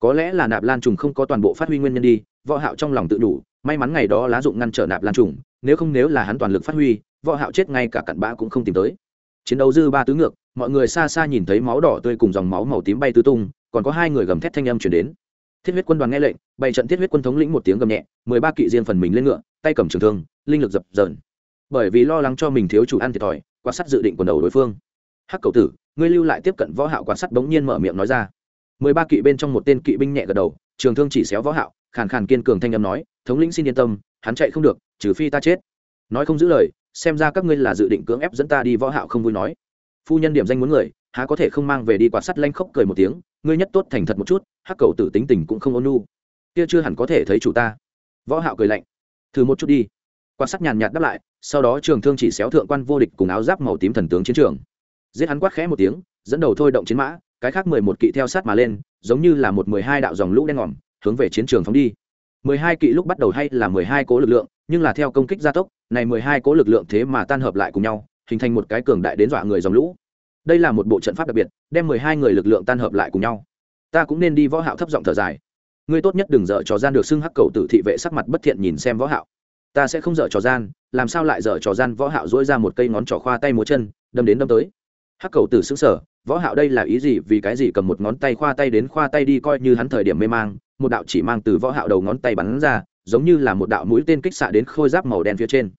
có lẽ là nạp lan trùng không có toàn bộ phát huy nguyên nhân đi, võ hạo trong lòng tự đủ, may mắn ngày đó lá dụng ngăn trở nạp lan trùng, nếu không nếu là hắn toàn lực phát huy, võ hạo chết ngay cả cặn bã cũng không tìm tới. Chiến đấu dư ba tứ ngược, mọi người xa xa nhìn thấy máu đỏ tươi cùng dòng máu màu tím bay tứ tung, còn có hai người gầm thét thanh âm truyền đến. Thiết huyết quân đoàn nghe lệnh, bày trận thiết huyết quân thống lĩnh một tiếng gầm nhẹ, mười ba kỵ diên phần mình lên ngựa, tay cầm trường thương, linh lực dập dờn. Bởi vì lo lắng cho mình thiếu chủ ăn thiệt thòi, quan sát dự định quần đầu đối phương. Hắc cầu tử, ngươi lưu lại tiếp cận võ hạo quan sát bỗng nhiên mở miệng nói ra mười ba kỵ bên trong một tên kỵ binh nhẹ gật đầu, trường thương chỉ xéo võ hạo, khàn khàn kiên cường thanh âm nói, thống lĩnh xin yên tâm, hắn chạy không được, trừ phi ta chết. Nói không giữ lời, xem ra các ngươi là dự định cưỡng ép dẫn ta đi võ hạo không vui nói. Phu nhân điểm danh muốn người, há có thể không mang về đi quạt sắt lanh khóc cười một tiếng, ngươi nhất tốt thành thật một chút, hắc cầu tử tính tình cũng không ôn nhu. Kia chưa hẳn có thể thấy chủ ta. Võ hạo cười lạnh, thử một chút đi. Quạt sắt nhàn nhạt đáp lại, sau đó trường thương chỉ xéo thượng quan vô địch cùng áo giáp màu tím thần tướng chiến trường. Giết hắn quát khẽ một tiếng, dẫn đầu thôi động chiến mã cái khác mười một kỵ theo sát mà lên, giống như là một mười hai đạo dòng lũ đen ngòm, hướng về chiến trường phóng đi. Mười hai kỵ lúc bắt đầu hay là mười hai cố lực lượng, nhưng là theo công kích gia tốc, này mười hai cố lực lượng thế mà tan hợp lại cùng nhau, hình thành một cái cường đại đến dọa người dòng lũ. Đây là một bộ trận pháp đặc biệt, đem mười hai người lực lượng tan hợp lại cùng nhau. Ta cũng nên đi võ hạo thấp giọng thở dài. Ngươi tốt nhất đừng dở trò gian được xưng hắc cầu tử thị vệ sắc mặt bất thiện nhìn xem võ hạo. Ta sẽ không dở trò gian, làm sao lại dở trò gian võ hạo duỗi ra một cây ngón trỏ khoa tay múa chân, đâm đến đâm tới. Hắc cầu tử sững sờ võ hạo đây là ý gì? Vì cái gì cầm một ngón tay khoa tay đến khoa tay đi coi như hắn thời điểm mê mang, một đạo chỉ mang từ võ hạo đầu ngón tay bắn ra, giống như là một đạo mũi tên kích xạ đến khôi giáp màu đen phía trên.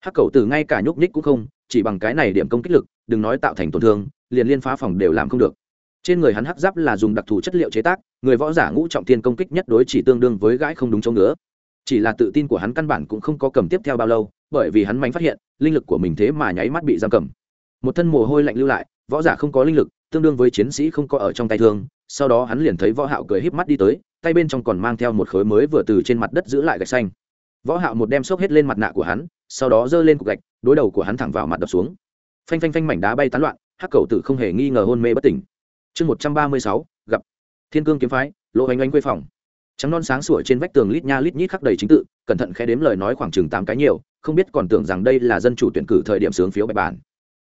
Hắc cầu tử ngay cả nhúc nhích cũng không, chỉ bằng cái này điểm công kích lực, đừng nói tạo thành tổn thương, liền liên phá phòng đều làm không được. Trên người hắn hắc giáp là dùng đặc thù chất liệu chế tác, người võ giả ngũ trọng thiên công kích nhất đối chỉ tương đương với gãi không đúng chỗ ngứa. Chỉ là tự tin của hắn căn bản cũng không có cầm tiếp theo bao lâu, bởi vì hắn mạnh phát hiện, linh lực của mình thế mà nháy mắt bị giam cầm. Một thân mồ hôi lạnh lưu lại võ giả không có linh lực, tương đương với chiến sĩ không có ở trong tay thương, sau đó hắn liền thấy võ hạo cười híp mắt đi tới, tay bên trong còn mang theo một khối mới vừa từ trên mặt đất giữ lại gạch xanh. Võ hạo một đem xốc hết lên mặt nạ của hắn, sau đó giơ lên cục gạch, đối đầu của hắn thẳng vào mặt đập xuống. Phanh phanh phanh mảnh đá bay tán loạn, hắc cầu tử không hề nghi ngờ hôn mê bất tỉnh. Chương một trăm ba mươi sáu, gặp. Thiên cương kiếm phái lỗ hành anh quê phòng. Trắng non sáng sủa trên vách tường lít nha lít nhít khắc đầy chính tự, cẩn thận khẽ đếm lời nói khoảng chừng tám cái nhiều, không biết còn tưởng rằng đây là dân chủ tuyển cử thời điểm sướng phiếu bài bản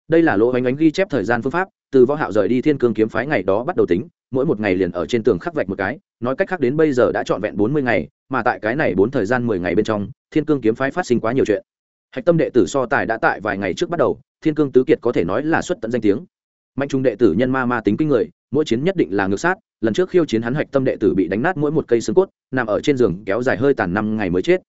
đây là lỗ oanh ánh ghi chép thời gian phương pháp, từ võ hạo rời đi thiên cương kiếm phái ngày đó bắt đầu tính, mỗi một ngày liền ở trên tường khắc vạch một cái, nói cách khác đến bây giờ đã trọn vẹn bốn mươi ngày, mà tại cái này bốn thời gian mười ngày bên trong, thiên cương kiếm phái phát sinh quá nhiều chuyện. Hạch tâm đệ tử so tài đã tại vài ngày trước bắt đầu, thiên cương tứ kiệt có thể nói là xuất tận danh tiếng. Mạnh trung đệ tử nhân ma ma tính kinh người, mỗi chiến nhất định là ngược sát, lần trước khiêu chiến hắn hạch tâm đệ tử bị đánh nát mỗi một cây xương cốt, nằm ở trên giường kéo dài hơi tàn năm ngày mới chết.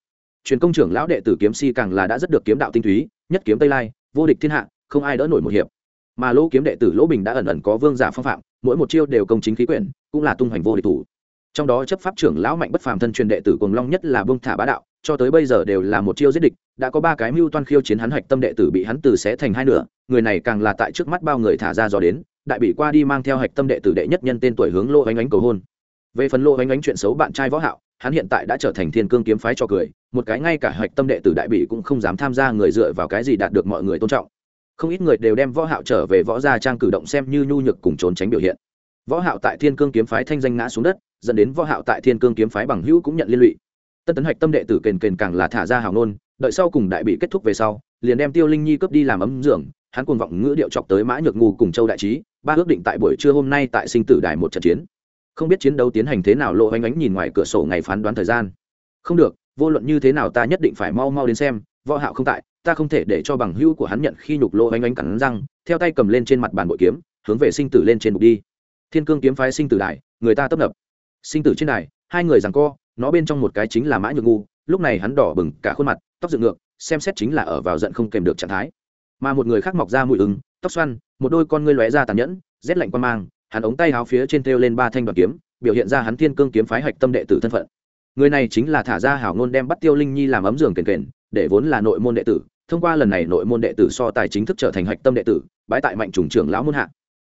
Truyền công trưởng lão đệ tử kiếm si càng là đã rất được kiếm đạo tinh túy, nhất kiếm tây lai, vô địch thiên hạ không ai đỡ nổi một hiệp. Mà lỗ kiếm đệ tử lỗ bình đã ẩn ẩn có vương giả phong phạm, mỗi một chiêu đều công chính khí quyển, cũng là tung hoành vô địch thủ. Trong đó chấp pháp trưởng lão mạnh bất phàm thân truyền đệ tử cùng long nhất là vương thả bá đạo, cho tới bây giờ đều là một chiêu giết địch, đã có ba cái mưu toan khiêu chiến hắn hạch tâm đệ tử bị hắn từ xé thành hai nửa, người này càng là tại trước mắt bao người thả ra do đến, đại bị qua đi mang theo hạch tâm đệ tử đệ nhất nhân tên tuổi hướng lô ánh ánh cầu hôn. Về phần lô ánh ánh chuyện xấu bạn trai võ hạo, hắn hiện tại đã trở thành thiên cương kiếm phái cho cười, một cái ngay cả hạch tâm đệ tử đại bị cũng không dám tham gia người dựa vào cái gì đạt được mọi người tôn trọng không ít người đều đem võ hạo trở về võ gia trang cử động xem như nhu nhược cùng trốn tránh biểu hiện. Võ hạo tại thiên cương kiếm phái thanh danh ngã xuống đất, dẫn đến võ hạo tại thiên cương kiếm phái bằng hữu cũng nhận liên lụy. Tân tấn hoạch tâm đệ tử kền kền càng là thả ra hào nôn, đợi sau cùng đại bị kết thúc về sau, liền đem tiêu linh nhi cướp đi làm ấm dưỡng hắn cuồng vọng ngữ điệu chọc tới mã nhược ngu cùng châu đại trí, ba ước định tại buổi trưa hôm nay tại sinh tử đài một trận chiến. Không biết chiến đấu tiến hành thế nào, lộ hoành ánh nhìn ngoài cửa sổ ngày phán đoán thời gian. Không được, vô luận như thế nào ta nhất định phải mau mau đến xem võ hạo không tại, ta không thể để cho bằng hữu của hắn nhận khi nhục lô oanh ánh cắn răng, theo tay cầm lên trên mặt bàn bội kiếm, hướng về sinh tử lên trên bục đi. Thiên cương kiếm phái sinh tử đài, người ta tấp nập. Sinh tử trên đài, hai người giằng co, nó bên trong một cái chính là mã nhược ngu, lúc này hắn đỏ bừng cả khuôn mặt, tóc dựng ngược, xem xét chính là ở vào giận không kèm được trạng thái. Mà một người khác mọc ra mũi ứng tóc xoăn, một đôi con ngươi lóe ra tàn nhẫn, rét lạnh quan mang, hắn ống tay háo phía trên treo lên ba thanh đoạn kiếm, biểu hiện ra hắn thiên cương kiếm phái hạch tâm đệ tử thân phận. Người này chính là thả ra hảo ngôn đem bắt tiêu linh nhi làm ấm giường kền kền để vốn là nội môn đệ tử, thông qua lần này nội môn đệ tử so tài chính thức trở thành hạch tâm đệ tử, bái tại mạnh trùng trưởng lão môn hạ.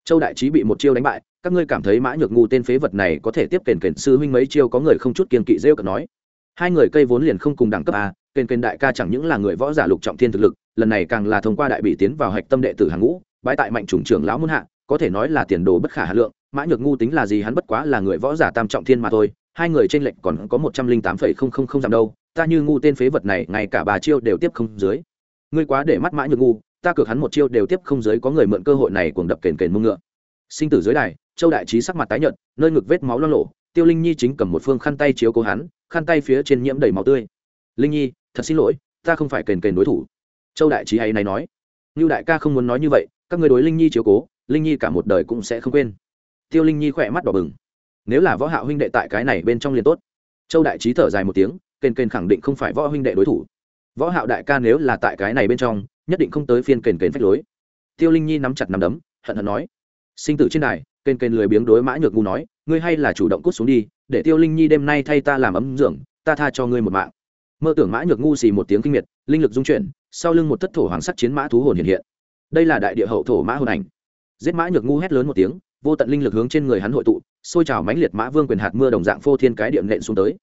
Châu đại trí bị một chiêu đánh bại, các ngươi cảm thấy mã nhược ngu tên phế vật này có thể tiếp kền kền sư huynh mấy chiêu có người không chút kiên kỵ rêu cợt nói. Hai người cây vốn liền không cùng đẳng cấp a, kền kền đại ca chẳng những là người võ giả lục trọng thiên thực lực, lần này càng là thông qua đại bị tiến vào hạch tâm đệ tử hàng ngũ bãi tại mạnh trùng trưởng lão muôn hạ, có thể nói là tiền đồ bất khả hà lượng, mã nhược ngu tính là gì hắn bất quá là người võ giả tam trọng thiên mà thôi hai người trên lệnh còn có một trăm linh tám phẩy không không không dặm đâu, ta như ngu tên phế vật này, ngay cả bà chiêu đều tiếp không dưới. Ngươi quá để mắt mã nhược ngu, ta cược hắn một chiêu đều tiếp không dưới có người mượn cơ hội này cuồng đập kền kền mông ngựa. Sinh tử dưới đài, châu đại trí sắc mặt tái nhợt, nơi ngực vết máu lo lộ, tiêu linh nhi chính cầm một phương khăn tay chiếu cố hắn, khăn tay phía trên nhiễm đầy máu tươi. Linh nhi, thật xin lỗi, ta không phải kền kền đối thủ. Châu đại trí ấy này nói. Như đại ca không muốn nói như vậy, các người đối linh nhi chiếu cố, linh nhi cả một đời cũng sẽ không quên. Tiêu linh nhi khỏe mắt đỏ bừng nếu là võ hạo huynh đệ tại cái này bên trong liền tốt. Châu đại trí thở dài một tiếng, kền kền khẳng định không phải võ huynh đệ đối thủ. Võ hạo đại ca nếu là tại cái này bên trong, nhất định không tới phiên kền kền phách lối. Tiêu linh nhi nắm chặt nắm đấm, hận hận nói. Sinh tử trên đài, kền kền lười biếng đối mã nhược ngu nói, ngươi hay là chủ động cút xuống đi, để tiêu linh nhi đêm nay thay ta làm ấm dưỡng, ta tha cho ngươi một mạng. Mơ tưởng mã nhược ngu xì một tiếng kinh miệt, linh lực dung chuyển, sau lưng một thất thổ hoàng sắc chiến mã thú hồn hiện hiện. Đây là đại địa hậu thổ mã hồn ảnh. Giết mã nhược ngu hét lớn một tiếng, vô tận linh lực hướng trên người hắn hội tụ xôi trào mãnh liệt mã vương quyền hạt mưa đồng dạng phô thiên cái điệm nện xuống tới.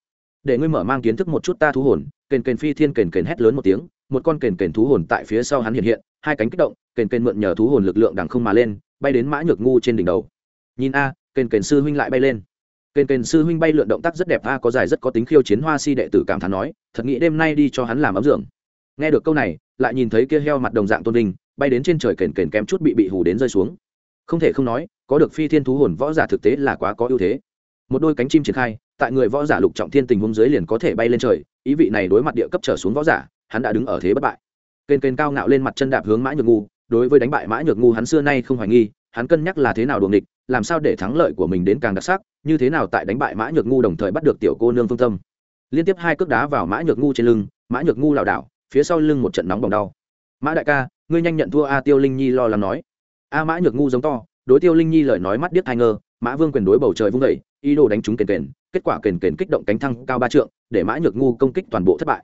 Để ngươi mở mang kiến thức một chút ta thú hồn, kền kền phi thiên kền kền hét lớn một tiếng, một con kền kền thú hồn tại phía sau hắn hiện hiện, hai cánh kích động, kền kền mượn nhờ thú hồn lực lượng đằng không mà lên, bay đến mã nhược ngu trên đỉnh đầu. Nhìn a, kền kền sư huynh lại bay lên. Kền kền sư huynh bay lượn động tác rất đẹp, a, có dài rất có tính khiêu chiến hoa si đệ tử cảm thán nói, thật nghĩ đêm nay đi cho hắn làm ấm dưỡng nghe được câu này, lại nhìn thấy kia heo mặt đồng dạng tôn đình bay đến trên trời kền kền kém chút bị bị hù đến rơi xuống không thể không nói, có được phi thiên thú hồn võ giả thực tế là quá có ưu thế. Một đôi cánh chim triển khai, tại người võ giả lục trọng thiên tình huống dưới liền có thể bay lên trời, ý vị này đối mặt địa cấp trở xuống võ giả, hắn đã đứng ở thế bất bại. Kênh kênh cao ngạo lên mặt chân đạp hướng mã nhược ngu, đối với đánh bại mã nhược ngu hắn xưa nay không hoài nghi, hắn cân nhắc là thế nào đuồng địch làm sao để thắng lợi của mình đến càng đặc sắc, như thế nào tại đánh bại mã nhược ngu đồng thời bắt được tiểu cô nương phương tâm. Liên tiếp hai cước đá vào mã nhược ngu trên lưng, mã nhược ngu lảo đảo, phía sau lưng một trận nóng bỏng đau. Mã đại ca, ngươi nhanh nhận thua a tiêu linh nhi lo lắng nói a mã nhược ngu giống to, đối tiêu linh nhi lời nói mắt điếc thai ngơ, mã vương quyền đối bầu trời vung vẩy ý đồ đánh trúng kền kền, kết quả kền kền kích động cánh thăng cao ba trượng, để mã nhược ngu công kích toàn bộ thất bại.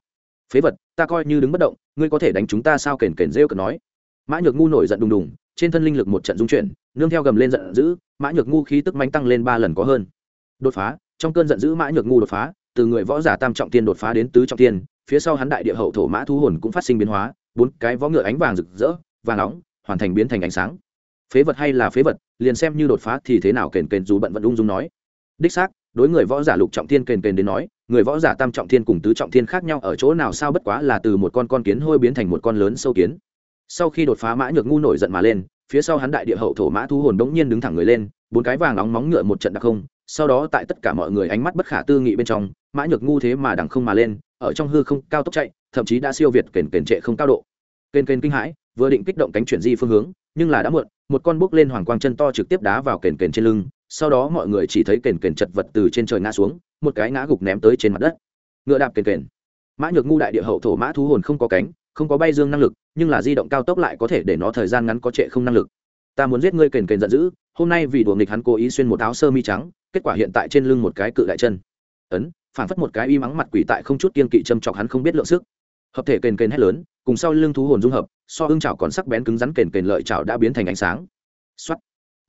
Phế vật, ta coi như đứng bất động, ngươi có thể đánh chúng ta sao? Kền kền rêu cần nói. Mã nhược ngu nổi giận đùng đùng, trên thân linh lực một trận dung chuyển, nương theo gầm lên giận dữ, mã nhược ngu khí tức mánh tăng lên ba lần có hơn. Đột phá, trong cơn giận dữ mã nhược ngu đột phá, từ người võ giả tam trọng tiên đột phá đến tứ trọng tiên, phía sau hắn đại địa hậu thổ mã thu hồn cũng phát sinh biến hóa, bốn cái võ ngựa ánh vàng rực rỡ, vàng nóng, hoàn thành biến thành ánh sáng phế vật hay là phế vật, liền xem như đột phá thì thế nào, kền kền dù bận vận ung dung nói. Đích xác, đối người võ giả lục trọng thiên kền kền đến nói, người võ giả tam trọng thiên cùng tứ trọng thiên khác nhau ở chỗ nào sao bất quá là từ một con con kiến hôi biến thành một con lớn sâu kiến. Sau khi đột phá mã nhược ngu nổi giận mà lên, phía sau hắn đại địa hậu thổ mã thu hồn đống nhiên đứng thẳng người lên, bốn cái vàng nóng móng ngựa một trận đặc không, sau đó tại tất cả mọi người ánh mắt bất khả tư nghị bên trong, mã nhược ngu thế mà đằng không mà lên, ở trong hư không cao tốc chạy, thậm chí đã siêu việt kền kền trệ không cao độ. Kền kền kinh hãi vừa định kích động cánh chuyển di phương hướng, nhưng là đã muộn, một con bước lên hoàng quang chân to trực tiếp đá vào kền kền trên lưng, sau đó mọi người chỉ thấy kền kền chật vật từ trên trời ngã xuống, một cái ngã gục ném tới trên mặt đất. Ngựa đạp kền kền. Mã nhược ngu đại địa hậu thổ mã thú hồn không có cánh, không có bay dương năng lực, nhưng là di động cao tốc lại có thể để nó thời gian ngắn có trệ không năng lực. Ta muốn giết ngươi, kền kền giận dữ, hôm nay vì đùa nghịch hắn cố ý xuyên một áo sơ mi trắng, kết quả hiện tại trên lưng một cái cự đại chân. Ấn, phản phất một cái y mắng mặt quỷ tại không chút kiên kỵ châm chọc hắn không biết lượng sức hợp thể kền kền hét lớn, cùng sau lưng thú hồn dung hợp, so ưng chảo còn sắc bén cứng rắn kền kền lợi chảo đã biến thành ánh sáng. Xuất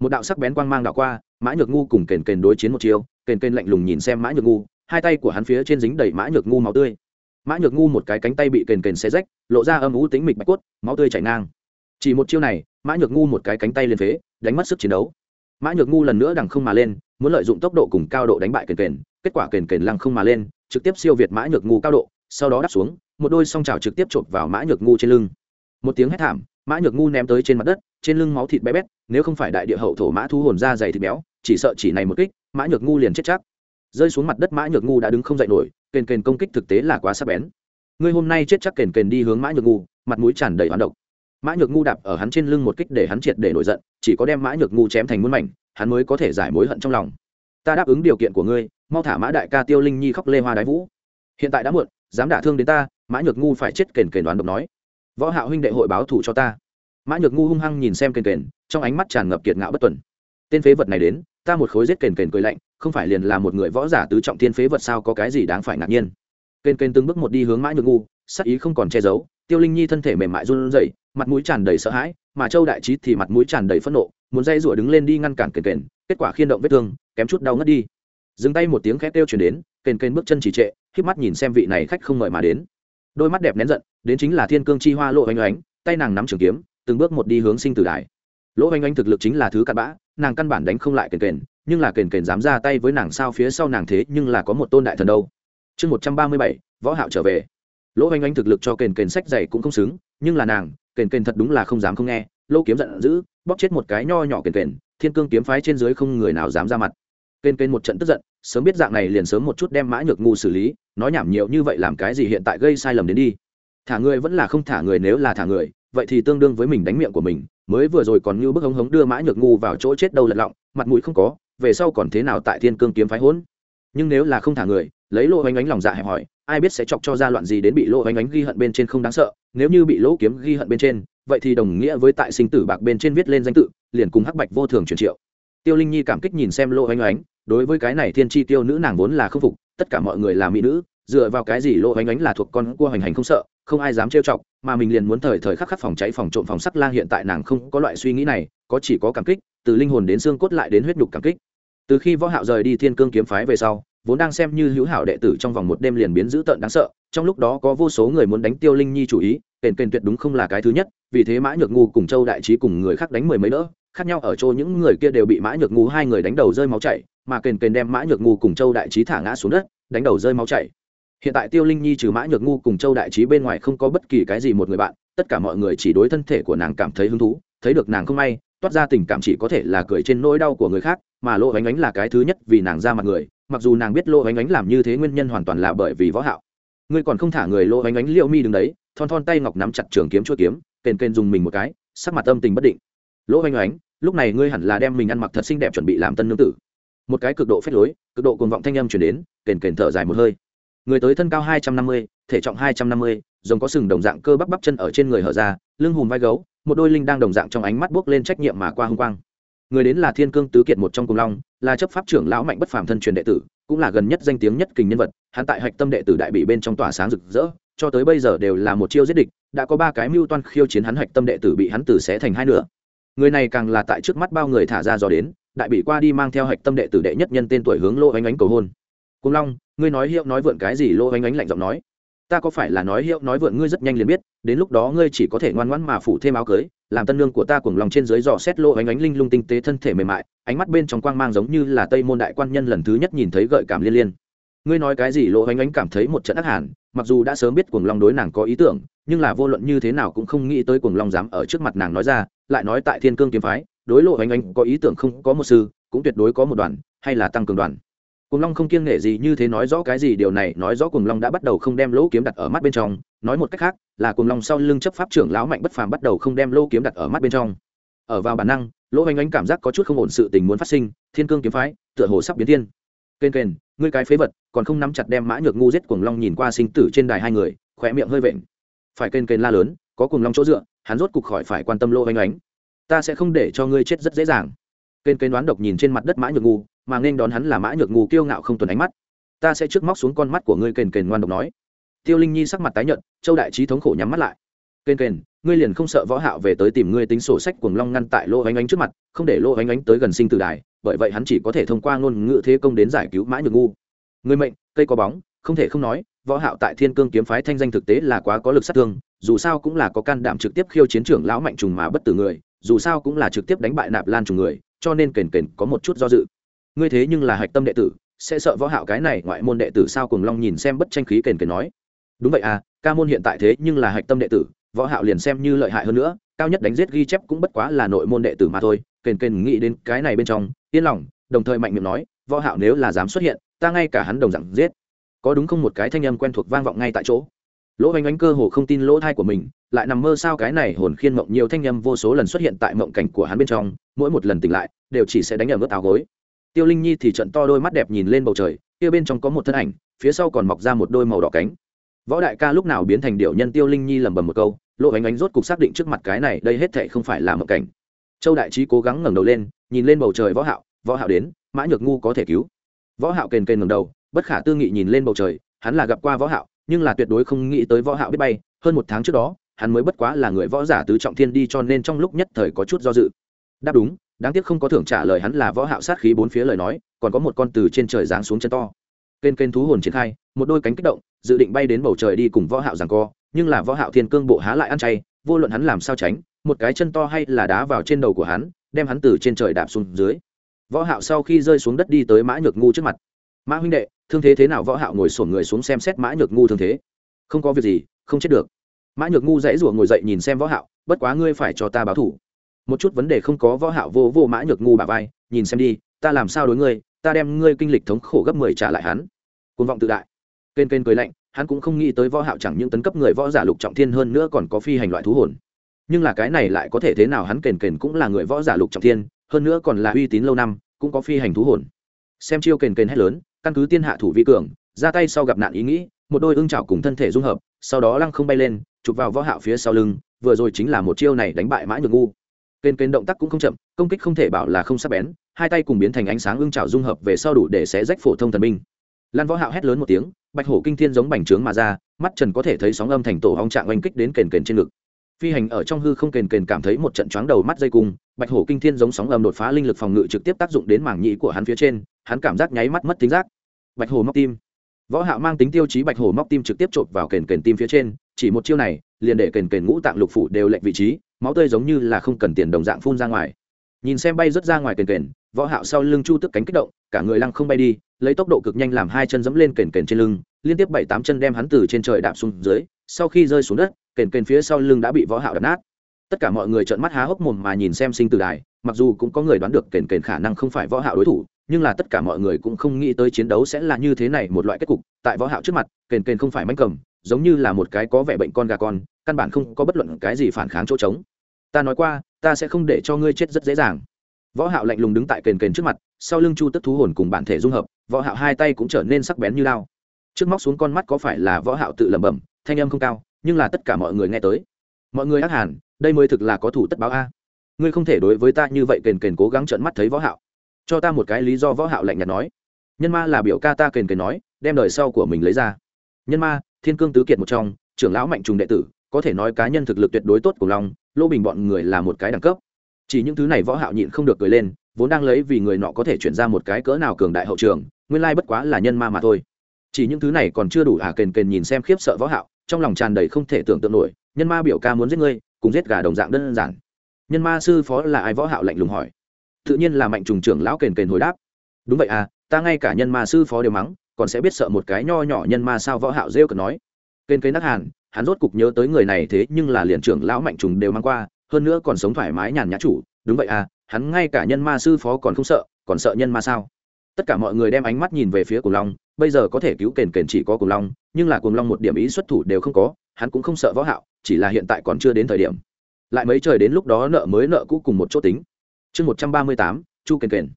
một đạo sắc bén quang mang đạo qua, mã nhược ngu cùng kền kền đối chiến một chiều kền kền lạnh lùng nhìn xem mã nhược ngu, hai tay của hắn phía trên dính đầy mã nhược ngu máu tươi. Mã nhược ngu một cái cánh tay bị kền kền xé rách, lộ ra âm ú tính mịch bạch quất máu tươi chảy ngang. Chỉ một chiêu này, mã nhược ngu một cái cánh tay lên phế, đánh mất sức chiến đấu. Mã nhược ngu lần nữa đằng không mà lên, muốn lợi dụng tốc độ cùng cao độ đánh bại kền kền, kết quả kền kền lăng không mà lên, trực tiếp siêu việt mã nhược ngu cao độ, sau đó đáp xuống một đôi song trào trực tiếp chộp vào mã nhược ngu trên lưng. Một tiếng hét thảm, mã nhược ngu ném tới trên mặt đất, trên lưng máu thịt bé bét, nếu không phải đại địa hậu thổ mã thu hồn ra dày thịt béo, chỉ sợ chỉ này một kích, mã nhược ngu liền chết chắc. Rơi xuống mặt đất mã nhược ngu đã đứng không dậy nổi, kền kền công kích thực tế là quá sắc bén. Ngươi hôm nay chết chắc kền kền đi hướng mã nhược ngu, mặt mũi tràn đầy hoán độc. Mã nhược ngu đạp ở hắn trên lưng một kích để hắn triệt để nổi giận, chỉ có đem mã nhược ngu chém thành muôn mảnh, hắn mới có thể giải mối hận trong lòng. Ta đáp ứng điều kiện của ngươi, mau thả mã đại ca tiêu linh nhi khóc lê hoa đái vũ. Hiện tại đã muộn, dám đả thương đến ta mã nhược ngu phải chết kền kền đoán độc nói. Võ hạo huynh đệ hội báo thủ cho ta. Mã nhược ngu hung hăng nhìn xem kền kền, trong ánh mắt tràn ngập kiệt ngạo bất tuần. Tên phế vật này đến, ta một khối giết kền kền cười lạnh, không phải liền là một người võ giả tứ trọng thiên phế vật sao có cái gì đáng phải ngạc nhiên. Kền kền từng bước một đi hướng mã nhược ngu, sắc ý không còn che giấu, tiêu linh nhi thân thể mềm mại run rẩy, mặt mũi tràn đầy sợ hãi, mà châu đại trí thì mặt mũi tràn đầy phẫn nộ, muốn dây rủa đứng lên đi ngăn cản kền kền, kết quả khiên động vết thương, kém chút đau ngất đi. Dừng tay một tiếng khét kêu chuyển đến, kền kền bước chân chỉ trệ k mắt nhìn xem vị này khách không mời mà đến đôi mắt đẹp nén giận, đến chính là thiên cương chi hoa lộ oanh oánh, tay nàng nắm trường kiếm, từng bước một đi hướng sinh tử đài. Lỗ oanh oanh thực lực chính là thứ cặn bã, nàng căn bản đánh không lại kền kền, nhưng là kền kền dám ra tay với nàng sao phía sau nàng thế nhưng là có một tôn đại thần đâu. Chương một trăm ba mươi bảy, võ hạo trở về. Lỗ oanh oanh thực lực cho kền kền sách dày cũng không xứng, nhưng là nàng, kền kền thật đúng là không dám không nghe lỗ kiếm giận dữ, bóp chết một cái nho nhỏ kền kền, thiên cương kiếm phái trên dưới không người nào dám ra mặt. Kền kền một trận tức giận sớm biết dạng này liền sớm một chút đem mã nhược ngu xử lý, nói nhảm nhiều như vậy làm cái gì hiện tại gây sai lầm đến đi. Thả người vẫn là không thả người nếu là thả người, vậy thì tương đương với mình đánh miệng của mình, mới vừa rồi còn như bức hống hống đưa mã nhược ngu vào chỗ chết đâu lật lọng, mặt mũi không có, về sau còn thế nào tại thiên cương kiếm phái hỗn? Nhưng nếu là không thả người, lấy lỗ oanh oánh lòng dạ hẹp hỏi, ai biết sẽ chọc cho ra loạn gì đến bị lỗ oanh oánh ghi hận bên trên không đáng sợ, nếu như bị lỗ kiếm ghi hận bên trên, vậy thì đồng nghĩa với tại sinh tử bạc bên trên viết lên danh tự, liền cùng hắc bạch vô thường truyền triệu. Tiêu linh nhi cảm kích nhìn xem lỗ oanh oánh đối với cái này thiên Chi tiêu nữ nàng vốn là không phục, tất cả mọi người là mỹ nữ, dựa vào cái gì lộ hoành ánh là thuộc con cua hoành hành không sợ, không ai dám trêu chọc, mà mình liền muốn thời thời khắc khắc phòng cháy, phòng trộm, phòng sắc lang hiện tại nàng không có loại suy nghĩ này, có chỉ có cảm kích, từ linh hồn đến xương cốt lại đến huyết nhục cảm kích. Từ khi võ hạo rời đi thiên cương kiếm phái về sau, vốn đang xem như hữu hảo đệ tử trong vòng một đêm liền biến dữ tợn đáng sợ, trong lúc đó có vô số người muốn đánh tiêu linh nhi chủ ý, kền kền tuyệt đúng không là cái thứ nhất, vì thế mã nhược ngu cùng châu đại trí cùng người khác đánh mười mấy đỡ, khác nhau ở chỗ những người kia đều bị mã nhược ngu hai người đánh đầu rơi máu chảy mà kền kền đem mã nhược ngu cùng châu đại trí thả ngã xuống đất, đánh đầu rơi máu chảy. Hiện tại tiêu linh nhi trừ mã nhược ngu cùng châu đại trí bên ngoài không có bất kỳ cái gì một người bạn, tất cả mọi người chỉ đối thân thể của nàng cảm thấy hứng thú, thấy được nàng không may, toát ra tình cảm chỉ có thể là cười trên nỗi đau của người khác, mà lỗ ánh ánh là cái thứ nhất vì nàng ra mặt người, mặc dù nàng biết lỗ ánh ánh làm như thế nguyên nhân hoàn toàn là bởi vì võ hạo. Ngươi còn không thả người lỗ ánh ánh liệu mi đứng đấy, thon thon tay ngọc nắm chặt trường kiếm chuôi kiếm, kền kền dùng mình một cái, sắc mặt âm tình bất định. Lỗ ánh ánh, lúc này ngươi hẳn là đem mình ăn mặc thật xinh đẹp chuẩn bị làm tân nương tử một cái cực độ phép lối, cực độ cuồng vọng thanh âm truyền đến, kền kền thở dài một hơi. Người tới thân cao hai trăm năm mươi, thể trọng hai trăm năm mươi, giống có sừng đồng dạng cơ bắp bắp chân ở trên người hở ra, lưng hùm vai gấu, một đôi linh đang đồng dạng trong ánh mắt buốc lên trách nhiệm mà qua hung quang. Người đến là thiên cương tứ kiệt một trong cùng long, là chấp pháp trưởng lão mạnh bất phàm thân truyền đệ tử, cũng là gần nhất danh tiếng nhất kình nhân vật, hắn tại hạch tâm đệ tử đại bị bên trong tỏa sáng rực rỡ, cho tới bây giờ đều là một chiêu giết địch, đã có ba cái mưu toan khiêu chiến hắn hạch tâm đệ tử bị hắn tử xé thành hai nửa. Người này càng là tại trước mắt bao người thả ra dò đến đại bị qua đi mang theo hạch tâm đệ tử đệ nhất nhân tên tuổi hướng lô ánh ánh cầu hôn. Cùng long, ngươi nói hiệu nói vượn cái gì? Lô ánh ánh lạnh giọng nói. Ta có phải là nói hiệu nói vượn ngươi rất nhanh liền biết, đến lúc đó ngươi chỉ có thể ngoan ngoãn mà phủ thêm áo cưới, làm tân lương của ta cùng lòng trên dưới dò xét lô ánh ánh linh lung tinh tế thân thể mềm mại, ánh mắt bên trong quang mang giống như là tây môn đại quan nhân lần thứ nhất nhìn thấy gợi cảm liên liên. Ngươi nói cái gì? Lô ánh ánh cảm thấy một trận ác hàn, mặc dù đã sớm biết cuồng long đối nàng có ý tưởng, nhưng là vô luận như thế nào cũng không nghĩ tới cuồng long dám ở trước mặt nàng nói ra, lại nói tại thiên cương kiếm phái đối lộ hoành anh có ý tưởng không có một sư, cũng tuyệt đối có một đoàn, hay là tăng cường đoàn. Cùng long không kiêng nể gì như thế nói rõ cái gì, điều này nói rõ cùng long đã bắt đầu không đem lỗ kiếm đặt ở mắt bên trong. Nói một cách khác, là cùng long sau lưng chấp pháp trưởng lão mạnh bất phàm bắt đầu không đem lỗ kiếm đặt ở mắt bên trong. Ở vào bản năng, lỗ hoành anh cảm giác có chút không ổn sự tình muốn phát sinh, thiên cương kiếm phái, tựa hồ sắp biến thiên. Kênh kênh ngươi cái phế vật, còn không nắm chặt đem mã nhược ngu giết cuồng long nhìn qua sinh tử trên đài hai người khỏe miệng hơi vện. Phải kênh kênh la lớn, có cuồng long chỗ dựa, hắn rốt cục khỏi phải quan tâm lỗ hoành oanh ta sẽ không để cho ngươi chết rất dễ dàng. Kênh kênh đoán độc nhìn trên mặt đất mã nhược ngu, mà nên đón hắn là mã nhược ngu kiêu ngạo không tuần ánh mắt. Ta sẽ trước móc xuống con mắt của ngươi kền kền ngoan độc nói. Tiêu linh nhi sắc mặt tái nhợt, châu đại trí thống khổ nhắm mắt lại. Kền kền ngươi liền không sợ võ hạo về tới tìm ngươi tính sổ sách cuồng long ngăn tại lô ánh ánh trước mặt, không để lô ánh ánh tới gần sinh tử đài, bởi vậy hắn chỉ có thể thông qua ngôn ngữ thế công đến giải cứu mã nhược ngu. Ngươi mệnh, cây có bóng, không thể không nói, võ hạo tại thiên cương kiếm phái thanh danh thực tế là quá có lực sát thương, dù sao cũng là có can đảm trực tiếp khiêu chiến trưởng lão mạnh trùng mà bất tử người dù sao cũng là trực tiếp đánh bại nạp lan trùng người, cho nên kền kền có một chút do dự. Ngươi thế nhưng là hạch tâm đệ tử, sẽ sợ võ hạo cái này ngoại môn đệ tử sao cùng long nhìn xem bất tranh khí kền kền nói. Đúng vậy à ca môn hiện tại thế nhưng là hạch tâm đệ tử, võ hạo liền xem như lợi hại hơn nữa, cao nhất đánh giết ghi chép cũng bất quá là nội môn đệ tử mà thôi. Kền kền nghĩ đến cái này bên trong, yên lòng, đồng thời mạnh miệng nói, võ hạo nếu là dám xuất hiện, ta ngay cả hắn đồng dạng giết. Có đúng không một cái thanh âm quen thuộc vang vọng ngay tại chỗ lỗ oanh oanh cơ hồ không tin lỗ thai của mình, lại nằm mơ sao cái này hồn khiên mộng nhiều thanh âm vô số lần xuất hiện tại mộng cảnh của hắn bên trong, mỗi một lần tỉnh lại, đều chỉ sẽ đánh ở mức áo gối. Tiêu linh nhi thì trận to đôi mắt đẹp nhìn lên bầu trời, kia bên trong có một thân ảnh, phía sau còn mọc ra một đôi màu đỏ cánh. Võ đại ca lúc nào biến thành điệu nhân tiêu linh nhi lẩm bẩm một câu, Lỗ ánh ánh rốt cục xác định trước mặt cái này, đây hết thệ không phải là mộng cảnh. Châu đại trí cố gắng ngẩng đầu lên, nhìn lên bầu trời võ hạo võ hạo đến, mã nhược ngu có thể cứu. Võ hạo kền kền ngẩng đầu, bất khả tư nghị nhìn lên bầu trời, hắn là gặp qua võ hạo nhưng là tuyệt đối không nghĩ tới võ hạo biết bay, hơn một tháng trước đó, hắn mới bất quá là người võ giả tứ trọng thiên đi cho nên trong lúc nhất thời có chút do dự. Đáp đúng, đáng tiếc không có thưởng trả lời hắn là võ hạo sát khí bốn phía lời nói, còn có một con từ trên trời giáng xuống chân to. Kên kên thú hồn triển khai, một đôi cánh kích động, dự định bay đến bầu trời đi cùng võ hạo giằng co, nhưng là võ hạo thiên cương bộ há lại ăn chay, vô luận hắn làm sao tránh, một cái chân to hay là đá vào trên đầu của hắn, đem hắn từ trên trời đạp xuống dưới. Võ hạo sau khi rơi xuống đất đi tới mã nhược ngu trước mặt mã huynh đệ, thương thế thế nào? Võ hạo ngồi xổm người xuống xem xét mã nhược ngu thương thế. Không có việc gì, không chết được. Mã nhược ngu dãy rủa ngồi dậy nhìn xem võ hạo, bất quá ngươi phải cho ta báo thủ. Một chút vấn đề không có, võ hạo vô vô mã nhược ngu bà vai, nhìn xem đi, ta làm sao đối ngươi? Ta đem ngươi kinh lịch thống khổ gấp mười trả lại hắn. Cuồng vọng tự đại. Kên kên cười lạnh, hắn cũng không nghĩ tới võ hạo chẳng những tấn cấp người võ giả lục trọng thiên hơn nữa còn có phi hành loại thú hồn. Nhưng là cái này lại có thể thế nào? Hắn kền kền cũng là người võ giả lục trọng thiên, hơn nữa còn là uy tín lâu năm, cũng có phi hành thú hồn xem chiêu kền kền hét lớn, căn cứ tiên hạ thủ vi cường, ra tay sau gặp nạn ý nghĩ, một đôi ưng chảo cùng thân thể dung hợp, sau đó lăng không bay lên, chụp vào võ hạo phía sau lưng, vừa rồi chính là một chiêu này đánh bại mã nhược ngu. Kền kền động tác cũng không chậm, công kích không thể bảo là không sắc bén, hai tay cùng biến thành ánh sáng ưng chảo dung hợp về sau đủ để xé rách phổ thông thần binh. Lan võ hạo hét lớn một tiếng, bạch hổ kinh thiên giống bành trướng mà ra, mắt trần có thể thấy sóng âm thành tổ ong trạng oanh kích đến kền kền trên ngực. Phi hành ở trong hư không kền kền cảm thấy một trận choáng đầu mắt dây cung, bạch hổ kinh thiên giống sóng âm đột phá linh lực phòng ngự trực tiếp tác dụng đến mảng nhĩ của hắn phía trên hắn cảm giác nháy mắt mất tính giác. Bạch hổ móc tim. Võ hạo mang tính tiêu chí bạch hổ móc tim trực tiếp chộp vào kền kền tim phía trên, chỉ một chiêu này, liền để kền kền ngũ tạng lục phủ đều lệch vị trí, máu tươi giống như là không cần tiền đồng dạng phun ra ngoài. Nhìn xem bay rất ra ngoài kền kền, võ hạo sau lưng chu tức cánh kích động, cả người lăng không bay đi, lấy tốc độ cực nhanh làm hai chân dẫm lên kền kền trên lưng, liên tiếp bảy tám chân đem hắn từ trên trời đạp xuống dưới, sau khi rơi xuống đất, kền kền phía sau lưng đã bị võ hạo đập nát. Tất cả mọi người trợn mắt há hốc mồm mà nhìn xem sinh tử đài, mặc dù cũng có người đoán được kền kền khả năng không phải võ hạo đối thủ nhưng là tất cả mọi người cũng không nghĩ tới chiến đấu sẽ là như thế này một loại kết cục. Tại võ hạo trước mặt, kền kền không phải manh cầm, giống như là một cái có vẻ bệnh con gà con, căn bản không có bất luận cái gì phản kháng chỗ trống. Ta nói qua, ta sẽ không để cho ngươi chết rất dễ dàng. Võ hạo lạnh lùng đứng tại kền kền trước mặt, sau lưng chu tức thú hồn cùng bản thể dung hợp, võ hạo hai tay cũng trở nên sắc bén như lao. Trước móc xuống con mắt có phải là võ hạo tự lẩm bẩm, thanh âm không cao, nhưng là tất cả mọi người nghe tới. Mọi người ác hàn, đây mới thực là có thủ tất báo a. Ngươi không thể đối với ta như vậy, kền kền cố gắng trợn mắt thấy võ hạo cho ta một cái lý do võ hạo lạnh nhạt nói. Nhân ma là biểu ca ta kền kền nói, đem đời sau của mình lấy ra. Nhân ma, thiên cương tứ kiệt một trong, trưởng lão mạnh trùng đệ tử, có thể nói cá nhân thực lực tuyệt đối tốt của long, lô bình bọn người là một cái đẳng cấp. Chỉ những thứ này võ hạo nhịn không được cười lên, vốn đang lấy vì người nọ có thể chuyển ra một cái cỡ nào cường đại hậu trường, nguyên lai bất quá là nhân ma mà thôi. Chỉ những thứ này còn chưa đủ à kền kền nhìn xem khiếp sợ võ hạo, trong lòng tràn đầy không thể tưởng tượng nổi, nhân ma biểu ca muốn giết ngươi, cùng giết gà đồng dạng đơn giản. Nhân ma sư phó là ai võ hạo lạnh lùng hỏi tự nhiên là mạnh trùng trưởng lão kền kền hồi đáp. Đúng vậy à ta ngay cả nhân ma sư phó đều mắng, còn sẽ biết sợ một cái nho nhỏ nhân ma sao võ hạo rêu cần nói. Kền kền đắc hàn, hắn rốt cục nhớ tới người này thế nhưng là liền trưởng lão mạnh trùng đều mang qua, hơn nữa còn sống thoải mái nhàn nhã chủ. Đúng vậy à hắn ngay cả nhân ma sư phó còn không sợ, còn sợ nhân ma sao? Tất cả mọi người đem ánh mắt nhìn về phía cùng long, bây giờ có thể cứu kền kền chỉ có cùng long, nhưng là cùng long một điểm ý xuất thủ đều không có, hắn cũng không sợ võ hạo, chỉ là hiện tại còn chưa đến thời điểm. Lại mấy trời đến lúc đó nợ mới nợ cũ cùng một chỗ tính chương một trăm ba mươi tám, chu kền kền.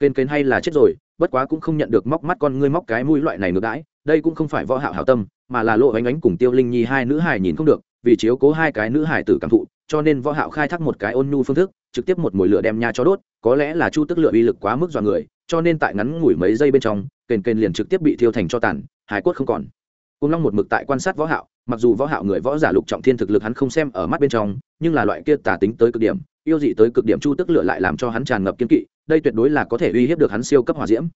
Kền kền hay là chết rồi, bất quá cũng không nhận được móc mắt con ngươi móc cái mũi loại này ngược đãi, đây cũng không phải võ hạo hảo tâm, mà là lộ ánh ánh cùng tiêu linh nhi hai nữ hài nhìn không được, vì chiếu cố hai cái nữ hài tử cảm thụ, cho nên võ hạo khai thác một cái ôn nhu phương thức, trực tiếp một mùi lửa đem nha cho đốt, có lẽ là chu tức lửa uy lực quá mức dọa người, cho nên tại ngắn ngủi mấy giây bên trong, kền kền liền trực tiếp bị thiêu thành cho tàn hải cốt không còn. Cung long một mực tại quan sát võ hạo, mặc dù võ hạo người võ giả lục trọng thiên thực lực hắn không xem ở mắt bên trong, nhưng là loại kia tà tính tới cực điểm yêu dị tới cực điểm chu tức lửa lại làm cho hắn tràn ngập kiên kỵ đây tuyệt đối là có thể uy hiếp được hắn siêu cấp hỏa diễm.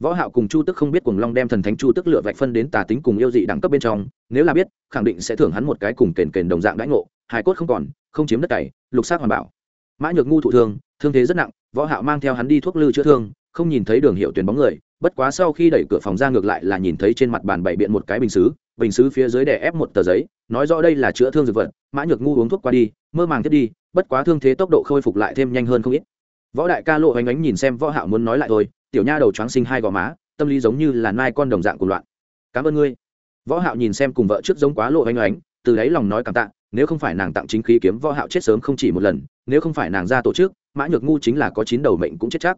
Võ hạo cùng chu tức không biết cuồng long đem thần thánh chu tức lửa vạch phân đến tà tính cùng yêu dị đẳng cấp bên trong nếu là biết khẳng định sẽ thưởng hắn một cái cùng kền kền đồng dạng đãi ngộ hải cốt không còn không chiếm đất cày lục sát hoàn bảo. Mã nhược ngu thụ thương thương thế rất nặng võ hạo mang theo hắn đi thuốc lư chữa thương không nhìn thấy đường hiệu tuyển bóng người bất quá sau khi đẩy cửa phòng ra ngược lại là nhìn thấy trên mặt bàn bảy biện một cái bình sứ, bình sứ phía dưới đè ép một tờ giấy nói rõ đây là chữa thương dược vật mã nhược ngu uống thuốc qua đi mơ màng thiết đi bất quá thương thế tốc độ khôi phục lại thêm nhanh hơn không ít. Võ đại ca lộ hoành ánh nhìn xem võ hạo muốn nói lại thôi, tiểu nha đầu choáng sinh hai gò má, tâm lý giống như là nai con đồng dạng của loạn. Cảm ơn ngươi. Võ hạo nhìn xem cùng vợ trước giống quá lộ hoành ánh, từ đấy lòng nói cảm tạ, nếu không phải nàng tặng chính khí kiếm võ hạo chết sớm không chỉ một lần, nếu không phải nàng ra tổ chức, mã nhược ngu chính là có chín đầu mệnh cũng chết chắc.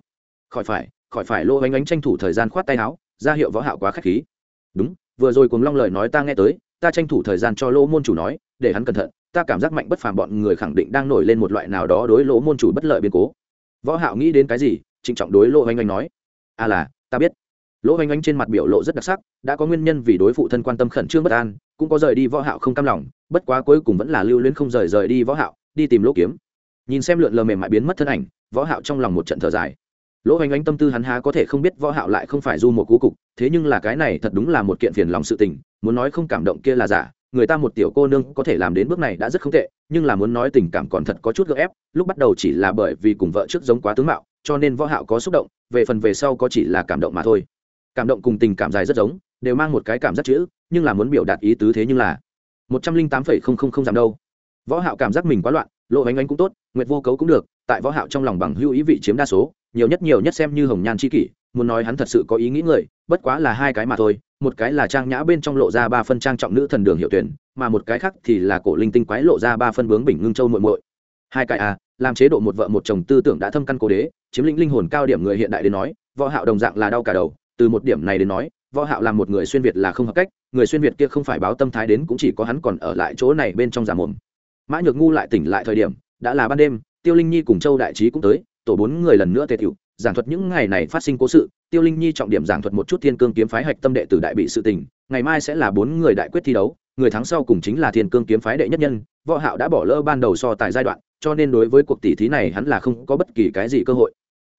Khỏi phải khỏi phải. Lộ hoành ánh tranh thủ thời gian khoát tay áo, ra hiệu võ hạo quá khách khí. Đúng, vừa rồi cùng long lời nói ta nghe tới, ta tranh thủ thời gian cho lô môn chủ nói, để hắn cẩn thận ta cảm giác mạnh bất phàm bọn người khẳng định đang nổi lên một loại nào đó đối lỗ môn chủ bất lợi biến cố. Võ hạo nghĩ đến cái gì, trịnh trọng đối lỗ oanh oanh nói à là, ta biết. Lỗ oanh oanh trên mặt biểu lộ rất đặc sắc, đã có nguyên nhân vì đối phụ thân quan tâm khẩn trương bất an, cũng có rời đi võ hạo không cam lòng, bất quá cuối cùng vẫn là lưu luyến không rời rời đi võ hạo, đi tìm lỗ kiếm. Nhìn xem lượn lờ mềm mại biến mất thân ảnh, võ hạo trong lòng một trận thở dài. Lỗ hoành ánh tâm tư hắn há có thể không biết võ hạo lại không phải du một cú cục, thế nhưng là cái này thật đúng là một kiện phiền lòng sự tình, muốn nói không cảm động kia là giả người ta một tiểu cô nương có thể làm đến bước này đã rất không tệ, nhưng là muốn nói tình cảm còn thật có chút gượng ép, lúc bắt đầu chỉ là bởi vì cùng vợ trước giống quá tướng mạo, cho nên võ hạo có xúc động, về phần về sau có chỉ là cảm động mà thôi. Cảm động cùng tình cảm dài rất giống, đều mang một cái cảm giác chữ, nhưng là muốn biểu đạt ý tứ thế nhưng là một trăm linh tám phẩy không không không giảm đâu. Võ hạo cảm giác mình quá loạn, lộ ánh ánh cũng tốt, nguyệt vô cấu cũng được, tại võ hạo trong lòng bằng hữu ý vị chiếm đa số nhiều nhất nhiều nhất xem như hồng nhan c h i kỷ, muốn nói hắn thật sự có ý nghĩ người, bất quá là hai cái mà thôi, một cái là trang nhã bên trong lộ ra ba phân trang trọng nữ thần đường hiệu tuyển, mà một cái khác thì là cổ linh tinh quái lộ ra ba phân bướng bình ngưng châu muội muội. Hai cái à làm chế độ một vợ một chồng tư tưởng đã thâm căn cố đế, chiếm lĩnh linh hồn cao điểm người hiện đại đến nói, võ hạo đồng dạng là đau cả đầu, từ một điểm này đến nói, võ hạo là một người xuyên việt là không hợp cách, người xuyên việt kia không phải báo tâm thái đến cũng chỉ có hắn còn ở lại chỗ này bên trong giả mồm. Mã nhược ngu lại tỉnh lại thời điểm, đã là ban đêm, tiêu linh nhi cùng châu đại trí cũng tới tổ bốn người lần nữa tề tiểu, giảng thuật những ngày này phát sinh cố sự, tiêu linh nhi trọng điểm giảng thuật một chút thiên cương kiếm phái hạch tâm đệ tử đại bị sự tình, ngày mai sẽ là bốn người đại quyết thi đấu, người thắng sau cùng chính là thiên cương kiếm phái đệ nhất nhân, võ hạo đã bỏ lỡ ban đầu so tài giai đoạn, cho nên đối với cuộc tỷ thí này hắn là không có bất kỳ cái gì cơ hội.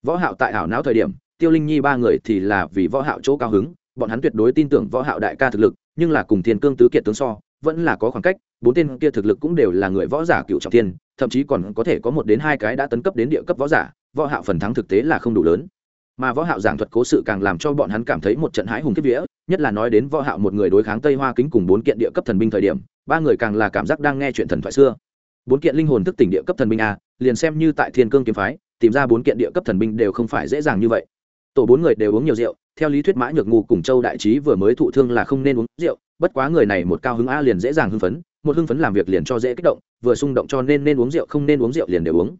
Võ hạo tại ảo não thời điểm, tiêu linh nhi ba người thì là vì võ hạo chỗ cao hứng, bọn hắn tuyệt đối tin tưởng võ hạo đại ca thực lực, nhưng là cùng thiên cương tứ kiệt tướng so, vẫn là có khoảng cách bốn tên kia thực lực cũng đều là người võ giả cựu trọng thiên, thậm chí còn có thể có một đến hai cái đã tấn cấp đến địa cấp võ giả, võ hạo phần thắng thực tế là không đủ lớn. Mà võ hạo giảng thuật cố sự càng làm cho bọn hắn cảm thấy một trận hãi hùng kiếp vía, nhất là nói đến võ hạo một người đối kháng tây hoa kính cùng bốn kiện địa cấp thần binh thời điểm, ba người càng là cảm giác đang nghe chuyện thần thoại xưa. Bốn kiện linh hồn thức tỉnh địa cấp thần binh a, liền xem như tại thiên cương kiếm phái, tìm ra bốn kiện địa cấp thần binh đều không phải dễ dàng như vậy. Tổ bốn người đều uống nhiều rượu, theo lý thuyết mã nhược ngu cùng châu đại trí vừa mới thụ thương là không nên uống rượu, bất quá người này một cao hứng a liền dễ dàng hưng phấn một hưng phấn làm việc liền cho dễ kích động, vừa xung động cho nên nên uống rượu không nên uống rượu liền đều uống.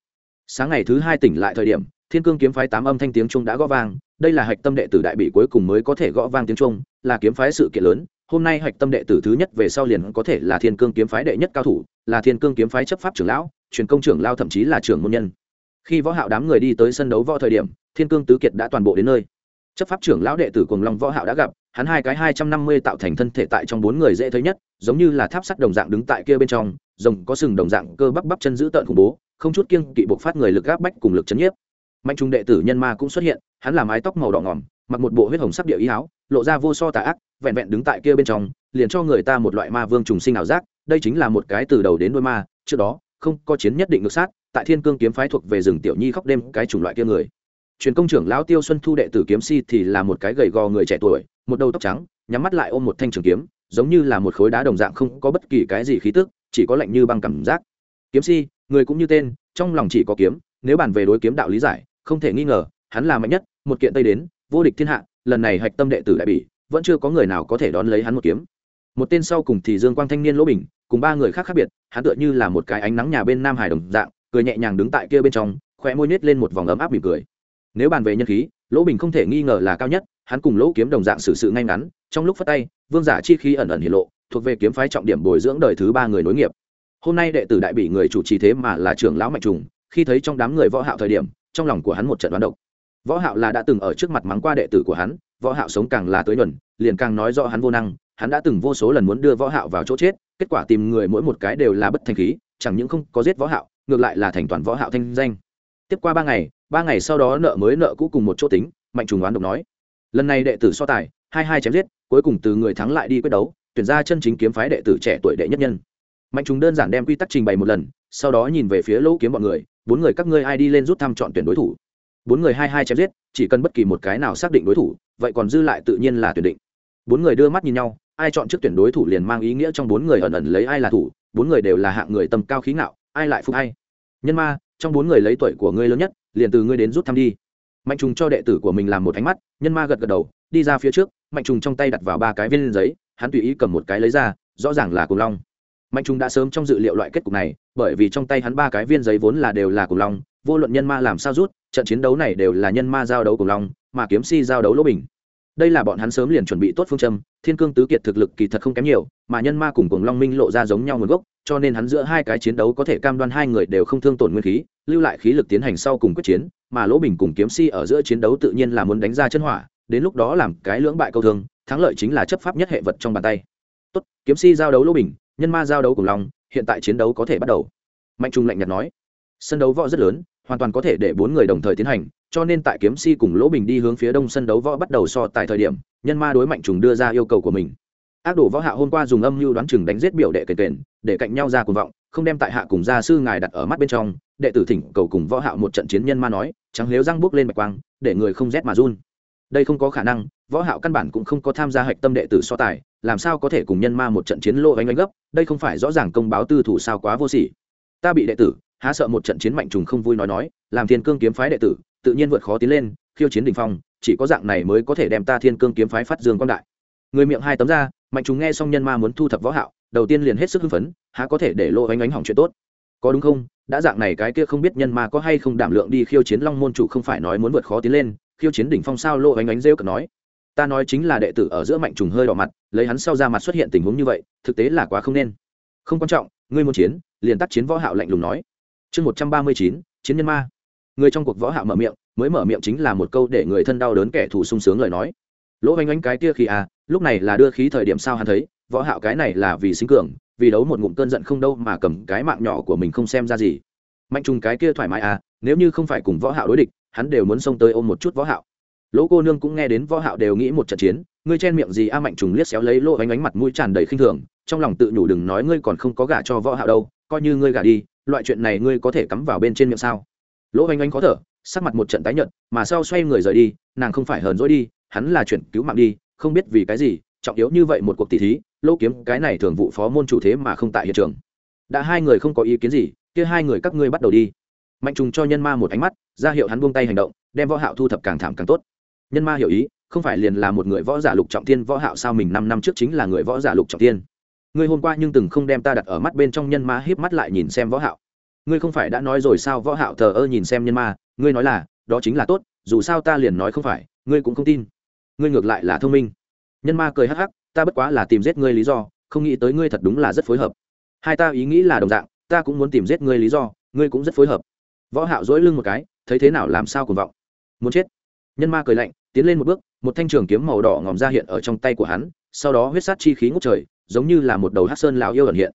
Sáng ngày thứ hai tỉnh lại thời điểm, thiên cương kiếm phái tám âm thanh tiếng trung đã gõ vang, đây là hạch tâm đệ tử đại bị cuối cùng mới có thể gõ vang tiếng trung, là kiếm phái sự kiện lớn, hôm nay hạch tâm đệ tử thứ nhất về sau liền có thể là thiên cương kiếm phái đệ nhất cao thủ, là thiên cương kiếm phái chấp pháp trưởng lão, truyền công trưởng lao thậm chí là trưởng môn nhân. Khi võ hạo đám người đi tới sân đấu võ thời điểm, thiên cương tứ kiệt đã toàn bộ đến nơi chấp pháp trưởng lão đệ tử cùng long võ hạo đã gặp, hắn hai cái hai trăm năm mươi tạo thành thân thể tại trong bốn người dễ thấy nhất, giống như là tháp sắt đồng dạng đứng tại kia bên trong, rồng có sừng đồng dạng cơ bắp bắp chân giữ tợn khủng bố, không chút kiêng kỵ buộc phát người lực gáp bách cùng lực chấn nhiếp. Mạnh trung đệ tử nhân ma cũng xuất hiện, hắn là mái tóc màu đỏ ngỏm, mặc một bộ huyết hồng sắc địa ý áo, lộ ra vô so tà ác, vẹn vẹn đứng tại kia bên trong, liền cho người ta một loại ma vương trùng sinh ảo giác, đây chính là một cái từ đầu đến đuôi ma, trước đó, không có chiến nhất định ngược sát, tại thiên cương kiếm phái thuộc về rừng tiểu nhi khóc đêm cái chủng loại kia người truyền công trưởng lão tiêu xuân thu đệ tử kiếm si thì là một cái gầy gò người trẻ tuổi, một đầu tóc trắng, nhắm mắt lại ôm một thanh trường kiếm, giống như là một khối đá đồng dạng không có bất kỳ cái gì khí tức, chỉ có lạnh như băng cảm giác. Kiếm si, người cũng như tên, trong lòng chỉ có kiếm, nếu bàn về đối kiếm đạo lý giải, không thể nghi ngờ, hắn là mạnh nhất, một kiện tây đến, vô địch thiên hạ, lần này hạch tâm đệ tử đại bỉ vẫn chưa có người nào có thể đón lấy hắn một kiếm. Một tên sau cùng thì dương quang thanh niên lỗ bình, cùng ba người khác khác biệt, hắn tựa như là một cái ánh nắng nhà bên nam hải đồng dạng, cười nhẹ nhàng đứng tại kia bên trong, khóe môi nhếch lên một vòng ấm áp mỉm cười nếu bàn về nhân khí, lỗ bình không thể nghi ngờ là cao nhất, hắn cùng lỗ kiếm đồng dạng xử sự ngay ngắn, trong lúc phát tay, vương giả chi khí ẩn ẩn hiện lộ, thuộc về kiếm phái trọng điểm bồi dưỡng đời thứ ba người nối nghiệp. Hôm nay đệ tử đại bị người chủ trì thế mà là trưởng lão mạnh trùng, khi thấy trong đám người võ hạo thời điểm, trong lòng của hắn một trận đoán độc. Võ hạo là đã từng ở trước mặt mắng qua đệ tử của hắn, võ hạo sống càng là tới nhuần, liền càng nói rõ hắn vô năng, hắn đã từng vô số lần muốn đưa võ hạo vào chỗ chết, kết quả tìm người mỗi một cái đều là bất thành khí, chẳng những không có giết võ hạo, ngược lại là thành toàn võ hạo thanh danh tiếp qua ba ngày ba ngày sau đó nợ mới nợ cũ cùng một chỗ tính, mạnh trùng đoán độc nói. Lần này đệ tử so tài, hai hai chém giết, cuối cùng từ người thắng lại đi quyết đấu, tuyển ra chân chính kiếm phái đệ tử trẻ tuổi đệ nhất nhân. Mạnh trùng đơn giản đem quy tắc trình bày một lần, sau đó nhìn về phía lỗ kiếm bọn người, bốn người các ngươi ai đi lên rút thăm chọn tuyển đối thủ? Bốn người hai hai chém giết, chỉ cần bất kỳ một cái nào xác định đối thủ, vậy còn dư lại tự nhiên là tuyển định. Bốn người đưa mắt nhìn nhau, ai chọn trước tuyển đối thủ liền mang ý nghĩa trong bốn người ẩn ẩn lấy ai là thủ, bốn người đều là hạng người tầm cao khí ngạo, ai lại phục ai. Nhân ma trong bốn người lấy tuổi của ngươi lớn nhất, liền từ ngươi đến rút thăm đi. Mạnh trùng cho đệ tử của mình làm một ánh mắt, nhân ma gật gật đầu, đi ra phía trước, mạnh trùng trong tay đặt vào ba cái viên giấy, hắn tùy ý cầm một cái lấy ra, rõ ràng là cùng long. Mạnh trùng đã sớm trong dự liệu loại kết cục này, bởi vì trong tay hắn ba cái viên giấy vốn là đều là cùng long, vô luận nhân ma làm sao rút, trận chiến đấu này đều là nhân ma giao đấu cùng long, mà kiếm si giao đấu lỗ bình đây là bọn hắn sớm liền chuẩn bị tốt phương châm, thiên cương tứ kiệt thực lực kỳ thật không kém nhiều, mà nhân ma cùng cùng long minh lộ ra giống nhau nguồn gốc, cho nên hắn giữa hai cái chiến đấu có thể cam đoan hai người đều không thương tổn nguyên khí, lưu lại khí lực tiến hành sau cùng quyết chiến, mà lỗ bình cùng kiếm si ở giữa chiến đấu tự nhiên là muốn đánh ra chân hỏa, đến lúc đó làm cái lưỡng bại câu thương, thắng lợi chính là chấp pháp nhất hệ vật trong bàn tay. Tốt, kiếm si giao đấu lỗ bình, nhân ma giao đấu cùng long, hiện tại chiến đấu có thể bắt đầu. Mạnh trung lạnh nhạt nói. Sân đấu võ rất lớn hoàn toàn có thể để bốn người đồng thời tiến hành, cho nên tại kiếm si cùng lỗ bình đi hướng phía đông sân đấu võ bắt đầu so tại thời điểm, nhân ma đối mạnh trùng đưa ra yêu cầu của mình. Ác đổ võ hạ hôm qua dùng âm mưu đoán chừng đánh giết biểu đệ kền kền, để cạnh nhau ra cuồng vọng, không đem tại hạ cùng gia sư ngài đặt ở mắt bên trong, đệ tử thỉnh cầu cùng võ hạo một trận chiến nhân ma nói chẳng nếu răng bước lên bạch quang, để người không rét mà run. Đây không có khả năng, võ hạo căn bản cũng không có tham gia hạch tâm đệ tử so tài, làm sao có thể cùng nhân ma một trận chiến lô ánh ánh gấp, đây không phải rõ ràng công báo tư thủ sao quá vô sỉ. Ta bị đệ tử há sợ một trận chiến mạnh trùng không vui nói nói, làm thiên cương kiếm phái đệ tử, tự nhiên vượt khó tiến lên, khiêu chiến đỉnh phong, chỉ có dạng này mới có thể đem ta thiên cương kiếm phái phát dương quang đại. Người miệng hai tấm ra, mạnh trùng nghe xong nhân ma muốn thu thập võ hạo, đầu tiên liền hết sức hưng phấn, há có thể để lô ánh ánh hỏng chuyện tốt. Có đúng không? Đã dạng này cái kia không biết nhân ma có hay không đảm lượng đi khiêu chiến long môn chủ không phải nói muốn vượt khó tiến lên, khiêu chiến đỉnh phong sao lô ánh ánh rêu cợt nói. Ta nói chính là đệ tử ở giữa mạnh trùng hơi đỏ mặt, lấy hắn sau ra mặt xuất hiện tình huống như vậy, thực tế là quá không nên. Không quan trọng, ngươi muốn chiến, liền tắt chiến võ hạo lạnh lùng nói chương một trăm ba mươi chín, chiến nhân ma. Người trong cuộc võ hạo mở miệng, mới mở miệng chính là một câu để người thân đau đớn kẻ thù sung sướng lời nói. Lỗ oanh oanh cái kia khi à lúc này là đưa khí thời điểm sao hắn thấy, võ hạo cái này là vì sinh cường, vì đấu một ngụm cơn giận không đâu mà cầm cái mạng nhỏ của mình không xem ra gì. Mạnh trùng cái kia thoải mái à nếu như không phải cùng võ hạo đối địch, hắn đều muốn xông tới ôm một chút võ hạo. Lỗ cô nương cũng nghe đến võ hạo đều nghĩ một trận chiến, ngươi chen miệng gì a mạnh trùng liếc xéo lấy lỗ ánh ánh mặt mũi tràn đầy khinh thường, trong lòng tự nhủ đừng nói ngươi còn không có gả cho võ hạo đâu, coi như ngươi gả đi loại chuyện này ngươi có thể cắm vào bên trên miệng sao? Lỗ ánh Anh khó thở, sắc mặt một trận tái nhợt, mà sau xoay người rời đi, nàng không phải hờn dỗi đi, hắn là chuyện cứu mạng đi, không biết vì cái gì, trọng yếu như vậy một cuộc tỷ thí, lỗ kiếm cái này thường vụ phó môn chủ thế mà không tại hiện trường. Đã hai người không có ý kiến gì, kia hai người các ngươi bắt đầu đi. Mạnh trùng cho nhân ma một ánh mắt, ra hiệu hắn buông tay hành động, đem võ hạo thu thập càng thảm càng tốt. Nhân ma hiểu ý, không phải liền là một người võ giả lục trọng thiên võ hạo sao mình năm năm trước chính là người võ giả lục trọng thiên? Ngươi hôm qua nhưng từng không đem ta đặt ở mắt bên trong nhân ma híp mắt lại nhìn xem võ hạo. Ngươi không phải đã nói rồi sao võ hạo thờ ơ nhìn xem nhân ma, ngươi nói là, đó chính là tốt, dù sao ta liền nói không phải, ngươi cũng không tin. Ngươi ngược lại là thông minh. Nhân ma cười hắc hắc, ta bất quá là tìm giết ngươi lý do, không nghĩ tới ngươi thật đúng là rất phối hợp. Hai ta ý nghĩ là đồng dạng, ta cũng muốn tìm giết ngươi lý do, ngươi cũng rất phối hợp. Võ hạo dỗi lưng một cái, thấy thế nào làm sao cuồng vọng. Muốn chết. Nhân ma cười lạnh, tiến lên một bước, một thanh trường kiếm màu đỏ ngòm ra hiện ở trong tay của hắn, sau đó huyết sát chi khí ngút trời giống như là một đầu hắc sơn lão yêu ẩn hiện.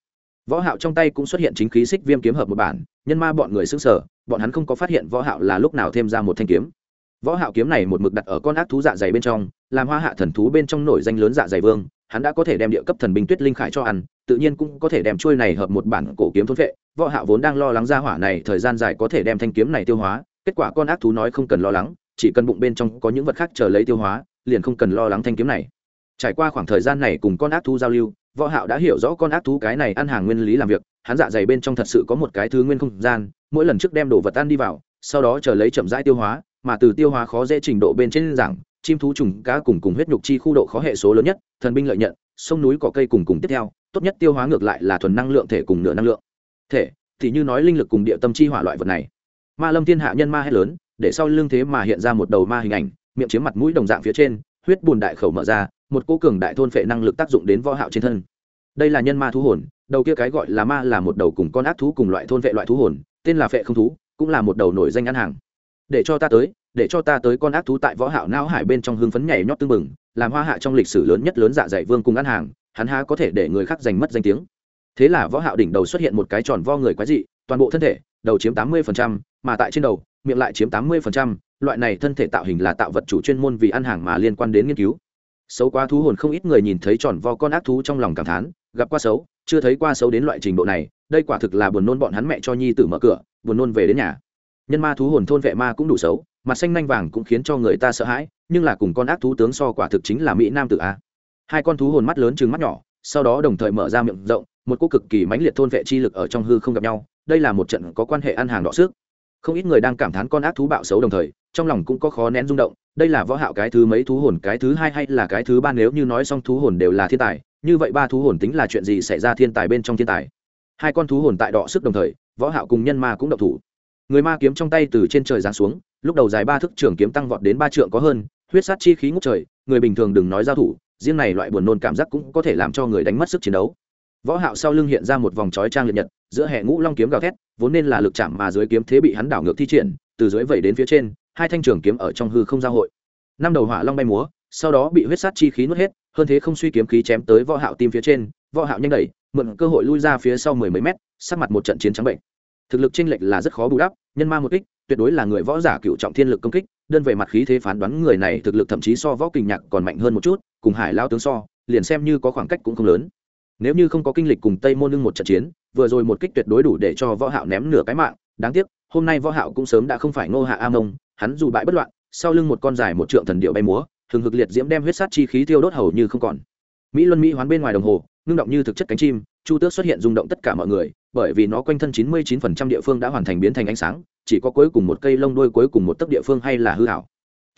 Võ hạo trong tay cũng xuất hiện chính khí xích viêm kiếm hợp một bản, nhân ma bọn người sững sờ, bọn hắn không có phát hiện võ hạo là lúc nào thêm ra một thanh kiếm. Võ hạo kiếm này một mực đặt ở con ác thú dạ dày bên trong, làm hoa hạ thần thú bên trong nổi danh lớn dạ dày vương, hắn đã có thể đem địa cấp thần binh tuyết linh khải cho ăn, tự nhiên cũng có thể đem chuôi này hợp một bản cổ kiếm thôn vệ. Võ hạo vốn đang lo lắng ra hỏa này thời gian dài có thể đem thanh kiếm này tiêu hóa, kết quả con ác thú nói không cần lo lắng, chỉ cần bụng bên trong có những vật khác chờ lấy tiêu hóa, liền không cần lo lắng thanh kiếm này. Trải qua khoảng thời gian này cùng con ác thú giao lưu võ hạo đã hiểu rõ con ác thú cái này ăn hàng nguyên lý làm việc, hắn dạ dày bên trong thật sự có một cái thứ nguyên không gian, mỗi lần trước đem đồ vật ăn đi vào, sau đó chờ lấy chậm rãi tiêu hóa, mà từ tiêu hóa khó dễ trình độ bên trên giảng, chim thú trùng, cá cùng cùng huyết nhục chi khu độ khó hệ số lớn nhất, thần binh lợi nhận, sông núi cỏ cây cùng cùng tiếp theo, tốt nhất tiêu hóa ngược lại là thuần năng lượng thể cùng nửa năng lượng. Thể, thì như nói linh lực cùng địa tâm chi hỏa loại vật này. Ma lâm thiên hạ nhân ma hết lớn, để sau lưng thế mà hiện ra một đầu ma hình ảnh, miệng chiếm mặt mũi đồng dạng phía trên huyết bùn đại khẩu mở ra một cô cường đại thôn phệ năng lực tác dụng đến võ hạo trên thân. Đây là nhân ma thú hồn đầu kia cái gọi là ma là một đầu cùng con ác thú cùng loại thôn vệ loại thú hồn tên là phệ không thú cũng là một đầu nổi danh ăn hàng. Để cho ta tới để cho ta tới con ác thú tại võ hạo não hải bên trong hưng phấn nhảy nhót tương mừng làm hoa hạ trong lịch sử lớn nhất lớn dạ dày vương cùng ăn hàng hắn há có thể để người khác giành mất danh tiếng. Thế là võ hạo đỉnh đầu xuất hiện một cái tròn vo người quái dị toàn bộ thân thể đầu chiếm 80%, mà tại trên đầu miệng lại chiếm 80%, loại này thân thể tạo hình là tạo vật chủ chuyên môn vì ăn hàng mà liên quan đến nghiên cứu. Xấu quá thú hồn không ít người nhìn thấy tròn vo con ác thú trong lòng cảm thán gặp qua xấu chưa thấy qua xấu đến loại trình độ này đây quả thực là buồn nôn bọn hắn mẹ cho nhi tử mở cửa buồn nôn về đến nhà. Nhân ma thú hồn thôn vệ ma cũng đủ xấu mặt xanh nanh vàng cũng khiến cho người ta sợ hãi nhưng là cùng con ác thú tướng so quả thực chính là mỹ nam tử a. Hai con thú hồn mắt lớn chừng mắt nhỏ sau đó đồng thời mở ra miệng rộng một cô cực kỳ mãnh liệt thôn vệ chi lực ở trong hư không gặp nhau đây là một trận có quan hệ ăn hàng đọ xước không ít người đang cảm thán con ác thú bạo xấu đồng thời, trong lòng cũng có khó nén rung động, đây là võ hạo cái thứ mấy thú hồn, cái thứ hai hay là cái thứ ba nếu như nói xong thú hồn đều là thiên tài, như vậy ba thú hồn tính là chuyện gì xảy ra thiên tài bên trong thiên tài? Hai con thú hồn tại đọ sức đồng thời, võ hạo cùng nhân ma cũng động thủ. Người ma kiếm trong tay từ trên trời giáng xuống, lúc đầu dài ba thước trường kiếm tăng vọt đến ba trượng có hơn, huyết sát chi khí ngút trời, người bình thường đừng nói giao thủ, riêng này loại buồn nôn cảm giác cũng có thể làm cho người đánh mất sức chiến đấu võ hạo sau lưng hiện ra một vòng chói trang liệt nhật, giữa hệ ngũ long kiếm gào thét, vốn nên là lực chạm mà dưới kiếm thế bị hắn đảo ngược thi triển, từ dưới vẩy đến phía trên, hai thanh trường kiếm ở trong hư không giao hội. Năm đầu hỏa long bay múa, sau đó bị huyết sát chi khí nuốt hết, hơn thế không suy kiếm khí chém tới võ hạo tim phía trên, võ hạo nhanh đẩy, mượn cơ hội lui ra phía sau mười mấy mét, sắc mặt một trận chiến trắng bệnh. Thực lực chênh lệch là rất khó bù đắp, nhân ma một kích, tuyệt đối là người võ giả cựu trọng thiên lực công kích, đơn về mặt khí thế phán đoán người này thực lực thậm chí so võ kình nhạc còn mạnh hơn một chút, cùng hải lao tướng so, liền xem như có khoảng cách cũng không lớn nếu như không có kinh lịch cùng tây môn lưng một trận chiến, vừa rồi một kích tuyệt đối đủ để cho võ hạo ném nửa cái mạng. Đáng tiếc, hôm nay võ hạo cũng sớm đã không phải ngô hạ a mông, hắn dù bại bất loạn, sau lưng một con dài một trượng thần điệu bay múa thường hực liệt diễm đem huyết sát chi khí tiêu đốt hầu như không còn. Mỹ luân mỹ hoán bên ngoài đồng hồ, ngưng động như thực chất cánh chim, chu tước xuất hiện rung động tất cả mọi người, bởi vì nó quanh thân 99% địa phương đã hoàn thành biến thành ánh sáng, chỉ có cuối cùng một cây lông đuôi cuối cùng một tấc địa phương hay là hư hảo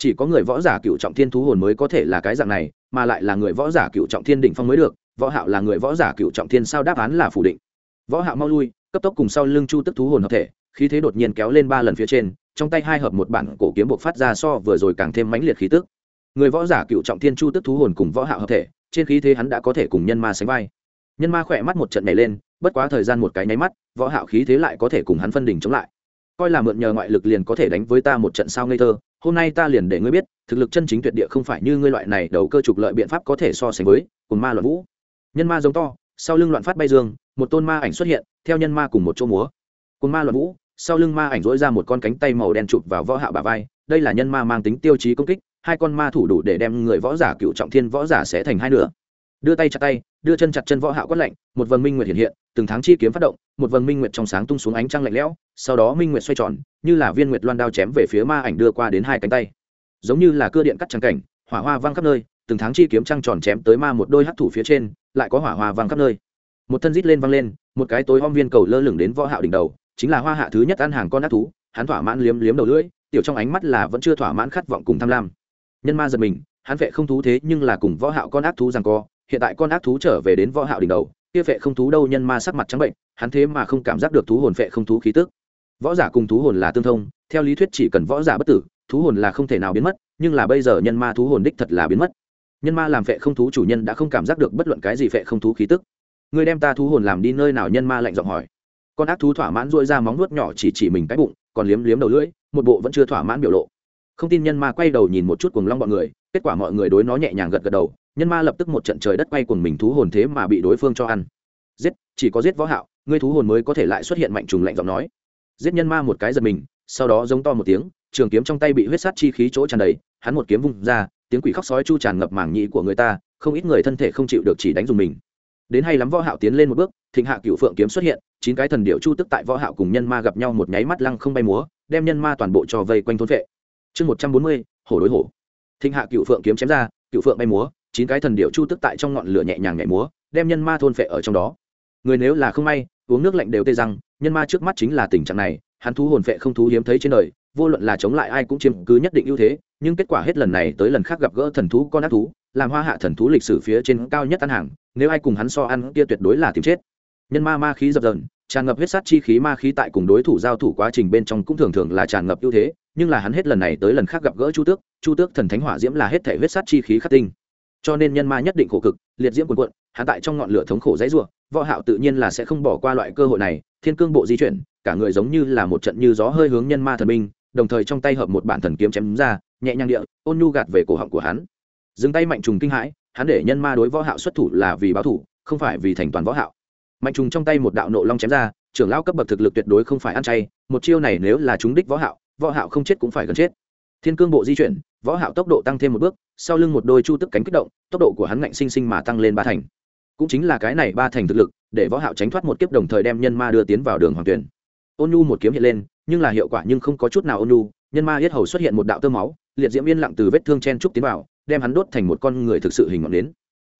chỉ có người võ giả cựu trọng thiên thú hồn mới có thể là cái dạng này, mà lại là người võ giả cựu trọng thiên đỉnh phong mới được võ hạo là người võ giả cựu trọng thiên sao đáp án là phủ định. Võ hạo mau lui, cấp tốc cùng sau lưng chu tức thú hồn hợp thể, khí thế đột nhiên kéo lên ba lần phía trên, trong tay hai hợp một bản cổ kiếm buộc phát ra so vừa rồi càng thêm mãnh liệt khí tức. Người võ giả cựu trọng thiên chu tức thú hồn cùng võ hạo hợp thể, trên khí thế hắn đã có thể cùng nhân ma sánh vai. Nhân ma khỏe mắt một trận nhảy lên, bất quá thời gian một cái nháy mắt, võ hạo khí thế lại có thể cùng hắn phân đỉnh chống lại. Coi là mượn nhờ ngoại lực liền có thể đánh với ta một trận sao ngây thơ, hôm nay ta liền để ngươi biết, thực lực chân chính tuyệt địa không phải như ngươi loại này đầu cơ trục lợi biện pháp có thể so sánh với, cùng ma loạn vũ nhân ma giống to, sau lưng loạn phát bay dương, một tôn ma ảnh xuất hiện, theo nhân ma cùng một chỗ múa. Cồn ma loạn vũ, sau lưng ma ảnh dỗi ra một con cánh tay màu đen chụp vào võ hạo bà vai, đây là nhân ma mang tính tiêu chí công kích, hai con ma thủ đủ để đem người võ giả cựu trọng thiên võ giả sẽ thành hai nửa. Đưa tay chặt tay, đưa chân chặt chân võ hạo quát lạnh, một vầng minh nguyệt hiện hiện, từng tháng chi kiếm phát động, một vầng minh nguyệt trong sáng tung xuống ánh trăng lạnh lẽo, sau đó minh nguyệt xoay tròn, như là viên nguyệt loan đao chém về phía ma ảnh đưa qua đến hai cánh tay. Giống như là cưa điện cắt trắng cảnh, hỏa hoa vang khắp nơi, từng tháng chi kiếm trăng tròn chém tới ma một đôi hắc thủ phía trên lại có hỏa hoa vang khắp nơi. Một thân rít lên vang lên, một cái tối om viên cầu lơ lửng đến võ hạo đỉnh đầu, chính là hoa hạ thứ nhất ăn hàng con ác thú, hắn thỏa mãn liếm liếm đầu lưỡi, tiểu trong ánh mắt là vẫn chưa thỏa mãn khát vọng cùng tham lam. Nhân ma giật mình, hắn vệ không thú thế nhưng là cùng võ hạo con ác thú rằng co, hiện tại con ác thú trở về đến võ hạo đỉnh đầu, kia vệ không thú đâu nhân ma sắc mặt trắng bệnh, hắn thế mà không cảm giác được thú hồn vệ không thú khí tức. Võ giả cùng thú hồn là tương thông, theo lý thuyết chỉ cần võ giả bất tử, thú hồn là không thể nào biến mất, nhưng là bây giờ nhân ma thú hồn đích thật là biến mất nhân ma làm vệ không thú chủ nhân đã không cảm giác được bất luận cái gì vệ không thú khí tức. Người đem ta thú hồn làm đi nơi nào? Nhân ma lạnh giọng hỏi. Con ác thú thỏa mãn dội ra móng nuốt nhỏ chỉ chỉ mình cái bụng, còn liếm liếm đầu lưỡi, một bộ vẫn chưa thỏa mãn biểu lộ. Không tin nhân ma quay đầu nhìn một chút cuồng long bọn người, kết quả mọi người đối nó nhẹ nhàng gật gật đầu, nhân ma lập tức một trận trời đất quay cùng mình thú hồn thế mà bị đối phương cho ăn. Giết, chỉ có giết võ hạo, ngươi thú hồn mới có thể lại xuất hiện mạnh trùng lạnh giọng nói. Giết nhân ma một cái giật mình, sau đó giống to một tiếng, trường kiếm trong tay bị huyết sát chi khí chỗ tràn đầy, hắn một kiếm vung ra tiếng quỷ khóc sói chu tràn ngập mảng nhĩ của người ta, không ít người thân thể không chịu được chỉ đánh dùng mình. Đến hay lắm võ hạo tiến lên một bước, thịnh hạ cựu phượng kiếm xuất hiện, chín cái thần điệu chu tức tại võ hạo cùng nhân ma gặp nhau một nháy mắt lăng không bay múa, đem nhân ma toàn bộ cho vây quanh thôn vệ. Chương một trăm bốn mươi, hổ đối hổ. Thịnh hạ cựu phượng kiếm chém ra cựu phượng bay múa, chín cái thần điệu chu tức tại trong ngọn lửa nhẹ nhàng nhảy múa, đem nhân ma thôn phệ ở trong đó. Người nếu là không may, uống nước lạnh đều tê răng, nhân ma trước mắt chính là tình trạng này, hắn thú hồn phệ không thú hiếm thấy trên đời vô luận là chống lại ai cũng chiếm cứ nhất định ưu thế, nhưng kết quả hết lần này tới lần khác gặp gỡ thần thú con ác thú, làm hoa hạ thần thú lịch sử phía trên cao nhất ăn hàng, nếu ai cùng hắn so ăn kia tuyệt đối là tìm chết. Nhân ma ma khí dập dần tràn ngập huyết sát chi khí ma khí tại cùng đối thủ giao thủ quá trình bên trong cũng thường thường là tràn ngập ưu thế, nhưng là hắn hết lần này tới lần khác gặp gỡ chu tước chu tước thần thánh hỏa diễm là hết thể huyết sát chi khí khắc tinh. Cho nên nhân ma nhất định khổ cực, liệt diễm quần cuộn, hắn tại trong ngọn lửa thống khổ dãy rủa, võ hạo tự nhiên là sẽ không bỏ qua loại cơ hội này, thiên cương bộ di chuyển, cả người giống như là một trận như gió hơi hướng nhân ma thần binh đồng thời trong tay hợp một bản thần kiếm chém ra, nhẹ nhàng địa, ôn nhu gạt về cổ họng của hắn. Dừng tay mạnh trùng kinh hãi, hắn để nhân ma đối võ hạo xuất thủ là vì báo thủ, không phải vì thành toàn võ hạo. Mạnh trùng trong tay một đạo nộ long chém ra, trưởng lão cấp bậc thực lực tuyệt đối không phải ăn chay, một chiêu này nếu là chúng đích võ hạo võ hạo không chết cũng phải gần chết. Thiên cương bộ di chuyển, võ hạo tốc độ tăng thêm một bước, sau lưng một đôi chu tức cánh kích động, tốc độ của hắn ngạnh sinh sinh mà tăng lên ba thành. Cũng chính là cái này ba thành thực lực, để võ hạo tránh thoát một kiếp đồng thời đem nhân ma đưa tiến vào đường hoàng tuyển. Ôn nhu một kiếm hiện lên nhưng là hiệu quả nhưng không có chút nào ôn nhu. Nhân ma yết hầu xuất hiện một đạo tơ máu, liệt diễm yên lặng từ vết thương chen trúc tiến vào, đem hắn đốt thành một con người thực sự hình ngọn đến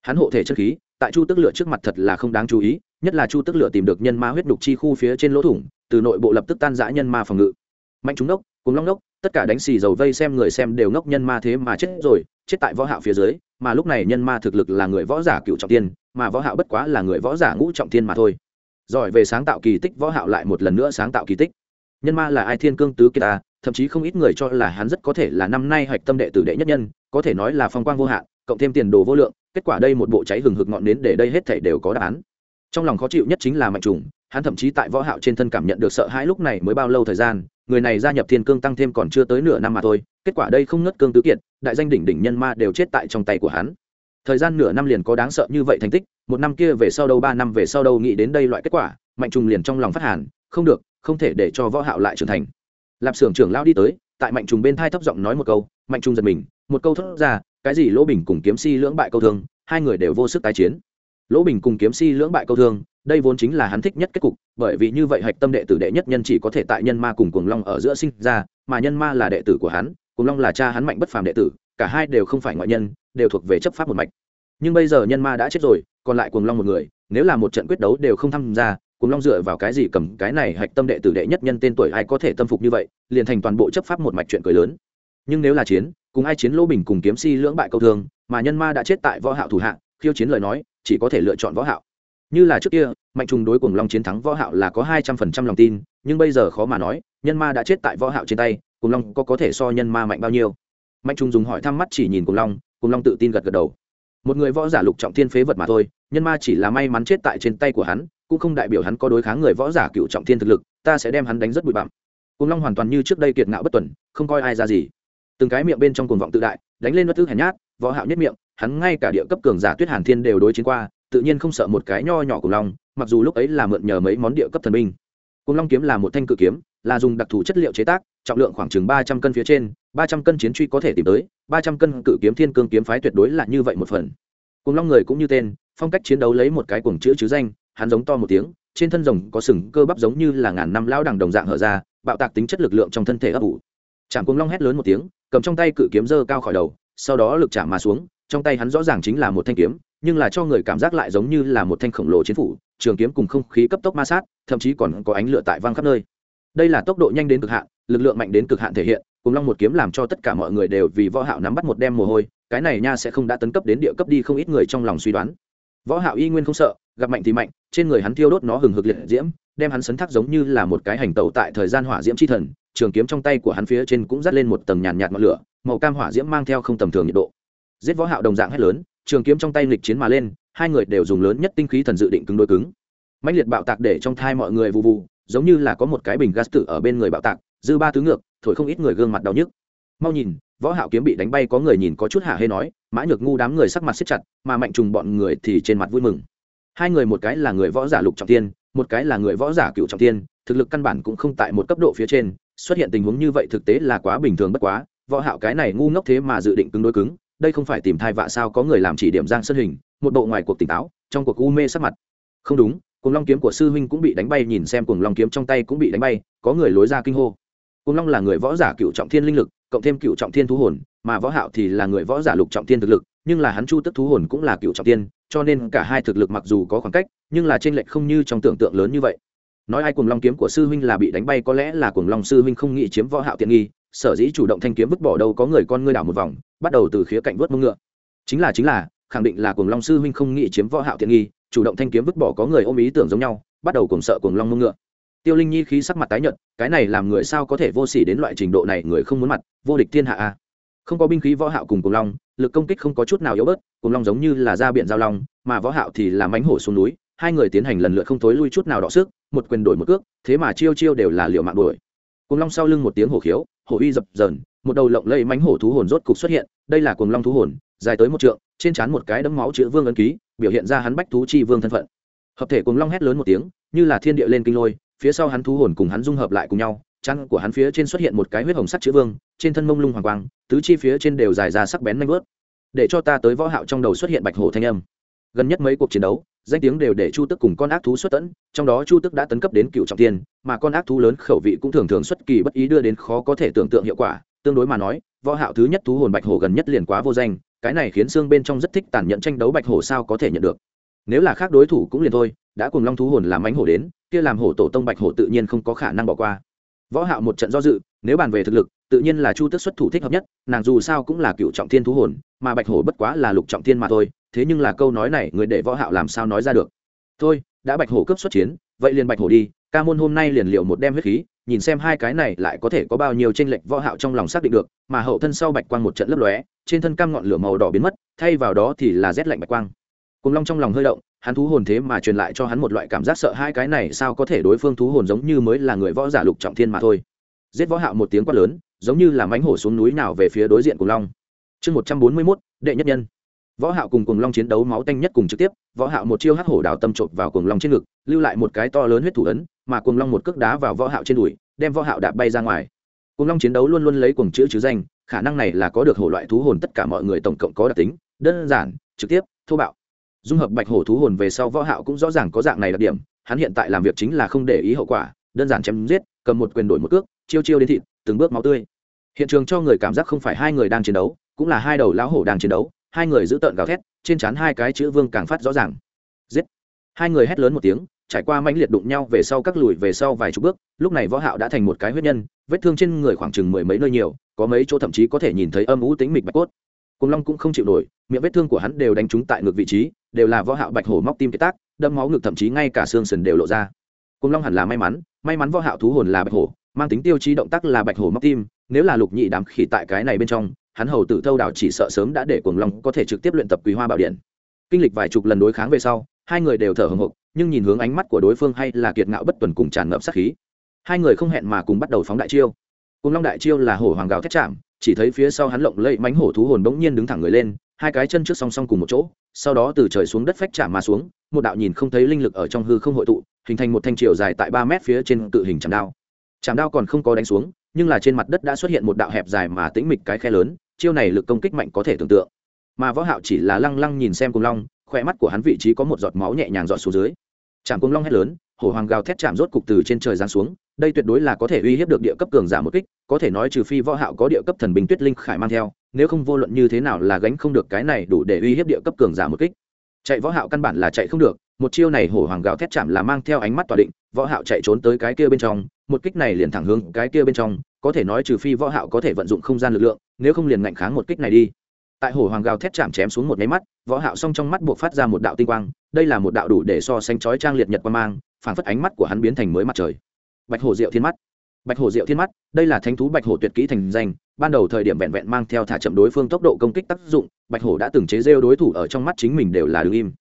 hắn hộ thể chân khí, tại chu tức lửa trước mặt thật là không đáng chú ý, nhất là chu tức lửa tìm được nhân ma huyết đục chi khu phía trên lỗ thủng, từ nội bộ lập tức tan rã nhân ma phòng ngự. Mạnh trúng đốc, cùng long đốc, tất cả đánh xì dầu vây xem người xem đều ngốc nhân ma thế mà chết rồi, chết tại võ hạo phía dưới, mà lúc này nhân ma thực lực là người võ giả cựu trọng tiên, mà võ hạo bất quá là người võ giả ngũ trọng tiên mà thôi. Giỏi về sáng tạo kỳ tích, võ hạo lại một lần nữa sáng tạo kỳ tích nhân ma là ai thiên cương tứ kiệt ta thậm chí không ít người cho là hắn rất có thể là năm nay hạch tâm đệ tử đệ nhất nhân, có thể nói là phong quang vô hạn, cộng thêm tiền đồ vô lượng, kết quả đây một bộ cháy hừng hực ngọn nến để đây hết thảy đều có đáp án. Trong lòng khó chịu nhất chính là mạnh trùng, hắn thậm chí tại võ hạo trên thân cảm nhận được sợ hãi lúc này mới bao lâu thời gian, người này gia nhập thiên cương tăng thêm còn chưa tới nửa năm mà thôi, kết quả đây không ngất cương tứ kiệt, đại danh đỉnh đỉnh nhân ma đều chết tại trong tay của hắn. Thời gian nửa năm liền có đáng sợ như vậy thành tích, một năm kia về sau đâu ba năm về sau đâu nghĩ đến đây loại kết quả, mạnh trùng liền trong lòng phát hàn, không được không thể để cho võ hạo lại trưởng thành. Lạp xưởng trưởng lao đi tới, tại mạnh trùng bên thai thấp giọng nói một câu, mạnh trùng giật mình, một câu thốt ra, cái gì lỗ bình cùng kiếm si lưỡng bại câu thương, hai người đều vô sức tái chiến. Lỗ bình cùng kiếm si lưỡng bại câu thương, đây vốn chính là hắn thích nhất kết cục, bởi vì như vậy hạch tâm đệ tử đệ nhất nhân chỉ có thể tại nhân ma cùng cuồng long ở giữa sinh ra, mà nhân ma là đệ tử của hắn, cuồng long là cha hắn mạnh bất phàm đệ tử, cả hai đều không phải ngoại nhân, đều thuộc về chấp pháp một mạch. Nhưng bây giờ nhân ma đã chết rồi, còn lại cuồng long một người, nếu là một trận quyết đấu đều không tham gia cùng long dựa vào cái gì cầm cái này hạch tâm đệ tử đệ nhất nhân tên tuổi ai có thể tâm phục như vậy, liền thành toàn bộ chấp pháp một mạch chuyện cười lớn. Nhưng nếu là chiến, cùng ai chiến lỗ bình cùng kiếm si lưỡng bại câu thương mà nhân ma đã chết tại võ hạo thủ hạ, khiêu chiến lời nói, chỉ có thể lựa chọn võ hạo. Như là trước kia, mạnh trùng đối cùng long chiến thắng võ hạo là có hai trăm phần trăm lòng tin, nhưng bây giờ khó mà nói, nhân ma đã chết tại võ hạo trên tay, cùng long có có thể so nhân ma mạnh bao nhiêu? Mạnh trùng dùng hỏi thăm mắt chỉ nhìn cùng long cùng long tự tin gật gật đầu. Một người võ giả lục trọng thiên phế vật mà thôi nhân ma chỉ là may mắn chết tại trên tay của hắn, cũng không đại biểu hắn có đối kháng người võ giả cựu trọng thiên thực lực, ta sẽ đem hắn đánh rất bụi bặm. Cùng long hoàn toàn như trước đây kiệt ngạo bất tuần, không coi ai ra gì. Từng cái miệng bên trong cuồng vọng tự đại, đánh lên bất thứ hèn nhát, võ hạo nhất miệng, hắn ngay cả địa cấp cường giả tuyết hàn thiên đều đối chiến qua, tự nhiên không sợ một cái nho nhỏ của long, mặc dù lúc ấy là mượn nhờ mấy món địa cấp thần binh. Cùng long kiếm là một thanh cự kiếm, là dùng đặc thù chất liệu chế tác, trọng lượng khoảng chừng ba trăm cân phía trên, ba trăm cân chiến truy có thể tìm tới, ba trăm cân cự kiếm thiên cương kiếm phái tuyệt đối là như vậy một phần. Cùng long người cũng như tên phong cách chiến đấu lấy một cái cuồng chữ chứ danh, hắn giống to một tiếng, trên thân rồng có sừng cơ bắp giống như là ngàn năm lao đằng đồng dạng hở ra, bạo tạc tính chất lực lượng trong thân thể ấp ủ. Chạm cuồng long hét lớn một tiếng, cầm trong tay cự kiếm dơ cao khỏi đầu, sau đó lực chạm mà xuống, trong tay hắn rõ ràng chính là một thanh kiếm, nhưng là cho người cảm giác lại giống như là một thanh khổng lồ chiến phủ, trường kiếm cùng không khí cấp tốc ma sát, thậm chí còn có ánh lửa tại văng khắp nơi. Đây là tốc độ nhanh đến cực hạn, lực lượng mạnh đến cực hạn thể hiện cùng long một kiếm làm cho tất cả mọi người đều vì võ hạo nắm bắt một đem mồ hôi, cái này nha sẽ không đã tấn cấp đến địa cấp đi không ít người trong lòng suy đoán võ hạo y nguyên không sợ, gặp mạnh thì mạnh, trên người hắn thiêu đốt nó hừng hực liệt diễm, đem hắn sấn thác giống như là một cái hành tẩu tại thời gian hỏa diễm chi thần, trường kiếm trong tay của hắn phía trên cũng dắt lên một tầng nhàn nhạt ngọn lửa, màu cam hỏa diễm mang theo không tầm thường nhiệt độ. Giết võ hạo đồng dạng hét lớn, trường kiếm trong tay nghịch chiến mà lên, hai người đều dùng lớn nhất tinh khí thần dự định cứng đối cứng. Mãnh liệt bạo tạc để trong thai mọi người vụ vụ giống như là có một cái bình gas tử ở bên người bạo tạc, dư ba tứ ngược, thổi không ít người gương mặt đau nhức mau nhìn, võ hạo kiếm bị đánh bay có người nhìn có chút hạ hê nói, mã nhược ngu đám người sắc mặt siết chặt, mà mạnh trùng bọn người thì trên mặt vui mừng. Hai người một cái là người võ giả lục trọng thiên, một cái là người võ giả cựu trọng thiên, thực lực căn bản cũng không tại một cấp độ phía trên, xuất hiện tình huống như vậy thực tế là quá bình thường bất quá, võ hạo cái này ngu ngốc thế mà dự định cứng đối cứng, đây không phải tìm thai vạ sao có người làm chỉ điểm giang sơn hình, một bộ ngoài cuộc tỉnh táo, trong cuộc u mê sắc mặt. Không đúng cùng long kiếm của sư huynh cũng bị đánh bay nhìn xem cùng long kiếm trong tay cũng bị đánh bay, có người lối ra kinh hô. Cùng long là người võ giả cựu trọng thiên linh lực cộng thêm cựu trọng thiên thú hồn, mà võ hạo thì là người võ giả lục trọng thiên thực lực, nhưng là hắn chu tức thú hồn cũng là cựu trọng thiên, cho nên cả hai thực lực mặc dù có khoảng cách, nhưng là trên lệch không như trong tưởng tượng lớn như vậy. Nói ai cùng long kiếm của sư huynh là bị đánh bay có lẽ là cùng long sư huynh không nghĩ chiếm võ hạo tiện nghi, sở dĩ chủ động thanh kiếm vứt bỏ đâu có người con ngươi đảo một vòng, bắt đầu từ khía cạnh vớt mông ngựa. Chính là chính là, khẳng định là cùng long sư huynh không nghĩ chiếm võ hạo tiện nghi, chủ động thanh kiếm vứt bỏ có người ôm ý tưởng giống nhau, bắt đầu cùng sợ cùng long mông ngựa tiêu linh nhi khí sắc mặt tái nhợt, cái này làm người sao có thể vô sỉ đến loại trình độ này, người không muốn mặt, vô địch thiên hạ a không có binh khí võ hạo cùng cùng long, lực công kích không có chút nào yếu bớt cùng long giống như là ra biển giao long, mà võ hạo thì là mánh hổ xuống núi, hai người tiến hành lần lượt không thối lui chút nào đọ sức, một quyền đổi một cước, thế mà chiêu chiêu đều là liều mạng đuổi. Cùng long sau lưng một tiếng hổ khiếu, hổ uy dập dờn, một đầu lộng lẫy mánh hổ thú hồn rốt cục xuất hiện, đây là cùng long thú hồn, dài tới một trượng, trên trán một cái đấm máu chữ vương ấn ký, biểu hiện ra hắn bách thú chi vương thân phận. Hợp thể cùng long hét lớn một tiếng, như là thiên địa lên kinh lôi phía sau hắn thú hồn cùng hắn dung hợp lại cùng nhau trăng của hắn phía trên xuất hiện một cái huyết hồng sắc chữ vương, trên thân mông lung hoàng quang, tứ chi phía trên đều dài ra sắc bén nanh vớt để cho ta tới võ hạo trong đầu xuất hiện bạch hổ thanh âm. Gần nhất mấy cuộc chiến đấu, danh tiếng đều để chu tức cùng con ác thú xuất tẫn trong đó chu tức đã tấn cấp đến cựu trọng tiên, mà con ác thú lớn khẩu vị cũng thường thường xuất kỳ bất ý đưa đến khó có thể tưởng tượng hiệu quả. Tương đối mà nói, võ hạo thứ nhất thú hồn bạch hổ gần nhất liền quá vô danh, cái này khiến xương bên trong rất thích tàn nhẫn tranh đấu bạch hổ sao có thể nhận được. Nếu là khác đối thủ cũng liền thôi, đã cùng long thú hồn làm ánh hổ đến kia làm hổ tổ tông bạch hổ tự nhiên không có khả năng bỏ qua. Võ hạo một trận do dự, nếu bàn về thực lực, tự nhiên là chu tước xuất thủ thích hợp nhất, nàng dù sao cũng là cựu trọng thiên thú hồn, mà bạch hổ bất quá là lục trọng thiên mà thôi, thế nhưng là câu nói này người để võ hạo làm sao nói ra được? Thôi, đã bạch hổ cấp xuất chiến, vậy liền bạch hổ đi, ca môn hôm nay liền liệu một đem huyết khí, nhìn xem hai cái này lại có thể có bao nhiêu tranh lệch võ hạo trong lòng xác định được, mà hậu thân sau bạch quang một trận lấp lóe, trên thân cam ngọn lửa màu đỏ biến mất, thay vào đó thì là rét lạnh bạch quang. Cùng long trong lòng hơi động hắn thú hồn thế mà truyền lại cho hắn một loại cảm giác sợ hai cái này sao có thể đối phương thú hồn giống như mới là người võ giả lục trọng thiên mà thôi. Giết võ hạo một tiếng quát lớn giống như là mãnh hổ xuống núi nào về phía đối diện cùng long. Chương một trăm bốn mươi 141, đệ nhất nhân. Võ hạo cùng cùng long chiến đấu máu tanh nhất cùng trực tiếp võ hạo một chiêu hắc hổ đào tâm trộn vào cùng long trên ngực lưu lại một cái to lớn huyết thủ ấn mà cùng long một cước đá vào võ hạo trên đùi đem võ hạo đạp bay ra ngoài. Cùng long chiến đấu luôn luôn lấy cuồng chữ chữ danh khả năng này là có được hổ loại thú hồn tất cả mọi người tổng cộng có đặc tính đơn giản trực tiếp thô bạo dung hợp bạch hổ thú hồn về sau võ hạo cũng rõ ràng có dạng này đặc điểm, hắn hiện tại làm việc chính là không để ý hậu quả, đơn giản chém giết, cầm một quyền đổi một cước, chiêu chiêu đến thịt, từng bước máu tươi. Hiện trường cho người cảm giác không phải hai người đang chiến đấu, cũng là hai đầu lão hổ đang chiến đấu, hai người giữ tợn gào thét, trên trán hai cái chữ vương càng phát rõ ràng. Giết! Hai người hét lớn một tiếng, trải qua mãnh liệt đụng nhau về sau các lùi về sau vài chục bước, lúc này võ hạo đã thành một cái huyết nhân, vết thương trên người khoảng chừng mười mấy nơi nhiều, có mấy chỗ thậm chí có thể nhìn thấy âm u tính mịch bạch cốt. Cùng long cũng không chịu nổi, miệng vết thương của hắn đều đánh trúng tại ngược vị trí đều là võ hạo bạch hổ móc tim kết tác đâm máu ngực thậm chí ngay cả xương sườn đều lộ ra. Cùng long hẳn là may mắn may mắn võ hạo thú hồn là bạch hổ, mang tính tiêu chí động tác là bạch hổ móc tim, nếu là lục nhị đám khỉ tại cái này bên trong, hắn hầu tử thâu đảo chỉ sợ sớm đã để cuồng long có thể trực tiếp luyện tập quý hoa bảo điện. Kinh lịch vài chục lần đối kháng về sau, hai người đều thở hồng hộc, nhưng nhìn hướng ánh mắt của đối phương hay là kiệt ngạo bất tuần cùng tràn ngập sát khí. Hai người không hẹn mà cùng bắt đầu phóng đại chiêu. Cùng long đại chiêu là hổ hoàng gào thét chạm chỉ thấy phía sau hắn lộng lẫy mánh hổ thú hồn bỗng nhiên đứng thẳng người lên, hai cái chân trước song song cùng một chỗ, sau đó từ trời xuống đất phách chạm mà xuống, một đạo nhìn không thấy linh lực ở trong hư không hội tụ, hình thành một thanh triều dài tại ba mét phía trên tự hình chạm đao. Chạm đao còn không có đánh xuống, nhưng là trên mặt đất đã xuất hiện một đạo hẹp dài mà tĩnh mịch cái khe lớn, chiêu này lực công kích mạnh có thể tưởng tượng. Mà võ hạo chỉ là lăng lăng nhìn xem cùng long khoe mắt của hắn vị trí có một giọt máu nhẹ nhàng giọt xuống dưới. Chạm cùng long hét lớn hổ hoàng gào thét chạm rốt cục từ trên trời giáng xuống, đây tuyệt đối là có thể uy hiếp được địa cấp cường giả một kích, có thể nói trừ phi võ hạo có địa cấp thần bình tuyết linh khải mang theo, nếu không vô luận như thế nào là gánh không được cái này đủ để uy hiếp địa cấp cường giả một kích. Chạy võ hạo căn bản là chạy không được, một chiêu này hổ hoàng gào thét chạm là mang theo ánh mắt tỏa định, võ hạo chạy trốn tới cái kia bên trong, một kích này liền thẳng hướng cái kia bên trong, có thể nói trừ phi võ hạo có thể vận dụng không gian lực lượng, nếu không liền ngạnh kháng một kích này đi. Tại hổ hoàng gào thét chạm chém xuống một máy mắt, võ hạo song trong mắt buộc phát ra một đạo tinh quang, đây là một đạo đủ để so sánh chói trang liệt nhật quang mang phảng phất ánh mắt của hắn biến thành mới mặt trời. Bạch hổ diệu thiên mắt. Bạch hổ diệu thiên mắt, đây là thánh thú bạch hổ tuyệt kỹ thành danh, ban đầu thời điểm vẹn vẹn mang theo thả chậm đối phương tốc độ công kích tác dụng, bạch hổ đã từng chế rêu đối thủ ở trong mắt chính mình đều là đứng im.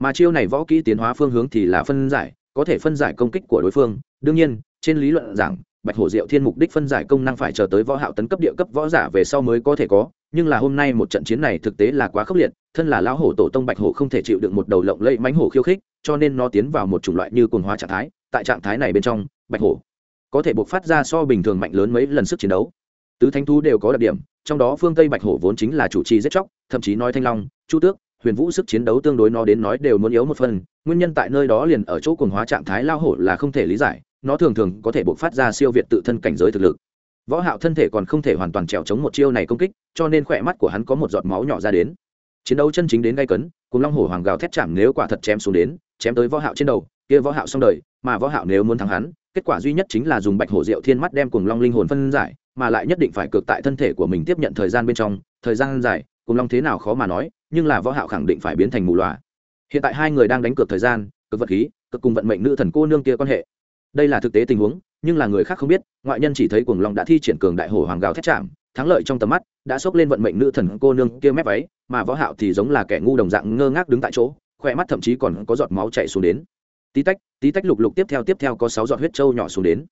Mà chiêu này võ kỹ tiến hóa phương hướng thì là phân giải, có thể phân giải công kích của đối phương. Đương nhiên, trên lý luận giảng bạch hổ diệu thiên mục đích phân giải công năng phải chờ tới võ hạo tấn cấp địa cấp võ giả về sau mới có thể có nhưng là hôm nay một trận chiến này thực tế là quá khốc liệt, thân là lão hổ tổ tông bạch hổ không thể chịu được một đầu lộng lẫy mãnh hổ khiêu khích, cho nên nó tiến vào một chủng loại như cuồng hóa trạng thái, tại trạng thái này bên trong, bạch hổ có thể buộc phát ra so bình thường mạnh lớn mấy lần sức chiến đấu. Tứ thánh thú đều có đặc điểm, trong đó phương tây bạch hổ vốn chính là chủ trì giết chóc, thậm chí nói thanh long, chu tước, huyền vũ sức chiến đấu tương đối nó đến nói đều muốn yếu một phần, nguyên nhân tại nơi đó liền ở chỗ cuồng hóa trạng thái lao hổ là không thể lý giải, nó thường thường có thể buộc phát ra siêu việt tự thân cảnh giới thực lực võ hạo thân thể còn không thể hoàn toàn trèo chống một chiêu này công kích, cho nên khỏe mắt của hắn có một giọt máu nhỏ ra đến. Chiến đấu chân chính đến gay cấn, cùng long hổ hoàng gào thét chạm nếu quả thật chém xuống đến, chém tới võ hạo trên đầu, kia võ hạo xong đời, mà võ hạo nếu muốn thắng hắn, kết quả duy nhất chính là dùng bạch hổ diệu thiên mắt đem cùng long linh hồn phân giải, mà lại nhất định phải cược tại thân thể của mình tiếp nhận thời gian bên trong, thời gian dài, cùng long thế nào khó mà nói, nhưng là võ hạo khẳng định phải biến thành mù lòa hiện tại hai người đang đánh cược thời gian cực vật khí cực cùng vận mệnh nữ thần cô nương kia quan hệ đây là thực tế tình huống, nhưng là người khác không biết, ngoại nhân chỉ thấy cuồng long đã thi triển cường đại hổ hoàng gào thét chạm, thắng lợi trong tầm mắt, đã xốc lên vận mệnh nữ thần cô nương kia mép váy, mà võ hạo thì giống là kẻ ngu đồng dạng ngơ ngác đứng tại chỗ, khỏe mắt thậm chí còn có giọt máu chảy xuống đến. Tí tách tí tách lục lục tiếp theo tiếp theo có sáu giọt huyết trâu nhỏ xuống đến.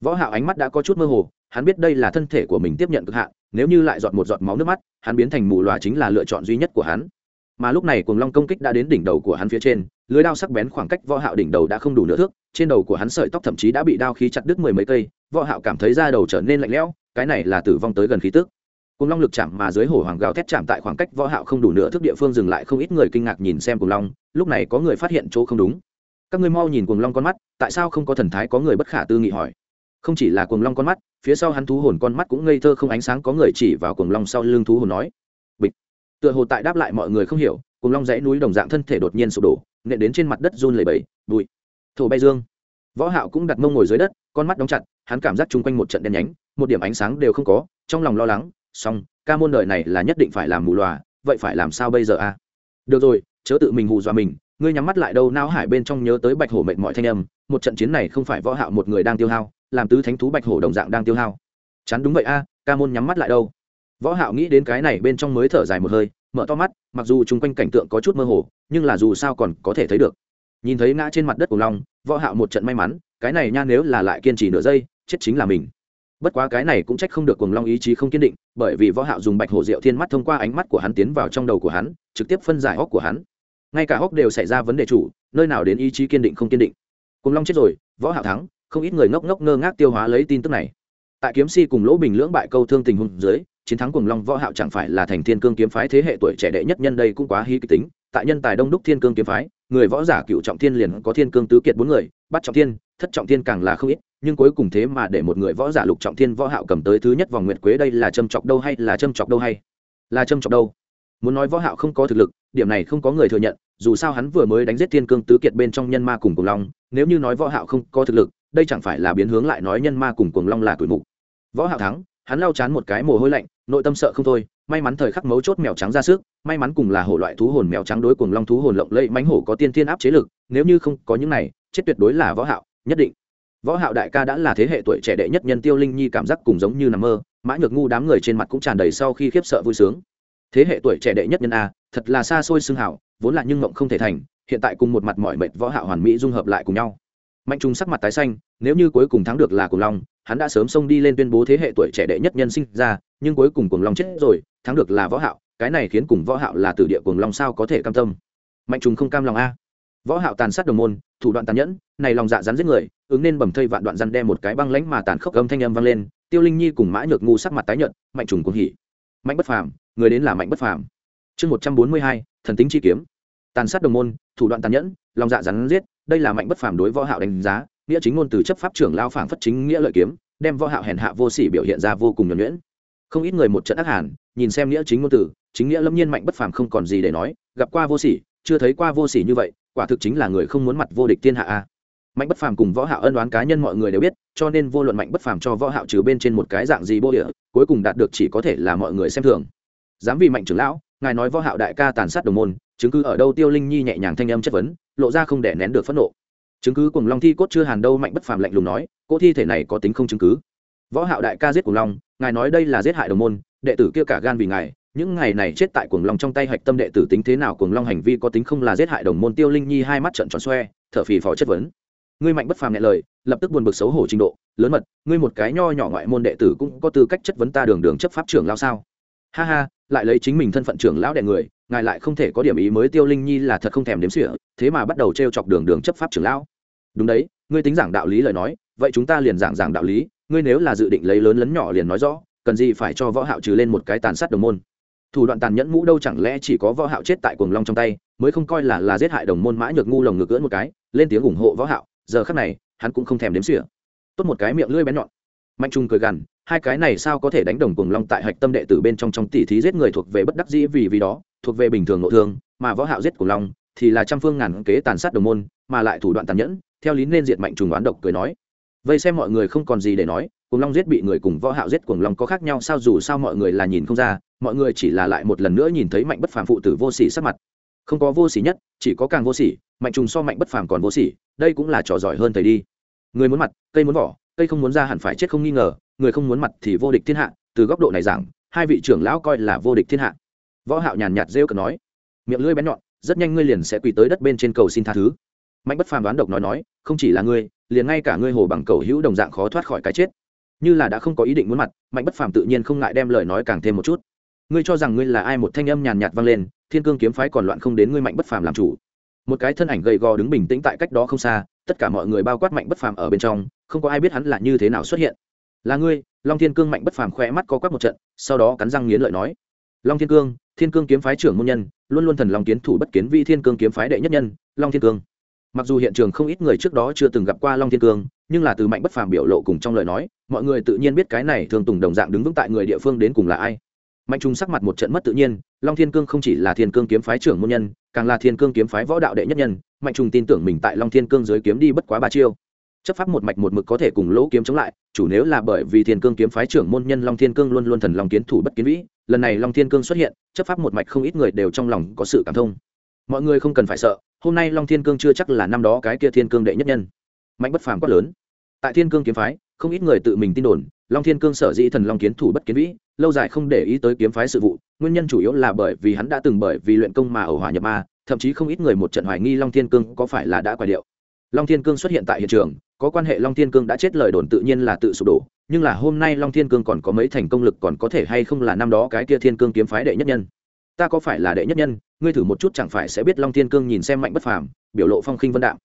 Võ hạo ánh mắt đã có chút mơ hồ, hắn biết đây là thân thể của mình tiếp nhận cực hạn, nếu như lại giọt một giọt máu nước mắt, hắn biến thành mù loà chính là lựa chọn duy nhất của hắn. Mà lúc này cuồng long công kích đã đến đỉnh đầu của hắn phía trên lưới đao sắc bén khoảng cách võ hạo đỉnh đầu đã không đủ nửa thước, trên đầu của hắn sợi tóc thậm chí đã bị đao khí chặt đứt mười mấy cây, võ hạo cảm thấy da đầu trở nên lạnh lẽo, cái này là tử vong tới gần khí tức. Cùng long lực chạm mà dưới hổ hoàng gào thét chạm tại khoảng cách võ hạo không đủ nửa thước địa phương dừng lại không ít người kinh ngạc nhìn xem cùng long, lúc này có người phát hiện chỗ không đúng. Các ngươi mau nhìn cùng long con mắt, tại sao không có thần thái có người bất khả tư nghị hỏi. Không chỉ là cuồng long con mắt, phía sau hắn thú hồn con mắt cũng ngây thơ không ánh sáng có người chỉ vào cuồng long sau lưng thú hồn nói. Bịch. Tựa hồ tại đáp lại mọi người không hiểu, cùng long dãy núi đồng dạng thân thể đột nhiên sụp đổ nện đến trên mặt đất run lẩy bẩy, bụi. Thổ bay dương. Võ hạo cũng đặt mông ngồi dưới đất, con mắt đóng chặt, hắn cảm giác chung quanh một trận đen nhánh, một điểm ánh sáng đều không có, trong lòng lo lắng, song, ca môn đời này là nhất định phải làm mù lòa vậy phải làm sao bây giờ a? Được rồi, chớ tự mình hù dọa mình, ngươi nhắm mắt lại đâu, não hải bên trong nhớ tới bạch hổ mệt mỏi thanh âm, một trận chiến này không phải võ hạo một người đang tiêu hao, làm tứ thánh thú bạch hổ đồng dạng đang tiêu hao. Chắn đúng vậy a, ca môn nhắm mắt lại đâu. Võ hạo nghĩ đến cái này bên trong mới thở dài một hơi mở to mắt, mặc dù chung quanh cảnh tượng có chút mơ hồ, nhưng là dù sao còn có thể thấy được. Nhìn thấy ngã trên mặt đất cùng long, võ hạo một trận may mắn, cái này nha nếu là lại kiên trì nửa giây, chết chính là mình. Bất quá cái này cũng trách không được cùng long ý chí không kiên định, bởi vì võ hạo dùng bạch hổ diệu thiên mắt thông qua ánh mắt của hắn tiến vào trong đầu của hắn, trực tiếp phân giải hốc của hắn. Ngay cả hốc đều xảy ra vấn đề chủ, nơi nào đến ý chí kiên định không kiên định. Cùng long chết rồi, võ hạo thắng, không ít người ngốc ngốc ngơ ngác tiêu hóa lấy tin tức này. Tại kiếm si cùng lỗ bình lưỡng bại câu thương tình huống dưới chiến thắng cuồng long võ hạo chẳng phải là thành thiên cương kiếm phái thế hệ tuổi trẻ đệ nhất nhân đây cũng quá hí kịch tính. Tại nhân tài đông đúc thiên cương kiếm phái, người võ giả cựu trọng thiên liền có thiên cương tứ kiệt bốn người, bắt trọng thiên, thất trọng thiên càng là không ít, nhưng cuối cùng thế mà để một người võ giả lục trọng thiên võ hạo cầm tới thứ nhất vòng nguyệt quế đây là châm chọc đâu hay là châm chọc đâu hay? Là châm chọc đâu? Muốn nói võ hạo không có thực lực, điểm này không có người thừa nhận, dù sao hắn vừa mới đánh giết thiên cương tứ kiệt bên trong nhân ma cùng cùng long, nếu như nói võ hạo không có thực lực, đây chẳng phải là biến hướng lại nói nhân ma cùng cùng long là tuổi mục. Võ hạo thắng, hắn lau chán một cái mồ hôi lạnh nội tâm sợ không thôi, may mắn thời khắc mấu chốt mèo trắng ra sức, may mắn cùng là hổ loại thú hồn mèo trắng đối cùng long thú hồn lộng lẫy mãnh hổ có tiên thiên áp chế lực, nếu như không có những này, chết tuyệt đối là võ hạo, nhất định. Võ hạo đại ca đã là thế hệ tuổi trẻ đệ nhất nhân tiêu linh nhi cảm giác cùng giống như nằm mơ, mã nhược ngu đám người trên mặt cũng tràn đầy sau khi khiếp sợ vui sướng. Thế hệ tuổi trẻ đệ nhất nhân a, thật là xa xôi xương hảo, vốn là nhưng mộng không thể thành, hiện tại cùng một mặt mọi mệt võ hạo hoàn mỹ dung hợp lại cùng nhau mạnh trung sắc mặt tái xanh, nếu như cuối cùng thắng được là cùng long, hắn đã sớm xông đi lên tuyên bố thế hệ tuổi trẻ đệ nhất nhân sinh ra, nhưng cuối cùng cùng long chết rồi, thắng được là võ hạo, cái này khiến cùng võ hạo là tử địa cùng long sao có thể cam tâm. Mạnh trung không cam lòng a. Võ hạo tàn sát đồng môn, thủ đoạn tàn nhẫn, này lòng dạ rắn giết người, ứng nên bầm thây vạn đoạn răn đe một cái băng lãnh mà tàn khốc âm thanh âm vang lên, tiêu linh nhi cùng mã nhược ngu sắc mặt tái nhợt, mạnh trùng cuồng hỉ. Mạnh bất phàm, người đến là mạnh bất phàm. Chương một trăm bốn mươi hai, thần tính chi kiếm. Tàn sát đồng môn, thủ đoạn tàn nhẫn, lòng dạ rắn giết đây là mạnh bất phàm đối võ hạo đánh giá, nghĩa chính ngôn từ chấp pháp trưởng lao phảng phất chính nghĩa lợi kiếm, đem võ hạo hèn hạ vô sỉ biểu hiện ra vô cùng nhuần nhuyễn. Không ít người một trận ác hàn, nhìn xem nghĩa chính ngôn từ, chính nghĩa lâm nhiên mạnh bất phàm không còn gì để nói, gặp qua vô sỉ, chưa thấy qua vô sỉ như vậy, quả thực chính là người không muốn mặt vô địch thiên hạ a. Mạnh bất phàm cùng võ hạo ân đoán cá nhân mọi người đều biết, cho nên vô luận mạnh bất phàm cho võ hạo trừ bên trên một cái dạng gì bô địa, cuối cùng đạt được chỉ có thể là mọi người xem thường. Dám vì mạnh trưởng lão, ngài nói võ hạo đại ca tàn sát đồng môn chứng cứ ở đâu? Tiêu linh nhi nhẹ nhàng thanh âm chất vấn, lộ ra không để nén được phẫn nộ. Chứng cứ cùng long thi cốt chưa hàn đâu, mạnh bất phàm lạnh lùng nói, cỗ thi thể này có tính không chứng cứ? Võ hạo đại ca giết cùng long, ngài nói đây là giết hại đồng môn, đệ tử kia cả gan vì ngài, những ngày này chết tại cuồng long trong tay hạch tâm đệ tử tính thế nào? Cuồng long hành vi có tính không là giết hại đồng môn? Tiêu linh nhi hai mắt trợn tròn xoe, thở phì phò chất vấn. Ngươi mạnh bất phàm nhẹ lời, lập tức buồn bực xấu hổ trình độ, lớn mật, ngươi một cái nho nhỏ ngoại môn đệ tử cũng có tư cách chất vấn ta đường đường chấp pháp trưởng lao sao? Ha ha, lại lấy chính mình thân phận trưởng lão đệ người ngài lại không thể có điểm ý mới tiêu linh nhi là thật không thèm đếm xỉa, thế mà bắt đầu t r e o chọc đường đường chấp pháp trưởng lão. Đúng đấy, ngươi tính giảng đạo lý lời nói, vậy chúng ta liền giảng giảng đạo lý, ngươi nếu là dự định lấy lớn lấn nhỏ liền nói rõ, cần gì phải cho võ hạo trừ lên một cái tàn sát đồng môn. Thủ đoạn tàn nhẫn mũ đâu chẳng lẽ chỉ có võ hạo chết tại cuồng long trong tay, mới không coi là là giết hại đồng môn mã nhược ngu lồng ngược cưỡn một cái, lên tiếng ủng hộ võ hạo, giờ khắc này, hắn cũng không thèm đếm xỉa. Tốt một cái miệng lưỡi bén nhọn mạnh trung cười gằn, hai cái này sao có thể đánh đồng cùng long tại hạch tâm đệ tử bên trong trong tỷ thí giết người thuộc về bất đắc dĩ vì vì đó, thuộc về bình thường nội thương, mà võ hạo giết cùng long, thì là trăm phương ngàn kế tàn sát đồng môn, mà lại thủ đoạn tàn nhẫn, theo lý nên diệt mạnh trùng oán độc cười nói. Vây xem mọi người không còn gì để nói cùng long giết bị người cùng võ hạo giết cùng long có khác nhau sao dù sao mọi người là nhìn không ra, mọi người chỉ là lại một lần nữa nhìn thấy mạnh bất phàm phụ tử vô sỉ sắc mặt. Không có vô sỉ nhất, chỉ có càng vô sỉ, mạnh trùng so mạnh bất phàm còn vô sỉ, đây cũng là trò giỏi hơn thầy đi. Người muốn mặt, cây muốn vỏ cây không muốn ra hẳn phải chết không nghi ngờ, người không muốn mặt thì vô địch thiên hạ, từ góc độ này rằng hai vị trưởng lão coi là vô địch thiên hạ. Võ hạo nhàn nhạt rêu cợt nói, miệng lưỡi bén nhọn, rất nhanh ngươi liền sẽ quỳ tới đất bên trên cầu xin tha thứ. Mạnh bất phàm đoán độc nói nói, không chỉ là ngươi, liền ngay cả ngươi hồ bằng cầu hữu đồng dạng khó thoát khỏi cái chết. Như là đã không có ý định muốn mặt, mạnh bất phàm tự nhiên không ngại đem lời nói càng thêm một chút. Ngươi cho rằng ngươi là ai một thanh âm nhàn nhạt vang lên, thiên cương kiếm phái còn loạn không đến ngươi mạnh bất phàm làm chủ. Một cái thân ảnh gầy gò đứng bình tĩnh tại cách đó không xa, tất cả mọi người bao quát mạnh bất phàm ở bên trong không có ai biết hắn là như thế nào xuất hiện. Là ngươi, long thiên cương mạnh bất phàm khỏe mắt có quắc một trận, sau đó cắn răng nghiến lợi nói. Long thiên cương thiên cương kiếm phái trưởng môn nhân, luôn luôn thần long kiến thủ bất kiến vi thiên cương kiếm phái đệ nhất nhân, long thiên cương. Mặc dù hiện trường không ít người trước đó chưa từng gặp qua long thiên cương, nhưng là từ mạnh bất phàm biểu lộ cùng trong lời nói, mọi người tự nhiên biết cái này thường tùng đồng dạng đứng vững tại người địa phương đến cùng là ai. Mạnh trung sắc mặt một trận mất tự nhiên, long thiên cương không chỉ là thiên cương kiếm phái trưởng môn nhân, càng là thiên cương kiếm phái võ đạo đệ nhất nhân, mạnh trung tin tưởng mình tại long thiên cương dưới kiếm đi bất quá ba chiêu chấp pháp một mạch một mực có thể cùng lỗ kiếm chống lại, chủ nếu là bởi vì thiên cương kiếm phái trưởng môn nhân long thiên cương luôn luôn thần long kiến thủ bất kiến vĩ, lần này long thiên cương xuất hiện, chấp pháp một mạch không ít người đều trong lòng có sự cảm thông. Mọi người không cần phải sợ, hôm nay long thiên cương chưa chắc là năm đó cái kia thiên cương đệ nhất nhân. Mạnh bất phàm quát lớn. Tại thiên cương kiếm phái, không ít người tự mình tin đồn, long thiên cương sở dĩ thần long kiến thủ bất kiến vĩ, lâu dài không để ý tới kiếm phái sự vụ, nguyên nhân chủ yếu là bởi vì hắn đã từng bởi vì luyện công mà ở hỏa nhập ma, thậm chí không ít người một trận hoài nghi long thiên cương có phải là đã quả điệu. Long thiên cương xuất hiện tại hiện trường có quan hệ long thiên cương đã chết lời đồn tự nhiên là tự sụp đổ, nhưng là hôm nay long thiên cương còn có mấy thành công lực còn có thể hay không là năm đó cái kia thiên cương kiếm phái đệ nhất nhân? Ta có phải là đệ nhất nhân? Ngươi thử một chút chẳng phải sẽ biết long thiên cương nhìn xem mạnh bất phàm, biểu lộ phong khinh vân đạm.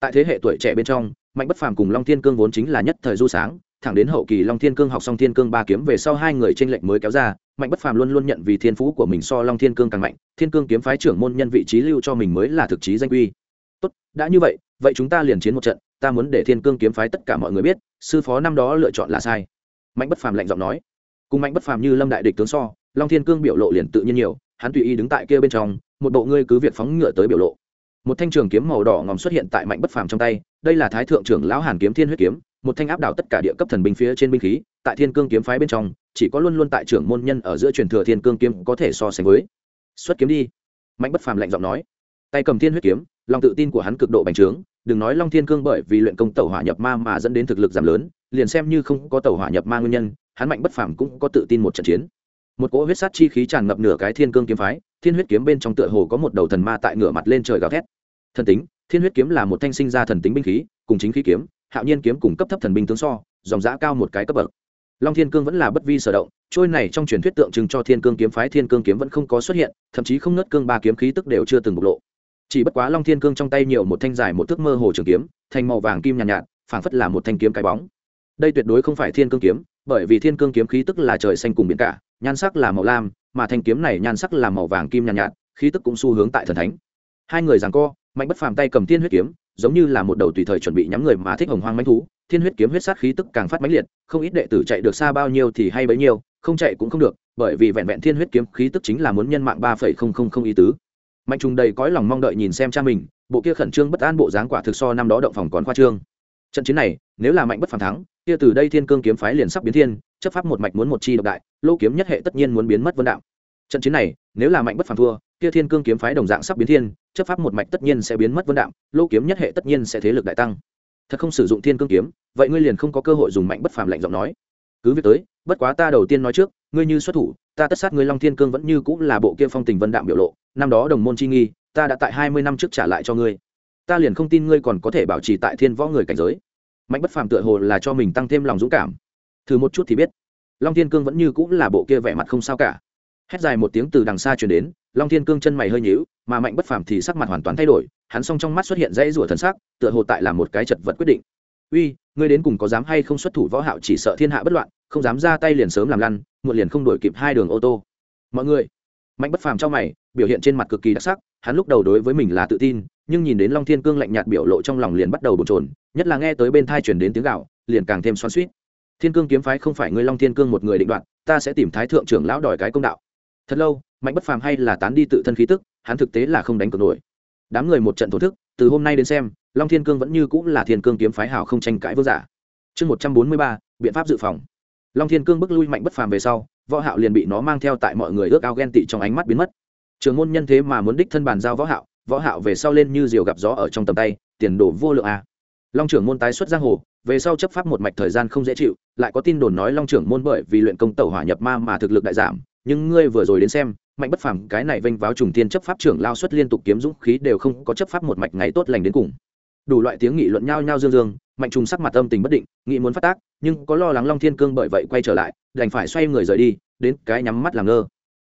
Tại thế hệ tuổi trẻ bên trong, mạnh bất phàm cùng long thiên cương vốn chính là nhất thời du sáng, thẳng đến hậu kỳ long thiên cương học xong thiên cương ba kiếm về sau hai người tranh lệch mới kéo ra, mạnh bất phàm luôn luôn nhận vì thiên phú của mình so long thiên cương càng mạnh, thiên cương kiếm phái trưởng môn nhân vị trí lưu cho mình mới là thực chí danh uy. Tốt, đã như vậy vậy chúng ta liền chiến một trận ta muốn để thiên cương kiếm phái tất cả mọi người biết, sư phó năm đó lựa chọn là sai. Mạnh bất phàm lạnh giọng nói. Cùng mạnh bất phàm như lâm đại địch tướng so, long thiên cương biểu lộ liền tự nhiên nhiều, hắn tùy ý đứng tại kia bên trong, một bộ ngươi cứ việc phóng ngựa tới biểu lộ. Một thanh trường kiếm màu đỏ ngòm xuất hiện tại mạnh bất phàm trong tay, đây là thái thượng trưởng lão hàn kiếm thiên huyết kiếm, một thanh áp đảo tất cả địa cấp thần binh phía trên binh khí, tại thiên cương kiếm phái bên trong, chỉ có luôn luôn tại trưởng môn nhân ở giữa truyền thừa thiên cương kiếm có thể so sánh với. Xuất kiếm đi. Mạnh bất phàm lạnh giọng nói. Tay cầm thiên huyết kiếm, lòng tự tin của hắn cực độ bành trướng đừng nói long thiên cương bởi vì luyện công tẩu hỏa nhập ma mà dẫn đến thực lực giảm lớn, liền xem như không có tẩu hỏa nhập ma nguyên nhân, hắn mạnh bất phàm cũng có tự tin một trận chiến. Một cỗ huyết sát chi khí tràn ngập nửa cái thiên cương kiếm phái, thiên huyết kiếm bên trong tựa hồ có một đầu thần ma tại ngửa mặt lên trời gào thét. Thần tính, thiên huyết kiếm là một thanh sinh ra thần tính binh khí, cùng chính khí kiếm, hạo nhiên kiếm cùng cấp thấp thần binh tướng so, dòng giã cao một cái cấp bậc. Long thiên cương vẫn là bất vi sở động, trôi này trong truyền thuyết tượng trưng cho thiên cương kiếm phái, thiên cương kiếm vẫn không có xuất hiện, thậm chí không nớt cương ba kiếm khí tức đều chưa từng bộc lộ chỉ bất quá long thiên cương trong tay nhiều một thanh dài một thước mơ hồ trường kiếm thành màu vàng kim nhàn nhạt, nhạt phảng phất là một thanh kiếm cái bóng. Đây tuyệt đối không phải thiên cương kiếm bởi vì thiên cương kiếm khí tức là trời xanh cùng biển cả nhan sắc là màu lam mà thanh kiếm này nhan sắc là màu vàng kim nhàn nhạt, nhạt khí tức cũng xu hướng tại thần thánh. Hai người giằng co mạnh bất phàm tay cầm thiên huyết kiếm giống như là một đầu tùy thời chuẩn bị nhắm người mà thích hồng hoang mãnh thú thiên huyết kiếm huyết sát khí tức càng phát mãnh liệt không ít đệ tử chạy được xa bao nhiêu thì hay bấy nhiêu không chạy cũng không được bởi vì vẹn vẹn thiên huyết kiếm khí tức chính là muốn nhân mạng ba phẩy không không không ý tứ mạnh trùng đầy cõi lòng mong đợi nhìn xem cha mình, bộ kia khẩn trương bất an bộ dáng quả thực so năm đó động phòng còn khoa trương. Trận chiến này, nếu là mạnh bất phản thắng, kia từ đây thiên cương kiếm phái liền sắp biến thiên, chấp pháp một mạch muốn một chi độc đại, lô kiếm nhất hệ tất nhiên muốn biến mất vân đạo. Trận chiến này, nếu là mạnh bất phản thua, kia thiên cương kiếm phái đồng dạng sắp biến thiên, chấp pháp một mạch tất nhiên sẽ biến mất vân đạo, lô kiếm nhất hệ tất nhiên sẽ thế lực đại tăng. Thật không sử dụng thiên cương kiếm, vậy ngươi liền không có cơ hội dùng mạnh bất phàm lạnh giọng nói. Cứ việc tới, bất quá ta đầu tiên nói trước, ngươi như xuất thủ, ta tất sát ngươi long thiên cương vẫn như cũng là bộ kia phong tình vân đạm biểu lộ năm đó đồng môn chi nghi, ta đã tại hai mươi năm trước trả lại cho ngươi. Ta liền không tin ngươi còn có thể bảo trì tại thiên võ người cảnh giới. Mạnh bất phàm tựa hồ là cho mình tăng thêm lòng dũng cảm. Thử một chút thì biết. Long thiên cương vẫn như cũng là bộ kia vẻ mặt không sao cả. Hét dài một tiếng từ đằng xa truyền đến, long thiên cương chân mày hơi nhíu, mà mạnh bất phàm thì sắc mặt hoàn toàn thay đổi, hắn song trong mắt xuất hiện dãy rủa thần sắc, tựa hồ tại là một cái chật vật quyết định. Uy, ngươi đến cùng có dám hay không xuất thủ võ hạo chỉ sợ thiên hạ bất loạn, không dám ra tay liền sớm làm lăn, muộn liền không đuổi kịp hai đường ô tô. Mọi người. Mạnh bất phàm trong mày biểu hiện trên mặt cực kỳ đặc sắc, hắn lúc đầu đối với mình là tự tin, nhưng nhìn đến long thiên cương lạnh nhạt biểu lộ trong lòng liền bắt đầu bồn trồn nhất là nghe tới bên thai chuyển đến tiếng gạo liền càng thêm xoắn suýt thiên cương kiếm phái không phải ngươi long thiên cương một người định đoạt, ta sẽ tìm thái thượng trưởng lão đòi cái công đạo. Thật lâu, mạnh bất phàm hay là tán đi tự thân khí tức, hắn thực tế là không đánh cược nổi. Đám người một trận thổ thức, từ hôm nay đến xem, long thiên cương vẫn như cũng là thiên cương kiếm phái hào không tranh cãi vương giả. Chương một trăm bốn mươi ba, biện pháp dự phòng. Long thiên cương bước lui mạnh bất phàm về sau, võ hạo liền bị nó mang theo tại mọi người ước ao ghen tị trong ánh mắt biến mất trường môn nhân thế mà muốn đích thân bàn giao võ hạo võ hạo về sau lên như diều gặp gió ở trong tầm tay, tiền đồ vô lượng a long trưởng môn tái xuất giang hồ, về sau chấp pháp một mạch thời gian không dễ chịu, lại có tin đồn nói long trưởng môn bởi vì luyện công tẩu hỏa nhập ma mà thực lực đại giảm, nhưng ngươi vừa rồi đến xem, mạnh bất phàm, cái này vênh váo trùng tiên chấp pháp trưởng lao xuất liên tục kiếm dũng khí đều không có chấp pháp một mạch ngày tốt lành đến cùng. Đủ loại tiếng nghị luận nhau nhau dương dương, mạnh trùng sắc mặt âm tình bất định nghĩ muốn phát tác, nhưng có lo lắng long thiên cương bởi vậy quay trở lại, đành phải xoay người rời đi, đến cái nhắm mắt làm ngơ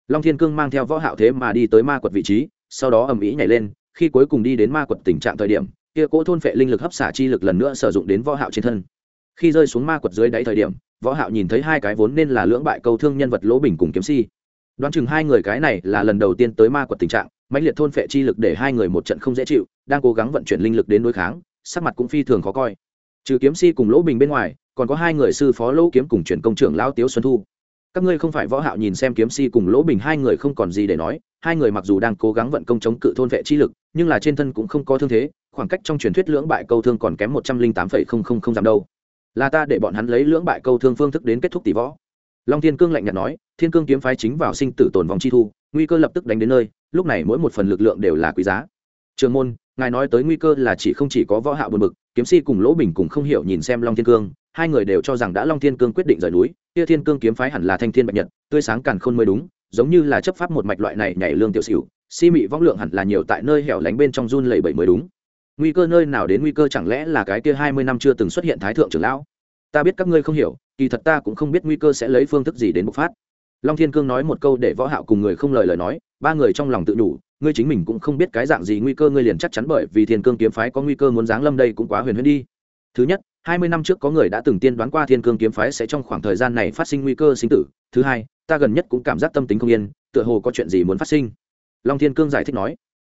long thiên cương mang theo võ hạo thế mà đi tới ma quật vị trí, sau đó ầm ĩ nhảy lên, khi cuối cùng đi đến ma quật tình trạng thời điểm, kia cỗ thôn phệ linh lực hấp xả chi lực lần nữa sử dụng đến võ hạo trên thân. Khi rơi xuống ma quật dưới đáy thời điểm, võ hạo nhìn thấy hai cái vốn nên là lưỡng bại câu thương nhân vật lỗ bình cùng kiếm si. Đoán chừng hai người cái này là lần đầu tiên tới ma quật tình trạng, mãnh liệt thôn phệ chi lực để hai người một trận không dễ chịu, đang cố gắng vận chuyển linh lực đến đối kháng, sắc mặt cũng phi thường khó coi. Trừ kiếm si cùng lỗ bình bên ngoài, còn có hai người sư phó lỗ kiếm cùng chuyển công trưởng Lão tiếu xuân thu các ngươi không phải võ hạo nhìn xem kiếm si cùng lỗ bình hai người không còn gì để nói, hai người mặc dù đang cố gắng vận công chống cự thôn vệ chi lực, nhưng là trên thân cũng không có thương thế, khoảng cách trong truyền thuyết lưỡng bại câu thương còn kém một trăm linh tám phẩy không không không giảm đâu. Là ta để bọn hắn lấy lưỡng bại câu thương phương thức đến kết thúc tỷ võ. Long thiên cương lạnh nhạt nói, thiên cương kiếm phái chính vào sinh tử tồn vòng chi thu, nguy cơ lập tức đánh đến nơi, lúc này mỗi một phần lực lượng đều là quý giá. Trường môn, ngài nói tới nguy cơ là chỉ không chỉ có võ hạo buồn bực, kiếm si cùng lỗ bình cùng không hiểu nhìn xem long thiên cương hai người đều cho rằng đã long thiên cương quyết định rời núi, kia thiên cương kiếm phái hẳn là thanh thiên bạch nhật, tươi sáng càn khôn mới đúng, giống như là chấp pháp một mạch loại này nhảy lương tiểu xỉu, si mị vong lượng hẳn là nhiều tại nơi hẻo lánh bên trong run lẩy bẩy mới đúng. Nguy cơ nơi nào đến nguy cơ chẳng lẽ là cái kia hai mươi năm chưa từng xuất hiện thái thượng trưởng lão? Ta biết các ngươi không hiểu, kỳ thật ta cũng không biết nguy cơ sẽ lấy phương thức gì đến bộc phát. Long thiên cương nói một câu để võ hạo cùng người không lời lời nói, ba người trong lòng tự đủ ngươi chính mình cũng không biết cái dạng gì nguy cơ ngươi liền chắc chắn bởi vì thiên cương kiếm phái có nguy cơ muốn giáng lâm đây cũng quá huyền huyễn đi thứ nhất, hai mươi năm trước có người đã từng tiên đoán qua thiên cương kiếm phái sẽ trong khoảng thời gian này phát sinh nguy cơ sinh tử. Thứ hai, ta gần nhất cũng cảm giác tâm tính không yên, tựa hồ có chuyện gì muốn phát sinh. Long thiên cương giải thích nói,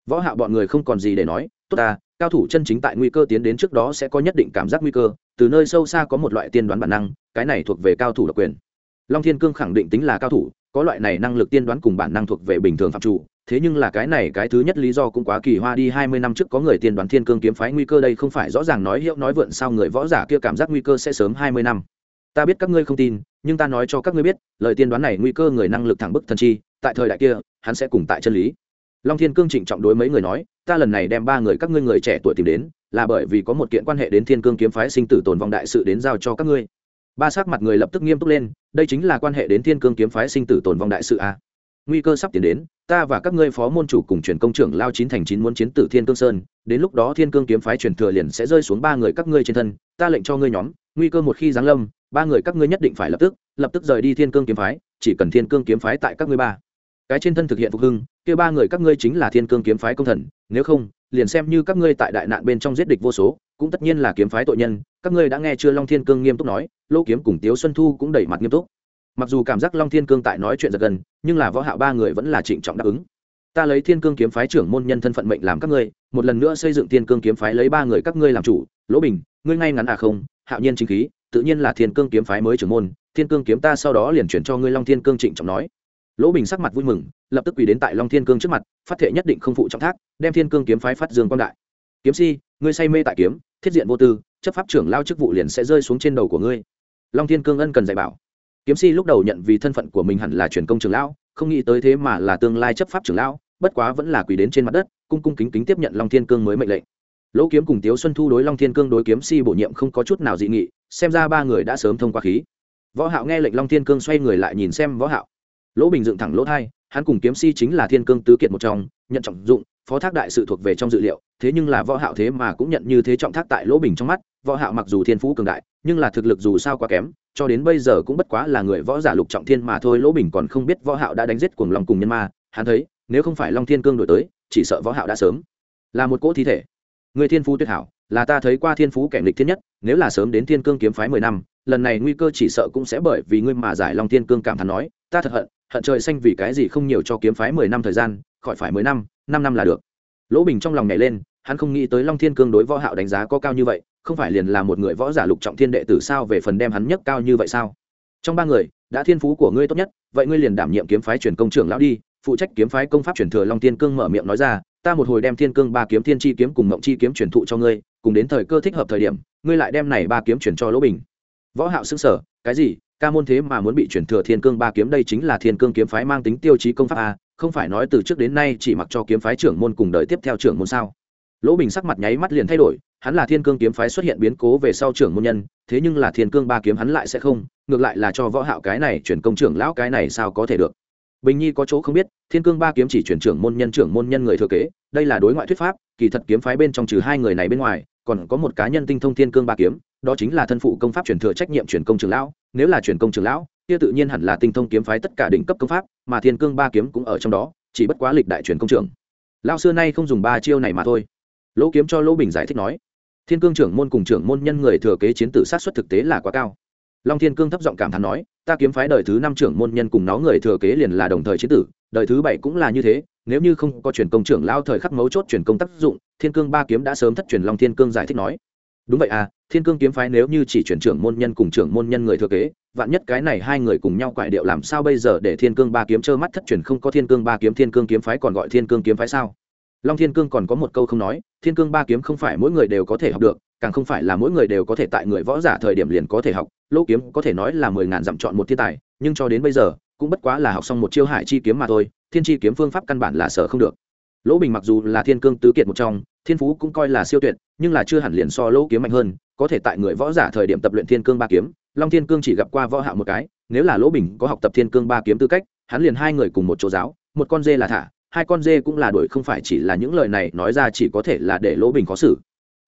võ hạo bọn người không còn gì để nói, tốt ta, cao thủ chân chính tại nguy cơ tiến đến trước đó sẽ có nhất định cảm giác nguy cơ, từ nơi sâu xa có một loại tiên đoán bản năng, cái này thuộc về cao thủ độc quyền. Long thiên cương khẳng định tính là cao thủ, có loại này năng lực tiên đoán cùng bản năng thuộc về bình thường phạm chủ thế nhưng là cái này cái thứ nhất lý do cũng quá kỳ hoa đi, hai mươi năm trước có người tiên đoán thiên cương kiếm phái nguy cơ đây không phải rõ ràng nói hiệu nói vượn sao người võ giả kia cảm giác nguy cơ sẽ sớm hai mươi năm. Ta biết các ngươi không tin, nhưng ta nói cho các ngươi biết, lời tiên đoán này nguy cơ người năng lực thẳng bức thần chi, tại thời đại kia, hắn sẽ cùng tại chân lý. Long thiên cương trịnh trọng đối mấy người nói, ta lần này đem ba người các ngươi người trẻ tuổi tìm đến, là bởi vì có một kiện quan hệ đến thiên cương kiếm phái sinh tử tồn vong đại sự đến giao cho các ngươi. Ba sắc mặt người lập tức nghiêm túc lên, đây chính là quan hệ đến thiên cương kiếm phái sinh tử tồn vong đại sự a nguy cơ sắp tiến đến, ta và các ngươi phó môn chủ cùng truyền công trưởng lao chín thành chín muốn chiến tử thiên cương sơn, đến lúc đó thiên cương kiếm phái truyền thừa liền sẽ rơi xuống ba người các ngươi trên thân, ta lệnh cho ngươi nhóm, nguy cơ một khi giáng lâm, ba người các ngươi nhất định phải lập tức lập tức rời đi thiên cương kiếm phái, chỉ cần thiên cương kiếm phái tại các ngươi ba. Cái trên thân thực hiện phục hưng, kia ba người các ngươi chính là thiên cương kiếm phái công thần, nếu không, liền xem như các ngươi tại đại nạn bên trong giết địch vô số, cũng tất nhiên là kiếm phái tội nhân, các ngươi đã nghe chưa long thiên cương nghiêm túc nói lỗ kiếm cùng tiếu xuân thu cũng đẩy mặt nghiêm túc mặc dù cảm giác long thiên cương tại nói chuyện giật gần, nhưng là võ hạo ba người vẫn là trịnh trọng đáp ứng. Ta lấy thiên cương kiếm phái trưởng môn nhân thân phận mệnh làm các ngươi, một lần nữa xây dựng thiên cương kiếm phái lấy ba người các ngươi làm chủ. Lỗ bình, ngươi ngay ngắn à không, hạo nhiên chính khí, tự nhiên là thiên cương kiếm phái mới trưởng môn, thiên cương kiếm ta sau đó liền chuyển cho ngươi long thiên cương trịnh trọng nói. Lỗ bình sắc mặt vui mừng, lập tức quỳ đến tại long thiên cương trước mặt, phát thệ nhất định không phụ trọng thác, đem thiên cương kiếm phái phát dương quang đại. Kiếm si, ngươi say mê tại kiếm, thiết diện vô tư, chấp pháp trưởng lao chức vụ liền sẽ rơi xuống trên đầu của ngươi. Long thiên cương ân cần dạy bảo kiếm si lúc đầu nhận vì thân phận của mình hẳn là truyền công trưởng lão không nghĩ tới thế mà là tương lai chấp pháp trưởng lão bất quá vẫn là quỳ đến trên mặt đất cung cung kính kính tiếp nhận long thiên cương mới mệnh lệnh. Lỗ kiếm cùng tiếu xuân thu đối long thiên cương đối kiếm si bổ nhiệm không có chút nào dị nghị xem ra ba người đã sớm thông qua khí. Võ hạo nghe lệnh long thiên cương xoay người lại nhìn xem võ hạo. Lỗ bình dựng thẳng lỗ Thay, hắn cùng kiếm si chính là thiên cương tứ kiệt một trong nhận trọng dụng phó thác đại sự thuộc về trong dự liệu thế nhưng là võ hạo thế mà cũng nhận như thế trọng thác tại lỗ bình trong mắt võ hạo mặc dù thiên phú cường đại nhưng là thực lực dù sao quá kém cho đến bây giờ cũng bất quá là người võ giả lục trọng thiên mà thôi, lỗ bình còn không biết võ hạo đã đánh giết cuồng long cùng nhân ma. Hắn thấy, nếu không phải long thiên cương đổi tới, chỉ sợ võ hạo đã sớm là một cỗ thi thể. Người thiên phú tuyệt hảo, là ta thấy qua thiên phú kẻ nghịch thiên nhất, nếu là sớm đến thiên cương kiếm phái mười năm, lần này nguy cơ chỉ sợ cũng sẽ bởi vì ngươi mà giải long thiên cương cảm thán nói, ta thật hận hận trời xanh vì cái gì không nhiều cho kiếm phái mười năm thời gian, khỏi phải mười năm năm năm là được. Lỗ bình trong lòng nhảy lên, hắn không nghĩ tới long thiên cương đối võ hạo đánh giá có cao như vậy không phải liền là một người võ giả lục trọng thiên đệ tử sao, về phần đem hắn nhất cao như vậy sao? Trong ba người, đã thiên phú của ngươi tốt nhất, vậy ngươi liền đảm nhiệm kiếm phái truyền công trưởng lão đi, phụ trách kiếm phái công pháp truyền thừa long thiên cương mở miệng nói ra, ta một hồi đem thiên cương ba kiếm thiên chi kiếm cùng mộng chi kiếm truyền thụ cho ngươi, cùng đến thời cơ thích hợp thời điểm, ngươi lại đem này ba kiếm truyền cho lỗ bình. Võ hạo sững sờ, cái gì? Ca môn thế mà muốn bị truyền thừa thiên cương ba kiếm, đây chính là thiên cương kiếm phái mang tính tiêu chí công pháp a không phải nói từ trước đến nay chỉ mặc cho kiếm phái trưởng môn cùng đời tiếp theo trưởng môn sao? Lỗ bình sắc mặt nháy mắt liền thay đổi hắn là thiên cương kiếm phái xuất hiện biến cố về sau trưởng môn nhân, thế nhưng là thiên cương ba kiếm hắn lại sẽ không, ngược lại là cho võ hạo cái này chuyển công trưởng lão cái này sao có thể được. Bình nhi có chỗ không biết, thiên cương ba kiếm chỉ chuyển trưởng môn nhân trưởng môn nhân người thừa kế, đây là đối ngoại thuyết pháp, kỳ thật kiếm phái bên trong trừ hai người này bên ngoài, còn có một cá nhân tinh thông thiên cương ba kiếm, đó chính là thân phụ công pháp truyền thừa trách nhiệm chuyển công trưởng lão, nếu là chuyển công trưởng lão, kia tự nhiên hẳn là tinh thông kiếm phái tất cả đỉnh cấp công pháp, mà thiên cương ba kiếm cũng ở trong đó, chỉ bất quá lịch đại chuyển công trưởng. Lão xưa nay không dùng ba chiêu này mà thôi lỗ kiếm cho lỗ bình giải thích nói, thiên cương trưởng môn cùng trưởng môn nhân người thừa kế chiến tử sát xuất thực tế là quá cao. Long thiên cương thấp giọng cảm thán nói, ta kiếm phái đời thứ năm trưởng môn nhân cùng nó người thừa kế liền là đồng thời chiến tử, đời thứ bảy cũng là như thế, nếu như không có truyền công trưởng lao thời khắc mấu chốt truyền công tác dụng, thiên cương ba kiếm đã sớm thất truyền. Long thiên cương giải thích nói, đúng vậy à thiên cương kiếm phái nếu như chỉ chuyển trưởng môn nhân cùng trưởng môn nhân người thừa kế, vạn nhất cái này hai người cùng nhau quại điệu làm sao bây giờ để thiên cương ba kiếm trơ mắt thất truyền không có thiên cương ba kiếm, thiên cương kiếm phái còn gọi thiên cương kiếm phái sao? Long thiên cương còn có một câu không nói, thiên cương ba kiếm không phải mỗi người đều có thể học được, càng không phải là mỗi người đều có thể tại người võ giả thời điểm liền có thể học. Lỗ kiếm có thể nói là mười ngàn dặm chọn một thiên tài, nhưng cho đến bây giờ, cũng bất quá là học xong một chiêu hải chi kiếm mà thôi, thiên chi kiếm phương pháp căn bản là sở không được. Lỗ bình mặc dù là thiên cương tứ kiệt một trong, thiên phú cũng coi là siêu tuyệt, nhưng là chưa hẳn liền so lỗ kiếm mạnh hơn, có thể tại người võ giả thời điểm tập luyện thiên cương ba kiếm, long thiên cương chỉ gặp qua võ hạo một cái, nếu là lỗ bình có học tập thiên cương ba kiếm tư cách, hắn liền hai người cùng một chỗ giáo, một con dê là thả hai con dê cũng là đuổi không phải chỉ là những lời này nói ra chỉ có thể là để lỗ bình khó xử.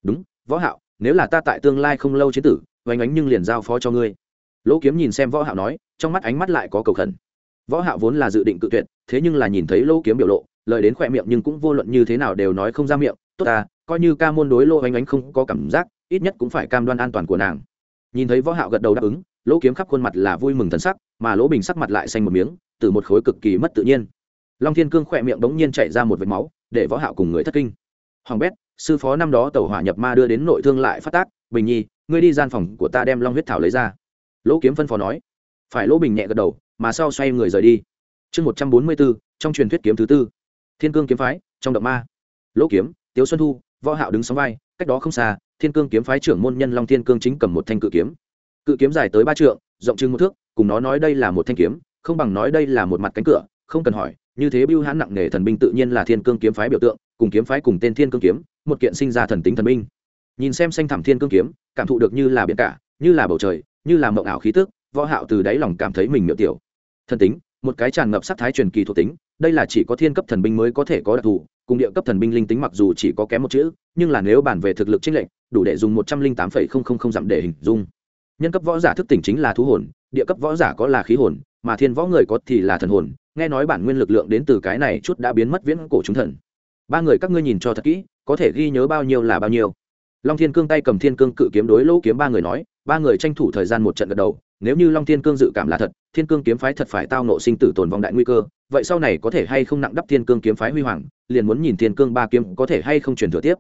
Đúng, võ hạo, nếu là ta tại tương lai không lâu chiến tử, oanh ánh nhưng liền giao phó cho ngươi. Lỗ kiếm nhìn xem võ hạo nói, trong mắt ánh mắt lại có cầu khẩn. Võ hạo vốn là dự định cự tuyệt, thế nhưng là nhìn thấy lỗ kiếm biểu lộ, lời đến khỏe miệng nhưng cũng vô luận như thế nào đều nói không ra miệng, tốt ta, coi như ca môn đối lỗ oanh ánh không có cảm giác, ít nhất cũng phải cam đoan an toàn của nàng. Nhìn thấy võ hạo gật đầu đáp ứng, lỗ kiếm khắp khuôn mặt là vui mừng thần sắc, mà lỗ bình sắc mặt lại xanh một miếng, từ một khối cực kỳ mất tự nhiên long thiên cương khỏe miệng đống nhiên chảy ra một vệt máu, để võ hạo cùng người thất kinh. Hoàng bét, sư phó năm đó tàu hỏa nhập ma đưa đến nội thương lại phát tác, bình nhi, ngươi đi gian phòng của ta đem long huyết thảo lấy ra. Lỗ kiếm phân phó nói. Phải lỗ bình nhẹ gật đầu, mà sau xoay người rời đi. Chương một trăm bốn mươi bốn, trong truyền thuyết kiếm thứ tư. Thiên cương kiếm phái, trong động ma. Lỗ kiếm, tiếu xuân thu, võ hạo đứng sóng vai, cách đó không xa, thiên cương kiếm phái trưởng môn nhân long thiên cương chính cầm một thanh cự kiếm. Cự kiếm dài tới ba trượng, rộng chừng một thước, cùng nó nói đây là một thanh kiếm, không bằng nói đây là một mặt cánh cửa, không cần hỏi như thế bưu hãn nặng nề thần binh tự nhiên là thiên cương kiếm phái biểu tượng, cùng kiếm phái cùng tên thiên cương kiếm, một kiện sinh ra thần tính thần binh. Nhìn xem xanh thảm thiên cương kiếm, cảm thụ được như là biển cả, như là bầu trời, như là mộng ảo khí tức, võ hạo từ đáy lòng cảm thấy mình miệu tiểu. Thần tính, một cái tràn ngập sát thái truyền kỳ thuộc tính, đây là chỉ có thiên cấp thần binh mới có thể có đặc thù, cùng địa cấp thần binh linh tính mặc dù chỉ có kém một chữ, nhưng là nếu bản về thực lực chính lệnh đủ để dùng một trăm linh tám phẩy không không không dặm để hình dung. Nhân cấp võ giả thức tỉnh chính là thú hồn, địa cấp võ giả có là khí hồn, mà thiên võ người có thì là thần hồn nghe nói bản nguyên lực lượng đến từ cái này chút đã biến mất viễn cổ chúng thần. Ba người các ngươi nhìn cho thật kỹ, có thể ghi nhớ bao nhiêu là bao nhiêu. Long thiên cương tay cầm thiên cương cự kiếm đối lỗ kiếm ba người nói, ba người tranh thủ thời gian một trận gật đầu, nếu như long thiên cương dự cảm là thật, thiên cương kiếm phái thật phải tao nộ sinh tử tồn vong đại nguy cơ, vậy sau này có thể hay không nặng đắp thiên cương kiếm phái huy hoàng, liền muốn nhìn thiên cương ba kiếm có thể hay không truyền thừa tiếp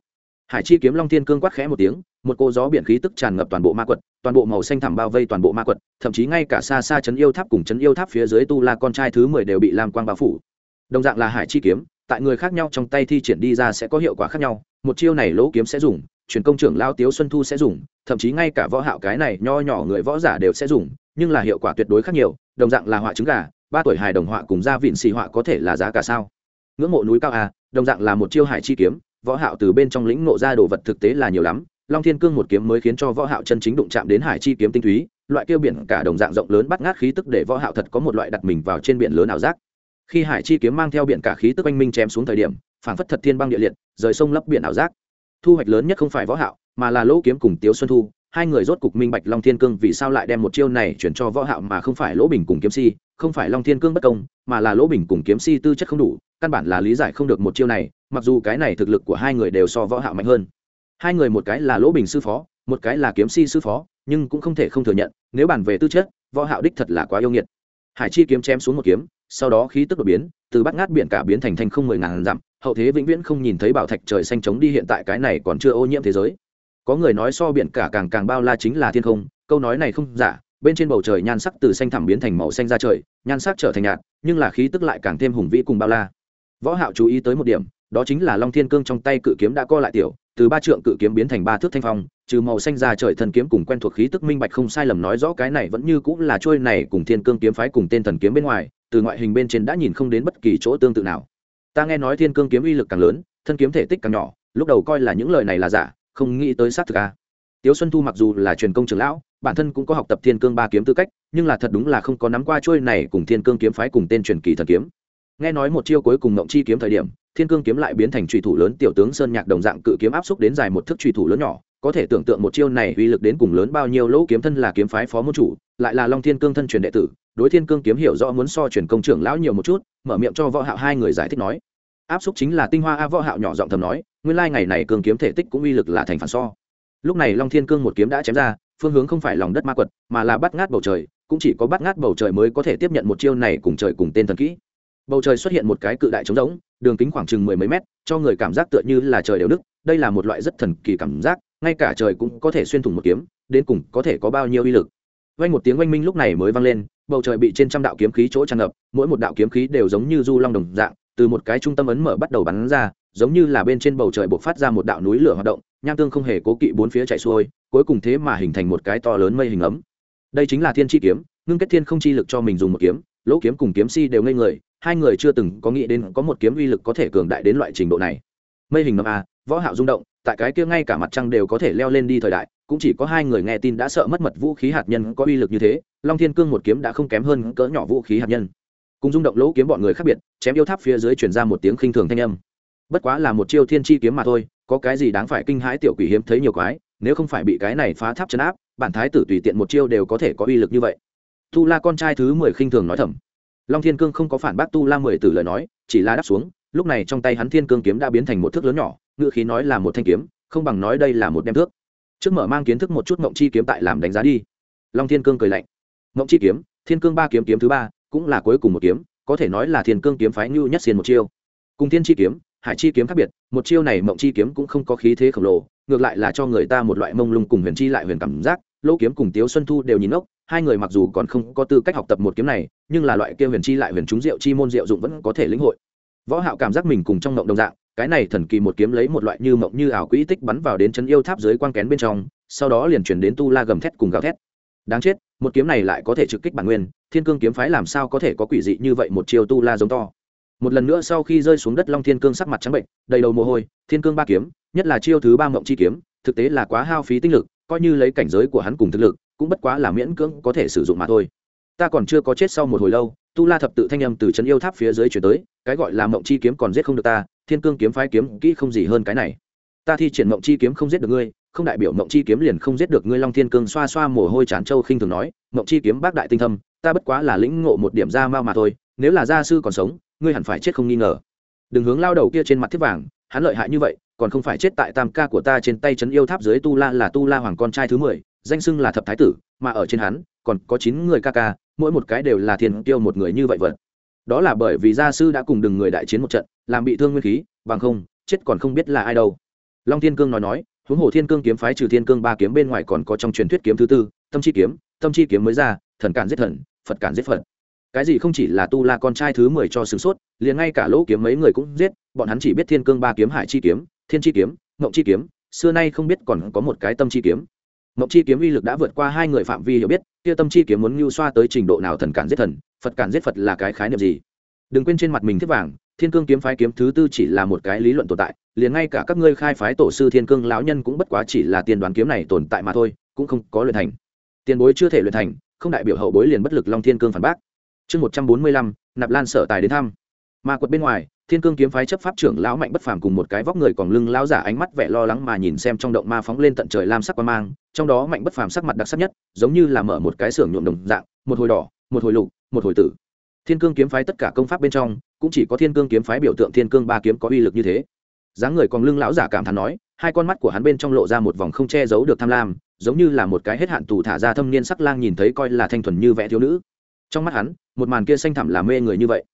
hải chi kiếm long thiên cương quát khẽ một tiếng, một cô gió biển khí tức tràn ngập toàn bộ ma quật, toàn bộ màu xanh thẳm bao vây toàn bộ ma quật, thậm chí ngay cả xa xa chấn yêu tháp cùng chấn yêu tháp phía dưới tu la con trai thứ mười đều bị lam quang bao phủ. Đồng dạng là hải chi kiếm, tại người khác nhau trong tay thi triển đi ra sẽ có hiệu quả khác nhau, một chiêu này lỗ kiếm sẽ dùng, truyền công trưởng lao tiếu xuân thu sẽ dùng, thậm chí ngay cả võ hạo cái này nho nhỏ người võ giả đều sẽ dùng, nhưng là hiệu quả tuyệt đối khác nhiều, đồng dạng là họa trứng gà, ba tuổi hài đồng họa cùng gia vịn xì họa có thể là giá cả sao? Ngưỡng mộ núi cao à đồng dạng là một chiêu hải chi kiếm võ hạo từ bên trong lĩnh ngộ ra đồ vật thực tế là nhiều lắm. Long thiên cương một kiếm mới khiến cho võ hạo chân chính đụng chạm đến hải chi kiếm tinh túy, loại kêu biển cả đồng dạng rộng lớn bắt ngát khí tức để võ hạo thật có một loại đặt mình vào trên biển lớn ảo giác. Khi hải chi kiếm mang theo biển cả khí tức anh minh chém xuống thời điểm, phảng phất thật thiên băng địa liệt, rời sông lấp biển ảo giác. Thu hoạch lớn nhất không phải võ hạo, mà là lỗ kiếm cùng tiếu xuân thu. Hai người rốt cục minh bạch long thiên cương vì sao lại đem một chiêu này chuyển cho võ hạo mà không phải lỗ bình cùng kiếm si, không phải long thiên cương bất công, mà là lỗ bình cùng kiếm si tư chất không đủ, căn bản là lý giải không được một chiêu này mặc dù cái này thực lực của hai người đều so võ hạo mạnh hơn. Hai người một cái là lỗ bình sư phó, một cái là kiếm si sư phó, nhưng cũng không thể không thừa nhận, nếu bàn về tư chất, võ hạo đích thật là quá yêu nghiệt. Hải chi kiếm chém xuống một kiếm, sau đó khí tức đột biến, từ bắt ngát biển cả biến thành thành không mười ngàn dặm, hậu thế vĩnh viễn không nhìn thấy bảo thạch trời xanh trống đi hiện tại cái này còn chưa ô nhiễm thế giới. Có người nói so biển cả càng càng bao la chính là thiên không, câu nói này không giả, bên trên bầu trời nhan sắc từ xanh thẳm biến thành màu xanh ra trời, nhan sắc trở thành nhạt, nhưng là khí tức lại càng thêm hùng vĩ cùng bao la. Võ hạo chú ý tới một điểm đó chính là long thiên cương trong tay cự kiếm đã co lại tiểu, từ ba trượng cự kiếm biến thành ba thước thanh phong, trừ màu xanh ra trời thần kiếm cùng quen thuộc khí tức minh bạch không sai lầm nói rõ cái này vẫn như cũng là trôi này cùng thiên cương kiếm phái cùng tên thần kiếm bên ngoài, từ ngoại hình bên trên đã nhìn không đến bất kỳ chỗ tương tự nào. Ta nghe nói thiên cương kiếm uy lực càng lớn, thân kiếm thể tích càng nhỏ, lúc đầu coi là những lời này là giả, không nghĩ tới xác thực a tiếu xuân thu mặc dù là truyền công trưởng lão, bản thân cũng có học tập thiên cương ba kiếm tư cách, nhưng là thật đúng là không có nắm qua trôi này cùng thiên cương kiếm phái cùng tên truyền kỳ thần kiếm. Nghe nói một chiêu cuối cùng ngộng chi kiếm thời điểm thiên cương kiếm lại biến thành trùy thủ lớn, tiểu tướng sơn nhạc đồng dạng cự kiếm áp xúc đến dài một thước trùy thủ lớn nhỏ, có thể tưởng tượng một chiêu này uy lực đến cùng lớn bao nhiêu. Lỗ kiếm thân là kiếm phái phó môn chủ, lại là long thiên cương thân truyền đệ tử, đối thiên cương kiếm hiểu rõ muốn so truyền công trưởng lão nhiều một chút, mở miệng cho võ hạo hai người giải thích nói. Áp xúc chính là tinh hoa a võ hạo nhỏ giọng thầm nói, nguyên lai ngày này cương kiếm thể tích cũng uy lực là thành phản so. Lúc này long thiên cương một kiếm đã chém ra, phương hướng không phải lòng đất ma quật, mà là bắt ngát bầu trời, cũng chỉ có bắt ngát bầu trời mới có thể tiếp nhận một chiêu này cùng trời cùng tên thần kỹ bầu trời xuất hiện một cái cự đại trống rỗng, đường kính khoảng chừng mười mấy mét, cho người cảm giác tựa như là trời đều nứt. Đây là một loại rất thần kỳ cảm giác, ngay cả trời cũng có thể xuyên thủng một kiếm, đến cùng có thể có bao nhiêu uy lực. Vang một tiếng oanh minh lúc này mới vang lên, bầu trời bị trên trăm đạo kiếm khí chỗ tràn ngập, mỗi một đạo kiếm khí đều giống như du long đồng dạng, từ một cái trung tâm ấn mở bắt đầu bắn ra, giống như là bên trên bầu trời buộc phát ra một đạo núi lửa hoạt động, nham tương không hề cố kỵ bốn phía chạy xuôi, cuối cùng thế mà hình thành một cái to lớn mây hình ấm. Đây chính là thiên chi kiếm, ngưng kết thiên không chi lực cho mình dùng một kiếm, lỗ kiếm cùng kiếm si đều ngây người hai người chưa từng có nghĩ đến có một kiếm uy lực có thể cường đại đến loại trình độ này. Mây hình ngầm a võ hạo rung động, tại cái kia ngay cả mặt trăng đều có thể leo lên đi thời đại, cũng chỉ có hai người nghe tin đã sợ mất mật vũ khí hạt nhân có uy lực như thế, long thiên cương một kiếm đã không kém hơn cỡ nhỏ vũ khí hạt nhân. Cùng rung động lỗ kiếm bọn người khác biệt, chém yêu tháp phía dưới truyền ra một tiếng khinh thường thanh âm. Bất quá là một chiêu thiên chi kiếm mà thôi, có cái gì đáng phải kinh hãi tiểu quỷ hiếm thấy nhiều quái, nếu không phải bị cái này phá tháp chấn áp, bản thái tử tùy tiện một chiêu đều có thể có uy lực như vậy. Thu la con trai thứ mười khinh thường nói thầm long thiên cương không có phản bác tu la mười từ lời nói, chỉ la đáp xuống, lúc này trong tay hắn thiên cương kiếm đã biến thành một thước lớn nhỏ ngự khí nói là một thanh kiếm, không bằng nói đây là một đem thước. Trước mở mang kiến thức một chút mộng chi kiếm tại làm đánh giá đi. Long thiên cương cười lạnh. Mộng chi kiếm, thiên cương ba kiếm kiếm thứ ba, cũng là cuối cùng một kiếm, có thể nói là thiên cương kiếm phái nhu nhất xiên một chiêu. Cùng thiên chi kiếm, hải chi kiếm khác biệt, một chiêu này mộng chi kiếm cũng không có khí thế khổng lồ, ngược lại là cho người ta một loại mông lung cùng huyền chi lại huyền cảm giác lỗ kiếm cùng tiếu xuân thu đều nhìn ốc, hai người mặc dù còn không có tư cách học tập một kiếm này, nhưng là loại kia huyền chi lại huyền trúng rượu chi môn rượu dụng vẫn có thể lĩnh hội. Võ hạo cảm giác mình cùng trong mộng đồng dạng, cái này thần kỳ một kiếm lấy một loại như mộng như ảo quỹ tích bắn vào đến chân yêu tháp dưới quang kén bên trong, sau đó liền chuyển đến tu la gầm thét cùng gào thét. Đáng chết, một kiếm này lại có thể trực kích bản nguyên, thiên cương kiếm phái làm sao có thể có quỷ dị như vậy một chiều tu la giống to? Một lần nữa sau khi rơi xuống đất long thiên cương sắc mặt trắng bệnh, đầy đầu mồ hôi, thiên cương ba kiếm, nhất là chiêu thứ ba mộng chi kiếm, thực tế là quá hao phí tinh lực coi như lấy cảnh giới của hắn cùng thực lực, cũng bất quá là miễn cưỡng có thể sử dụng mà thôi. Ta còn chưa có chết sau một hồi lâu, tu la thập tự thanh âm từ chân yêu tháp phía dưới chuyển tới, cái gọi là mộng chi kiếm còn giết không được ta, thiên cương kiếm phái kiếm kỹ không gì hơn cái này. Ta thi triển mộng chi kiếm không giết được ngươi, không đại biểu mộng chi kiếm liền không giết được ngươi, long thiên cương xoa xoa mồ hôi chán châu khinh thường nói, mộng chi kiếm bác đại tinh thâm, ta bất quá là lĩnh ngộ một điểm ra mao mà thôi, nếu là gia sư còn sống, ngươi hẳn phải chết không nghi ngờ. Đừng hướng lao đầu kia trên mặt thiết vàng, hắn lợi hại như vậy còn không phải chết tại tam ca của ta trên tay trấn yêu tháp dưới tu la là tu la hoàng con trai thứ mười, danh xưng là thập thái tử, mà ở trên hắn, còn có chín người ca ca, mỗi một cái đều là thiên tiêu một người như vậy vật. Đó là bởi vì gia sư đã cùng đừng người đại chiến một trận, làm bị thương nguyên khí, bằng không, chết còn không biết là ai đâu. Long thiên cương nói nói, huống hồ thiên cương kiếm phái trừ thiên cương ba kiếm bên ngoài còn có trong truyền thuyết kiếm thứ tư, tâm chi kiếm, tâm chi kiếm mới ra, thần cản giết thần, phật cản giết phật. Cái gì không chỉ là tu la con trai thứ mười cho sửng sốt, liền ngay cả lỗ kiếm mấy người cũng giết, bọn hắn chỉ biết thiên cương ba kiếm hải chi kiếm thiên chi kiếm mộng chi kiếm, xưa nay không biết còn có một cái tâm chi kiếm. Mộng chi kiếm uy lực đã vượt qua hai người phạm vi hiểu biết, kia tâm chi kiếm muốn ngưu xoa tới trình độ nào thần cản giết thần, phật cản giết phật là cái khái niệm gì? Đừng quên trên mặt mình thiết vàng, thiên cương kiếm phái kiếm thứ tư chỉ là một cái lý luận tồn tại, liền ngay cả các ngươi khai phái tổ sư thiên cương lão nhân cũng bất quá chỉ là tiền đoán kiếm này tồn tại mà thôi, cũng không có luyện thành. Tiền bối chưa thể luyện thành, không đại biểu hậu bối liền bất lực long thiên cương phản bác. Chương một trăm bốn mươi lăm, nạp lan sở tài đến thăm. Ma quật bên ngoài thiên cương kiếm phái chấp pháp trưởng lão mạnh bất phàm cùng một cái vóc người còn lưng lão giả ánh mắt vẻ lo lắng mà nhìn xem trong động ma phóng lên tận trời lam sắc qua mang, trong đó mạnh bất phàm sắc mặt đặc sắc nhất, giống như là mở một cái xưởng nhuộm đồng dạng, một hồi đỏ, một hồi lục, một hồi tử. Thiên cương kiếm phái tất cả công pháp bên trong, cũng chỉ có thiên cương kiếm phái biểu tượng thiên cương ba kiếm có uy lực như thế. Dáng người còn lưng lão giả cảm thán nói, hai con mắt của hắn bên trong lộ ra một vòng không che giấu được tham lam, giống như là một cái hết hạn tù thả ra thâm niên sắc lang nhìn thấy coi là thanh thuần như vẽ thiếu nữ. Trong mắt hắn, một màn kia xanh thẳm là mê người như vậy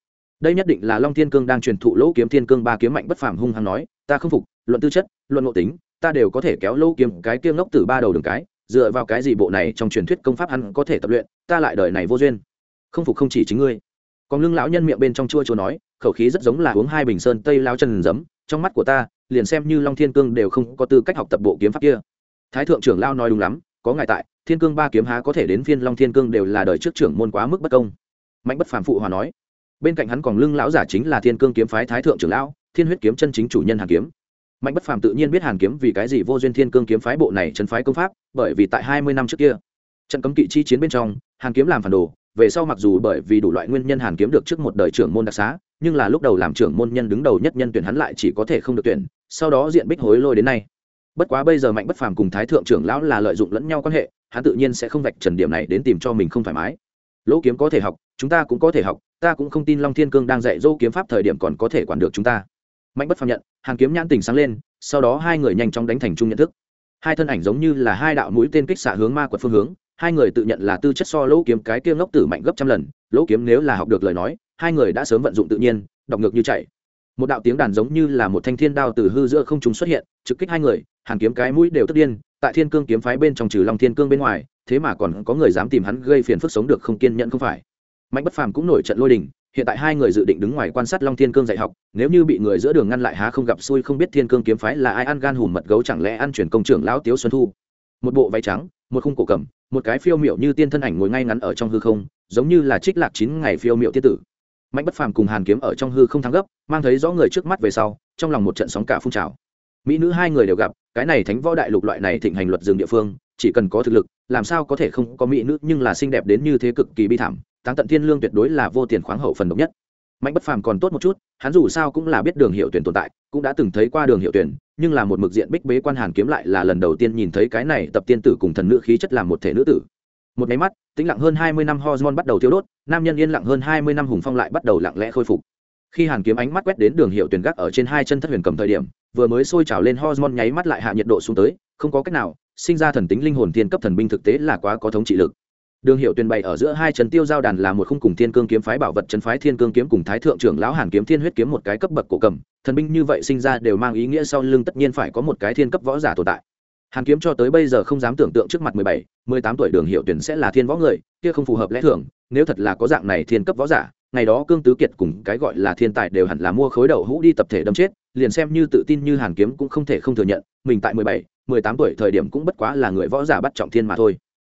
đây nhất định là long thiên cương đang truyền thụ lỗ kiếm thiên cương ba kiếm mạnh bất phàm hung hăng nói, ta không phục, luận tư chất, luận ngộ tính, ta đều có thể kéo lỗ kiếm cái kiêng ngốc từ ba đầu đường cái, dựa vào cái gì bộ này trong truyền thuyết công pháp hắn có thể tập luyện, ta lại đời này vô duyên. Không phục không chỉ chính ngươi. Còn lưng lão nhân miệng bên trong chua chua nói, khẩu khí rất giống là uống hai bình sơn tây lao chân giấm, trong mắt của ta, liền xem như long thiên cương đều không có tư cách học tập bộ kiếm pháp kia. Thái thượng trưởng lao nói đúng lắm, có ngài tại, thiên cương ba kiếm há có thể đến phiên long thiên cương đều là đời trước trưởng môn quá mức bất công. Mạnh bất phàm phụ hòa nói bên cạnh hắn còn lưng lão giả chính là thiên cương kiếm phái thái thượng trưởng lão, thiên huyết kiếm chân chính chủ nhân hàn kiếm. Mạnh bất phàm tự nhiên biết hàn kiếm vì cái gì vô duyên thiên cương kiếm phái bộ này chân phái công pháp, bởi vì tại hai mươi năm trước kia, trận cấm kỵ chi chiến bên trong, hàn kiếm làm phản đồ, về sau mặc dù bởi vì đủ loại nguyên nhân hàn kiếm được trước một đời trưởng môn đặc xá, nhưng là lúc đầu làm trưởng môn nhân đứng đầu nhất nhân tuyển hắn lại chỉ có thể không được tuyển, sau đó diện bích hối lôi đến nay. Bất quá bây giờ mạnh bất phàm cùng thái thượng trưởng lão là lợi dụng lẫn nhau quan hệ, hắn tự nhiên sẽ không vạch trần điểm này đến tìm cho mình không thoải mái. Lỗ kiếm có thể học, chúng ta cũng có thể học ta cũng không tin long thiên cương đang dạy dỗ kiếm pháp thời điểm còn có thể quản được chúng ta. Mạnh bất phàm nhận hàng kiếm nhãn tình sáng lên, sau đó hai người nhanh chóng đánh thành chung nhận thức. Hai thân ảnh giống như là hai đạo mũi tên kích xạ hướng ma quật phương hướng, hai người tự nhận là tư chất so lỗ kiếm cái kia ngốc tử mạnh gấp trăm lần, lỗ kiếm nếu là học được lời nói, hai người đã sớm vận dụng tự nhiên, đọc ngược như chạy. Một đạo tiếng đàn giống như là một thanh thiên đao từ hư giữa không chúng xuất hiện, trực kích hai người, hàn kiếm cái mũi đều tức điên, tại thiên cương kiếm phái bên trong trừ long thiên cương bên ngoài, thế mà còn có người dám tìm hắn gây phiền phức sống được không kiên nhẫn không phải mạnh bất phàm cũng nổi trận lôi đình, hiện tại hai người dự định đứng ngoài quan sát long thiên cương dạy học, nếu như bị người giữa đường ngăn lại há không gặp xui không biết thiên cương kiếm phái là ai ăn gan hùm mật gấu chẳng lẽ ăn chuyển công trưởng lão tiếu xuân thu. Một bộ váy trắng, một khung cổ cầm, một cái phiêu miệu như tiên thân ảnh ngồi ngay ngắn ở trong hư không, giống như là trích lạc chín ngày phiêu miệu tiên tử. Mạnh bất phàm cùng hàn kiếm ở trong hư không thắng gấp, mang thấy rõ người trước mắt về sau, trong lòng một trận sóng cả phun trào. Mỹ nữ hai người đều gặp, cái này thánh võ đại lục loại này thịnh hành luật rừng địa phương, chỉ cần có thực lực, làm sao có thể không có mỹ nữ nhưng là xinh đẹp đến như thế cực kỳ bi thảm táng tận thiên lương tuyệt đối là vô tiền khoáng hậu phần độc nhất. Mạnh bất phàm còn tốt một chút, hắn dù sao cũng là biết đường hiệu tuyển tồn tại, cũng đã từng thấy qua đường hiệu tuyển, nhưng là một mực diện bích bế quan hàn kiếm lại là lần đầu tiên nhìn thấy cái này tập tiên tử cùng thần nữ khí chất làm một thể nữ tử. Một máy mắt, tĩnh lặng hơn hai mươi năm hormone bắt đầu thiêu đốt, nam nhân yên lặng hơn hai mươi năm hùng phong lại bắt đầu lặng lẽ khôi phục. Khi hàn kiếm ánh mắt quét đến đường hiệu tuyển gác ở trên hai chân thất huyền cầm thời điểm, vừa mới sôi trào lên hormone nháy mắt lại hạ nhiệt độ xuống tới, không có cách nào, sinh ra thần tính linh hồn thiên cấp thần binh thực tế là quá có thống trị lực đường hiệu Tuyền bày ở giữa hai chân tiêu giao đàn là một khung cùng thiên cương kiếm phái bảo vật chân phái thiên cương kiếm cùng thái thượng trưởng lão hàn kiếm thiên huyết kiếm một cái cấp bậc cổ cầm. Thần binh như vậy sinh ra đều mang ý nghĩa sau lưng tất nhiên phải có một cái thiên cấp võ giả tồn tại. Hàn kiếm cho tới bây giờ không dám tưởng tượng trước mặt mười bảy, mười tám tuổi đường hiệu tuyển sẽ là thiên võ người, kia không phù hợp lẽ thường, nếu thật là có dạng này thiên cấp võ giả, ngày đó cương tứ kiệt cùng cái gọi là thiên tài đều hẳn là mua khối đầu hũ đi tập thể đâm chết, liền xem như tự tin như hàn kiếm cũng không thể không thừa nhận, mình tại mười bảy, mười tám tuổi thời điểm cũng bất quá là người võ giả bắt trọng thiên mà thôi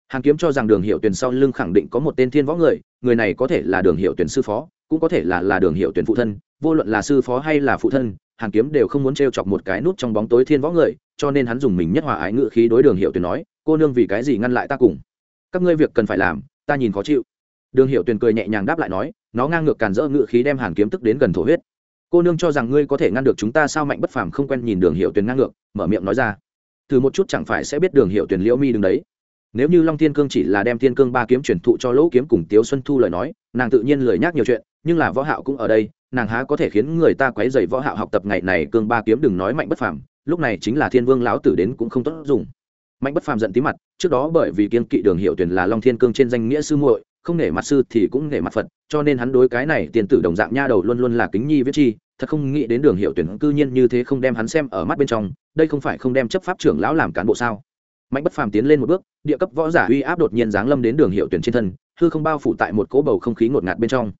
hàn kiếm cho rằng đường hiệu tuyển sau lưng khẳng định có một tên thiên võ người người này có thể là đường hiệu tuyển sư phó, cũng có thể là là đường hiệu tuyển phụ thân, vô luận là sư phó hay là phụ thân, hàn kiếm đều không muốn t chọc một cái nút trong bóng tối thiên võ người, cho nên hắn dùng mình nhất hòa ái ngự khí đối đường hiệu tuyển nói, cô nương vì cái gì ngăn lại ta cùng? Các ngươi việc cần phải làm, ta nhìn khó chịu. Đường hiệu tuyển cười nhẹ nhàng đáp lại nói, nó ngang ngược càn rỡ ngự khí đem hàn kiếm tức đến gần thổ huyết. Cô nương cho rằng ngươi có thể ngăn được chúng ta sao mạnh bất phàm không quen nhìn đường hiệu tuyển ngang ngược, mở miệng nói ra. Từ một chút chẳng phải sẽ biết đường hiệu tuyển liễu mi đứng đấy nếu như long thiên cương chỉ là đem thiên cương ba kiếm truyền thụ cho lỗ kiếm cùng tiếu xuân thu lời nói, nàng tự nhiên lời nhắc nhiều chuyện, nhưng là võ hạo cũng ở đây, nàng há có thể khiến người ta quấy rầy võ hạo học tập ngày này cương ba kiếm đừng nói mạnh bất phàm, lúc này chính là thiên vương lão tử đến cũng không tốt dùng. Mạnh bất phàm giận tí mặt, trước đó bởi vì kiên kỵ đường hiệu tuyển là long thiên cương trên danh nghĩa sư muội, không nể mặt sư thì cũng nể mặt phật, cho nên hắn đối cái này tiền tử đồng dạng nha đầu luôn luôn là kính nhi viết chi, thật không nghĩ đến đường hiệu tuyển cư nhiên như thế không đem hắn xem ở mắt bên trong, đây không phải không đem chấp pháp trưởng lão làm cán bộ sao? Mạnh bất phàm tiến lên một bước, địa cấp võ giả uy áp đột nhiên giáng lâm đến đường hiệu tuyển trên thân, hư không bao phủ tại một cỗ bầu không khí ngột ngạt bên trong.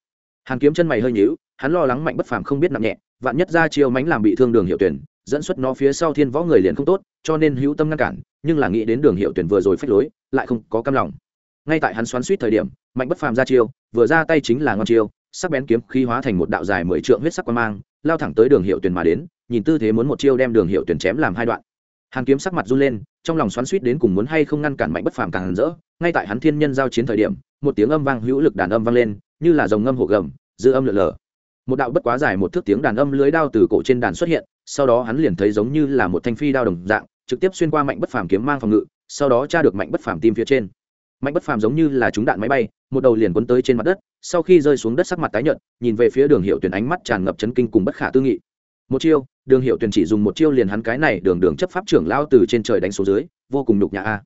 Hàn kiếm chân mày hơi nhíu, hắn lo lắng mạnh bất phàm không biết nặng nhẹ, vạn nhất ra chiêu mánh làm bị thương đường hiệu tuyển, dẫn xuất nó phía sau thiên võ người liền không tốt, cho nên hữu tâm ngăn cản, nhưng là nghĩ đến đường hiệu tuyển vừa rồi phách lối, lại không có cam lòng. Ngay tại hắn xoắn suýt thời điểm, mạnh bất phàm ra chiêu, vừa ra tay chính là ngon chiêu, sắc bén kiếm khí hóa thành một đạo dài mười trượng huyết sắc quan mang, lao thẳng tới đường hiệu tuyển mà đến, nhìn tư thế muốn một chiêu đem đường hiệu tuyển chém làm hai đoạn hàn kiếm sắc mặt run lên, trong lòng xoắn suýt đến cùng muốn hay không ngăn cản mạnh bất phàm càng hẳn rỡ. Ngay tại hắn thiên nhân giao chiến thời điểm, một tiếng âm vang hữu lực đàn âm vang lên, như là dòng ngâm hộ gầm, dư âm lượn lờ. Một đạo bất quá dài một thước tiếng đàn âm lưới đao từ cổ trên đàn xuất hiện, sau đó hắn liền thấy giống như là một thanh phi đao đồng dạng, trực tiếp xuyên qua mạnh bất phàm kiếm mang phòng ngự, sau đó tra được mạnh bất phàm tim phía trên. Mạnh bất phàm giống như là trúng đạn máy bay, một đầu liền quấn tới trên mặt đất, sau khi rơi xuống đất sắc mặt tái nhợt, nhìn về phía đường hiệu tuyển ánh mắt tràn ngập chấn kinh cùng bất khả tư nghị một chiêu, đường hiệu tuyển chỉ dùng một chiêu liền hắn cái này đường đường chấp pháp trưởng lao từ trên trời đánh xuống dưới, vô cùng nhục nhã a.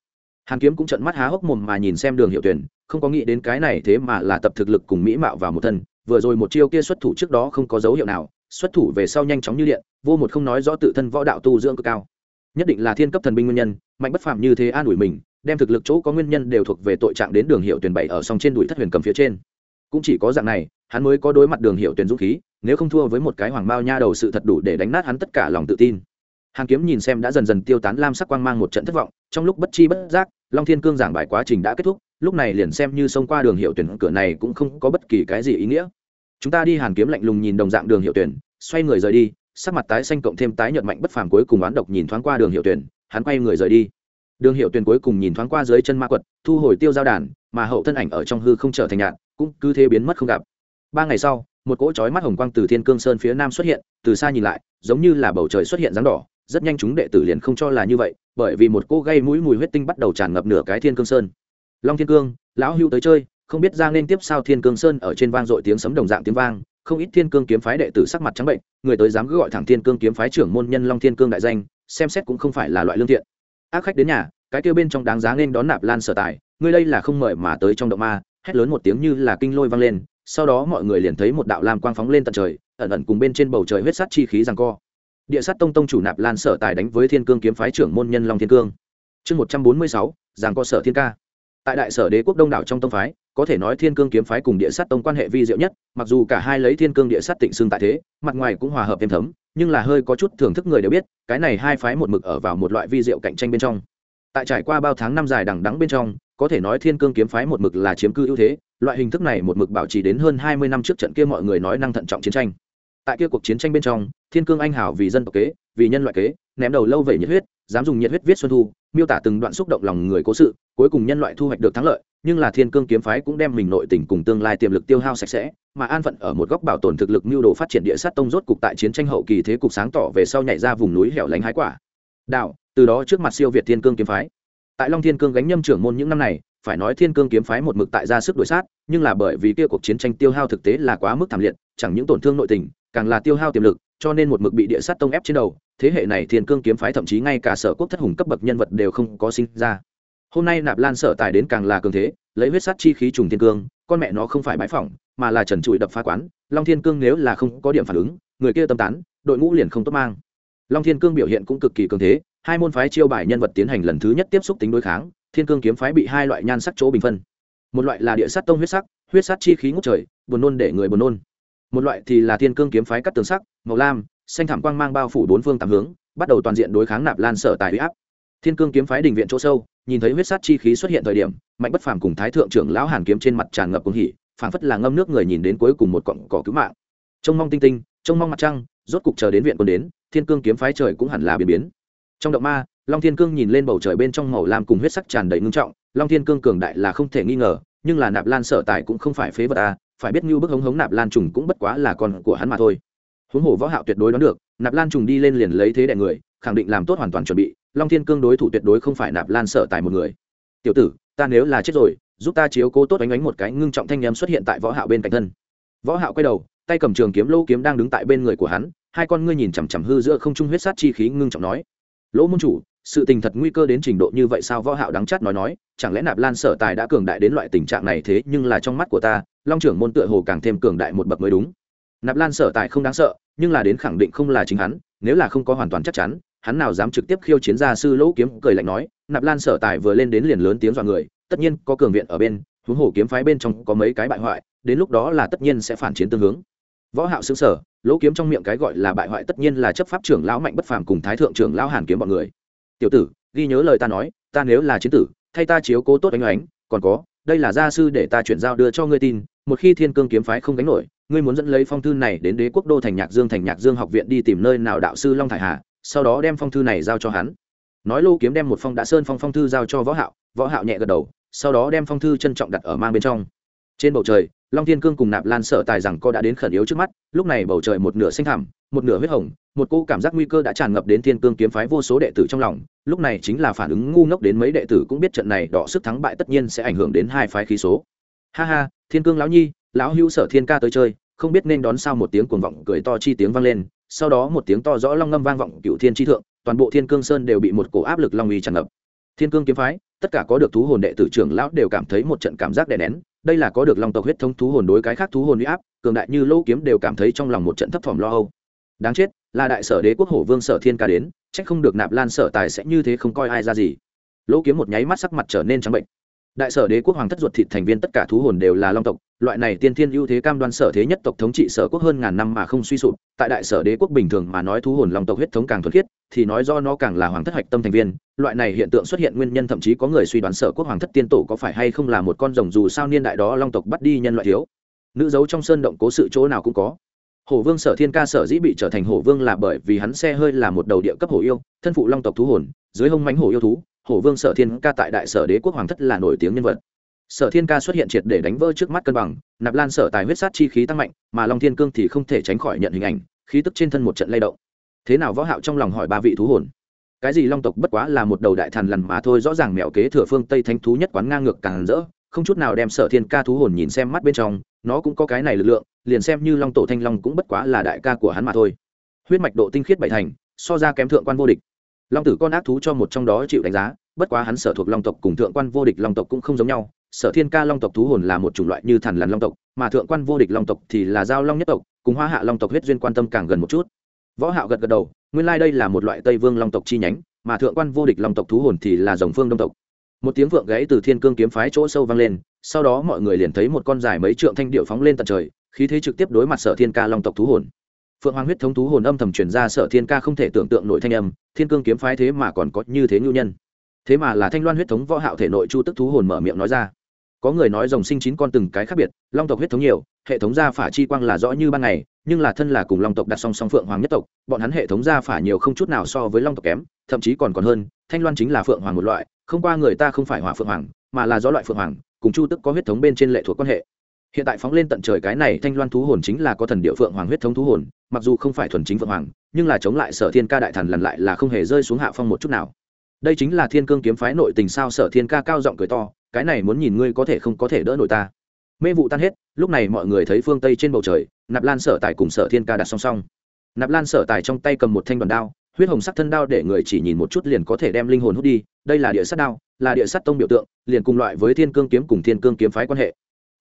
Hàn kiếm cũng trận mắt há hốc mồm mà nhìn xem đường hiệu tuyển không có nghĩ đến cái này thế mà là tập thực lực cùng mỹ mạo vào một thân, vừa rồi một chiêu kia xuất thủ trước đó không có dấu hiệu nào, xuất thủ về sau nhanh chóng như điện, vô một không nói rõ tự thân võ đạo tu dưỡng cực cao. Nhất định là thiên cấp thần binh nguyên nhân, mạnh bất phạm như thế an ủi mình, đem thực lực chỗ có nguyên nhân đều thuộc về tội trạng đến đường hiệu tuyển bảy ở song trên đùi thất huyền cầm phía trên cũng chỉ có dạng này, hắn mới có đối mặt đường hiệu tuyển dũng khí, nếu không thua với một cái hoàng bao nha đầu sự thật đủ để đánh nát hắn tất cả lòng tự tin. Hàn kiếm nhìn xem đã dần dần tiêu tán lam sắc quang mang một trận thất vọng, trong lúc bất chi bất giác, long thiên cương giảng bài quá trình đã kết thúc, lúc này liền xem như xông qua đường hiệu tuyển, cửa này cũng không có bất kỳ cái gì ý nghĩa. Chúng ta đi hàn kiếm lạnh lùng nhìn đồng dạng đường hiệu tuyển, xoay người rời đi, sắc mặt tái xanh cộng thêm tái nhợt mạnh bất phàm cuối cùng oán độc nhìn thoáng qua đường hiệu tuyển, hắn quay người rời đi. Đường hiệu tuyển cuối cùng nhìn thoáng qua dưới chân ma quật, thu hồi tiêu giao đàn, mà hậu thân ảnh ở trong hư không trở thành nhạn cũng cứ thế biến mất không gặp. Ba ngày sau, một cỗ chói mắt hồng quang từ thiên cương sơn phía nam xuất hiện, từ xa nhìn lại, giống như là bầu trời xuất hiện dáng đỏ, rất nhanh chúng đệ tử liền không cho là như vậy, bởi vì một cô gây mũi mùi huyết tinh bắt đầu tràn ngập nửa cái thiên cương sơn. Long thiên cương, lão hưu tới chơi, không biết ra nên tiếp sao thiên cương sơn ở trên vang dội tiếng sấm đồng dạng tiếng vang, không ít thiên cương kiếm phái đệ tử sắc mặt trắng bệnh, người tới dám cứ gọi thẳng thiên cương kiếm phái trưởng môn nhân long thiên cương đại danh, xem xét cũng không phải là loại lương thiện. Ác khách đến nhà, cái kêu bên trong đáng giá nên đón nạp lan sở tài, ngươi đây là không mời mà tới trong động ma hét lớn một tiếng như là kinh lôi vang lên, sau đó mọi người liền thấy một đạo lam quang phóng lên tận trời, ẩn ẩn cùng bên trên bầu trời huyết sắt chi khí rằng co. Địa sát tông tông chủ nạp lan sở tài đánh với thiên cương kiếm phái trưởng môn nhân long thiên cương. Chương một trăm bốn mươi sáu rằng co sở thiên ca. Tại đại sở đế quốc đông đảo trong tông phái, có thể nói thiên cương kiếm phái cùng địa sát tông quan hệ vi diệu nhất, mặc dù cả hai lấy thiên cương địa sát tịnh xương tại thế, mặt ngoài cũng hòa hợp thêm thấm, nhưng là hơi có chút thưởng thức người đều biết, cái này hai phái một mực ở vào một loại vi diệu cạnh tranh bên trong. Tại trải qua bao tháng năm dài đằng đắng bên trong có thể nói thiên cương kiếm phái một mực là chiếm cư ưu thế, loại hình thức này một mực bảo trì đến hơn hai mươi năm trước trận kia mọi người nói năng thận trọng chiến tranh. Tại kia cuộc chiến tranh bên trong, thiên cương anh hảo vì dân tộc kế, vì nhân loại kế, ném đầu lâu về nhiệt huyết, dám dùng nhiệt huyết viết xuân thu, miêu tả từng đoạn xúc động lòng người cố sự, cuối cùng nhân loại thu hoạch được thắng lợi, nhưng là thiên cương kiếm phái cũng đem mình nội tình cùng tương lai tiềm lực tiêu hao sạch sẽ, mà an phận ở một góc bảo tồn thực lực mưu đồ phát triển địa sát tông rốt cục tại chiến tranh hậu kỳ thế cục sáng tỏ về sau nhảy ra vùng núi hẻo lánh hái quả. Đạo, từ đó trước mặt siêu việt thiên cương kiếm phái tại long thiên cương gánh nhâm trưởng môn những năm này, phải nói thiên cương kiếm phái một mực tại ra sức đổi sát, nhưng là bởi vì kia cuộc chiến tranh tiêu hao thực tế là quá mức thảm liệt, chẳng những tổn thương nội tình, càng là tiêu hao tiềm lực, cho nên một mực bị địa sát tông ép trên đầu. Thế hệ này thiên cương kiếm phái thậm chí ngay cả sở quốc thất hùng cấp bậc nhân vật đều không có sinh ra. Hôm nay nạp lan sở tài đến càng là cường thế, lấy huyết sát chi khí trùng thiên cương, con mẹ nó không phải bãi phỏng, mà là trần trụi đập phá quán. Long thiên cương nếu là không có điểm phản ứng, người kia tâm tán, đội ngũ liền không tốt mang. Long thiên cương biểu hiện cũng cực kỳ cường thế hai môn phái chiêu bài nhân vật tiến hành lần thứ nhất tiếp xúc tính đối kháng, thiên cương kiếm phái bị hai loại nhan sắc chỗ bình phân. Một loại là địa sát tông huyết sắc, huyết sát chi khí ngút trời, buồn nôn để người buồn nôn. Một loại thì là thiên cương kiếm phái cắt tường sắc, màu lam, xanh thảm quang mang bao phủ bốn phương tám hướng, bắt đầu toàn diện đối kháng nạp lan sở tài huy áp. Thiên cương kiếm phái đình viện chỗ sâu, nhìn thấy huyết sát chi khí xuất hiện thời điểm, mạnh bất phàm cùng thái thượng trưởng lão hàn kiếm trên mặt tràn ngập cuồng hỉ, phảng phất là ngâm nước người nhìn đến cuối cùng một cọng cỏ cứu mạng. Trông mong tinh tinh, trông mong mặt trăng, rốt cục chờ đến viện quân đến, thiên cương kiếm phái trời cũng hẳn là biến biến trong động ma long thiên cương nhìn lên bầu trời bên trong màu lam cùng huyết sắc tràn đầy ngưng trọng long thiên cương cường đại là không thể nghi ngờ nhưng là nạp lan sở tài cũng không phải phế vật à, phải biết như bức hống hống nạp lan trùng cũng bất quá là con của hắn mà thôi. Huống hồ võ hạo tuyệt đối đoán được nạp lan trùng đi lên liền lấy thế đè người khẳng định làm tốt hoàn toàn chuẩn bị long thiên cương đối thủ tuyệt đối không phải nạp lan sở tài một người. Tiểu tử ta nếu là chết rồi giúp ta chiếu cố tốt ánh ánh một cái ngưng trọng thanh em xuất hiện tại võ hạo bên cạnh thân. Võ hạo quay đầu tay cầm trường kiếm lô kiếm đang đứng tại bên người của hắn hai con ngươi nhìn chằm chằm hư giữa không trung huyết sát chi khí ngưng trọng nói lỗ môn chủ, sự tình thật nguy cơ đến trình độ như vậy sao võ hạo đắng chát nói nói, chẳng lẽ nạp lan sở tài đã cường đại đến loại tình trạng này thế nhưng là trong mắt của ta, long trưởng môn tựa hồ càng thêm cường đại một bậc mới đúng. Nạp lan sở tài không đáng sợ, nhưng là đến khẳng định không là chính hắn, nếu là không có hoàn toàn chắc chắn, hắn nào dám trực tiếp khiêu chiến gia sư lỗ kiếm, cười lạnh nói, nạp lan sở tài vừa lên đến liền lớn tiếng dọa người, tất nhiên có cường viện ở bên, huống hồ kiếm phái bên trong có mấy cái bại hoại, đến lúc đó là tất nhiên sẽ phản chiến tương hướng võ hạo sững sở, lỗ kiếm trong miệng cái gọi là bại hoại tất nhiên là chấp pháp trưởng lão mạnh bất phàm cùng thái thượng trưởng lão hàn kiếm bọn người. Tiểu tử, ghi nhớ lời ta nói, ta nếu là chiến tử, thay ta chiếu cố tốt ánh ánh, còn có, đây là gia sư để ta chuyển giao đưa cho ngươi tin, một khi thiên cương kiếm phái không gánh nổi, ngươi muốn dẫn lấy phong thư này đến đế quốc đô thành nhạc dương thành nhạc dương học viện đi tìm nơi nào đạo sư long thải hà, sau đó đem phong thư này giao cho hắn. Nói lô kiếm đem một phong đã sơn phong phong thư giao cho võ hạo võ hạo nhẹ gật đầu, sau đó đem phong thư trân trọng đặt ở mang bên trong. Trên bầu trời long thiên cương cùng nạp lan sợ tài rằng co đã đến khẩn yếu trước mắt, lúc này bầu trời một nửa xanh thẳm, một nửa huyết hồng, một cô cảm giác nguy cơ đã tràn ngập đến thiên cương kiếm phái vô số đệ tử trong lòng, lúc này chính là phản ứng ngu ngốc đến mấy đệ tử cũng biết trận này đỏ sức thắng bại tất nhiên sẽ ảnh hưởng đến hai phái khí số. Ha ha, thiên cương lão nhi, lão hữu sở thiên ca tới chơi, không biết nên đón sao một tiếng cuồng vọng cười to chi tiếng vang lên, sau đó một tiếng to rõ long ngâm vang vọng cựu thiên tri thượng, toàn bộ thiên cương sơn đều bị một cổ áp lực long uy tràn ngập. Thiên cương kiếm phái, tất cả có được thú hồn đệ tử trưởng lão đều cảm thấy một trận cảm giác đè nén đây là có được long tộc huyết thống thú hồn đối cái khác thú hồn uy áp, cường đại như lỗ kiếm đều cảm thấy trong lòng một trận thấp thỏm lo âu. Đáng chết, là đại sở đế quốc hổ vương sở thiên ca đến trách không được nạp lan sở tài sẽ như thế không coi ai ra gì. Lỗ kiếm một nháy mắt sắc mặt trở nên trắng bệnh đại sở đế quốc hoàng thất ruột thịt thành viên tất cả thú hồn đều là long tộc, loại này tiên thiên ưu thế cam đoan sở thế nhất tộc thống trị sở quốc hơn ngàn năm mà không suy sụp, tại đại sở đế quốc bình thường mà nói thú hồn long tộc huyết thống càng thuần khiết, thì nói do nó càng là hoàng thất hạch tâm thành viên, loại này hiện tượng xuất hiện nguyên nhân thậm chí có người suy đoán sở quốc hoàng thất tiên tổ có phải hay không là một con rồng dù sao niên đại đó long tộc bắt đi nhân loại thiếu. Nữ giấu trong sơn động cố sự chỗ nào cũng có. Hổ vương sở thiên ca sở dĩ bị trở thành hổ vương là bởi vì hắn xe hơi là một đầu địa cấp hổ yêu, thân phụ long tộc thú hồn, dưới hông mánh hổ yêu thú hổ vương sở thiên ca tại đại sở đế quốc hoàng thất là nổi tiếng nhân vật. Sở thiên ca xuất hiện triệt để đánh vỡ trước mắt cân bằng, nạp lan sở tài huyết sát chi khí tăng mạnh, mà long thiên cương thì không thể tránh khỏi nhận hình ảnh, khí tức trên thân một trận lay động. Thế nào võ hạo trong lòng hỏi ba vị thú hồn? Cái gì long tộc bất quá là một đầu đại thần lần mà thôi, rõ ràng mèo kế thừa phương tây thánh thú nhất quán ngang ngược càng rỡ, không chút nào đem sở thiên ca thú hồn nhìn xem mắt bên trong, nó cũng có cái này lực lượng, liền xem như long tổ thanh long cũng bất quá là đại ca của hắn mà thôi. Huyết mạch độ tinh khiết bảy thành, so ra kém thượng quan vô địch long tử con ác thú cho một trong đó chịu đánh giá, bất quá hắn sở thuộc long tộc cùng thượng quan vô địch long tộc cũng không giống nhau. Sở thiên ca long tộc thú hồn là một chủng loại như thần lằn long tộc, mà thượng quan vô địch long tộc thì là giao long nhất tộc, cùng hoa hạ long tộc huyết duyên quan tâm càng gần một chút. Võ hạo gật gật đầu, nguyên lai like đây là một loại tây vương long tộc chi nhánh, mà thượng quan vô địch long tộc thú hồn thì là dòng phương đông tộc. Một tiếng vượng gãy từ thiên cương kiếm phái chỗ sâu vang lên, sau đó mọi người liền thấy một con dài mấy trượng thanh điệu phóng lên tận trời, khí thế trực tiếp đối mặt sở thiên ca long tộc thú hồn phượng hoàng huyết thống thú hồn âm thầm truyền ra sở thiên ca không thể tưởng tượng nội thanh âm, thiên cương kiếm phái thế mà còn có như thế ngưu nhân. Thế mà là thanh loan huyết thống võ hạo thể nội chu tức thú hồn mở miệng nói ra. Có người nói rồng sinh chín con từng cái khác biệt, long tộc huyết thống nhiều, hệ thống gia phả chi quang là rõ như ban ngày, nhưng là thân là cùng long tộc đặt song song phượng hoàng nhất tộc, bọn hắn hệ thống gia phả nhiều không chút nào so với long tộc kém, thậm chí còn còn hơn, thanh loan chính là phượng hoàng một loại, không qua người ta không phải hỏa phượng hoàng, mà là do loại phượng hoàng, cùng chu tức có huyết thống bên trên lệ thuộc quan hệ hiện tại phóng lên tận trời cái này thanh loan thú hồn chính là có thần địa phượng hoàng huyết thống thú hồn, mặc dù không phải thuần chính phượng hoàng, nhưng là chống lại sở thiên ca đại thần lần lại là không hề rơi xuống hạ phong một chút nào. Đây chính là thiên cương kiếm phái nội tình sao sở thiên ca cao giọng cười to, cái này muốn nhìn ngươi có thể không có thể đỡ nổi ta. Mê vụ tan hết, lúc này mọi người thấy phương tây trên bầu trời, nạp lan sở tài cùng sở thiên ca đặt song song. Nạp lan sở tài trong tay cầm một thanh đoàn đao, huyết hồng sắc thân đao để người chỉ nhìn một chút liền có thể đem linh hồn hút đi, đây là địa sắt đao, là địa sắt tông biểu tượng, liền cùng loại với thiên cương kiếm cùng thiên cương kiếm phái quan hệ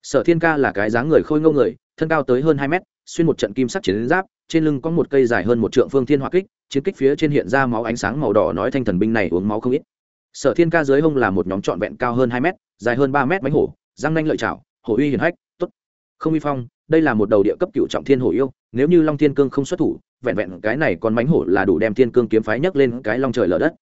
sở thiên ca là cái dáng người khôi ngâu người, thân cao tới hơn hai mét, xuyên một trận kim sắc chiến giáp, trên lưng có một cây dài hơn một trượng phương thiên hỏa kích, chiến kích phía trên hiện ra máu ánh sáng màu đỏ nói thanh thần binh này uống máu không ít. Sở thiên ca dưới hông là một nhóm trọn vẹn cao hơn hai mét, dài hơn ba mét bánh hổ, răng nanh lợi chảo hổ uy hiển hách, tốt. Không uy phong, đây là một đầu địa cấp cựu trọng thiên hổ yêu, nếu như long thiên cương không xuất thủ, vẹn vẹn cái này còn mánh hổ là đủ đem thiên cương kiếm phái nhấc lên cái long trời lở đất.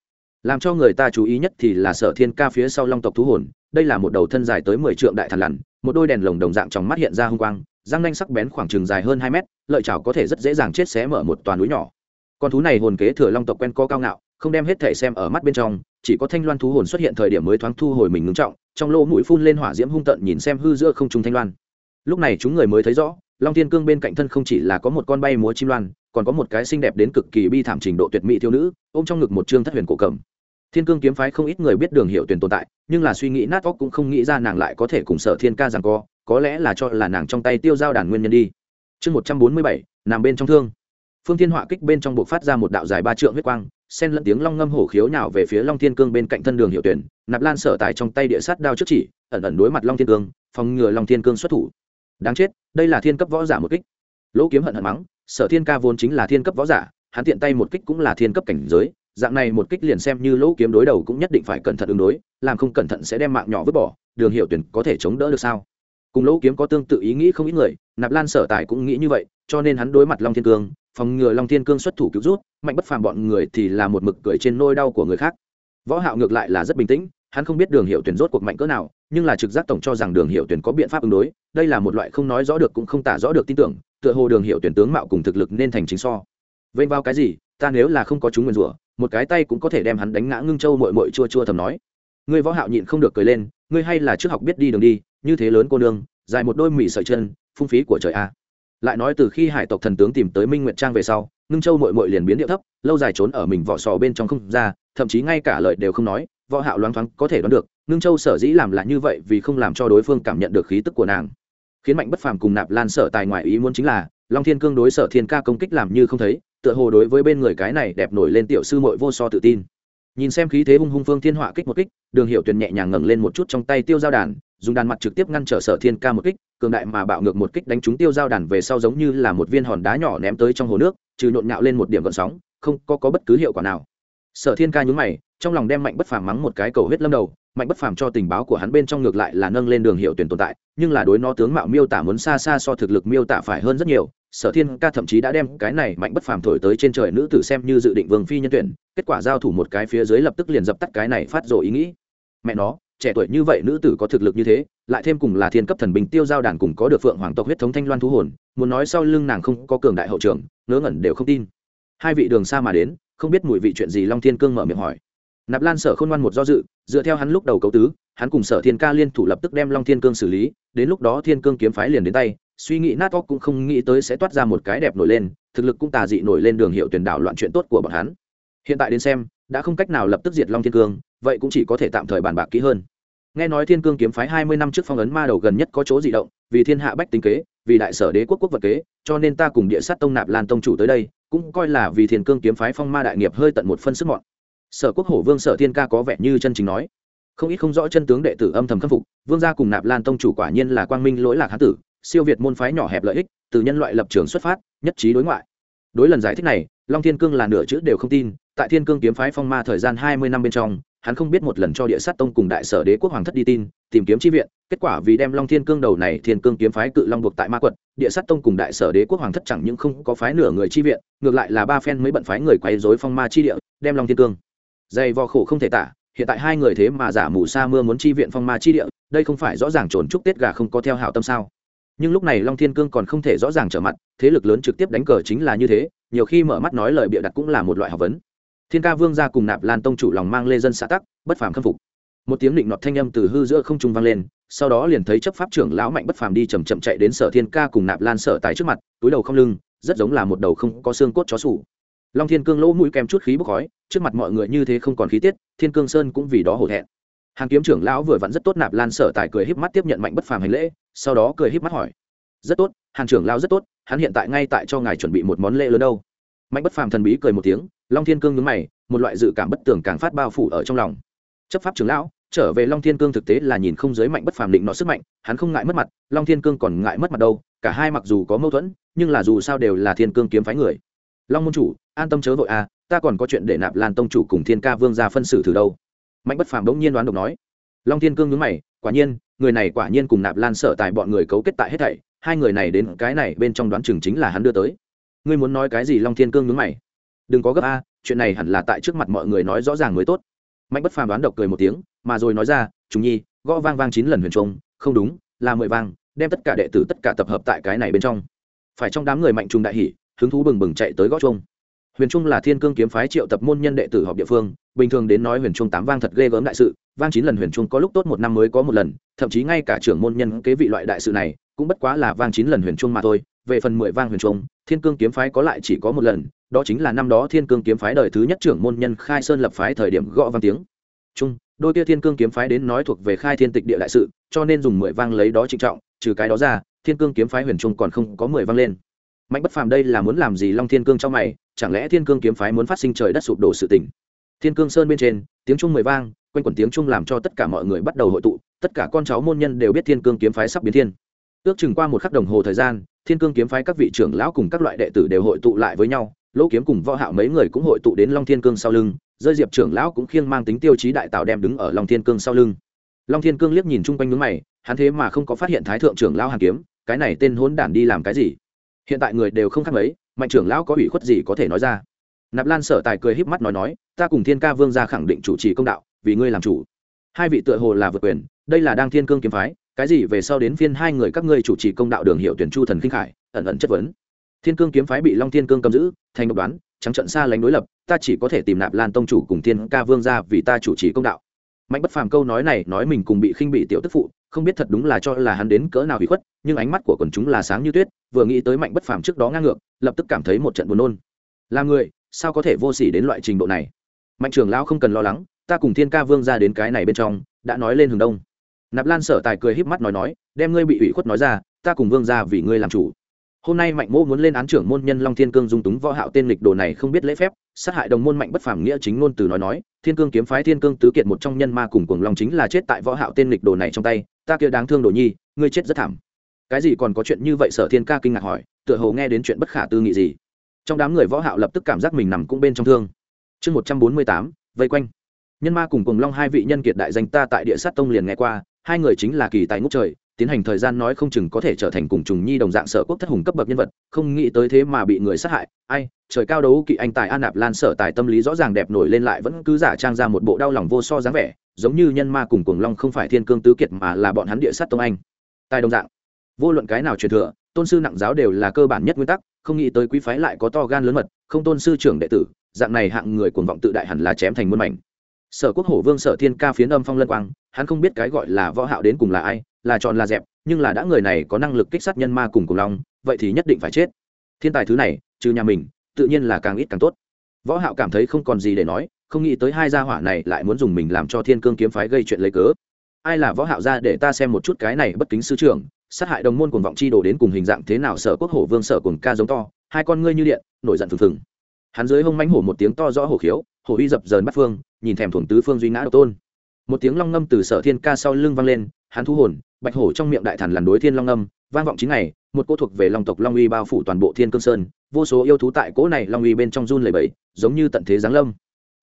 Làm cho người ta chú ý nhất thì là sở thiên ca phía sau long tộc thú hồn, đây là một đầu thân dài tới mười trượng đại thần lằn một đôi đèn lồng đồng dạng trong mắt hiện ra hung quang, răng nanh sắc bén khoảng chừng dài hơn hai mét, lợi chảo có thể rất dễ dàng chết xé mở một toàn núi nhỏ. Con thú này hồn kế thừa long tộc quen co cao ngạo, không đem hết thể xem ở mắt bên trong, chỉ có thanh loan thú hồn xuất hiện thời điểm mới thoáng thu hồi mình ngưng trọng, trong lỗ mũi phun lên hỏa diễm hung tận nhìn xem hư giữa không trung thanh loan. Lúc này chúng người mới thấy rõ, long thiên cương bên cạnh thân không chỉ là có một con bay múa chim loan, còn có một cái xinh đẹp đến cực kỳ bi thảm trình độ tuyệt mỹ thiếu nữ, ôm trong ngực một trương thất huyền cổ cầm thiên cương kiếm phái không ít người biết đường hiệu tuyển tồn tại, nhưng là suy nghĩ nát óc cũng không nghĩ ra nàng lại có thể cùng sở thiên ca rằng co, có lẽ là cho là nàng trong tay tiêu giao đàn nguyên nhân đi. Chương một trăm bốn mươi bảy, nằm bên trong thương. Phương thiên họa kích bên trong buộc phát ra một đạo dài ba trượng huyết quang sen lẫn tiếng long ngâm hổ khiếu nào về phía long thiên cương bên cạnh thân đường hiệu tuyển nạp lan sở tại trong tay địa sát đao trước chỉ, ẩn ẩn đối mặt long thiên cương, phòng ngừa long thiên cương xuất thủ. Đáng chết, đây là thiên cấp võ giả một kích. Lỗ kiếm hận hận mắng, sở thiên ca vốn chính là thiên cấp võ giả, hắn tiện tay một kích cũng là thiên cấp cảnh giới dạng này một kích liền xem như lỗ kiếm đối đầu cũng nhất định phải cẩn thận ứng đối, làm không cẩn thận sẽ đem mạng nhỏ vứt bỏ, đường hiệu tuyển có thể chống đỡ được sao? Cùng lỗ kiếm có tương tự ý nghĩ không ít người, nạp lan sở tài cũng nghĩ như vậy, cho nên hắn đối mặt long thiên cương, phòng ngừa long thiên cương xuất thủ cứu rút, mạnh bất phàm bọn người thì là một mực cười trên nôi đau của người khác. Võ hạo ngược lại là rất bình tĩnh, hắn không biết đường hiệu tuyển rốt cuộc mạnh cỡ nào, nhưng là trực giác tổng cho rằng đường hiệu tuyển có biện pháp ứng đối, đây là một loại không nói rõ được cũng không tả rõ được tin tưởng, tựa hồ đường hiệu tuyển tướng mạo cùng thực lực nên thành chính so. Vênh vào cái gì, ta nếu là không có chúng nguyên rủa một cái tay cũng có thể đem hắn đánh ngã ngưng châu mội mội chua chua thầm nói. Ngươi võ hạo nhịn không được cười lên, ngươi hay là trước học biết đi đường đi, như thế lớn cô nương, dài một đôi mỉ sợi chân, phung phí của trời a. Lại nói từ khi hải tộc thần tướng tìm tới minh nguyệt trang về sau, ngưng châu mội mội liền biến điệu thấp, lâu dài trốn ở mình vỏ sò bên trong không ra, thậm chí ngay cả lời đều không nói, võ hạo loáng thoáng có thể đoán được, ngưng châu sở dĩ làm là như vậy vì không làm cho đối phương cảm nhận được khí tức của nàng. Khiến mạnh bất phàm cùng nạp lan sở tài ngoại ý muốn chính là long thiên cương đối sở thiên ca công kích làm như không thấy tựa hồ đối với bên người cái này đẹp nổi lên tiểu sư mội vô so tự tin. Nhìn xem khí thế hung hung phương thiên họa kích một kích đường hiệu tuyền nhẹ nhàng ngẩng lên một chút trong tay tiêu giao đàn dùng đàn mặt trực tiếp ngăn trở sở thiên ca một kích cường đại mà bạo ngược một kích đánh trúng tiêu giao đàn về sau giống như là một viên hòn đá nhỏ ném tới trong hồ nước trừ nhộn nhạo lên một điểm gợn sóng không có, có bất cứ hiệu quả nào. Sở thiên ca nhún mày trong lòng đem mạnh bất phàm mắng một cái cầu huyết lâm đầu mạnh bất phàm cho tình báo của hắn bên trong ngược lại là nâng lên đường hiệu tuyển tồn tại, nhưng là đối nó tướng mạo miêu tả muốn xa xa so thực lực miêu tả phải hơn rất nhiều. Sở thiên ca thậm chí đã đem cái này mạnh bất phàm thổi tới trên trời nữ tử xem như dự định vương phi nhân tuyển, kết quả giao thủ một cái phía dưới lập tức liền dập tắt cái này phát rồi ý nghĩ. Mẹ nó, trẻ tuổi như vậy nữ tử có thực lực như thế, lại thêm cùng là thiên cấp thần bình tiêu giao đàn cùng có được phượng hoàng tộc huyết thống thanh loan thú hồn, muốn nói sau lưng nàng không có cường đại hậu trường, ngớ ngẩn đều không tin. Hai vị đường xa mà đến, không biết mùi vị chuyện gì long thiên cương mở miệng hỏi nạp lan sở khôn ngoan một do dự, dựa theo hắn lúc đầu cấu tứ, hắn cùng sở thiên ca liên thủ lập tức đem long thiên cương xử lý, đến lúc đó thiên cương kiếm phái liền đến tay, suy nghĩ nát óc cũng không nghĩ tới sẽ toát ra một cái đẹp nổi lên, thực lực cũng tà dị nổi lên đường hiệu tuyển đảo loạn chuyện tốt của bọn hắn. Hiện tại đến xem, đã không cách nào lập tức diệt long thiên cương, vậy cũng chỉ có thể tạm thời bàn bạc kỹ hơn. Nghe nói thiên cương kiếm phái hai mươi năm trước phong ấn ma đầu gần nhất có chỗ di động, vì thiên hạ bách tính kế, vì đại sở đế quốc quốc vật kế, cho nên ta cùng địa sát tông nạp lan tông chủ tới đây, cũng coi là vì thiên cương kiếm phái phong ma đại nghiệp hơi tận một phân sức mọn sở quốc hổ vương sở thiên ca có vẻ như chân chính nói. Không ít không rõ chân tướng đệ tử âm thầm khâm phục, vương gia cùng nạp lan tông chủ quả nhiên là quang minh lỗi lạc hán tử, siêu việt môn phái nhỏ hẹp lợi ích, từ nhân loại lập trường xuất phát, nhất trí đối ngoại. Đối lần giải thích này, long thiên cương là nửa chữ đều không tin, tại thiên cương kiếm phái phong ma thời gian hai mươi năm bên trong, hắn không biết một lần cho địa sát tông cùng đại sở đế quốc hoàng thất đi tin, tìm kiếm chi viện, kết quả vì đem long thiên cương đầu này thiên cương kiếm phái cự long buộc tại ma quật, địa sát tông cùng đại sở đế quốc hoàng thất chẳng những không có phái nửa người chi viện, ngược lại là ba phen mới bận phái người quấy dối phong ma chi địa, đem long thiên cương dày vò khổ không thể tả, hiện tại hai người thế mà giả mù sa mưa muốn chi viện phong ma chi địa, đây không phải rõ ràng trồn chúc tết gà không có theo hảo tâm sao? Nhưng lúc này long thiên cương còn không thể rõ ràng trở mặt, thế lực lớn trực tiếp đánh cờ chính là như thế, nhiều khi mở mắt nói lời bịa đặt cũng là một loại học vấn. Thiên ca vương ra cùng nạp lan tông chủ lòng mang lê dân xã tắc, bất phàm khâm phục. Một tiếng định nọt thanh âm từ hư giữa không trung vang lên, sau đó liền thấy chấp pháp trưởng lão mạnh bất phàm đi chầm chậm chạy đến sở thiên ca cùng nạp lan sở tài trước mặt, túi đầu không lưng, rất giống là một đầu không có xương cốt chó sủ long thiên cương lỗ mũi kèm chút khí bốc khói, trước mặt mọi người như thế không còn khí tiết, thiên cương sơn cũng vì đó hổ thẹn. Hàng kiếm trưởng lão vừa vặn rất tốt nạp lan sở tài cười híp mắt tiếp nhận mạnh bất phàm hành lễ, sau đó cười híp mắt hỏi. Rất tốt hàn trưởng lão rất tốt, hắn hiện tại ngay tại cho ngài chuẩn bị một món lễ lớn đâu. Mạnh bất phàm thần bí cười một tiếng, long thiên cương nhướng mày, một loại dự cảm bất tường càng phát bao phủ ở trong lòng. Chấp pháp trưởng lão, trở về long thiên cương thực tế là nhìn không giới mạnh bất phàm định nọ sức mạnh, hắn không ngại mất mặt, long thiên cương còn ngại mất mặt đâu, cả hai mặc dù có mâu thuẫn, nhưng là dù sao đều là thiên cương kiếm phái người long môn chủ, an tâm chớ vội a ta còn có chuyện để nạp lan tông chủ cùng thiên ca vương ra phân xử thử đâu. Mạnh bất phàm đống nhiên đoán độc nói. Long thiên cương nhướng mày, quả nhiên, người này quả nhiên cùng nạp lan sở tài bọn người cấu kết tại hết thảy, hai người này đến cái này bên trong đoán chừng chính là hắn đưa tới. Ngươi muốn nói cái gì? Long thiên cương nhướng mày. Đừng có gấp a, chuyện này hẳn là tại trước mặt mọi người nói rõ ràng mới tốt. Mạnh bất phàm đoán độc cười một tiếng, mà rồi nói ra chúng nhi, gõ vang vang chín lần huyền trung không đúng, là mười vang, đem tất cả đệ tử tất cả tập hợp tại cái này bên trong. Phải trong đám người mạnh trùng đại hỷ hứng thú bừng bừng chạy tới gõ chuông. huyền trung là thiên cương kiếm phái triệu tập môn nhân đệ tử họp địa phương, bình thường đến nói huyền trung tám vang thật ghê gớm đại sự, vang chín lần huyền trung có lúc tốt một năm mới có một lần, thậm chí ngay cả trưởng môn nhân kế vị loại đại sự này, cũng bất quá là vang chín lần huyền trung mà thôi, về phần mười vang huyền trung, thiên cương kiếm phái có lại chỉ có một lần, đó chính là năm đó thiên cương kiếm phái đời thứ nhất trưởng môn nhân khai sơn lập phái thời điểm gõ vang tiếng trung, đôi kia thiên cương kiếm phái đến nói thuộc về khai thiên tịch địa đại sự, cho nên dùng mười vang lấy đó trịnh trọng, trừ cái đó ra, thiên cương kiếm phái huyền trung còn không có mười vang lên mạnh bất phàm đây là muốn làm gì long thiên cương trong mày chẳng lẽ thiên cương kiếm phái muốn phát sinh trời đất sụp đổ sự tình thiên cương sơn bên trên tiếng trung mười vang quanh quẩn tiếng trung làm cho tất cả mọi người bắt đầu hội tụ tất cả con cháu môn nhân đều biết thiên cương kiếm phái sắp biến thiên ước chừng qua một khắc đồng hồ thời gian thiên cương kiếm phái các vị trưởng lão cùng các loại đệ tử đều hội tụ lại với nhau lỗ kiếm cùng võ hạo mấy người cũng hội tụ đến long thiên cương sau lưng rơi diệp trưởng lão cũng khiêng mang tính tiêu chí đại tạo đem đứng ở long thiên cương sau lưng long thiên cương liếc nhìn chung quanh nhướng mày hắn thế mà không có phát hiện thái thượng trưởng lão hàn kiếm cái này tên hỗn đản đi làm cái gì hiện tại người đều không khác mấy, mạnh trưởng lão có ủy khuất gì có thể nói ra. Nạp lan sở tài cười híp mắt nói nói, ta cùng thiên ca vương gia khẳng định chủ trì công đạo, vì ngươi làm chủ. Hai vị tựa hồ là vượt quyền, đây là đang thiên cương kiếm phái, cái gì về sau đến phiên hai người các ngươi chủ trì công đạo đường hiệu tuyển chu thần kinh khải, ẩn ẩn chất vấn. Thiên cương kiếm phái bị long thiên cương cầm giữ, thành độc đoán, trắng trận xa lánh đối lập, ta chỉ có thể tìm nạp lan tông chủ cùng thiên ca vương gia vì ta chủ trì công đạo. Mạnh bất phàm câu nói này nói mình cùng bị khinh bị tiểu tức phụ, không biết thật đúng là cho là hắn đến cỡ nào bị khuất, nhưng ánh mắt của quần chúng là sáng như tuyết vừa nghĩ tới mạnh bất phàm trước đó ngang ngược, lập tức cảm thấy một trận buồn nôn. Là người, sao có thể vô sỉ đến loại trình độ này? Mạnh trường lão không cần lo lắng, ta cùng thiên ca vương ra đến cái này bên trong, đã nói lên hướng đông. Nạp lan sở tài cười híp mắt nói nói, đem ngươi bị ủy khuất nói ra, ta cùng vương ra vì ngươi làm chủ. Hôm nay mạnh mô muốn lên án trưởng môn nhân long thiên cương dung túng võ hạo tên lịch đồ này không biết lễ phép, sát hại đồng môn mạnh bất phàm nghĩa chính ngôn từ nói nói, thiên cương kiếm phái thiên cương tứ kiệt một trong nhân ma cùng cuồng long chính là chết tại võ hạo tên lịch đồ này trong tay, ta kia đáng thương đồ nhi, ngươi chết rất thảm cái gì còn có chuyện như vậy? Sở thiên ca kinh ngạc hỏi, tựa hồ nghe đến chuyện bất khả tư nghị gì. Trong đám người võ hạo lập tức cảm giác mình nằm cũng bên trong thương. Chương một trăm bốn mươi tám, vây quanh. Nhân ma cùng cùng long hai vị nhân kiệt đại danh ta tại địa sát tông liền nghe qua, hai người chính là kỳ tài ngút trời, tiến hành thời gian nói không chừng có thể trở thành cùng trùng nhi đồng dạng sở quốc thất hùng cấp bậc nhân vật, không nghĩ tới thế mà bị người sát hại. Ai, trời cao đấu kỵ anh tài an nạp lan sở tài tâm lý rõ ràng đẹp nổi lên lại vẫn cứ giả trang ra một bộ đau lòng vô so dáng vẻ, giống như nhân ma cùng cuồng long không phải thiên cương tứ kiệt mà là bọn hắn địa sát tông anh. Tài đồng dạng vô luận cái nào truyền thừa, tôn sư nặng giáo đều là cơ bản nhất nguyên tắc, không nghĩ tới quý phái lại có to gan lớn mật, không tôn sư trưởng đệ tử, dạng này hạng người cuồng vọng tự đại hẳn là chém thành muôn mảnh. Sở quốc hổ vương, sở thiên ca phiến âm phong lân quang, hắn không biết cái gọi là võ hạo đến cùng là ai, là tròn là dẹp, nhưng là đã người này có năng lực kích sát nhân ma cùng cùng long, vậy thì nhất định phải chết. Thiên tài thứ này, trừ nhà mình, tự nhiên là càng ít càng tốt. Võ hạo cảm thấy không còn gì để nói, không nghĩ tới hai gia hỏa này lại muốn dùng mình làm cho thiên cương kiếm phái gây chuyện lấy cớ. Ai là võ hạo ra để ta xem một chút cái này bất kính sư trưởng sát hại đồng môn cuồng vọng chi đồ đến cùng hình dạng thế nào, sở quốc hổ vương, sở cùng ca giống to, hai con ngươi như điện, nổi giận phừng phừng. Hắn dưới hông mánh hổ một tiếng to rõ hổ khiếu, hổ uy dập dờn bắt phương, nhìn thèm thuồng tứ phương duy ngã độc tôn. Một tiếng long ngâm từ sở thiên ca sau lưng vang lên, hắn thu hồn, bạch hổ trong miệng đại thần làn đối thiên long ngâm, vang vọng chín ngày, một cô thuộc về long tộc long uy bao phủ toàn bộ thiên cương sơn, vô số yêu thú tại cỗ này long uy bên trong run lầy bẫy giống như tận thế giáng lâm.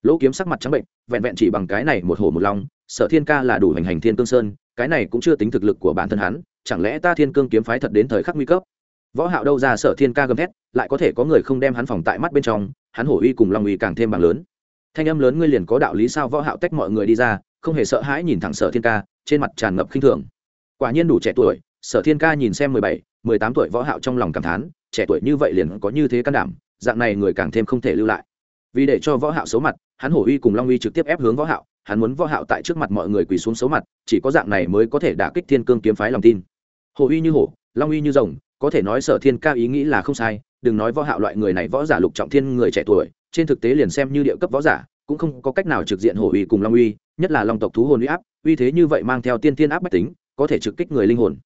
Lỗ kiếm sắc mặt trắng bệnh, vẹn vẹn chỉ bằng cái này một hổ một long, sở thiên ca là đủ hành hành thiên cương sơn, cái này cũng chưa tính thực lực của bản thân hắn chẳng lẽ ta thiên cương kiếm phái thật đến thời khắc nguy cấp? Võ hạo đâu ra sở thiên ca gầm thét, lại có thể có người không đem hắn phòng tại mắt bên trong, hắn hổ uy cùng long uy càng thêm bằng lớn. Thanh âm lớn ngươi liền có đạo lý sao? Võ hạo tách mọi người đi ra, không hề sợ hãi nhìn thẳng sở thiên ca, trên mặt tràn ngập khinh thường. Quả nhiên đủ trẻ tuổi, sở thiên ca nhìn xem mười bảy, mười tám tuổi võ hạo trong lòng cảm thán, trẻ tuổi như vậy liền có như thế can đảm, dạng này người càng thêm không thể lưu lại. Vì để cho võ hạo xấu mặt, hắn hổ uy cùng long uy trực tiếp ép hướng võ hạo, hắn muốn võ hạo tại trước mặt mọi người quỳ xuống xấu mặt, chỉ có dạng này mới có thể đả kích thiên cương kiếm phái lòng tin hổ uy như hổ, long uy như rồng, có thể nói sở thiên ca ý nghĩ là không sai, đừng nói võ hạo loại người này võ giả lục trọng thiên người trẻ tuổi, trên thực tế liền xem như địa cấp võ giả, cũng không có cách nào trực diện hổ uy cùng long uy nhất là long tộc thú hồn uy áp, uy thế như vậy mang theo tiên tiên áp bách tính, có thể trực kích người linh hồn.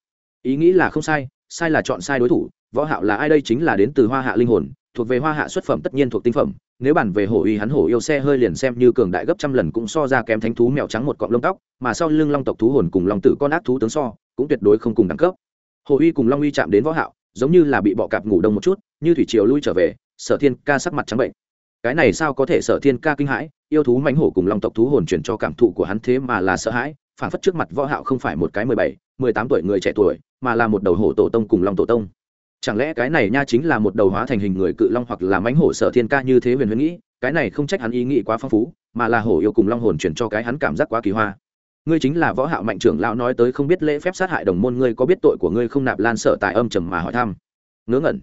Ý nghĩ là không sai sai là chọn sai đối thủ, võ hạo là ai đây chính là đến từ hoa hạ linh hồn, thuộc về hoa hạ xuất phẩm tất nhiên thuộc tinh phẩm, nếu bản về hổ uy hắn hổ yêu xe hơi liền xem như cường đại gấp trăm lần cũng so ra kém thánh thú mèo trắng một cọng lông tóc, mà sau lưng long tộc thú hồn cùng long tử con ác thú tướng so cũng tuyệt đối không cùng đẳng cấp. Hổ uy cùng long uy chạm đến võ hạo, giống như là bị bọ cạp ngủ đông một chút, như thủy triều lui trở về, sở thiên ca sắc mặt trắng bệnh. Cái này sao có thể sở thiên ca kinh hãi, yêu thú mãnh hổ cùng long tộc thú hồn chuyển cho cảm thụ của hắn thế mà là sợ hãi, phản phất trước mặt võ hạo không phải một cái mười bảy, mười tám tuổi người trẻ tuổi, mà là một đầu hổ tổ tông cùng long tổ tông. Chẳng lẽ cái này nha chính là một đầu hóa thành hình người cự long hoặc là mãnh hổ sở thiên ca như thế huyền huyền nghĩ? Cái này không trách hắn ý nghĩ quá phong phú, mà là hổ yêu cùng long hồn chuyển cho cái hắn cảm giác quá kỳ hoa ngươi chính là võ hạo mạnh trưởng lão nói tới không biết lễ phép sát hại đồng môn ngươi có biết tội của ngươi không? Nạp lan sở tài âm trầm mà hỏi thăm. Ngớ ngẩn.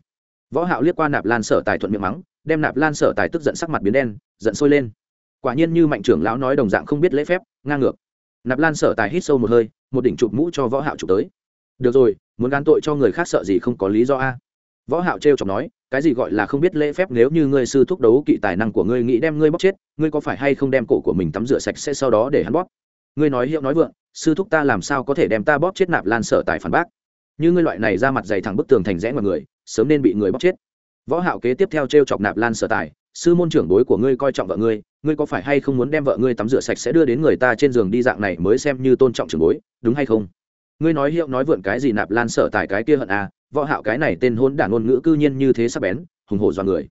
Võ hạo liếc qua nạp lan sở tài thuận miệng mắng, đem nạp lan sở tài tức giận sắc mặt biến đen, giận sôi lên. Quả nhiên như mạnh trưởng lão nói đồng dạng không biết lễ phép, ngang ngược. Nạp lan sở tài hít sâu một hơi, một đỉnh chụp mũ cho võ hạo chụp tới. Được rồi, muốn gán tội cho người khác sợ gì không có lý do a? Võ hạo treo chọc nói, cái gì gọi là không biết lễ phép nếu như ngươi sư thúc đấu kỵ tài năng của ngươi nghĩ đem ngươi bóc chết, ngươi có phải hay không đem cổ của mình tắm rửa sạch sẽ sau đó để hắn bóp? Ngươi nói hiệu nói vượng, sư thúc ta làm sao có thể đem ta bóp chết nạp lan sở tài phản bác? Như ngươi loại này ra mặt dày thẳng bức tường thành rẽ mọi người, sớm nên bị người bóp chết. Võ hạo kế tiếp theo treo chọc nạp lan sở tài, sư môn trưởng đối của ngươi coi trọng vợ ngươi ngươi có phải hay không muốn đem vợ ngươi tắm rửa sạch sẽ đưa đến người ta trên giường đi dạng này mới xem như tôn trọng trưởng bối, đúng hay không? Ngươi nói hiệu nói vượn cái gì nạp lan sở tài cái kia hận à võ hạo cái này tên hôn đản ngôn ngữ cư nhiên như thế sắc bén, hùng hổ do người.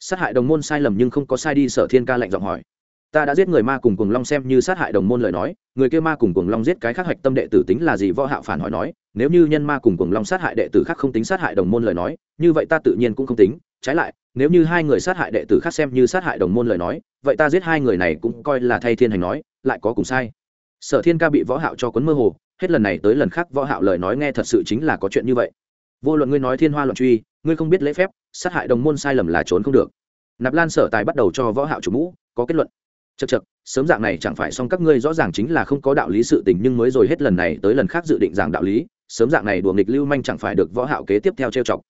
Sát hại đồng môn sai lầm nhưng không có sai đi, sở thiên ca lạnh giọng hỏi ta đã giết người ma cùng cùng long xem như sát hại đồng môn lời nói, người kia ma cùng cùng long giết cái khác hạch tâm đệ tử tính là gì? Võ hạo phản hỏi nói, nếu như nhân ma cùng cùng long sát hại đệ tử khác không tính sát hại đồng môn lời nói, như vậy ta tự nhiên cũng không tính. Trái lại, nếu như hai người sát hại đệ tử khác xem như sát hại đồng môn lời nói, vậy ta giết hai người này cũng coi là thay thiên hành nói, lại có cùng sai. Sở thiên ca bị võ hạo cho cuốn mơ hồ, hết lần này tới lần khác võ hạo lời nói nghe thật sự chính là có chuyện như vậy. Vô luận ngươi nói thiên hoa luận truy, ngươi không biết lễ phép, sát hại đồng môn sai lầm là trốn không được. Nạp lan sở tài bắt đầu cho võ hạo chủ mũ, có kết luận chật chật sớm dạng này chẳng phải xong các ngươi rõ ràng chính là không có đạo lý sự tình nhưng mới rồi hết lần này tới lần khác dự định giảng đạo lý, sớm dạng này đùa nghịch lưu manh chẳng phải được võ hạo kế tiếp theo trêu chọc.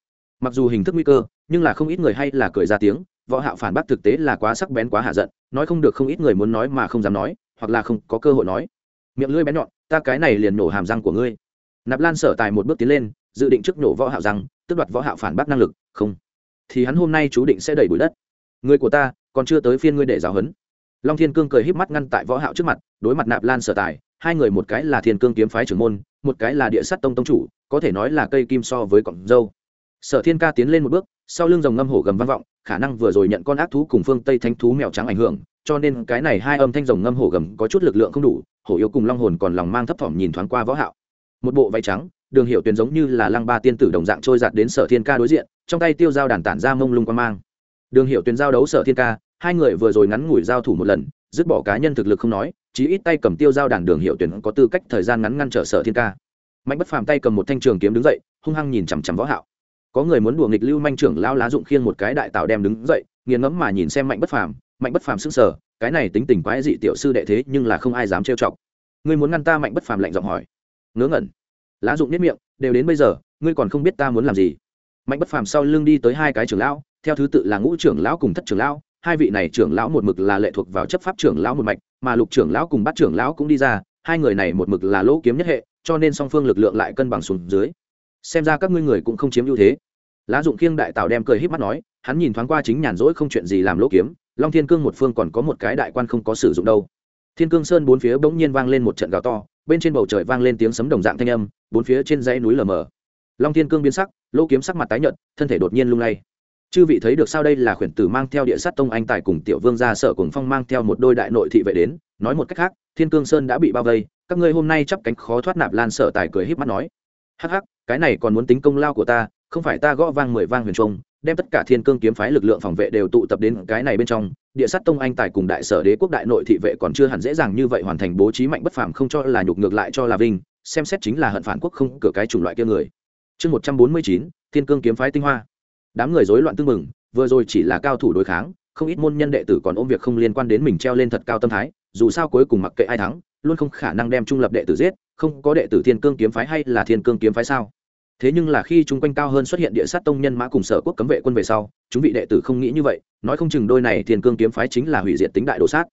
Mặc dù hình thức nguy cơ, nhưng là không ít người hay là cười ra tiếng, võ hạo phản bác thực tế là quá sắc bén quá hạ giận, nói không được không ít người muốn nói mà không dám nói, hoặc là không có cơ hội nói. Miệng lưỡi bén nhọn, ta cái này liền nổ hàm răng của ngươi. Nạp lan sở tài một bước tiến lên, dự định trước nổ võ hạo răng tức đoạt võ hạo phản bác năng lực, không. Thì hắn hôm nay chú định sẽ đẩy bụi đất. Người của ta, còn chưa tới phiên ngươi để giáo huấn long thiên cương cười híp mắt ngăn tại võ hạo trước mặt, đối mặt nạp lan sở tài, hai người một cái là thiên cương kiếm phái trưởng môn, một cái là địa sát tông tông chủ, có thể nói là cây kim so với cọng dâu. Sở thiên ca tiến lên một bước, sau lưng rồng ngâm hổ gầm vang vọng, khả năng vừa rồi nhận con ác thú cùng phương tây thanh thú mèo trắng ảnh hưởng, cho nên cái này hai âm thanh rồng ngâm hổ gầm có chút lực lượng không đủ, hổ yêu cùng long hồn còn lòng mang thấp thỏm nhìn thoáng qua võ hạo. Một bộ váy trắng, đường hiệu tuyền giống như là lăng ba tiên tử đồng dạng trôi giạt đến sở thiên ca đối diện, trong tay tiêu dao đàn tản ra mông lung quan mang. Đường hiệu tuyền giao đấu sở thiên ca hai người vừa rồi ngắn ngủi giao thủ một lần, dứt bỏ cá nhân thực lực không nói, chí ít tay cầm tiêu giao đàn đường hiệu tuyển có tư cách thời gian ngắn ngăn trở sở thiên ca. Mạnh bất phàm tay cầm một thanh trường kiếm đứng dậy, hung hăng nhìn chằm chằm võ hạo. Có người muốn đùa nghịch lưu manh trưởng lao lá dụng khiên một cái đại tạo đem đứng dậy, nghiền ngẫm mà nhìn xem mạnh bất phàm, mạnh bất phàm sững sờ, cái này tính tình quái dị tiểu sư đệ thế nhưng là không ai dám trêu chọc. Ngươi muốn ngăn ta? Mạnh bất phàm lạnh giọng hỏi. Ngớ ngẩn. Lá dụng niết miệng, đều đến bây giờ, ngươi còn không biết ta muốn làm gì. Mạnh bất phàm sau lưng đi tới hai cái trưởng lão, theo thứ tự là ngũ trưởng lão cùng thất trưởng lão hai vị này trưởng lão một mực là lệ thuộc vào chấp pháp trưởng lão một mạch, mà lục trưởng lão cùng bát trưởng lão cũng đi ra, hai người này một mực là lỗ kiếm nhất hệ, cho nên song phương lực lượng lại cân bằng xuống dưới. Xem ra các ngươi người cũng không chiếm ưu thế. Lá dụng khiêng đại tào đem cười híp mắt nói, hắn nhìn thoáng qua chính nhàn rỗi không chuyện gì làm lỗ kiếm, long thiên cương một phương còn có một cái đại quan không có sử dụng đâu. Thiên cương sơn bốn phía bỗng nhiên vang lên một trận gào to, bên trên bầu trời vang lên tiếng sấm đồng dạng thanh âm, bốn phía trên dãy núi lờ mờ. Long thiên cương biến sắc, lỗ kiếm sắc mặt tái nhợt, thân thể đột nhiên lung lay chư vị thấy được sao đây là khuyển tử mang theo địa sát tông anh tài cùng tiểu vương ra sở cùng phong mang theo một đôi đại nội thị vệ đến, nói một cách khác, thiên cương sơn đã bị bao vây, các ngươi hôm nay chắp cánh khó thoát nạp lan sở tài cười híp mắt nói. Hắc hắc, cái này còn muốn tính công lao của ta, không phải ta gõ vang mười vang huyền trung đem tất cả thiên cương kiếm phái lực lượng phòng vệ đều tụ tập đến cái này bên trong, địa sát tông anh tài cùng đại sở đế quốc đại nội thị vệ còn chưa hẳn dễ dàng như vậy hoàn thành bố trí mạnh bất phàm không cho là nhục ngược lại cho là vinh, xem xét chính là hận phản quốc không cửa cái chủng loại kia người. Chương một trăm bốn mươi chín, thiên cương kiếm phái tinh hoa đám người rối loạn tương mừng vừa rồi chỉ là cao thủ đối kháng, không ít môn nhân đệ tử còn ôm việc không liên quan đến mình treo lên thật cao tâm thái, dù sao cuối cùng mặc kệ ai thắng, luôn không khả năng đem trung lập đệ tử giết, không có đệ tử thiên cương kiếm phái hay là thiên cương kiếm phái sao? Thế nhưng là khi chung quanh cao hơn xuất hiện địa sát tông nhân mã cùng sở quốc cấm vệ quân về sau, chúng vị đệ tử không nghĩ như vậy, nói không chừng đôi này thiên cương kiếm phái chính là hủy diệt tính đại đồ sát.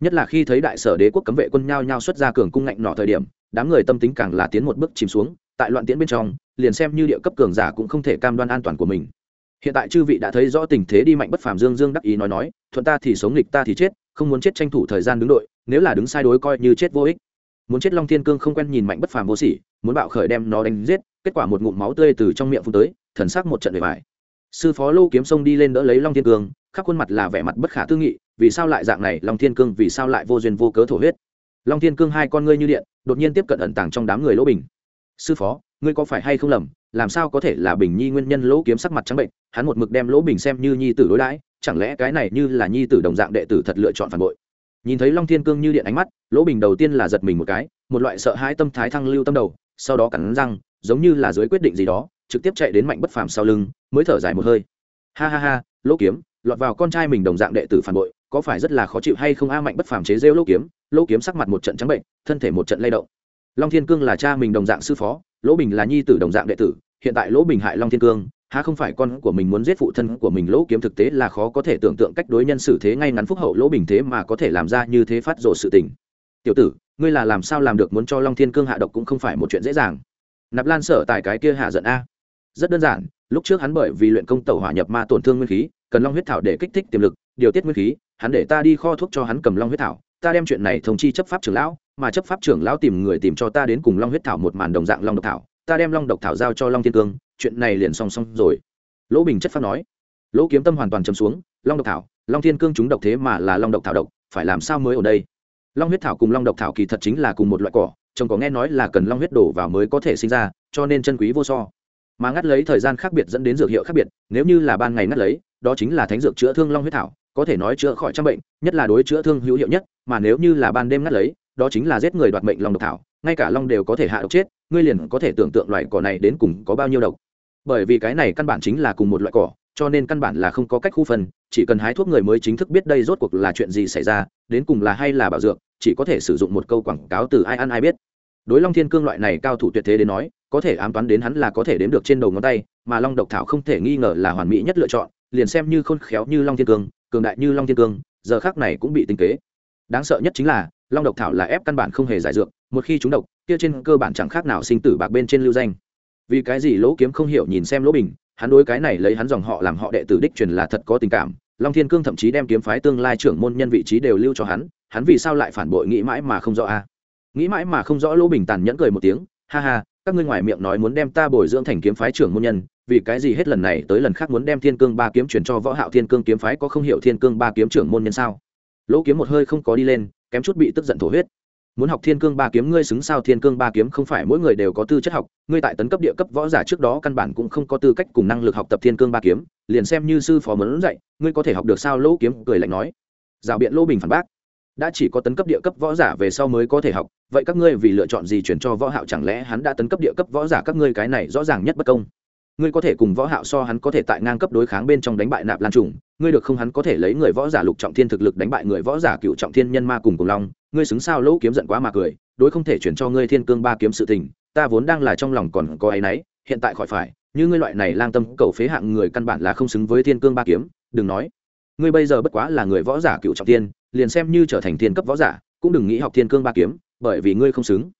Nhất là khi thấy đại sở đế quốc cấm vệ quân nhao nhao xuất ra cường cung ngạnh nọ thời điểm, đám người tâm tính càng là tiến một bước chìm xuống, tại loạn tiễn bên trong, liền xem như địa cấp cường giả cũng không thể cam đoan an toàn của mình hiện tại chư vị đã thấy rõ tình thế đi mạnh bất phàm dương dương đắc ý nói nói, thuận ta thì sống nghịch ta thì chết, không muốn chết tranh thủ thời gian đứng đội, nếu là đứng sai đối coi như chết vô ích. Muốn chết long thiên cương không quen nhìn mạnh bất phàm vô sỉ, muốn bạo khởi đem nó đánh giết, kết quả một ngụm máu tươi từ trong miệng phun tới, thần sắc một trận bề bài sư phó lô kiếm sông đi lên đỡ lấy long thiên cương, khắp khuôn mặt là vẻ mặt bất khả tư nghị, vì sao lại dạng này, long thiên cương vì sao lại vô duyên vô cớ thổ huyết? Long thiên cương hai con ngươi như điện, đột nhiên tiếp cận ẩn tàng trong đám người lỗ bình. Sư phó, ngươi có phải hay không lầm làm sao có thể là bình nhi nguyên nhân lỗ kiếm sắc mặt trắng bệnh, hắn một mực đem lỗ bình xem như nhi tử đối đãi, chẳng lẽ cái này như là nhi tử đồng dạng đệ tử thật lựa chọn phản bội? Nhìn thấy long thiên cương như điện ánh mắt, lỗ bình đầu tiên là giật mình một cái, một loại sợ hãi tâm thái thăng lưu tâm đầu, sau đó cắn răng, giống như là dưới quyết định gì đó, trực tiếp chạy đến mạnh bất phàm sau lưng, mới thở dài một hơi. Ha ha ha, lỗ kiếm, lọt vào con trai mình đồng dạng đệ tử phản bội, có phải rất là khó chịu hay không a? Mạnh bất phàm chế rêu lỗ kiếm lỗ kiếm sắc mặt một trận trắng bệnh, thân thể một trận lay động long thiên cương là cha mình đồng dạng sư phó, lỗ bình là nhi tử đồng dạng đệ tử, hiện tại lỗ bình hại long thiên cương, há không phải con của mình muốn giết phụ thân của mình lỗ kiếm thực tế là khó có thể tưởng tượng cách đối nhân xử thế ngay ngắn phúc hậu lỗ bình thế mà có thể làm ra như thế phát rộ sự tình. Tiểu tử, ngươi là làm sao làm được muốn cho long thiên cương hạ độc cũng không phải một chuyện dễ dàng. Nạp lan sở tại cái kia hạ giận a. Rất đơn giản, lúc trước hắn bởi vì luyện công tẩu hỏa nhập ma tổn thương nguyên khí, cần long huyết thảo để kích thích tiềm lực, điều tiết nguyên khí, hắn để ta đi kho thuốc cho hắn cầm long huyết thảo, ta đem chuyện này thông chi chấp pháp trưởng lão mà chấp pháp trưởng lão tìm người tìm cho ta đến cùng long huyết thảo một màn đồng dạng long độc thảo, ta đem long độc thảo giao cho long thiên cương, chuyện này liền song song rồi. Lỗ bình chất pháp nói. Lỗ kiếm tâm hoàn toàn chấm xuống, long độc thảo, long thiên cương chúng độc thế mà là long độc thảo độc, phải làm sao mới ở đây? Long huyết thảo cùng long độc thảo kỳ thật chính là cùng một loại cỏ, chồng có nghe nói là cần long huyết đổ vào mới có thể sinh ra, cho nên chân quý vô so. Mà ngắt lấy thời gian khác biệt dẫn đến dược hiệu khác biệt, nếu như là ban ngày ngắt lấy, đó chính là thánh dược chữa thương long huyết thảo, có thể nói chữa khỏi trăm bệnh, nhất là đối chữa thương hữu hiệu nhất, mà nếu như là ban đêm ngắt lấy đó chính là giết người đoạt mệnh long độc thảo, ngay cả long đều có thể hạ độc chết, ngươi liền có thể tưởng tượng loại cỏ này đến cùng có bao nhiêu độc. Bởi vì cái này căn bản chính là cùng một loại cỏ, cho nên căn bản là không có cách khu phân, chỉ cần hái thuốc người mới chính thức biết đây rốt cuộc là chuyện gì xảy ra, đến cùng là hay là bảo dược, chỉ có thể sử dụng một câu quảng cáo từ ai ăn ai biết. Đối long thiên cương loại này cao thủ tuyệt thế đến nói, có thể ám toán đến hắn là có thể đếm được trên đầu ngón tay, mà long độc thảo không thể nghi ngờ là hoàn mỹ nhất lựa chọn, liền xem như khôn khéo như long thiên cương, cường đại như long thiên cương, giờ khác này cũng bị tinh kế. Đáng sợ nhất chính là long độc thảo là ép căn bản không hề giải dược, một khi chúng độc, kia trên cơ bản chẳng khác nào sinh tử bạc bên trên lưu danh. Vì cái gì lỗ kiếm không hiểu nhìn xem lỗ bình, hắn đối cái này lấy hắn dòng họ làm họ đệ tử đích truyền là thật có tình cảm, long thiên cương thậm chí đem kiếm phái tương lai trưởng môn nhân vị trí đều lưu cho hắn hắn vì sao lại phản bội nghĩ mãi mà không rõ a? Nghĩ mãi mà không rõ lỗ bình tàn nhẫn cười một tiếng, ha ha, các ngươi ngoài miệng nói muốn đem ta bồi dưỡng thành kiếm phái trưởng môn nhân, vì cái gì hết lần này tới lần khác muốn đem thiên cương ba kiếm chuyển cho võ hạo thiên cương kiếm phái có không hiểu thiên cương ba kiếm trưởng môn nhân sao? Lỗ kiếm một hơi không có đi lên kém chút bị tức giận thổ huyết. Muốn học thiên cương ba kiếm, ngươi xứng sao thiên cương ba kiếm không phải mỗi người đều có tư chất học, ngươi tại tấn cấp địa cấp võ giả trước đó căn bản cũng không có tư cách cùng năng lực học tập thiên cương ba kiếm, liền xem như sư phó muốn dạy, ngươi có thể học được sao lỗ kiếm cười lạnh nói. Rào biện lỗ bình phản bác. Đã chỉ có tấn cấp địa cấp võ giả về sau mới có thể học, vậy các ngươi vì lựa chọn gì chuyển cho võ hạo chẳng lẽ hắn đã tấn cấp địa cấp võ giả các ngươi cái này rõ ràng nhất bất công? Ngươi có thể cùng võ hạo so hắn có thể tại ngang cấp đối kháng bên trong đánh bại nạp lan trùng, ngươi được không hắn có thể lấy người võ giả lục trọng thiên thực lực đánh bại người võ giả cựu trọng thiên nhân ma cùng cùng long, ngươi xứng sao lỗ kiếm giận quá mà cười, đối không thể chuyển cho ngươi thiên cương ba kiếm sự tình, ta vốn đang là trong lòng còn có ấy nấy hiện tại khỏi phải, như ngươi loại này lang tâm cầu phế hạng người căn bản là không xứng với thiên cương ba kiếm, đừng nói, ngươi bây giờ bất quá là người võ giả cựu trọng thiên, liền xem như trở thành thiên cấp võ giả, cũng đừng nghĩ học thiên cương ba kiếm, bởi vì ngươi không xứng,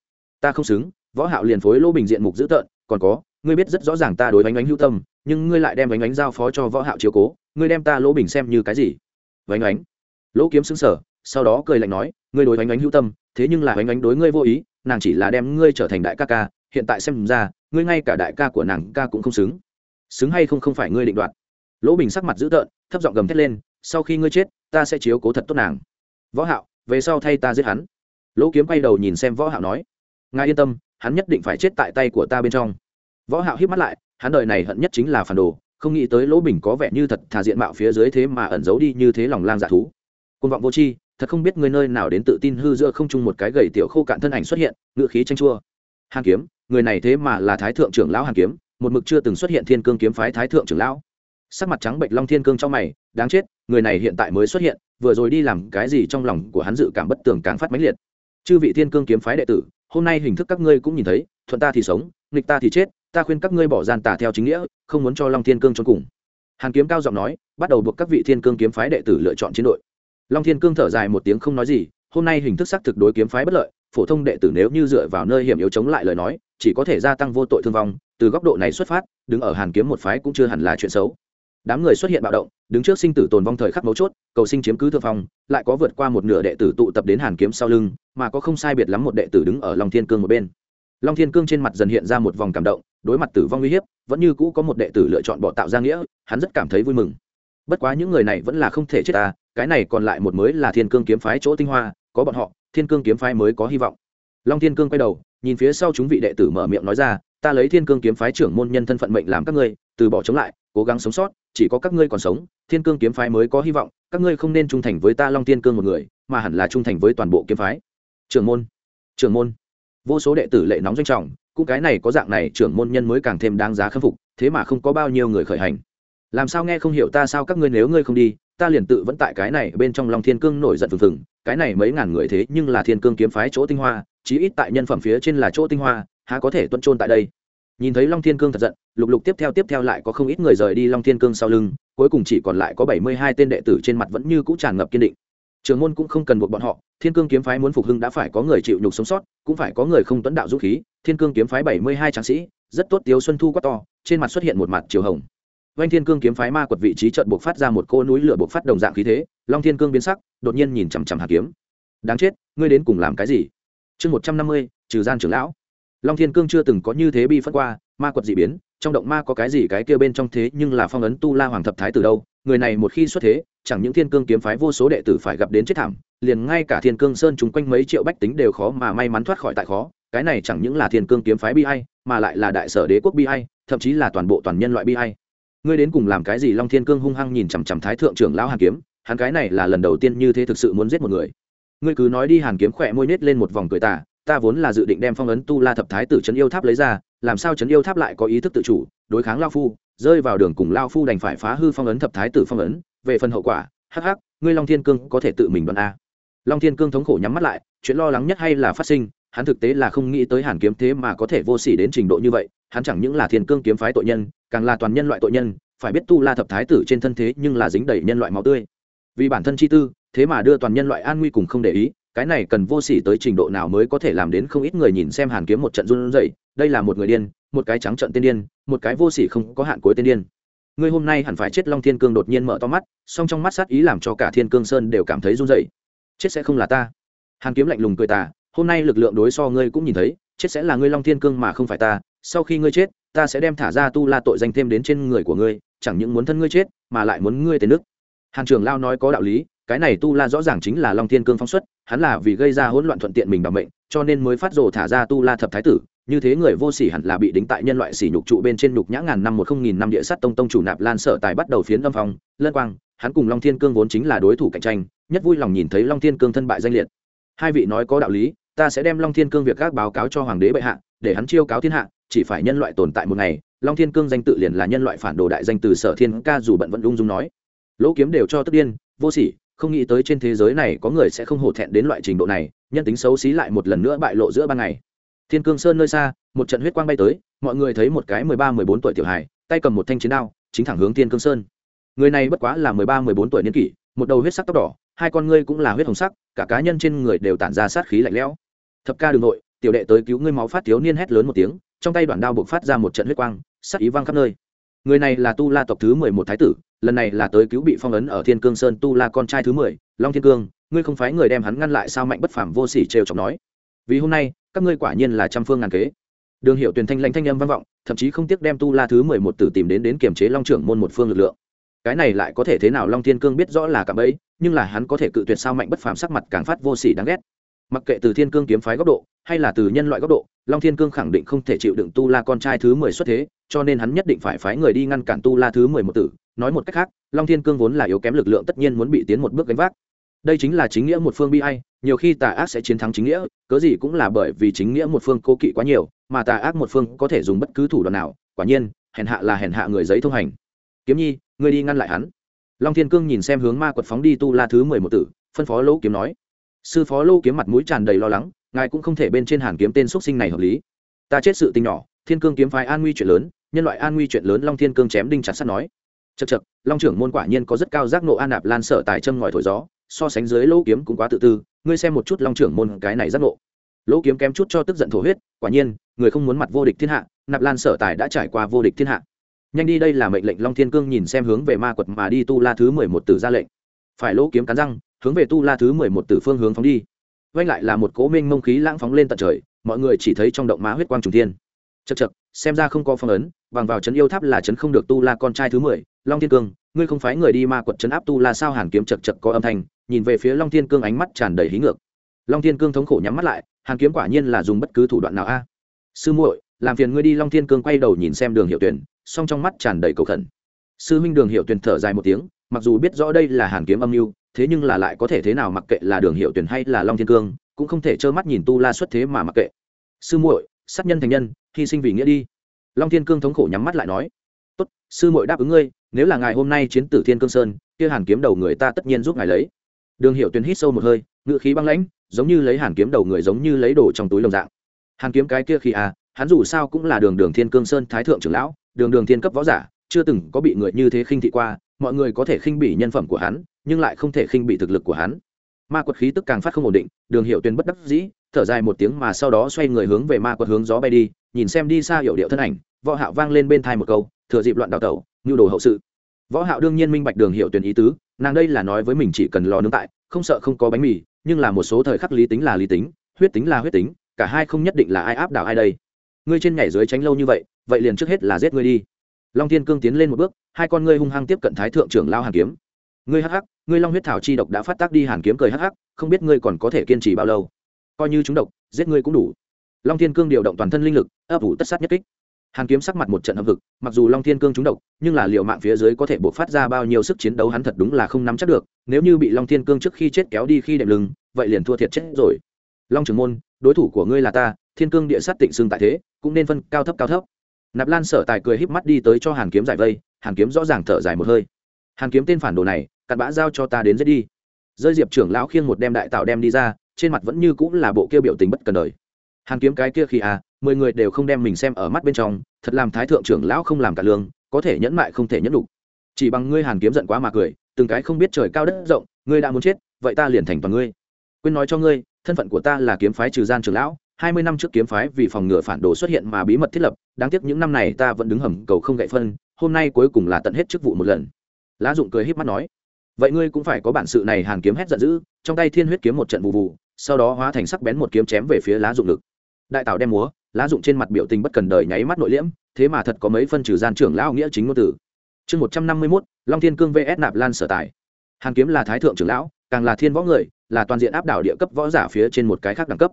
ta không xứng, võ hạo liền phối lỗ bình diện mục dữ tợn, còn có ngươi biết rất rõ ràng ta đối bánh ánh hữu tâm nhưng ngươi lại đem ánh ánh giao phó cho võ hạo chiếu cố ngươi đem ta lỗ bình xem như cái gì? Ánh ánh. Lỗ kiếm sững sờ, sau đó cười lạnh nói ngươi đối ánh ánh hữu tâm thế nhưng là ánh ánh đối ngươi vô ý nàng chỉ là đem ngươi trở thành đại ca ca hiện tại xem ra ngươi ngay cả đại ca của nàng ca cũng không xứng. Xứng hay không không phải ngươi định đoạt. Lỗ bình sắc mặt dữ tợn thấp giọng gầm thét lên sau khi ngươi chết ta sẽ chiếu cố thật tốt nàng. Võ hạo về sau thay ta giết hắn. Lỗ kiếm quay đầu nhìn xem võ hạo nói ngài yên tâm hắn nhất định phải chết tại tay của ta bên trong võ hạo híp mắt lại, hắn đời này hận nhất chính là phản đồ, không nghĩ tới lỗ bình có vẻ như thật thà diện mạo phía dưới thế mà ẩn giấu đi như thế lòng lang dạ thú. Côn vọng vô tri, thật không biết người nơi nào đến tự tin hư giữa không trung một cái gầy tiểu khô cạn thân ảnh xuất hiện ngựa khí tranh chua. Hàn kiếm, người này thế mà là thái thượng trưởng lão hàn kiếm, một mực chưa từng xuất hiện thiên cương kiếm phái thái thượng trưởng lão. Sắc mặt trắng bệnh long thiên cương trong mày, đáng chết, người này hiện tại mới xuất hiện, vừa rồi đi làm cái gì trong lòng của hắn dự cảm bất tường càng phát mãnh liệt. Chư vị thiên cương kiếm phái đệ tử, hôm nay hình thức các ngươi cũng nhìn thấy, thuận ta thì sống, nghịch ta thì chết ta khuyên các ngươi bỏ gian tà theo chính nghĩa, không muốn cho long thiên cương trốn cùng. Hàn kiếm cao giọng nói, bắt đầu buộc các vị thiên cương kiếm phái đệ tử lựa chọn chiến đội. Long thiên cương thở dài một tiếng không nói gì, hôm nay hình thức xác thực đối kiếm phái bất lợi, phổ thông đệ tử nếu như dựa vào nơi hiểm yếu chống lại lời nói, chỉ có thể gia tăng vô tội thương vong, từ góc độ này xuất phát, đứng ở hàn kiếm một phái cũng chưa hẳn là chuyện xấu. Đám người xuất hiện bạo động, đứng trước sinh tử tồn vong thời khắc mấu chốt, cầu sinh chiếm cứ thượng phong, lại có vượt qua một nửa đệ tử tụ tập đến hàn kiếm sau lưng, mà có không sai biệt lắm một đệ tử đứng ở long thiên cương một bên. Long thiên cương trên mặt dần hiện ra một vòng cảm động đối mặt tử vong uy hiếp, vẫn như cũ có một đệ tử lựa chọn bỏ tạo ra nghĩa, hắn rất cảm thấy vui mừng. Bất quá những người này vẫn là không thể chết ta, cái này còn lại một mới là thiên cương kiếm phái chỗ tinh hoa, có bọn họ, thiên cương kiếm phái mới có hy vọng. Long thiên cương quay đầu, nhìn phía sau chúng vị đệ tử mở miệng nói ra, ta lấy thiên cương kiếm phái trưởng môn nhân thân phận mệnh làm các ngươi, từ bỏ chống lại, cố gắng sống sót, chỉ có các ngươi còn sống, thiên cương kiếm phái mới có hy vọng, các ngươi không nên trung thành với ta long thiên cương một người, mà hẳn là trung thành với toàn bộ kiếm phái. Trưởng môn trưởng môn. Vô số đệ tử lệ nóng danh trọng cũng cái này có dạng này trưởng môn nhân mới càng thêm đáng giá khâm phục, thế mà không có bao nhiêu người khởi hành. Làm sao nghe không hiểu ta sao các ngươi nếu ngươi không đi, ta liền tự vẫn tại cái này bên trong long thiên cương nổi giận phừng phừng, cái này mấy ngàn người thế nhưng là thiên cương kiếm phái chỗ tinh hoa, chí ít tại nhân phẩm phía trên là chỗ tinh hoa, há có thể tuân trôn tại đây. Nhìn thấy long thiên cương thật giận, lục lục tiếp theo tiếp theo lại có không ít người rời đi long thiên cương sau lưng, cuối cùng chỉ còn lại có bảy mươi hai tên đệ tử trên mặt vẫn như cũ tràn ngập kiên định trường môn cũng không cần buộc bọn họ thiên cương kiếm phái muốn phục hưng đã phải có người chịu nhục sống sót cũng phải có người không tuấn đạo dũng khí thiên cương kiếm phái bảy mươi hai tráng sĩ rất tốt tiếu xuân thu quá to trên mặt xuất hiện một mặt chiều hồng Vành Thiên Cương kiếm phái ma quật vị trí trận buộc phát ra một cô núi lửa buộc phát đồng dạng khí thế, Long Thiên Cương biến sắc, đột nhiên nhìn chằm chằm Hà kiếm. Đáng chết, ngươi đến cùng làm cái gì? Chương một trăm năm mươi, trừ gian trưởng lão. Long Thiên Cương chưa từng có như thế bi phân qua, ma quật dị biến, trong động ma có cái gì cái kia bên trong thế nhưng là phong ấn tu La Hoàng thập thái từ đâu, người này một khi xuất thế, chẳng những Thiên Cương kiếm phái vô số đệ tử phải gặp đến chết thảm, liền ngay cả Thiên Cương Sơn chúng quanh mấy triệu bách tính đều khó mà may mắn thoát khỏi tại khó, cái này chẳng những là Thiên Cương kiếm phái bi ai, mà lại là đại sở đế quốc bi ai, thậm chí là toàn bộ toàn nhân loại bi ai. Ngươi đến cùng làm cái gì? Long thiên cương hung hăng nhìn chằm chằm thái thượng trưởng lão hàn kiếm. Hắn cái này là lần đầu tiên như thế thực sự muốn giết một người. Ngươi cứ nói đi hàn kiếm khỏe môi nết lên một vòng cười tả ta vốn là dự định đem phong ấn tu la thập thái tử trấn yêu tháp lấy ra làm sao trấn yêu tháp lại có ý thức tự chủ đối kháng lao phu? Rơi vào đường cùng lao phu đành phải phá hư phong ấn thập thái tử phong ấn, về phần hậu quả, hắc hắc, ngươi long thiên cương có thể tự mình đoán a. Long thiên cương thống khổ nhắm mắt lại, chuyện lo lắng nhất hay là phát sinh, hắn thực tế là không nghĩ tới hàn kiếm thế mà có thể vô sỉ đến trình độ như vậy, hắn chẳng những là thiên cương kiếm phái tội nhân, càng là toàn nhân loại tội nhân, phải biết tu la thập thái tử trên thân thế nhưng là dính đầy nhân loại máu tươi. Vì bản thân chi tư, thế mà đưa toàn nhân loại an nguy cùng không để ý, cái này cần vô sỉ tới trình độ nào mới có thể làm đến không ít người nhìn xem hàn kiếm một trận run rẩy, đây là một người điên một cái trắng trận tiên điên, một cái vô sỉ không có hạn cuối tiên điên. Ngươi hôm nay hẳn phải chết long thiên cương đột nhiên mở to mắt, song trong mắt sát ý làm cho cả thiên cương sơn đều cảm thấy run rẩy. Chết sẽ không là ta. Hàn kiếm lạnh lùng cười tà, hôm nay lực lượng đối so ngươi cũng nhìn thấy, chết sẽ là ngươi long thiên cương mà không phải ta, sau khi ngươi chết, ta sẽ đem thả ra tu la tội danh thêm đến trên người của ngươi, chẳng những muốn thân ngươi chết, mà lại muốn ngươi tên nước. Hàn trường lao nói có đạo lý, cái này tu la rõ ràng chính là long thiên cương phóng xuất, hắn là vì gây ra hỗn loạn thuận tiện mình bằng mệnh, cho nên mới phát rồ thả ra tu la thập thái tử như thế người vô sỉ hẳn là bị đính tại nhân loại sỉ nhục trụ bên trên nhục nhã ngàn năm một không nghìn năm địa sắt tông tông chủ nạp lan sở tài bắt đầu phiến âm phong, lân quang, hắn cùng long thiên cương vốn chính là đối thủ cạnh tranh, nhất vui lòng nhìn thấy long thiên cương thân bại danh liệt. Hai vị nói có đạo lý, ta sẽ đem long thiên cương việc các báo cáo cho hoàng đế bệ hạ, để hắn chiêu cáo thiên hạ, chỉ phải nhân loại tồn tại một ngày, long thiên cương danh tự liền là nhân loại phản đồ đại danh từ sở thiên ca dù bận vẫn ung dung nói. Lỗ kiếm đều cho tức điên, vô sỉ, không nghĩ tới trên thế giới này có người sẽ không hổ thẹn đến loại trình độ này, nhân tính xấu xí lại một lần nữa bại lộ giữa ban ngày thiên cương sơn nơi xa, một trận huyết quang bay tới, mọi người thấy một cái mười ba, mười bốn tuổi tiểu hài, tay cầm một thanh chiến đao, chính thẳng hướng thiên cương sơn. Người này bất quá là mười ba, mười bốn tuổi niên kỷ, một đầu huyết sắc tóc đỏ, hai con ngươi cũng là huyết hồng sắc, cả cá nhân trên người đều tản ra sát khí lạnh lẽo. Thập ca đường nội, tiểu đệ tới cứu ngươi máu phát thiếu niên hét lớn một tiếng, trong tay đoạn đao buộc phát ra một trận huyết quang sắc ý văng khắp nơi. Người này là tu la tộc thứ mười một thái tử, lần này là tới cứu bị phong ấn ở thiên cương sơn tu la con trai thứ mười, long thiên cương, ngươi không phải người đem hắn ngăn lại sao mạnh bất phàm vô sỉ trêu chọc nói. Vì hôm nay các ngươi quả nhiên là trăm phương ngàn kế. Đường hiệu tuyển thanh lãnh thanh âm vang vọng, thậm chí không tiếc đem tu la thứ mười một tử tìm đến đến kiềm chế long trưởng môn một phương lực lượng. Cái này lại có thể thế nào long thiên cương biết rõ là cả ấy nhưng là hắn có thể cự tuyệt sao mạnh bất phàm sắc mặt càng phát vô sỉ đáng ghét. Mặc kệ từ thiên cương kiếm phái góc độ, hay là từ nhân loại góc độ, long thiên cương khẳng định không thể chịu đựng tu la con trai thứ mười xuất thế, cho nên hắn nhất định phải phái người đi ngăn cản tu la thứ mười một tử. Nói một cách khác, long thiên cương vốn là yếu kém lực lượng, tất nhiên muốn bị tiến một bước gánh vác đây chính là chính nghĩa một phương bi hay nhiều khi tà ác sẽ chiến thắng chính nghĩa, cớ gì cũng là bởi vì chính nghĩa một phương cố kỵ quá nhiều, mà tà ác một phương có thể dùng bất cứ thủ đoạn nào, quả nhiên, hèn hạ là hèn hạ người giấy thông hành. Kiếm nhi, ngươi đi ngăn lại hắn. Long thiên cương nhìn xem hướng ma quật phóng đi tu la thứ mười một tử, phân phó lỗ kiếm nói. Sư phó lô kiếm mặt mũi tràn đầy lo lắng, ngài cũng không thể bên trên hàn kiếm tên xuất sinh này hợp lý. Ta chết sự tình nhỏ, thiên cương kiếm phái an nguy chuyện lớn, nhân loại an nguy chuyện lớn long thiên cương chém đinh chặt sắt nói. Chật chật long trưởng môn quả nhiên có rất cao giác nộ an nạp lan sở tài châm ngòi thổi gió so sánh dưới lỗ kiếm cũng quá tự tư, ngươi xem một chút long trưởng môn cái này giác nộ lỗ kiếm kém chút cho tức giận thổ huyết, quả nhiên, người không muốn mặt vô địch thiên hạ, nạp lan sở tài đã trải qua vô địch thiên hạ. Nhanh đi đây là mệnh lệnh long thiên cương nhìn xem hướng về ma quật mà đi tu la thứ mười một tử ra lệnh. Phải lỗ kiếm cắn răng, hướng về tu la thứ mười một tử phương hướng phóng đi. Vanh lại là một cố minh mông khí lãng phóng lên tận trời, mọi người chỉ thấy trong động má huyết quang trùng thiên. Chật chật xem ra không có phong ấn, bằng vào trấn yêu tháp là trấn không được tu la con trai thứ mười. Long thiên cương, ngươi không phái người đi ma quật trấn áp tu la sao hàn kiếm chật chật có âm thanh nhìn về phía long thiên cương ánh mắt tràn đầy hí ngược. Long thiên cương thống khổ nhắm mắt lại, hàn kiếm quả nhiên là dùng bất cứ thủ đoạn nào a. Sư muội, làm phiền ngươi đi long thiên cương quay đầu nhìn xem đường hiệu tuyển song trong mắt tràn đầy cầu khẩn. Sư minh đường hiệu tuyển thở dài một tiếng, mặc dù biết rõ đây là hàn kiếm âm mưu, thế nhưng là lại có thể thế nào mặc kệ là đường hiệu tuyển hay là long thiên cương, cũng không thể trơ mắt nhìn tu la xuất thế mà mặc kệ. Sư muội, sát nhân thành nhân, hy sinh vì nghĩa đi. Long thiên cương thống khổ nhắm mắt lại nói, tốt, sư muội đáp ứng ngươi, nếu là ngài hôm nay chiến tử thiên cương sơn, kia hàn kiếm đầu người ta tất nhiên giúp ngài lấy đường hiệu tuyển hít sâu một hơi ngự khí băng lãnh, giống như lấy hàn kiếm đầu người giống như lấy đồ trong túi lồng dạng. Hàn kiếm cái kia khi à hắn dù sao cũng là đường đường thiên cương sơn thái thượng trưởng lão, đường đường thiên cấp võ giả, chưa từng có bị người như thế khinh thị qua, mọi người có thể khinh bỉ nhân phẩm của hắn, nhưng lại không thể khinh bỉ thực lực của hắn. Ma quật khí tức càng phát không ổn định, đường hiệu tuyên bất đắc dĩ, thở dài một tiếng mà sau đó xoay người hướng về ma quật hướng gió bay đi, nhìn xem đi xa hiệu điệu thân ảnh, võ hạo vang lên bên thai một câu, thừa dịp loạn đào tẩu, nhu đồ hậu sự. Võ hạo đương nhiên minh bạch đường hiệu tuyển ý tứ nàng đây là nói với mình chỉ cần lò nướng tại, không sợ không có bánh mì, nhưng là một số thời khắc lý tính là lý tính, huyết tính là huyết tính, cả hai không nhất định là ai áp đảo ai đây. Ngươi trên nhảy dưới tránh lâu như vậy vậy liền trước hết là giết ngươi đi. Long thiên cương tiến lên một bước, hai con ngươi hung hăng tiếp cận thái thượng trưởng lao hàn kiếm. Ngươi hắc hắc, ngươi long huyết thảo chi độc đã phát tác đi hàn kiếm cười hắc hắc, không biết ngươi còn có thể kiên trì bao lâu. Coi như chúng độc, giết ngươi cũng đủ. Long thiên cương điều động toàn thân linh lực, ấp ủ tất sát nhất kích hàn kiếm sắc mặt một trận âm vực mặc dù long thiên cương trúng độc, nhưng là liệu mạng phía dưới có thể buộc phát ra bao nhiêu sức chiến đấu hắn thật đúng là không nắm chắc được, nếu như bị long thiên cương trước khi chết kéo đi khi đệm lưng, vậy liền thua thiệt chết rồi. Long trưởng môn, đối thủ của ngươi là ta, thiên cương địa sát tịnh xương tại thế, cũng nên phân cao thấp cao thấp. Nạp lan sở tài cười híp mắt đi tới cho hàn kiếm giải vây, hàn kiếm rõ ràng thở dài một hơi. Hàn kiếm tên phản đồ này, cặn bã giao cho ta đến giết đi. Rơi diệp trưởng lão khiêng một đem đại tạo đem đi ra, trên mặt vẫn như cũng là bộ kia biểu tình bất cần đời hàn kiếm cái kia khi à mười người đều không đem mình xem ở mắt bên trong, thật làm thái thượng trưởng lão không làm cả lương, có thể nhẫn mại không thể nhẫn đủ. Chỉ bằng ngươi hàn kiếm giận quá mà cười, từng cái không biết trời cao đất rộng, ngươi đã muốn chết, vậy ta liền thành toàn ngươi. Quên nói cho ngươi, thân phận của ta là kiếm phái trừ gian trưởng lão, hai mươi năm trước kiếm phái vì phòng ngừa phản đồ xuất hiện mà bí mật thiết lập, đáng tiếc những năm này ta vẫn đứng hầm cầu không gậy phân, hôm nay cuối cùng là tận hết chức vụ một lần. Lá dụng cười híp mắt nói, vậy ngươi cũng phải có bản sự này. Hàn kiếm hét giận dữ, trong tay thiên huyết kiếm một trận vụ vụ sau đó hóa thành sắc bén một kiếm chém về phía lá dụng lực đại tảo đem múa, lá dụng trên mặt biểu tình bất cần đời nháy mắt nội liễm, thế mà thật có mấy phân trừ gian trưởng lão nghĩa chính ngôn tử. Chương một trăm năm mươi mốt, long thiên cương vs nạp lan sở tài. Hàn kiếm là thái thượng trưởng lão, càng là thiên võ người, là toàn diện áp đảo địa cấp võ giả phía trên một cái khác đẳng cấp.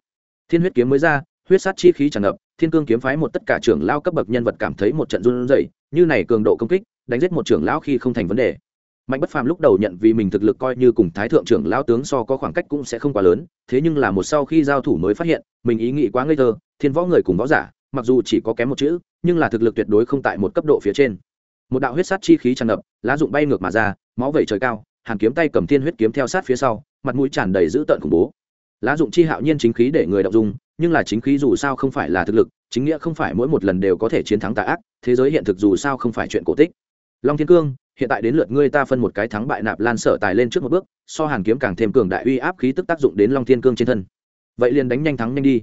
Thiên huyết kiếm mới ra, huyết sát chi khí tràn ngập, thiên cương kiếm phái một tất cả trưởng lao cấp bậc nhân vật cảm thấy một trận run rẩy, như này cường độ công kích, đánh giết một trưởng lão khi không thành vấn đề mạnh bất phàm lúc đầu nhận vì mình thực lực coi như cùng thái thượng trưởng lão tướng so có khoảng cách cũng sẽ không quá lớn thế nhưng là một sau khi giao thủ mới phát hiện mình ý nghĩ quá ngây thơ thiên võ người cùng võ giả mặc dù chỉ có kém một chữ nhưng là thực lực tuyệt đối không tại một cấp độ phía trên. Một đạo huyết sát chi khí tràn ngập lá dụng bay ngược mà ra máu vẩy trời cao hàn kiếm tay cầm thiên huyết kiếm theo sát phía sau mặt mũi tràn đầy dữ tợn khủng bố. Lá dụng chi hạo nhiên chính khí để người đọc dùng, nhưng là chính khí dù sao không phải là thực lực chính nghĩa không phải mỗi một lần đều có thể chiến thắng tà ác thế giới hiện thực dù sao không phải chuyện cổ tích. Long thiên cương hiện tại đến lượt ngươi ta phân một cái thắng bại nạp lan sở tài lên trước một bước, so hàn kiếm càng thêm cường đại uy áp khí tức tác dụng đến long thiên cương trên thân. Vậy liền đánh nhanh thắng nhanh đi.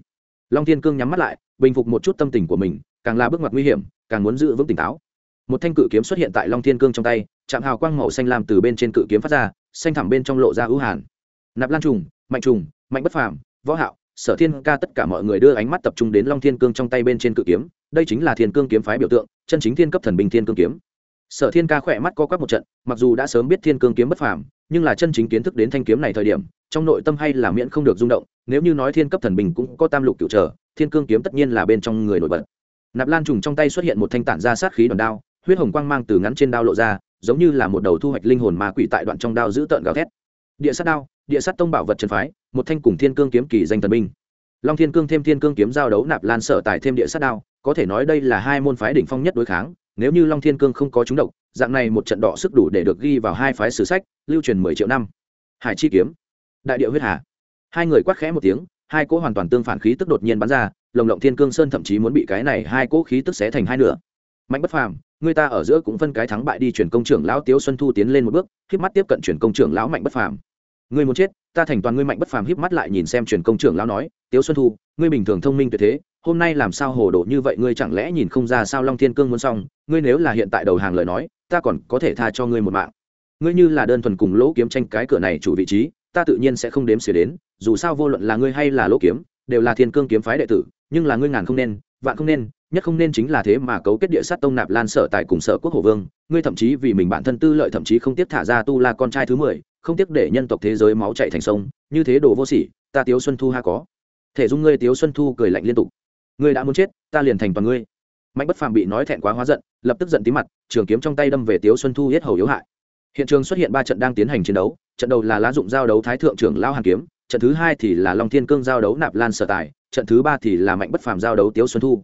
Long thiên cương nhắm mắt lại, bình phục một chút tâm tình của mình, càng là bước ngoặt nguy hiểm, càng muốn giữ vững tỉnh táo. Một thanh cự kiếm xuất hiện tại long thiên cương trong tay, chạm hào quang màu xanh lam từ bên trên cự kiếm phát ra, xanh thẳm bên trong lộ ra ưu hàn. Nạp lan trùng, mạnh trùng, mạnh bất phàm, võ hạo, sở thiên ca tất cả mọi người đưa ánh mắt tập trung đến long thiên cương trong tay bên trên cự kiếm, đây chính là thiên cương kiếm phái biểu tượng, chân chính thiên cấp thần binh thiên cương kiếm sở thiên ca khỏe mắt co quắp một trận, mặc dù đã sớm biết thiên cương kiếm bất phàm, nhưng là chân chính kiến thức đến thanh kiếm này thời điểm, trong nội tâm hay là miễn không được rung động, nếu như nói thiên cấp thần Bình cũng có tam lục cựu trở, thiên cương kiếm tất nhiên là bên trong người nổi bật. Nạp lan trùng trong tay xuất hiện một thanh tản ra sát khí đòn đao, huyết hồng quang mang từ ngắn trên đao lộ ra, giống như là một đầu thu hoạch linh hồn ma quỷ tại đoạn trong đao giữ tợn gào thét. Địa sát đao, địa sát tông bảo vật trần phái, một thanh cùng thiên cương kiếm kỳ danh thần binh. Long thiên cương thêm thiên cương kiếm giao đấu nạp lan sở tài thêm địa sát đao, có thể nói đây là hai môn phái đỉnh phong nhất đối kháng nếu như long thiên cương không có chúng độc, dạng này một trận đỏ sức đủ để được ghi vào hai phái sử sách, lưu truyền mười triệu năm. Hải chi kiếm, đại địa huyết hà. Hai người quát khẽ một tiếng, hai cỗ hoàn toàn tương phản khí tức đột nhiên bắn ra, lồng lộng thiên cương sơn thậm chí muốn bị cái này hai cỗ khí tức xé thành hai nửa. Mạnh bất phàm, người ta ở giữa cũng phân cái thắng bại đi chuyển công trưởng lão tiếu xuân thu tiến lên một bước, khiếp mắt tiếp cận chuyển công trưởng lão mạnh bất phàm ngươi muốn chết, ta thành toàn ngươi mạnh bất phàm híp mắt lại nhìn xem truyền công trưởng lão nói, tiếu xuân thu, ngươi bình thường thông minh tuyệt thế, hôm nay làm sao hồ đồ như vậy, ngươi chẳng lẽ nhìn không ra sao long thiên cương muốn xong? Ngươi nếu là hiện tại đầu hàng lời nói, ta còn có thể tha cho ngươi một mạng. Ngươi như là đơn thuần cùng lỗ kiếm tranh cái cửa này chủ vị trí, ta tự nhiên sẽ không đếm xỉa đến, dù sao vô luận là ngươi hay là lỗ kiếm, đều là thiên cương kiếm phái đệ tử, nhưng là ngươi ngàn không nên, vạn không nên, nhất không nên chính là thế mà cấu kết địa sát tông nạp lan sở tại cùng sở quốc Hồ vương, ngươi thậm chí vì mình bản thân tư lợi thậm chí không tiếp thả ra tu la con trai thứ mười không tiếc để nhân tộc thế giới máu chạy thành sông, như thế đồ vô sỉ, ta tiếu xuân thu ha có. Thể dung ngươi tiếu xuân thu cười lạnh liên tục. Ngươi đã muốn chết, ta liền thành toàn ngươi. Mạnh bất phàm bị nói thẹn quá hóa giận, lập tức giận tí mặt, trường kiếm trong tay đâm về tiếu xuân thu hết hầu yếu hại. Hiện trường xuất hiện ba trận đang tiến hành chiến đấu, trận đầu là lá dụng giao đấu thái thượng trưởng lao hàn kiếm, trận thứ hai thì là long thiên cương giao đấu nạp lan sở tài, trận thứ ba thì là mạnh bất phàm giao đấu tiếu xuân thu.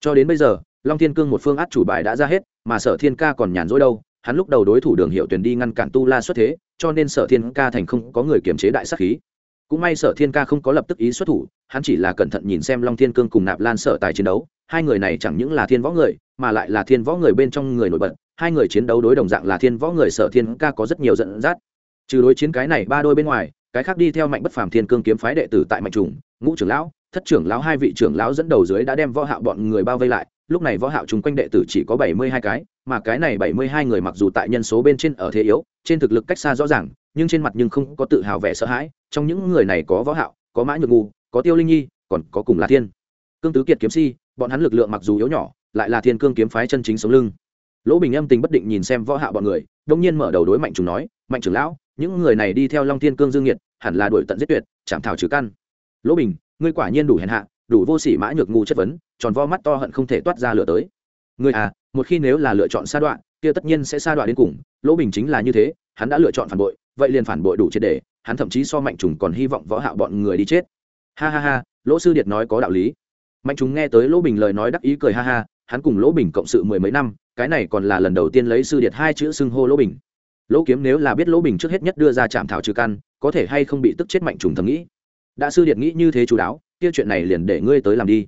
Cho đến bây giờ, long thiên cương một phương át chủ bài đã ra hết, mà sở thiên ca còn nhàn rỗi đâu hắn lúc đầu đối thủ đường hiệu tuyển đi ngăn cản tu la xuất thế, cho nên sở thiên ca thành không có người kiềm chế đại sắc khí. Cũng may sở thiên ca không có lập tức ý xuất thủ, hắn chỉ là cẩn thận nhìn xem long thiên cương cùng nạp lan sở tài chiến đấu, hai người này chẳng những là thiên võ người, mà lại là thiên võ người bên trong người nổi bật, hai người chiến đấu đối đồng dạng là thiên võ người sở thiên ca có rất nhiều dẫn dắt. Trừ đối chiến cái này ba đôi bên ngoài, cái khác đi theo mạnh bất phàm thiên cương kiếm phái đệ tử tại mạnh trùng, ngũ trưởng lão, thất trưởng lão hai vị trưởng lão dẫn đầu dưới đã đem võ hạo bọn người bao vây lại lúc này võ hạo chúng quanh đệ tử chỉ có bảy mươi hai cái, mà cái này bảy mươi hai người mặc dù tại nhân số bên trên ở thế yếu, trên thực lực cách xa rõ ràng, nhưng trên mặt nhưng không có tự hào vẻ sợ hãi. Trong những người này có võ hạo, có mã nhược ngu, có tiêu linh nhi, còn có cùng là thiên. Cương tứ kiệt kiếm si, bọn hắn lực lượng mặc dù yếu nhỏ, lại là thiên cương kiếm phái chân chính sống lưng. Lỗ bình âm tình bất định nhìn xem võ hạo bọn người đung nhiên mở đầu đối mạnh trùng nói, mạnh trưởng lão, những người này đi theo long thiên cương dương nhiệt, hẳn là đuổi tận giết tuyệt, chạm thảo trừ căn. Lỗ bình, ngươi quả nhiên đủ hèn hạ đủ vô sỉ mã nhược ngu chất vấn, tròn vo mắt to hận không thể toát ra lửa tới. Ngươi à một khi nếu là lựa chọn sa đoạn, kia tất nhiên sẽ sa đoạn đến cùng, lỗ bình chính là như thế, hắn đã lựa chọn phản bội, vậy liền phản bội đủ triệt để, hắn thậm chí so mạnh trùng còn hy vọng võ hạo bọn người đi chết. Ha ha ha, lỗ sư điệt nói có đạo lý. Mạnh trùng nghe tới lỗ bình lời nói đắc ý cười ha ha, hắn cùng lỗ bình cộng sự mười mấy năm, cái này còn là lần đầu tiên lấy sư điệt hai chữ xưng hô lỗ bình. Lỗ kiếm nếu là biết lỗ bình trước hết nhất đưa ra chạm thảo trừ căn, có thể hay không bị tức chết mạnh trùng thầm nghĩ. Đã sư điệt nghĩ như thế chú đáo kia chuyện này liền để ngươi tới làm đi.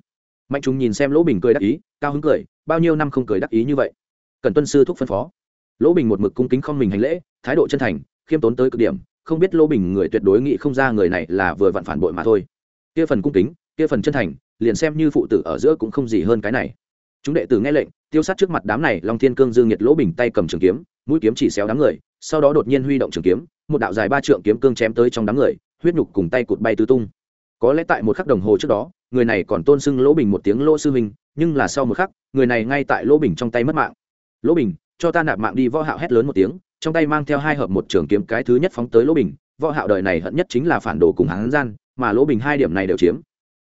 Mạnh trùng nhìn xem lỗ bình cười đắc ý, cao hứng cười, bao nhiêu năm không cười đắc ý như vậy. Cần tuân sư thúc phân phó. Lỗ bình một mực cung kính không mình hành lễ, thái độ chân thành, khiêm tốn tới cực điểm, không biết lỗ bình người tuyệt đối nghĩ không ra người này là vừa vặn phản bội mà thôi. Kia phần cung kính, kia phần chân thành, liền xem như phụ tử ở giữa cũng không gì hơn cái này. Chúng đệ tử nghe lệnh, tiêu sát trước mặt đám này, long thiên cương dương nhiệt lỗ bình tay cầm trường kiếm, mũi kiếm chỉ xéo đám người, sau đó đột nhiên huy động trường kiếm, một đạo dài ba trượng kiếm cương chém tới trong đám người, huyết nhục cùng tay cụt bay tứ tung có lẽ tại một khắc đồng hồ trước đó, người này còn tôn sưng lỗ bình một tiếng lỗ sư huynh nhưng là sau một khắc, người này ngay tại lỗ bình trong tay mất mạng. Lỗ bình, cho ta nạp mạng đi. Võ hạo hét lớn một tiếng, trong tay mang theo hai hợp một trường kiếm cái thứ nhất phóng tới lỗ bình. Võ hạo đời này hận nhất chính là phản đồ cùng hắn gian, mà lỗ bình hai điểm này đều chiếm.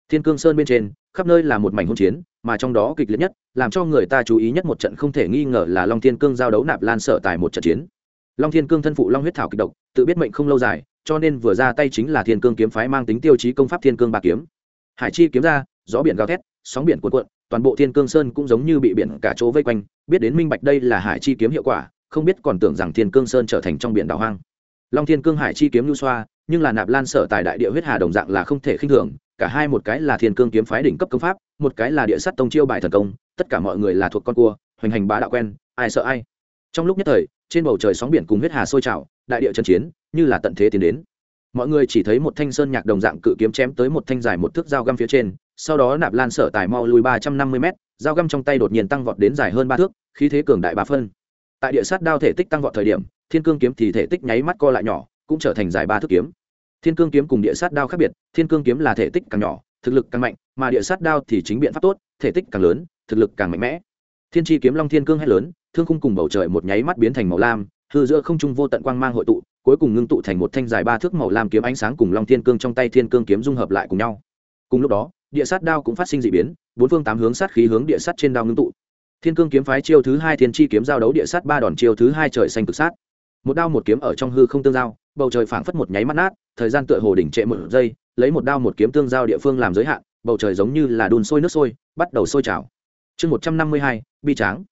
Thiên cương sơn bên trên, khắp nơi là một mảnh hỗn chiến, mà trong đó kịch liệt nhất, làm cho người ta chú ý nhất một trận không thể nghi ngờ là long thiên cương giao đấu nạp lan sở tại một trận chiến. Long thiên cương thân phụ long huyết thảo kịch độc, tự biết mệnh không lâu dài cho nên vừa ra tay chính là thiên cương kiếm phái mang tính tiêu chí công pháp thiên cương ba kiếm. Hải chi kiếm ra, gió biển gào thét, sóng biển cuộn cuộn, toàn bộ thiên cương sơn cũng giống như bị biển cả chỗ vây quanh, biết đến minh bạch đây là hải chi kiếm hiệu quả, không biết còn tưởng rằng thiên cương sơn trở thành trong biển đảo hoang. Long thiên cương hải chi kiếm lưu xoa, nhưng là nạp lan sở tài đại địa huyết hà đồng dạng là không thể khinh thường, cả hai một cái là thiên cương kiếm phái đỉnh cấp công pháp, một cái là địa sắt tông chiêu bài thần công, tất cả mọi người là thuộc con cua, hoành hành bá đạo quen, ai sợ ai. Trong lúc nhất thời, trên bầu trời sóng biển cùng huyết hà sôi trào, đại địa trận chiến như là tận thế tiến đến. Mọi người chỉ thấy một thanh sơn nhạc đồng dạng cự kiếm chém tới một thanh dài một thước dao găm phía trên, sau đó nạp lan sở tài mau lùi ba trăm năm mươi m dao găm trong tay đột nhiên tăng vọt đến dài hơn ba thước, khí thế cường đại ba phân. Tại địa sát đao thể tích tăng vọt thời điểm, thiên cương kiếm thì thể tích nháy mắt co lại nhỏ, cũng trở thành dài ba thước kiếm. Thiên cương kiếm cùng địa sát đao khác biệt, thiên cương kiếm là thể tích càng nhỏ, thực lực càng mạnh, mà địa sát đao thì chính biện pháp tốt, thể tích càng lớn, thực lực càng mạnh mẽ. Thiên tri kiếm long thiên cương hét lớn, thương khung cùng bầu trời một nháy mắt biến thành màu lam hư giữa không trung vô tận quang mang hội tụ, cuối cùng ngưng tụ thành một thanh dài ba thước màu lam kiếm ánh sáng cùng long thiên cương trong tay thiên cương kiếm dung hợp lại cùng nhau. Cùng lúc đó, địa sát đao cũng phát sinh d ị biến, bốn phương tám hướng sát khí hướng địa sát trên đao ngưng tụ. Thiên cương kiếm phái chiêu thứ hai thiên chi kiếm giao đấu địa sát ba đòn chiêu thứ hai trời xanh cực sát. Một đao một kiếm ở trong hư không tương giao, bầu trời phảng phất một nháy mắt nát, thời gian tựa hồ đỉnh trệ một giây, lấy một đao một kiếm tương giao địa phương làm giới hạn, bầu trời giống như là đun sôi nước sôi, bắt đầu sôi trào. Chương một trăm năm mươi hai, bi tráng.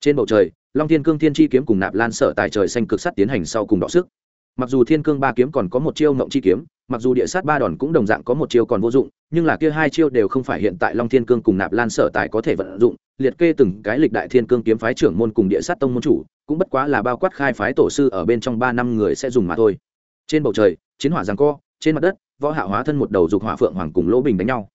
Trên bầu trời long thiên cương thiên chi kiếm cùng nạp lan sở Tài trời xanh cực sắt tiến hành sau cùng đọ sức. Mặc dù thiên cương ba kiếm còn có một chiêu mộng chi kiếm, mặc dù địa sát ba đòn cũng đồng dạng có một chiêu còn vô dụng, nhưng là kia hai chiêu đều không phải hiện tại long thiên cương cùng nạp lan sở Tài có thể vận dụng. Liệt kê từng cái lịch đại thiên cương kiếm phái trưởng môn cùng địa sát tông môn chủ, cũng bất quá là bao quát khai phái tổ sư ở bên trong ba năm người sẽ dùng mà thôi. Trên bầu trời, chiến hỏa giằng co, trên mặt đất, võ hạo hóa thân một đầu dục hỏa phượng hoàng cùng lỗ bình đánh nhau.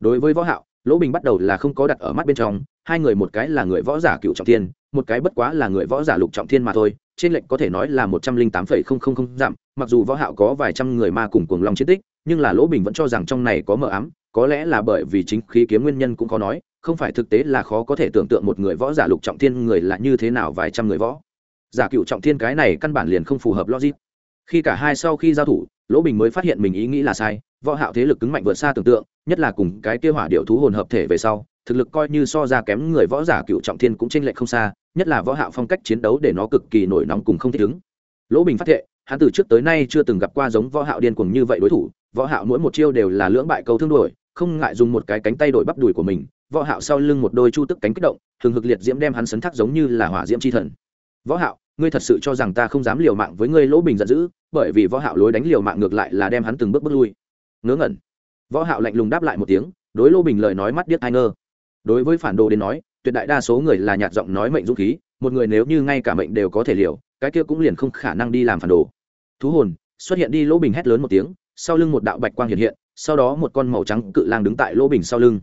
Đối với võ hạo, lỗ bình bắt đầu là không có đặt ở mắt bên trong, hai người một cái là người võ giả cựu trọng thiên một cái bất quá là người võ giả lục trọng thiên mà thôi, trên lệnh có thể nói là một trăm linh tám phẩy không không không giảm mặc dù võ hạo có vài trăm người ma cùng cuồng long chiến tích, nhưng là lỗ bình vẫn cho rằng trong này có mờ ám, có lẽ là bởi vì chính khí kiếm nguyên nhân cũng có nói, không phải thực tế là khó có thể tưởng tượng một người võ giả lục trọng thiên người là như thế nào vài trăm người võ. Giả cựu trọng thiên cái này căn bản liền không phù hợp logic. Khi cả hai sau khi giao thủ, lỗ bình mới phát hiện mình ý nghĩ là sai, võ hạo thế lực cứng mạnh vượt xa tưởng tượng, nhất là cùng cái kia hỏa điệu thú hồn hợp thể về sau thực lực coi như so ra kém người võ giả cựu trọng thiên cũng chênh lệch không xa, nhất là võ hạo phong cách chiến đấu để nó cực kỳ nổi nóng cùng không thích ứng. Lỗ bình phát hiện hắn từ trước tới nay chưa từng gặp qua giống võ hạo điên cuồng như vậy đối thủ, võ hạo mỗi một chiêu đều là lưỡng bại câu thương đuổi, không ngại dùng một cái cánh tay đổi bắp đùi của mình, võ hạo sau lưng một đôi chu tức cánh kích động thường hực liệt diễm đem hắn sấn thác giống như là hỏa diễm chi thần. Võ hạo, ngươi thật sự cho rằng ta không dám liều mạng với ngươi, lỗ bình giận dữ, bởi vì võ hạo lối đánh liều mạng ngược lại là đem hắn từng bước bước lui. Ngớ ngẩn. Võ hạo lạnh lùng đáp lại một tiếng, đối lỗ bình lời nói mắt điếc tai ngơ đối với phản đồ đến nói, tuyệt đại đa số người là nhạt giọng nói mệnh dũng khí, một người nếu như ngay cả mệnh đều có thể liều, cái kia cũng liền không khả năng đi làm phản đồ. Thú hồn, xuất hiện đi lỗ bình hét lớn một tiếng, sau lưng một đạo bạch quang hiện hiện, sau đó một con màu trắng cự lang đứng tại lỗ bình sau lưng.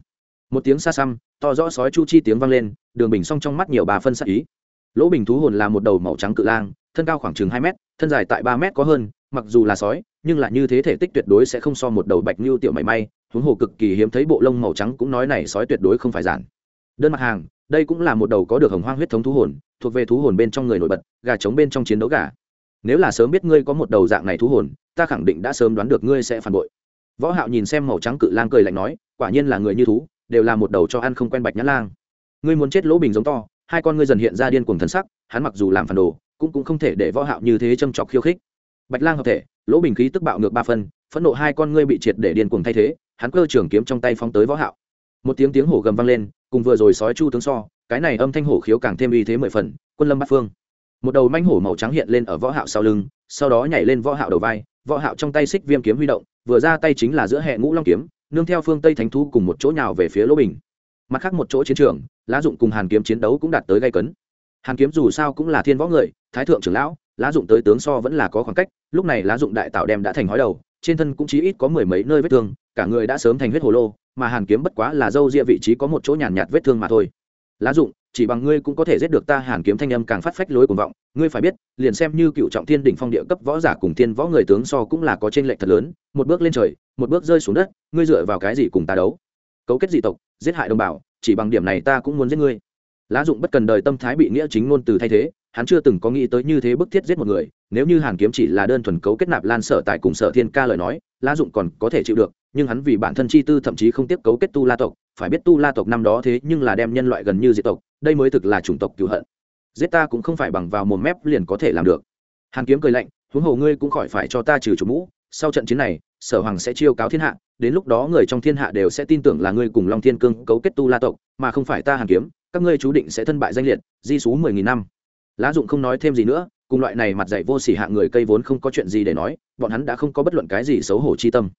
Một tiếng xa xăm, to rõ sói chu chi tiếng vang lên, đường bình song trong mắt nhiều bà phân sắc ý. Lỗ bình thú hồn là một đầu màu trắng cự lang, thân cao khoảng chừng hai mét, thân dài tại ba mét có hơn, mặc dù là sói nhưng là như thế thể tích tuyệt đối sẽ không so một đầu bạch như tiểu mảy may, huống hồ cực kỳ hiếm thấy bộ lông màu trắng cũng nói này sói tuyệt đối không phải giản. Đơn mặt hàng, đây cũng là một đầu có được hồng hoang huyết thống thú hồn, thuộc về thú hồn bên trong người nổi bật, gà trống bên trong chiến đấu gà. Nếu là sớm biết ngươi có một đầu dạng này thú hồn, ta khẳng định đã sớm đoán được ngươi sẽ phản bội. Võ hạo nhìn xem màu trắng cự lang cười lạnh nói, quả nhiên là người như thú, đều là một đầu cho ăn không quen bạch nhãn lang. Ngươi muốn chết lỗ bình giống to, hai con ngươi dần hiện ra điên cuồng thần sắc, hắn mặc dù làm phản đồ, cũng cũng không thể để võ hạo như thế châm chọc khiêu khích bạch lang hợp thể, lỗ bình khí tức bạo ngược ba phân, phẫn nộ hai con ngươi bị triệt để điên cuồng thay thế, hắn cơ trường kiếm trong tay phóng tới võ hạo. Một tiếng tiếng hổ gầm vang lên, cùng vừa rồi sói chu tướng so, cái này âm thanh hổ khiếu càng thêm uy thế mười phần, quân lâm bát phương. Một đầu manh hổ màu trắng hiện lên ở võ hạo sau lưng, sau đó nhảy lên võ hạo đầu vai, võ hạo trong tay xích viêm kiếm huy động, vừa ra tay chính là giữa hệ ngũ long kiếm, nương theo phương tây thánh thú cùng một chỗ nhào về phía lỗ bình. Mặt khác một chỗ chiến trường, lá dụng cùng hàn kiếm chiến đấu cũng đạt tới gây cấn. Hàn kiếm dù sao cũng là thiên võ người, thái thượng trưởng lão lá dụng tới tướng so vẫn là có khoảng cách lúc này lá dụng đại tạo đem đã thành hói đầu trên thân cũng chỉ ít có mười mấy nơi vết thương cả người đã sớm thành huyết hồ lô mà hàn kiếm bất quá là dâu ria vị trí có một chỗ nhàn nhạt, nhạt vết thương mà thôi. Lá dụng chỉ bằng ngươi cũng có thể giết được ta hàn kiếm thanh âm càng phát phách lối cuồng vọng ngươi phải biết liền xem như cựu trọng thiên đỉnh phong địa cấp võ giả cùng thiên võ người tướng so cũng là có trên lệnh thật lớn một bước lên trời một bước rơi xuống đất ngươi dựa vào cái gì cùng ta đấu? Cấu kết dị tộc giết hại đồng bào chỉ bằng điểm này ta cũng muốn giết ngươi. Lá dụng bất cần đời tâm thái bị nghĩa chính ngôn từ thay thế hắn chưa từng có nghĩ tới như thế bức thiết giết một người, nếu như hàn kiếm chỉ là đơn thuần cấu kết nạp lan sở tại cùng sở thiên ca lời nói la dụng còn có thể chịu được, nhưng hắn vì bản thân chi tư thậm chí không tiếp cấu kết tu la tộc, phải biết tu la tộc năm đó thế nhưng là đem nhân loại gần như diệt tộc, đây mới thực là chủng tộc cựu hận. Giết ta cũng không phải bằng vào một mép liền có thể làm được. Hàn kiếm cười lạnh, huống hồ ngươi cũng khỏi phải cho ta trừ chủ mũ, sau trận chiến này, sở hoàng sẽ chiêu cáo thiên hạ, đến lúc đó người trong thiên hạ đều sẽ tin tưởng là ngươi cùng long thiên cương cấu kết tu la tộc, mà không phải ta hàn kiếm, các ngươi chú định sẽ thân bại danh liệt, di xú mười nghìn năm lá dụng không nói thêm gì nữa, cùng loại này mặt dạy vô sỉ hạ người cây vốn không có chuyện gì để nói, bọn hắn đã không có bất luận cái gì xấu hổ chi tâm.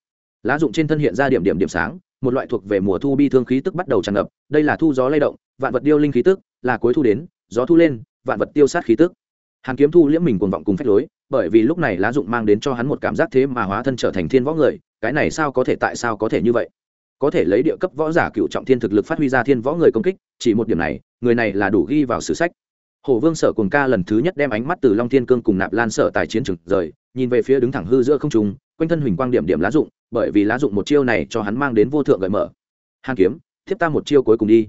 Lá dụng trên thân hiện ra điểm điểm điểm sáng, một loại thuộc về mùa thu bi thương khí tức bắt đầu tràn ngập, đây là thu gió lay động, vạn vật điêu linh khí tức, là cuối thu đến, gió thu lên, vạn vật tiêu sát khí tức. Hàn kiếm thu liễm mình cuồng vọng cùng phách lối, bởi vì lúc này lá dụng mang đến cho hắn một cảm giác thế mà hóa thân trở thành thiên võ người, cái này sao có thể tại sao có thể như vậy? Có thể lấy địa cấp võ giả cựu trọng thiên thực lực phát huy ra thiên võ người công kích, chỉ một điểm này, người này là đủ ghi vào sử sách. Hổ Vương Sở Cuồng Ca lần thứ nhất đem ánh mắt từ Long Thiên Cương cùng Nạp Lan Sở tài chiến trường rời, nhìn về phía đứng thẳng hư giữa không trung, quanh thân huỳnh quang điểm điểm lá dụng, bởi vì lá dụng một chiêu này cho hắn mang đến vô thượng gợi mở. Hàn kiếm, tiếp ta một chiêu cuối cùng đi.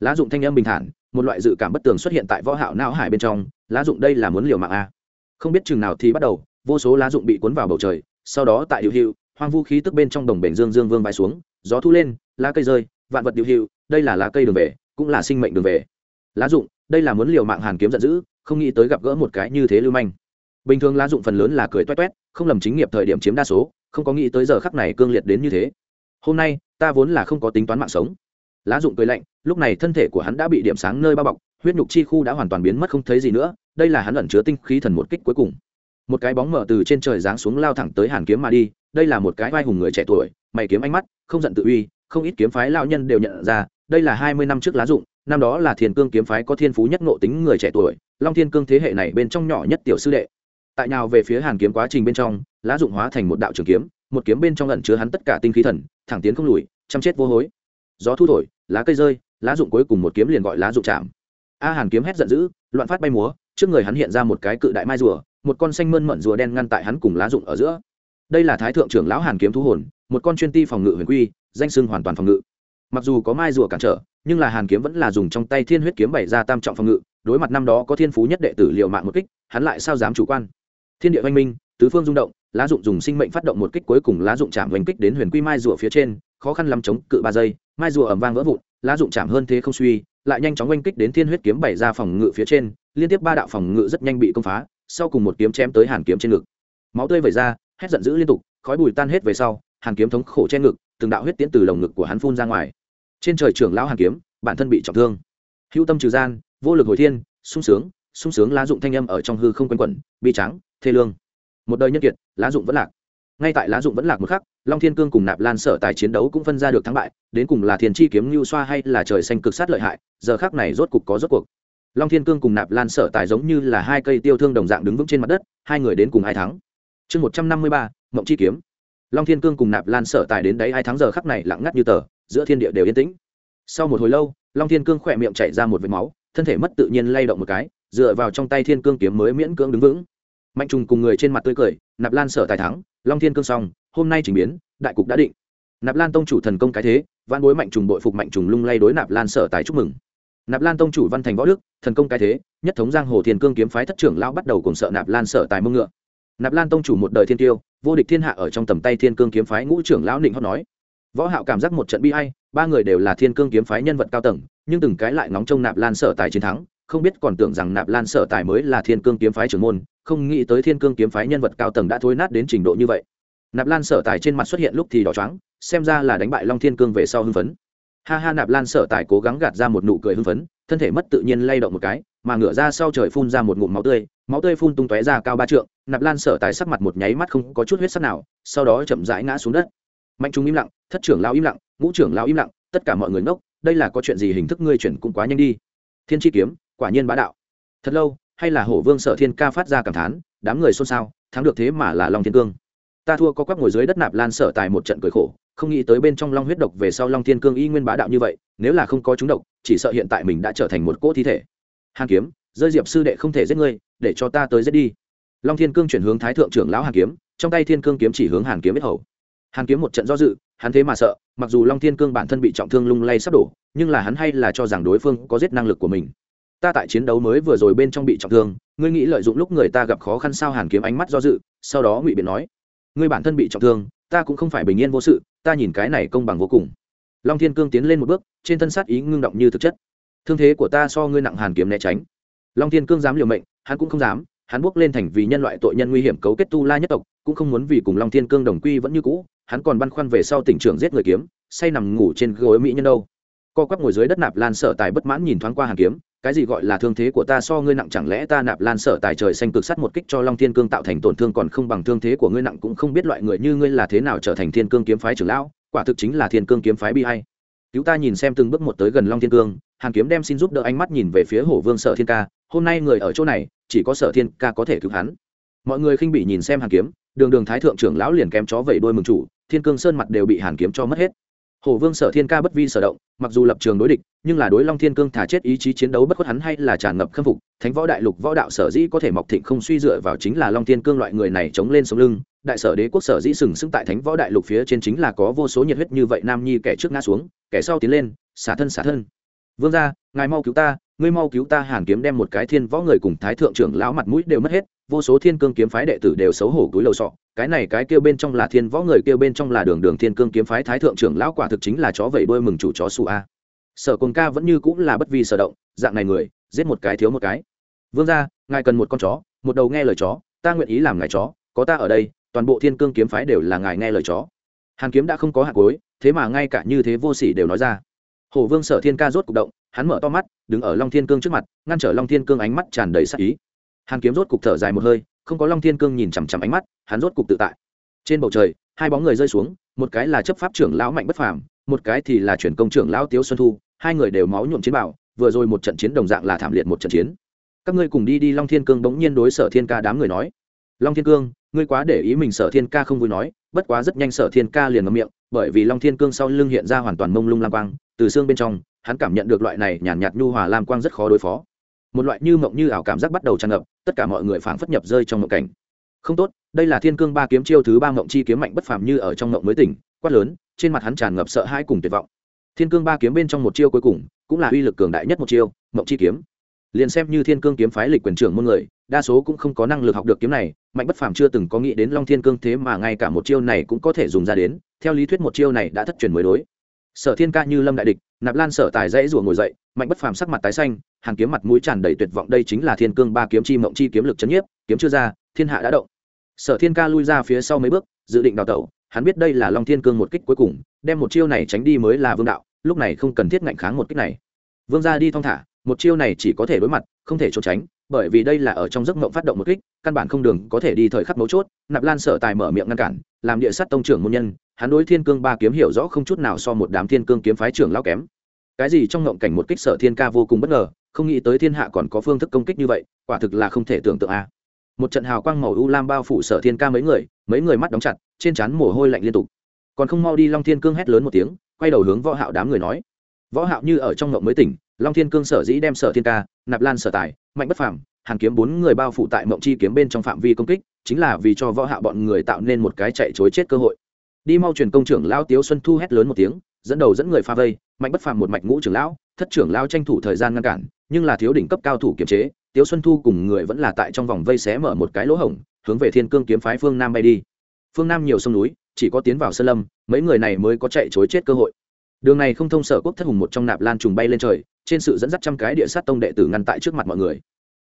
Lá dụng thanh âm bình thản, một loại dự cảm bất tường xuất hiện tại võ hạo não hải bên trong, lá dụng đây là muốn liều mạng a. Không biết chừng nào thì bắt đầu, vô số lá dụng bị cuốn vào bầu trời, sau đó tại điều hữu, hoang vu khí tức bên trong đồng bể dương dương vương bay xuống, gió thu lên, lá cây rơi, vạn vật điều hữu, đây là lá cây đường về, cũng là sinh mệnh đường về. Lá dụng, đây là muốn liều mạng hàn kiếm giận dữ không nghĩ tới gặp gỡ một cái như thế lưu manh. Bình thường lá dụng phần lớn là cười toét toét không lầm chính nghiệp thời điểm chiếm đa số không có nghĩ tới giờ khắc này cương liệt đến như thế. Hôm nay ta vốn là không có tính toán mạng sống. Lá dụng cười lạnh lúc này thân thể của hắn đã bị điểm sáng nơi bao bọc huyết nhục chi khu đã hoàn toàn biến mất không thấy gì nữa đây là hắn ẩn chứa tinh khí thần một kích cuối cùng. Một cái bóng mở từ trên trời giáng xuống lao thẳng tới hàn kiếm mà đi đây là một cái vai hùng người trẻ tuổi mày kiếm ánh mắt không giận tự uy không ít kiếm phái lao nhân đều nhận ra đây là hai mươi năm trước lá dụng năm đó là thiên cương kiếm phái có thiên phú nhất ngộ tính người trẻ tuổi, long thiên cương thế hệ này bên trong nhỏ nhất tiểu sư đệ. Tại nào về phía hàn kiếm quá trình bên trong lá dụng hóa thành một đạo trường kiếm, một kiếm bên trong lẩn chứa hắn tất cả tinh khí thần, thẳng tiến không lùi, chăm chết vô hối. Gió thu thổi, lá cây rơi lá dụng cuối cùng một kiếm liền gọi lá dụng chạm. A hàn kiếm hét giận dữ, loạn phát bay múa, trước người hắn hiện ra một cái cự đại mai rùa, một con xanh mơn mận rùa đen ngăn tại hắn cùng lá dụng ở giữa. Đây là thái thượng trưởng lão hàn kiếm thu hồn, một con chuyên ti phòng ngự huyền quy, danh sưng hoàn toàn phòng ngự. Mặc dù có mai rùa cản trở nhưng là hàn kiếm vẫn là dùng trong tay thiên huyết kiếm bày ra tam trọng phòng ngự, đối mặt năm đó có thiên phú nhất đệ tử liệu mạng một kích, hắn lại sao dám chủ quan? Thiên địa văn minh, tứ phương rung động, lá dụng dùng sinh mệnh phát động một kích cuối cùng lá dụng chạm oanh kích đến huyền quy mai rùa phía trên, khó khăn lắm chống cự ba giây, mai rùa ẩm vang vỡ vụn, lá dụng chạm hơn thế không suy, lại nhanh chóng oanh kích đến thiên huyết kiếm bày ra phòng ngự phía trên, liên tiếp ba đạo phòng ngự rất nhanh bị công phá, sau cùng một kiếm chém tới hàn kiếm trên ngực. Máu tươi vẩy ra, hét giận dữ liên tục, khói bùi tan hết về sau, hàn kiếm thống khổ trên ngực, từng đạo huyết tiễn từ lồng ngực của hắn phun ra ngoài trên trời trưởng lão hàn kiếm, bản thân bị trọng thương. Hữu tâm trừ gian, vô lực hồi thiên, sung sướng sung sướng lá dụng thanh âm ở trong hư không quanh quẩn, bi trắng thê lương. Một đời nhân kiệt, lá dụng vẫn lạc. Ngay tại lá dụng vẫn lạc một khắc, long thiên cương cùng nạp lan sở tài chiến đấu cũng phân ra được thắng bại, đến cùng là thiền chi kiếm lưu xoa hay là trời xanh cực sát lợi hại, giờ khác này rốt cục có rốt cuộc. Long thiên cương cùng nạp lan sở tài giống như là hai cây tiêu thương đồng dạng đứng vững trên mặt đất, hai người đến cùng hai thắng? Chương một trăm năm mươi ba, mộng chi kiếm. Long thiên cương cùng nạp lan sở tài đến đấy hai tháng giờ khắc này lặng ngắt như tờ giữa thiên địa đều yên tĩnh. Sau một hồi lâu, long thiên cương khỏe miệng chảy ra một vệt máu, thân thể mất tự nhiên lay động một cái, dựa vào trong tay thiên cương kiếm mới miễn cưỡng đứng vững. Mạnh trùng cùng người trên mặt tươi cười, nạp lan sở tài thắng, long thiên cương xong, hôm nay trình biến, đại cục đã định. Nạp lan tông chủ thần công cái thế văn bối mạnh trùng bội phục mạnh trùng lung lay đối nạp lan sở tài chúc mừng. Nạp lan tông chủ văn thành võ đức, thần công cái thế, nhất thống giang hồ thiên cương kiếm phái thất trưởng lão bắt đầu cùng sợ nạp lan sở tài mông ngựa. Nạp lan tông chủ một đời thiên tiêu, vô địch thiên hạ ở trong tầm tay thiên cương kiếm phái ngũ trưởng lão định hót nói võ hạo cảm giác một trận bi hay ba người đều là thiên cương kiếm phái nhân vật cao tầng, nhưng từng cái lại ngóng trông nạp lan sở tài chiến thắng, không biết còn tưởng rằng nạp lan sở tài mới là thiên cương kiếm phái trưởng môn, không nghĩ tới thiên cương kiếm phái nhân vật cao tầng đã thối nát đến trình độ như vậy. Nạp lan sở tài trên mặt xuất hiện lúc thì đỏ trắng xem ra là đánh bại long thiên cương về sau hưng phấn. Ha ha, nạp lan sở tài cố gắng gạt ra một nụ cười hưng phấn, thân thể mất tự nhiên lay động một cái, mà ngửa ra sau trời phun ra một ngụm máu tươi máu tươi phun tung tóe ra cao ba trượng, nạp lan sở tài sắc mặt một nháy mắt không có chút huyết sắc nào, sau đó chậm rãi ngã xuống đất mạnh trung im lặng, thất trưởng lao im lặng, ngũ trưởng lao im lặng, tất cả mọi người ngốc, đây là có chuyện gì hình thức ngươi chuyển cũng quá nhanh đi. Thiên chi kiếm, quả nhiên bá đạo. Thật lâu, hay là hổ vương sở thiên ca phát ra cảm thán, đám người xôn xao, thắng được thế mà là long thiên cương. Ta thua có quắc ngồi dưới đất nạp lan sở tài một trận cười khổ, không nghĩ tới bên trong long huyết độc về sau long thiên cương y nguyên bá đạo như vậy, nếu là không có chúng độc, chỉ sợ hiện tại mình đã trở thành một cỗ thi thể. Hàn kiếm, rơi diệp sư đệ không thể giết ngươi, để cho ta tới giết đi. Long thiên cương chuyển hướng thái thượng trưởng lão hàn kiếm, trong tay thiên cương kiếm chỉ hướng hàn kiếm biết hầu hàn kiếm một trận do dự, hắn thế mà sợ, mặc dù long thiên cương bản thân bị trọng thương lung lay sắp đổ, nhưng là hắn hay là cho rằng đối phương có giết năng lực của mình. Ta tại chiến đấu mới vừa rồi bên trong bị trọng thương, ngươi nghĩ lợi dụng lúc người ta gặp khó khăn sao? Hàn kiếm ánh mắt do dự, sau đó ngụy biện nói, ngươi bản thân bị trọng thương, ta cũng không phải bình yên vô sự, ta nhìn cái này công bằng vô cùng. Long thiên cương tiến lên một bước, trên thân sát ý ngưng động như thực chất. Thương thế của ta so ngươi nặng hàn kiếm né tránh. Long thiên cương dám liều mệnh, hắn cũng không dám, hắn bước lên thành vì nhân loại tội nhân nguy hiểm cấu kết tu la nhất tộc, cũng không muốn vì cùng long thiên cương đồng quy vẫn như cũ hắn còn băn khoăn về sau tỉnh trưởng giết người kiếm, say nằm ngủ trên gối mỹ nhân đâu. Co quắp ngồi dưới đất nạp lan sở tài bất mãn nhìn thoáng qua hàn kiếm, cái gì gọi là thương thế của ta so ngươi nặng chẳng lẽ ta nạp lan sở tài trời xanh cực sắt một kích cho long thiên cương tạo thành tổn thương còn không bằng thương thế của ngươi nặng cũng không biết loại người như ngươi là thế nào trở thành thiên cương kiếm phái trưởng lão, quả thực chính là thiên cương kiếm phái bi hay cứu ta nhìn xem từng bước một tới gần long thiên cương, hàn kiếm đem xin giúp đỡ ánh mắt nhìn về phía hổ vương sở thiên ca, hôm nay người ở chỗ này, chỉ có sở thiên ca có thể cứu hắn. Mọi người khinh bị nhìn xem hàn kiếm, đường đường thái thượng trưởng lão liền kém chó vẩy đôi mừng chủ thiên cương sơn mặt đều bị hàn kiếm cho mất hết. Hổ vương sở thiên ca bất vi sở động, mặc dù lập trường đối địch, nhưng là đối long thiên cương thả chết ý chí chiến đấu bất khuất hắn hay là tràn ngập khâm phục, thánh võ đại lục võ đạo sở dĩ có thể mọc thịnh không suy dựa vào chính là long thiên cương loại người này chống lên sống lưng, đại sở đế quốc sở dĩ sừng sững tại thánh võ đại lục phía trên chính là có vô số nhiệt huyết như vậy nam nhi kẻ trước ngã xuống, kẻ sau tiến lên, xả thân xả thân vương gia, ngài mau cứu ta, ngươi mau cứu ta, hàn kiếm đem một cái thiên võ người cùng thái thượng trưởng lão mặt mũi đều mất hết, vô số thiên cương kiếm phái đệ tử đều xấu hổ cúi lầu sọ. Cái này cái kêu bên trong là thiên võ người kêu bên trong là đường đường thiên cương kiếm phái thái thượng trưởng lão quả thực chính là chó vẩy đuôi mừng chủ chó xù a. Sở cồn ca vẫn như cũng là bất vi sở động, dạng này người, giết một cái thiếu một cái. Vương gia, ngài cần một con chó, một đầu nghe lời chó, ta nguyện ý làm ngài chó, có ta ở đây, toàn bộ thiên cương kiếm phái đều là ngài nghe lời chó. Hàn kiếm đã không có hạt cối thế mà ngay cả như thế vô sỉ đều nói ra hồ vương sở thiên ca rốt cục động, hắn mở to mắt, đứng ở long thiên cương trước mặt, ngăn trở long thiên cương ánh mắt tràn đầy sắc ý. Hàn kiếm rốt cục thở dài một hơi, không có long thiên cương nhìn chằm chằm ánh mắt, hắn rốt cục tự tại. Trên bầu trời, hai bóng người rơi xuống, một cái là chấp pháp trưởng lão mạnh bất phàm, một cái thì là chuyển công trưởng lão tiếu xuân thu, hai người đều máu nhuộm chiến bảo vừa rồi một trận chiến đồng dạng là thảm liệt một trận chiến. Các ngươi cùng đi đi, long thiên cương bỗng nhiên đối sở thiên ca đám người nói. Long thiên cương, ngươi quá để ý mình sở thiên ca không vui nói, bất quá rất nhanh sở thiên ca liền ngậm miệng bởi vì long thiên cương sau lưng hiện ra hoàn toàn mông lung lam quang từ xương bên trong hắn cảm nhận được loại này nhàn nhạt, nhạt nhu hòa lam quang rất khó đối phó. Một loại như mộng như ảo cảm giác bắt đầu tràn ngập tất cả mọi người phảng phất nhập rơi trong mộng cảnh. Không tốt đây là thiên cương ba kiếm chiêu thứ ba mộng chi kiếm mạnh bất phàm như ở trong mộng mới tỉnh quát lớn trên mặt hắn tràn ngập sợ hãi cùng tuyệt vọng. Thiên cương ba kiếm bên trong một chiêu cuối cùng cũng là uy lực cường đại nhất một chiêu mộng chi kiếm. Liền xem như thiên cương kiếm phái lịch quyền trưởng môn người đa số cũng không có năng lực học được kiếm này mạnh bất phàm chưa từng có nghĩ đến long thiên cương thế mà ngay cả một chiêu này cũng có thể dùng ra đến theo lý thuyết một chiêu này đã thất truyền mới đối. Sở thiên ca như lâm đại địch, nạp lan sở tài dãy rủa ngồi dậy, mạnh bất phàm sắc mặt tái xanh, hàng kiếm mặt mũi tràn đầy tuyệt vọng, đây chính là thiên cương ba kiếm chi mộng chi kiếm lực chấn nhiếp, kiếm chưa ra, thiên hạ đã động. Sở thiên ca lui ra phía sau mấy bước, dự định đào tẩu, hắn biết đây là long thiên cương một kích cuối cùng, đem một chiêu này tránh đi mới là vương đạo, lúc này không cần thiết ngạnh kháng một kích này. Vương ra đi thong thả, một chiêu này chỉ có thể đối mặt, không thể trốn tránh, bởi vì đây là ở trong giấc mộng phát động một kích, căn bản không đường có thể đi thời khắc mấu chốt, nạp lan sở tài mở miệng ngăn cản, làm địa sát tông trưởng môn nhân hắn đối thiên cương ba kiếm hiểu rõ không chút nào so một đám thiên cương kiếm phái trưởng lao kém. Cái gì trong ngộng cảnh một kích sở thiên ca vô cùng bất ngờ, không nghĩ tới thiên hạ còn có phương thức công kích như vậy, quả thực là không thể tưởng tượng a. Một trận hào quang màu u lam bao phủ sở thiên ca mấy người mấy người mắt đóng chặt, trên trán mồ hôi lạnh liên tục. Còn không mau đi long thiên cương hét lớn một tiếng, quay đầu hướng võ hạo đám người nói. Võ hạo như ở trong ngộng mới tỉnh, long thiên cương sở dĩ đem sở thiên ca, nạp lan sở tài, mạnh bất phàm, hàn kiếm bốn người bao phủ tại mộng chi kiếm bên trong phạm vi công kích, chính là vì cho võ hạo bọn người tạo nên một cái chạy chối chết cơ hội đi mau truyền công trưởng lao tiếu xuân thu hét lớn một tiếng, dẫn đầu dẫn người pha vây, mạnh bất phàm một mạch ngũ trưởng lão, thất trưởng lao tranh thủ thời gian ngăn cản, nhưng là thiếu đỉnh cấp cao thủ kiềm chế, tiếu xuân thu cùng người vẫn là tại trong vòng vây xé mở một cái lỗ hổng, hướng về thiên cương kiếm phái phương nam bay đi. Phương nam nhiều sông núi, chỉ có tiến vào sơn lâm, mấy người này mới có chạy chối chết cơ hội. Đường này không thông sở quốc thất hùng một trong nạp lan trùng bay lên trời, trên sự dẫn dắt trăm cái địa sát tông đệ tử ngăn tại trước mặt mọi người.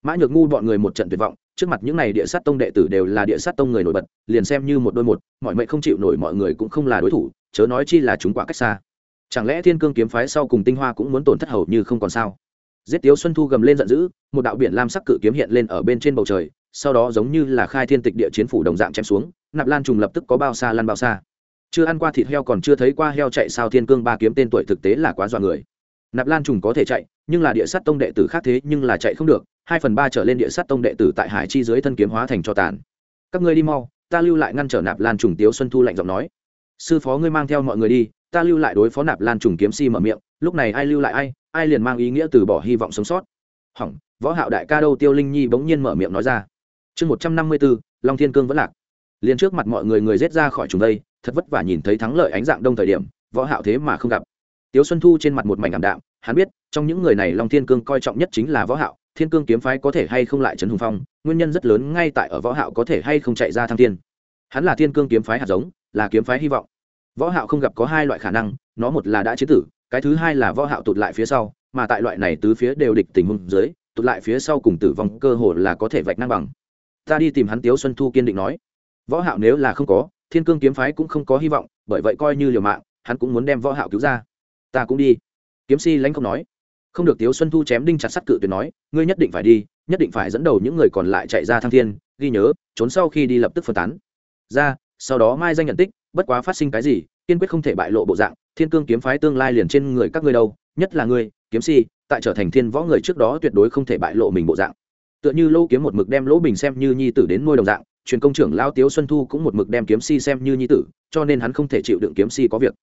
Mã nhược ngu bọn người một trận tuyệt vọng trước mặt những này địa sát tông đệ tử đều là địa sát tông người nổi bật, liền xem như một đôi một, mọi mệnh không chịu nổi mọi người cũng không là đối thủ, chớ nói chi là chúng quả cách xa. Chẳng lẽ thiên cương kiếm phái sau cùng tinh hoa cũng muốn tổn thất hầu như không còn sao? Giết tiếu xuân thu gầm lên giận dữ, một đạo biển lam sắc cự kiếm hiện lên ở bên trên bầu trời, sau đó giống như là khai thiên tịch địa chiến phủ đồng dạng chém xuống, nạp lan trùng lập tức có bao xa lan bao xa. Chưa ăn qua thịt heo còn chưa thấy qua heo chạy sao thiên cương ba kiếm tên tuổi thực tế là quá dọa người nạp lan trùng có thể chạy, nhưng là địa sát tông đệ tử khác thế nhưng là chạy không được, hai phần ba trở lên địa sát tông đệ tử tại hải chi dưới thân kiếm hóa thành cho tàn. Các ngươi đi mau, ta lưu lại ngăn trở nạp lan trùng, tiếu xuân thu lạnh giọng nói. Sư phó ngươi mang theo mọi người đi, ta lưu lại đối phó nạp lan trùng kiếm si mở miệng, lúc này ai lưu lại ai ai liền mang ý nghĩa từ bỏ hy vọng sống sót. Hỏng, võ hạo đại ca đâu tiêu linh nhi bỗng nhiên mở miệng nói ra. Chương một trăm năm mươi bốn, long thiên cương vẫn lạc. Liền trước mặt mọi người người giết ra khỏi chúng đây, thật vất vả nhìn thấy thắng lợi ánh dạng đông thời điểm, võ hạo thế mà không gặp tiếu xuân thu trên mặt một mảnh ảm đạm, hắn biết, trong những người này long thiên cương coi trọng nhất chính là võ hạo, thiên cương kiếm phái có thể hay không lại trấn hùng phong, nguyên nhân rất lớn ngay tại ở võ hạo có thể hay không chạy ra thăng thiên. Hắn là thiên cương kiếm phái hạt giống, là kiếm phái hy vọng. Võ hạo không gặp có hai loại khả năng, nó một là đã chế tử, cái thứ hai là võ hạo tụt lại phía sau, mà tại loại này tứ phía đều địch tình huống dưới, tụt lại phía sau cùng tử vong cơ hội là có thể vạch năng bằng. Ta đi tìm hắn tiếu xuân thu kiên định nói. Võ hạo nếu là không có, thiên cương kiếm phái cũng không có hy vọng, bởi vậy coi như liều mạng, hắn cũng muốn đem võ hạo cứu ra ta cũng đi. Kiếm si lãnh không nói. Không được tiếu xuân thu chém đinh chặt sắt cự tuyệt nói, ngươi nhất định phải đi, nhất định phải dẫn đầu những người còn lại chạy ra thăng thiên, ghi nhớ, trốn sau khi đi lập tức phân tán. Ra, sau đó mai danh nhận tích, bất quá phát sinh cái gì, kiên quyết không thể bại lộ bộ dạng, thiên cương kiếm phái tương lai liền trên người các ngươi đâu, nhất là ngươi, kiếm si tại trở thành thiên võ người trước đó tuyệt đối không thể bại lộ mình bộ dạng. Tựa như lâu kiếm một mực đem lỗ bình xem như nhi tử đến nuôi đồng dạng, truyền công trưởng lao tiếu xuân thu cũng một mực đem kiếm si xem như nhi tử, cho nên hắn không thể chịu đựng kiếm si có việc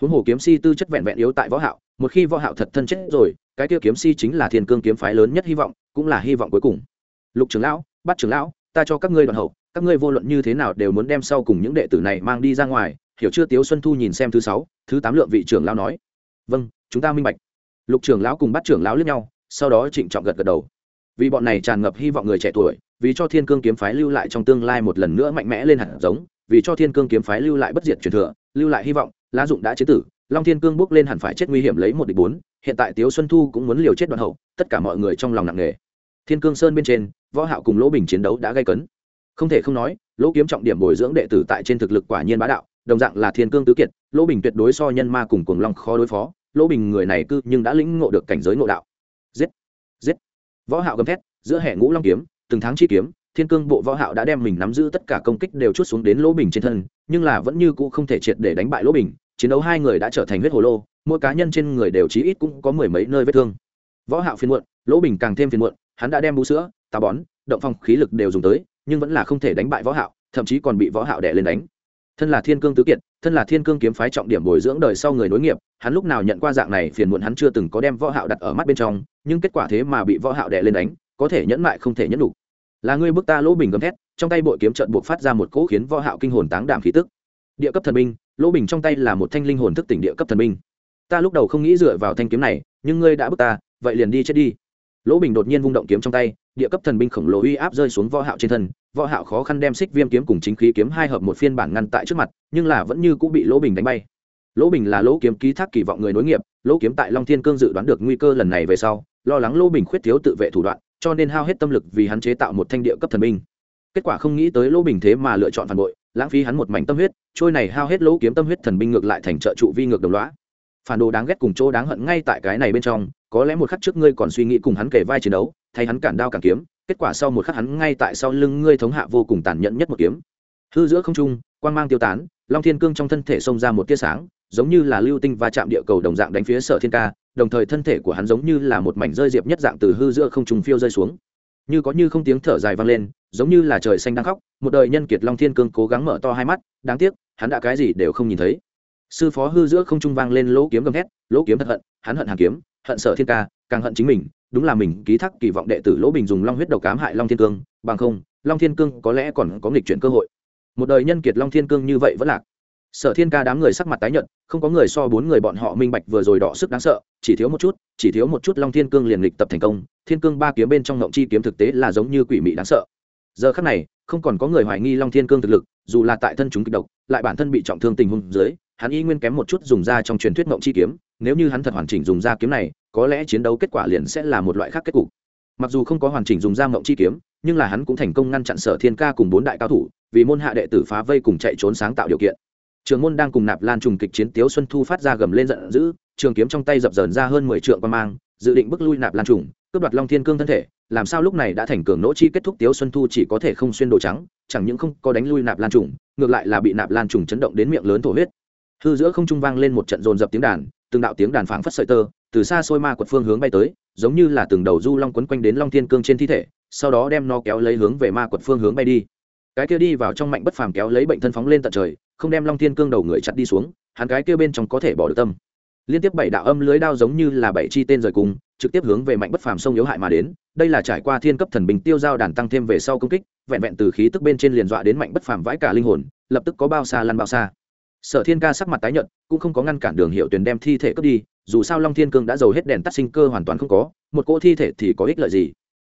huống hồ kiếm si tư chất vẹn vẹn yếu tại võ hạo, một khi võ hạo thật thân chết rồi, cái kia kiếm si chính là thiên cương kiếm phái lớn nhất hy vọng, cũng là hy vọng cuối cùng. Lục trưởng lão bắt trưởng lão, ta cho các ngươi đoàn hậu, các ngươi vô luận như thế nào đều muốn đem sau cùng những đệ tử này mang đi ra ngoài, hiểu chưa tiếu xuân thu nhìn xem thứ sáu, thứ tám lượng vị trưởng lão nói. Vâng chúng ta minh bạch. Lục trưởng lão cùng bắt trưởng lão lướt nhau, sau đó trịnh trọng gật gật đầu. Vì bọn này tràn ngập hy vọng người trẻ tuổi, vì cho thiên cương kiếm phái lưu lại trong tương lai một lần nữa mạnh mẽ lên hẳn giống, vì cho thiên cương kiếm phái lưu lại bất diệt truyền thừa, lưu lại hy vọng lá dụng đã chế tử, long thiên cương bước lên hẳn phải chết nguy hiểm lấy một địch bốn, hiện tại tiếu xuân thu cũng muốn liều chết đoạn hậu, tất cả mọi người trong lòng nặng nề. Thiên cương sơn bên trên, võ hạo cùng lỗ bình chiến đấu đã gây cấn. Không thể không nói, lỗ kiếm trọng điểm bồi dưỡng đệ tử tại trên thực lực quả nhiên bá đạo, đồng dạng là thiên cương tứ kiệt, lỗ bình tuyệt đối so nhân ma cùng cuồng long khó đối phó, lỗ bình người này cư nhưng đã lĩnh ngộ được cảnh giới ngộ đạo. Giết! Giết! Võ hạo gầm thét, giữa hệ ngũ long kiếm, từng tháng chi kiếm, thiên cương bộ võ hạo đã đem mình nắm giữ tất cả công kích đều chút xuống đến lỗ bình trên thân, nhưng là vẫn như cũ không thể triệt để đánh bại lỗ bình chiến đấu hai người đã trở thành huyết hồ lô, mỗi cá nhân trên người đều chí ít cũng có mười mấy nơi vết thương. Võ hạo phiền muộn, lỗ bình càng thêm phiền muộn, hắn đã đem bú sữa tà bón, động phong khí lực đều dùng tới, nhưng vẫn là không thể đánh bại võ hạo, thậm chí còn bị võ hạo đè lên đánh. Thân là thiên cương tứ kiệt, thân là thiên cương kiếm phái trọng điểm bồi dưỡng đời sau người nối nghiệp, hắn lúc nào nhận qua dạng này phiền muộn hắn chưa từng có đem võ hạo đặt ở mắt bên trong, nhưng kết quả thế mà bị võ hạo đè lên đánh, có thể nhẫn mại không thể nhẫn đủ. Là ngươi bước ta lỗ bình gầm thét, trong tay bội kiếm trận buộc phát ra một cỗ khiến võ hạo kinh hồn táng đảm khí tức. Địa cấp thần binh lỗ bình trong tay là một thanh linh hồn thức tỉnh địa cấp thần binh. Ta lúc đầu không nghĩ dựa vào thanh kiếm này, nhưng ngươi đã bước ta, vậy liền đi chết đi. Lỗ bình đột nhiên vung động kiếm trong tay, địa cấp thần binh khổng lồ uy áp rơi xuống võ hạo trên thân, võ hạo khó khăn đem xích viêm kiếm cùng chính khí kiếm hai hợp một phiên bản ngăn tại trước mặt, nhưng là vẫn như cũng bị lỗ bình đánh bay. Lỗ bình là lỗ kiếm ký thác kỳ vọng người nối nghiệp, lỗ kiếm tại long thiên cương dự đoán được nguy cơ lần này về sau, lo lắng lỗ bình khuyết thiếu tự vệ thủ đoạn, cho nên hao hết tâm lực vì hắn chế tạo một thanh địa cấp thần binh. Kết quả không nghĩ tới lỗ bình thế mà lựa chọn phản bội lãng phí hắn một mảnh tâm huyết, trôi này hao hết lỗ kiếm tâm huyết thần binh ngược lại thành trợ trụ vi ngược đồng loá phản đồ đáng ghét cùng chỗ đáng hận ngay tại cái này bên trong, có lẽ một khắc trước ngươi còn suy nghĩ cùng hắn kể vai chiến đấu, thay hắn cản đao cản kiếm, kết quả sau một khắc hắn ngay tại sau lưng ngươi thống hạ vô cùng tàn nhẫn nhất một kiếm. Hư giữa không trung, quang mang tiêu tán, long thiên cương trong thân thể xông ra một tia sáng, giống như là lưu tinh va chạm địa cầu đồng dạng đánh phía sở thiên ca, đồng thời thân thể của hắn giống như là một mảnh rơi diệp nhất dạng từ hư giữa không trung phiêu rơi xuống. Như có như không tiếng thở dài vang lên giống như là trời xanh đang khóc, một đời nhân kiệt long thiên cương cố gắng mở to hai mắt, đáng tiếc, hắn đã cái gì đều không nhìn thấy. Sư phó hư giữa không trung vang lên lỗ kiếm gầm thét, lỗ kiếm thật hận, hắn hận hàng kiếm, hận sở thiên ca, càng hận chính mình, đúng là mình ký thác kỳ vọng đệ tử lỗ bình dùng long huyết đầu cám hại long thiên cương, bằng không, long thiên cương có lẽ còn có nghịch chuyển cơ hội. Một đời nhân kiệt long thiên cương như vậy vẫn lạc. Sở thiên ca đám người sắc mặt tái nhợt, không có người so bốn người bọn họ minh bạch vừa rồi đỏ sức đáng sợ, chỉ thiếu một chút, chỉ thiếu một chút long thiên cương liền lịch tập thành công, thiên cương ba kiếm bên trong ngộng chi kiếm thực tế là giống như quỷ mị đáng sợ giờ khắc này, không còn có người hoài nghi long thiên cương thực lực, dù là tại thân chúng kịch độc, lại bản thân bị trọng thương tình huống dưới, hắn y nguyên kém một chút dùng ra trong truyền thuyết mộng chi kiếm, nếu như hắn thật hoàn chỉnh dùng ra kiếm này, có lẽ chiến đấu kết quả liền sẽ là một loại khác kết cục. Mặc dù không có hoàn chỉnh dùng ra mộng chi kiếm, nhưng là hắn cũng thành công ngăn chặn sở thiên ca cùng bốn đại cao thủ, vì môn hạ đệ tử phá vây cùng chạy trốn sáng tạo điều kiện. Trường môn đang cùng nạp lan trùng kịch chiến tiếu xuân thu phát ra gầm lên giận dữ, trường kiếm trong tay dập dờn ra hơn mười trượng qua mang dự định bức lui nạp lan trùng, cướp đoạt long thiên cương thân thể, làm sao lúc này đã thành cường nỗ chi kết thúc tiếu xuân thu chỉ có thể không xuyên đồ trắng, chẳng những không có đánh lui nạp lan trùng, ngược lại là bị nạp lan trùng chấn động đến miệng lớn thổ huyết. Hư giữa không trung vang lên một trận rồn dập tiếng đàn, từng đạo tiếng đàn phảng phất sợi tơ, từ xa xôi ma quật phương hướng bay tới, giống như là từng đầu du long quấn quanh đến long thiên cương trên thi thể, sau đó đem nó kéo lấy hướng về ma quật phương hướng bay đi. Cái kia đi vào trong mạnh bất phàm kéo lấy bệnh thân phóng lên tận trời, không đem long thiên cương đầu người chặt đi xuống, hắn cái kia bên trong có thể bỏ được tâm liên tiếp bảy đạo âm lưới đao giống như là bảy chi tên rời cùng, trực tiếp hướng về mạnh bất phàm sông yếu hại mà đến. Đây là trải qua thiên cấp thần bình tiêu giao đàn tăng thêm về sau công kích, vẹn vẹn từ khí tức bên trên liền dọa đến mạnh bất phàm vãi cả linh hồn, lập tức có bao xa lăn bao xa. Sở thiên ca sắc mặt tái nhợt, cũng không có ngăn cản đường hiệu tuyển đem thi thể cướp đi, dù sao long thiên cương đã giàu hết đèn tắt sinh cơ hoàn toàn không có, một cỗ thi thể thì có ích lợi gì?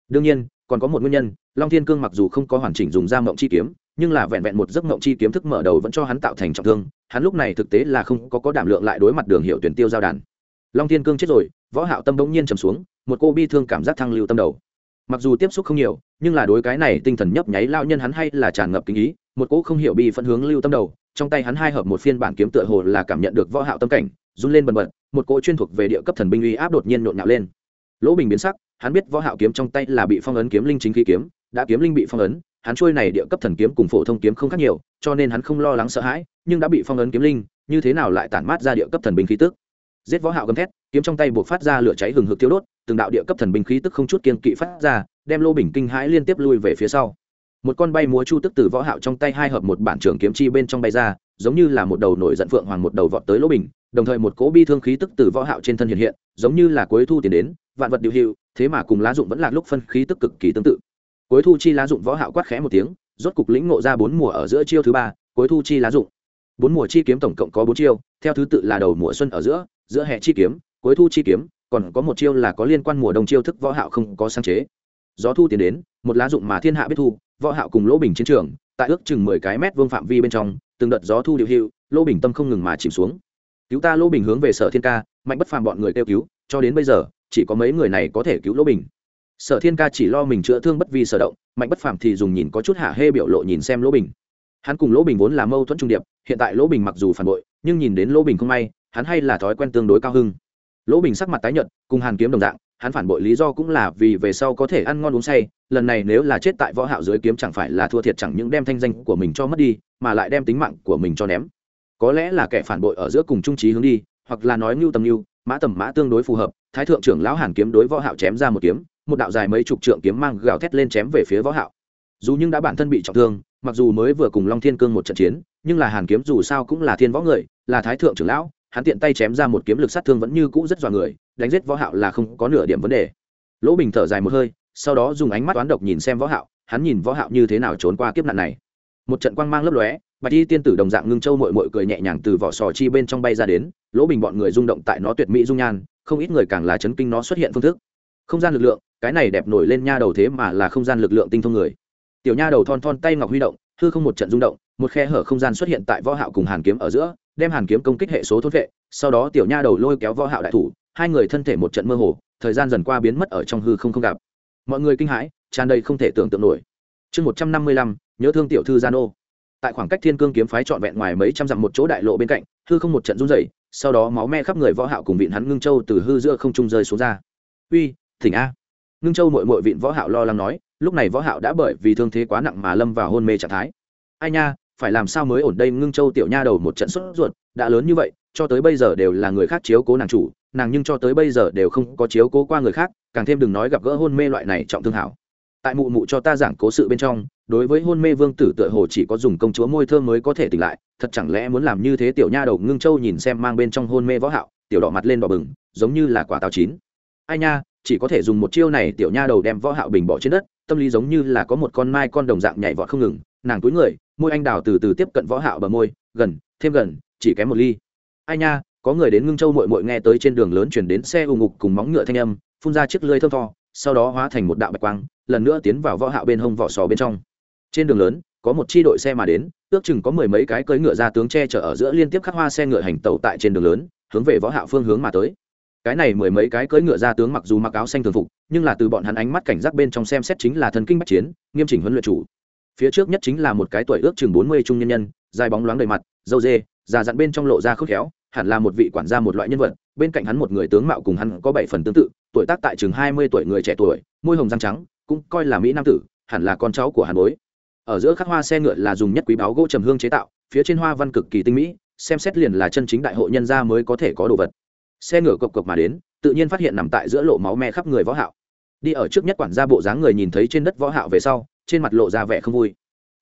Đương nhiên còn có một nguyên nhân, long thiên cương mặc dù không có hoàn chỉnh dùng da mộng chi kiếm, nhưng là vẹn vẹn một giấc mộng chi kiếm thức mở đầu vẫn cho hắn tạo thành trọng thương, hắn lúc này thực tế là không có có đảm lượng lại đối mặt đường hiệu tuyển tiêu giao đàn. Long thiên cương chết rồi, võ hạo tâm bỗng nhiên trầm xuống, một cô bi thương cảm giác thăng lưu tâm đầu. Mặc dù tiếp xúc không nhiều, nhưng là đối cái này tinh thần nhấp nháy lao nhân hắn hay là tràn ngập kinh ý, một cỗ không hiểu bi phân hướng lưu tâm đầu, trong tay hắn hai hợp một phiên bản kiếm tựa hồ là cảm nhận được võ hạo tâm cảnh, run lên bần bật, một cỗ chuyên thuộc về địa cấp thần binh uy áp đột nhiên nhộn nhạo lên. Lỗ bình biến sắc hắn biết võ hạo kiếm trong tay là bị phong ấn kiếm linh chính khí kiếm, đã kiếm linh bị phong ấn, hắn chuôi này địa cấp thần kiếm cùng phổ thông kiếm không khác nhiều, cho nên hắn không lo lắng sợ hãi, nhưng đã bị phong ấn kiếm linh, như thế nào lại tản mát ra địa cấp thần binh khí tức? Giết võ hạo gầm thét, kiếm trong tay buộc phát ra lửa cháy hừng hực thiêu đốt, từng đạo địa cấp thần binh khí tức không chút kiên kỵ phát ra, đem lô bình kinh hãi liên tiếp lui về phía sau. Một con bay múa chu tức từ võ hạo trong tay hai hợp một bản trưởng kiếm chi bên trong bay ra, giống như là một đầu nổi giận phượng hoàng một đầu vọt tới lỗ bình, đồng thời một cỗ bi thương khí tức từ võ hạo trên thân hiện hiện, giống như là cuối thu tiền đến vạn vật điều hiệu thế mà cùng lá dụng vẫn là lúc phân khí tức cực kỳ tương tự. Cuối thu chi lá dụng võ hạo quát khẽ một tiếng, rốt cục lĩnh ngộ ra bốn mùa ở giữa chiêu thứ ba, cuối thu chi lá dụng. Bốn mùa chi kiếm tổng cộng có bốn chiêu, theo thứ tự là đầu mùa xuân ở giữa giữa hè chi kiếm, cuối thu chi kiếm, còn có một chiêu là có liên quan mùa đông chiêu thức võ hạo không có sáng chế. Gió thu tiến đến, một lá dụng mà thiên hạ biết thu, võ hạo cùng lỗ bình chiến trường, tại ước chừng mười cái mét vuông phạm vi bên trong, từng đợt gió thu điều hiệu lỗ bình tâm không ngừng mà chìm xuống. Cứu ta lỗ bình hướng về sở thiên ca, mạnh bất phàm bọn người kêu cứu, cho đến bây giờ chỉ có mấy người này có thể cứu lỗ bình. Sở thiên ca chỉ lo mình chữa thương bất vi sở động, mạnh bất phàm thì dùng nhìn có chút hạ hê biểu lộ nhìn xem lỗ bình. Hắn cùng lỗ bình vốn là mâu thuẫn trung điệp, hiện tại lỗ bình mặc dù phản bội, nhưng nhìn đến lỗ bình không may, hắn hay là thói quen tương đối cao hưng lỗ bình sắc mặt tái nhợt, cùng hàn kiếm đồng dạng, hắn phản bội lý do cũng là vì về sau có thể ăn ngon uống say, lần này nếu là chết tại võ hạo dưới kiếm chẳng phải là thua thiệt chẳng những đem thanh danh của mình cho mất đi, mà lại đem tính mạng của mình cho ném. Có lẽ là kẻ phản bội ở giữa cùng trung trí hướng đi, hoặc là nói ngưu tầm ngưu mã tầm mã tương đối phù hợp, thái thượng trưởng lão hàn kiếm đối võ hạo chém ra một kiếm, một đạo dài mấy chục trượng kiếm mang gào thét lên chém về phía võ hạo. Dù nhưng đã bản thân bị trọng thương, mặc dù mới vừa cùng long thiên cương một trận chiến, nhưng là hàn kiếm dù sao cũng là thiên võ người, là thái thượng trưởng lão, hắn tiện tay chém ra một kiếm lực sát thương vẫn như cũ rất dọa người, đánh giết võ hạo là không có nửa điểm vấn đề. Lỗ bình thở dài một hơi, sau đó dùng ánh mắt toán độc nhìn xem võ hạo, hắn nhìn võ hạo như thế nào trốn qua kiếp nạn này. Một trận quang mang lấp lóe bạch y tiên tử đồng dạng ngưng châu muội muội cười nhẹ nhàng từ vỏ sò chi bên trong bay ra đến, lỗ bình bọn người rung động tại nó tuyệt mỹ dung nhan, không ít người càng là chấn kinh nó xuất hiện phương thức. Không gian lực lượng, cái này đẹp nổi lên nha đầu thế mà là không gian lực lượng tinh thông người. Tiểu nha đầu thon thon tay ngọc huy động, hư không một trận rung động, một khe hở không gian xuất hiện tại võ hạo cùng hàn kiếm ở giữa, đem hàn kiếm công kích hệ số thốt vệ, sau đó tiểu nha đầu lôi kéo võ hạo đại thủ, hai người thân thể một trận mơ hồ, thời gian dần qua biến mất ở trong hư không không gặp. Mọi người kinh hãi, tràn đầy không thể tưởng tượng nổi. Chương một trăm năm mươi lăm, nhớ thương tiểu thư gian ô tại khoảng cách thiên cương kiếm phái trọn vẹn ngoài mấy trăm dặm một chỗ đại lộ bên cạnh, hư không một trận run rẩy, sau đó máu me khắp người võ hạo cùng vịn hắn ngưng châu từ hư giữa không trung rơi xuống ra. Uy, thỉnh a. Ngưng châu mội mội vịn võ hạo lo lắng nói, lúc này võ hạo đã bởi vì thương thế quá nặng mà lâm vào hôn mê trạng thái. Ai nha, phải làm sao mới ổn đây? Ngưng châu tiểu nha đầu một trận xuất ruột, đã lớn như vậy, cho tới bây giờ đều là người khác chiếu cố nàng chủ, nàng nhưng cho tới bây giờ đều không có chiếu cố qua người khác, càng thêm đừng nói gặp gỡ hôn mê loại này trọng thương hảo. Tại mụ mụ cho ta giảng cố sự bên trong đối với hôn mê vương tử tựa hồ chỉ có dùng công chúa môi thơm mới có thể tỉnh lại, thật chẳng lẽ muốn làm như thế tiểu nha đầu ngưng châu nhìn xem mang bên trong hôn mê võ hạo, tiểu đỏ mặt lên đỏ bừng, giống như là quả táo chín. Ai nha, chỉ có thể dùng một chiêu này tiểu nha đầu đem võ hạo bình bỏ trên đất, tâm lý giống như là có một con mai con đồng dạng nhảy vọt không ngừng, nàng túi người, môi anh đào từ từ tiếp cận võ hạo bờ môi, gần, thêm gần, chỉ kém một ly. Ai nha, có người đến ngưng châu muội muội nghe tới trên đường lớn chuyển đến xe ù ngục cùng móng ngựa thanh âm, phun ra chiếc lưỡi thơm tho, sau đó hóa thành một đạo bạch quang, lần nữa tiến vào võ hạo bên hông vỏ sò bên trong trên đường lớn, có một chi đội xe mà đến, ước chừng có mười mấy cái cưỡi ngựa ra tướng che chở ở giữa liên tiếp khắc hoa xe ngựa hành tẩu tại trên đường lớn, hướng về võ hạo phương hướng mà tới. Cái này mười mấy cái cưỡi ngựa ra tướng mặc dù mặc áo xanh thường phục, nhưng là từ bọn hắn ánh mắt cảnh giác bên trong xem xét chính là thần kinh bách chiến, nghiêm chỉnh huấn luyện chủ. Phía trước nhất chính là một cái tuổi ước chừng bốn mươi trung nhân nhân, dài bóng loáng đầy mặt dâu dê, già dặn bên trong lộ ra khốc khéo, hẳn là một vị quản gia một loại nhân vật, bên cạnh hắn một người tướng mạo cùng hắn có bảy phần tương tự, tuổi tác tại chừng hai mươi tuổi người trẻ tuổi, môi hồng răng trắng, cũng coi là mỹ nam tử, hẳn là con cháu của hàn bối ở giữa khắc hoa xe ngựa là dùng nhất quý báo gỗ trầm hương chế tạo, phía trên hoa văn cực kỳ tinh mỹ, xem xét liền là chân chính đại hội nhân gia mới có thể có đồ vật. Xe ngựa cộc cộc mà đến, tự nhiên phát hiện nằm tại giữa lộ máu me khắp người võ hạo. Đi ở trước nhất quản gia bộ dáng người nhìn thấy trên đất võ hạo về sau, trên mặt lộ ra vẻ không vui.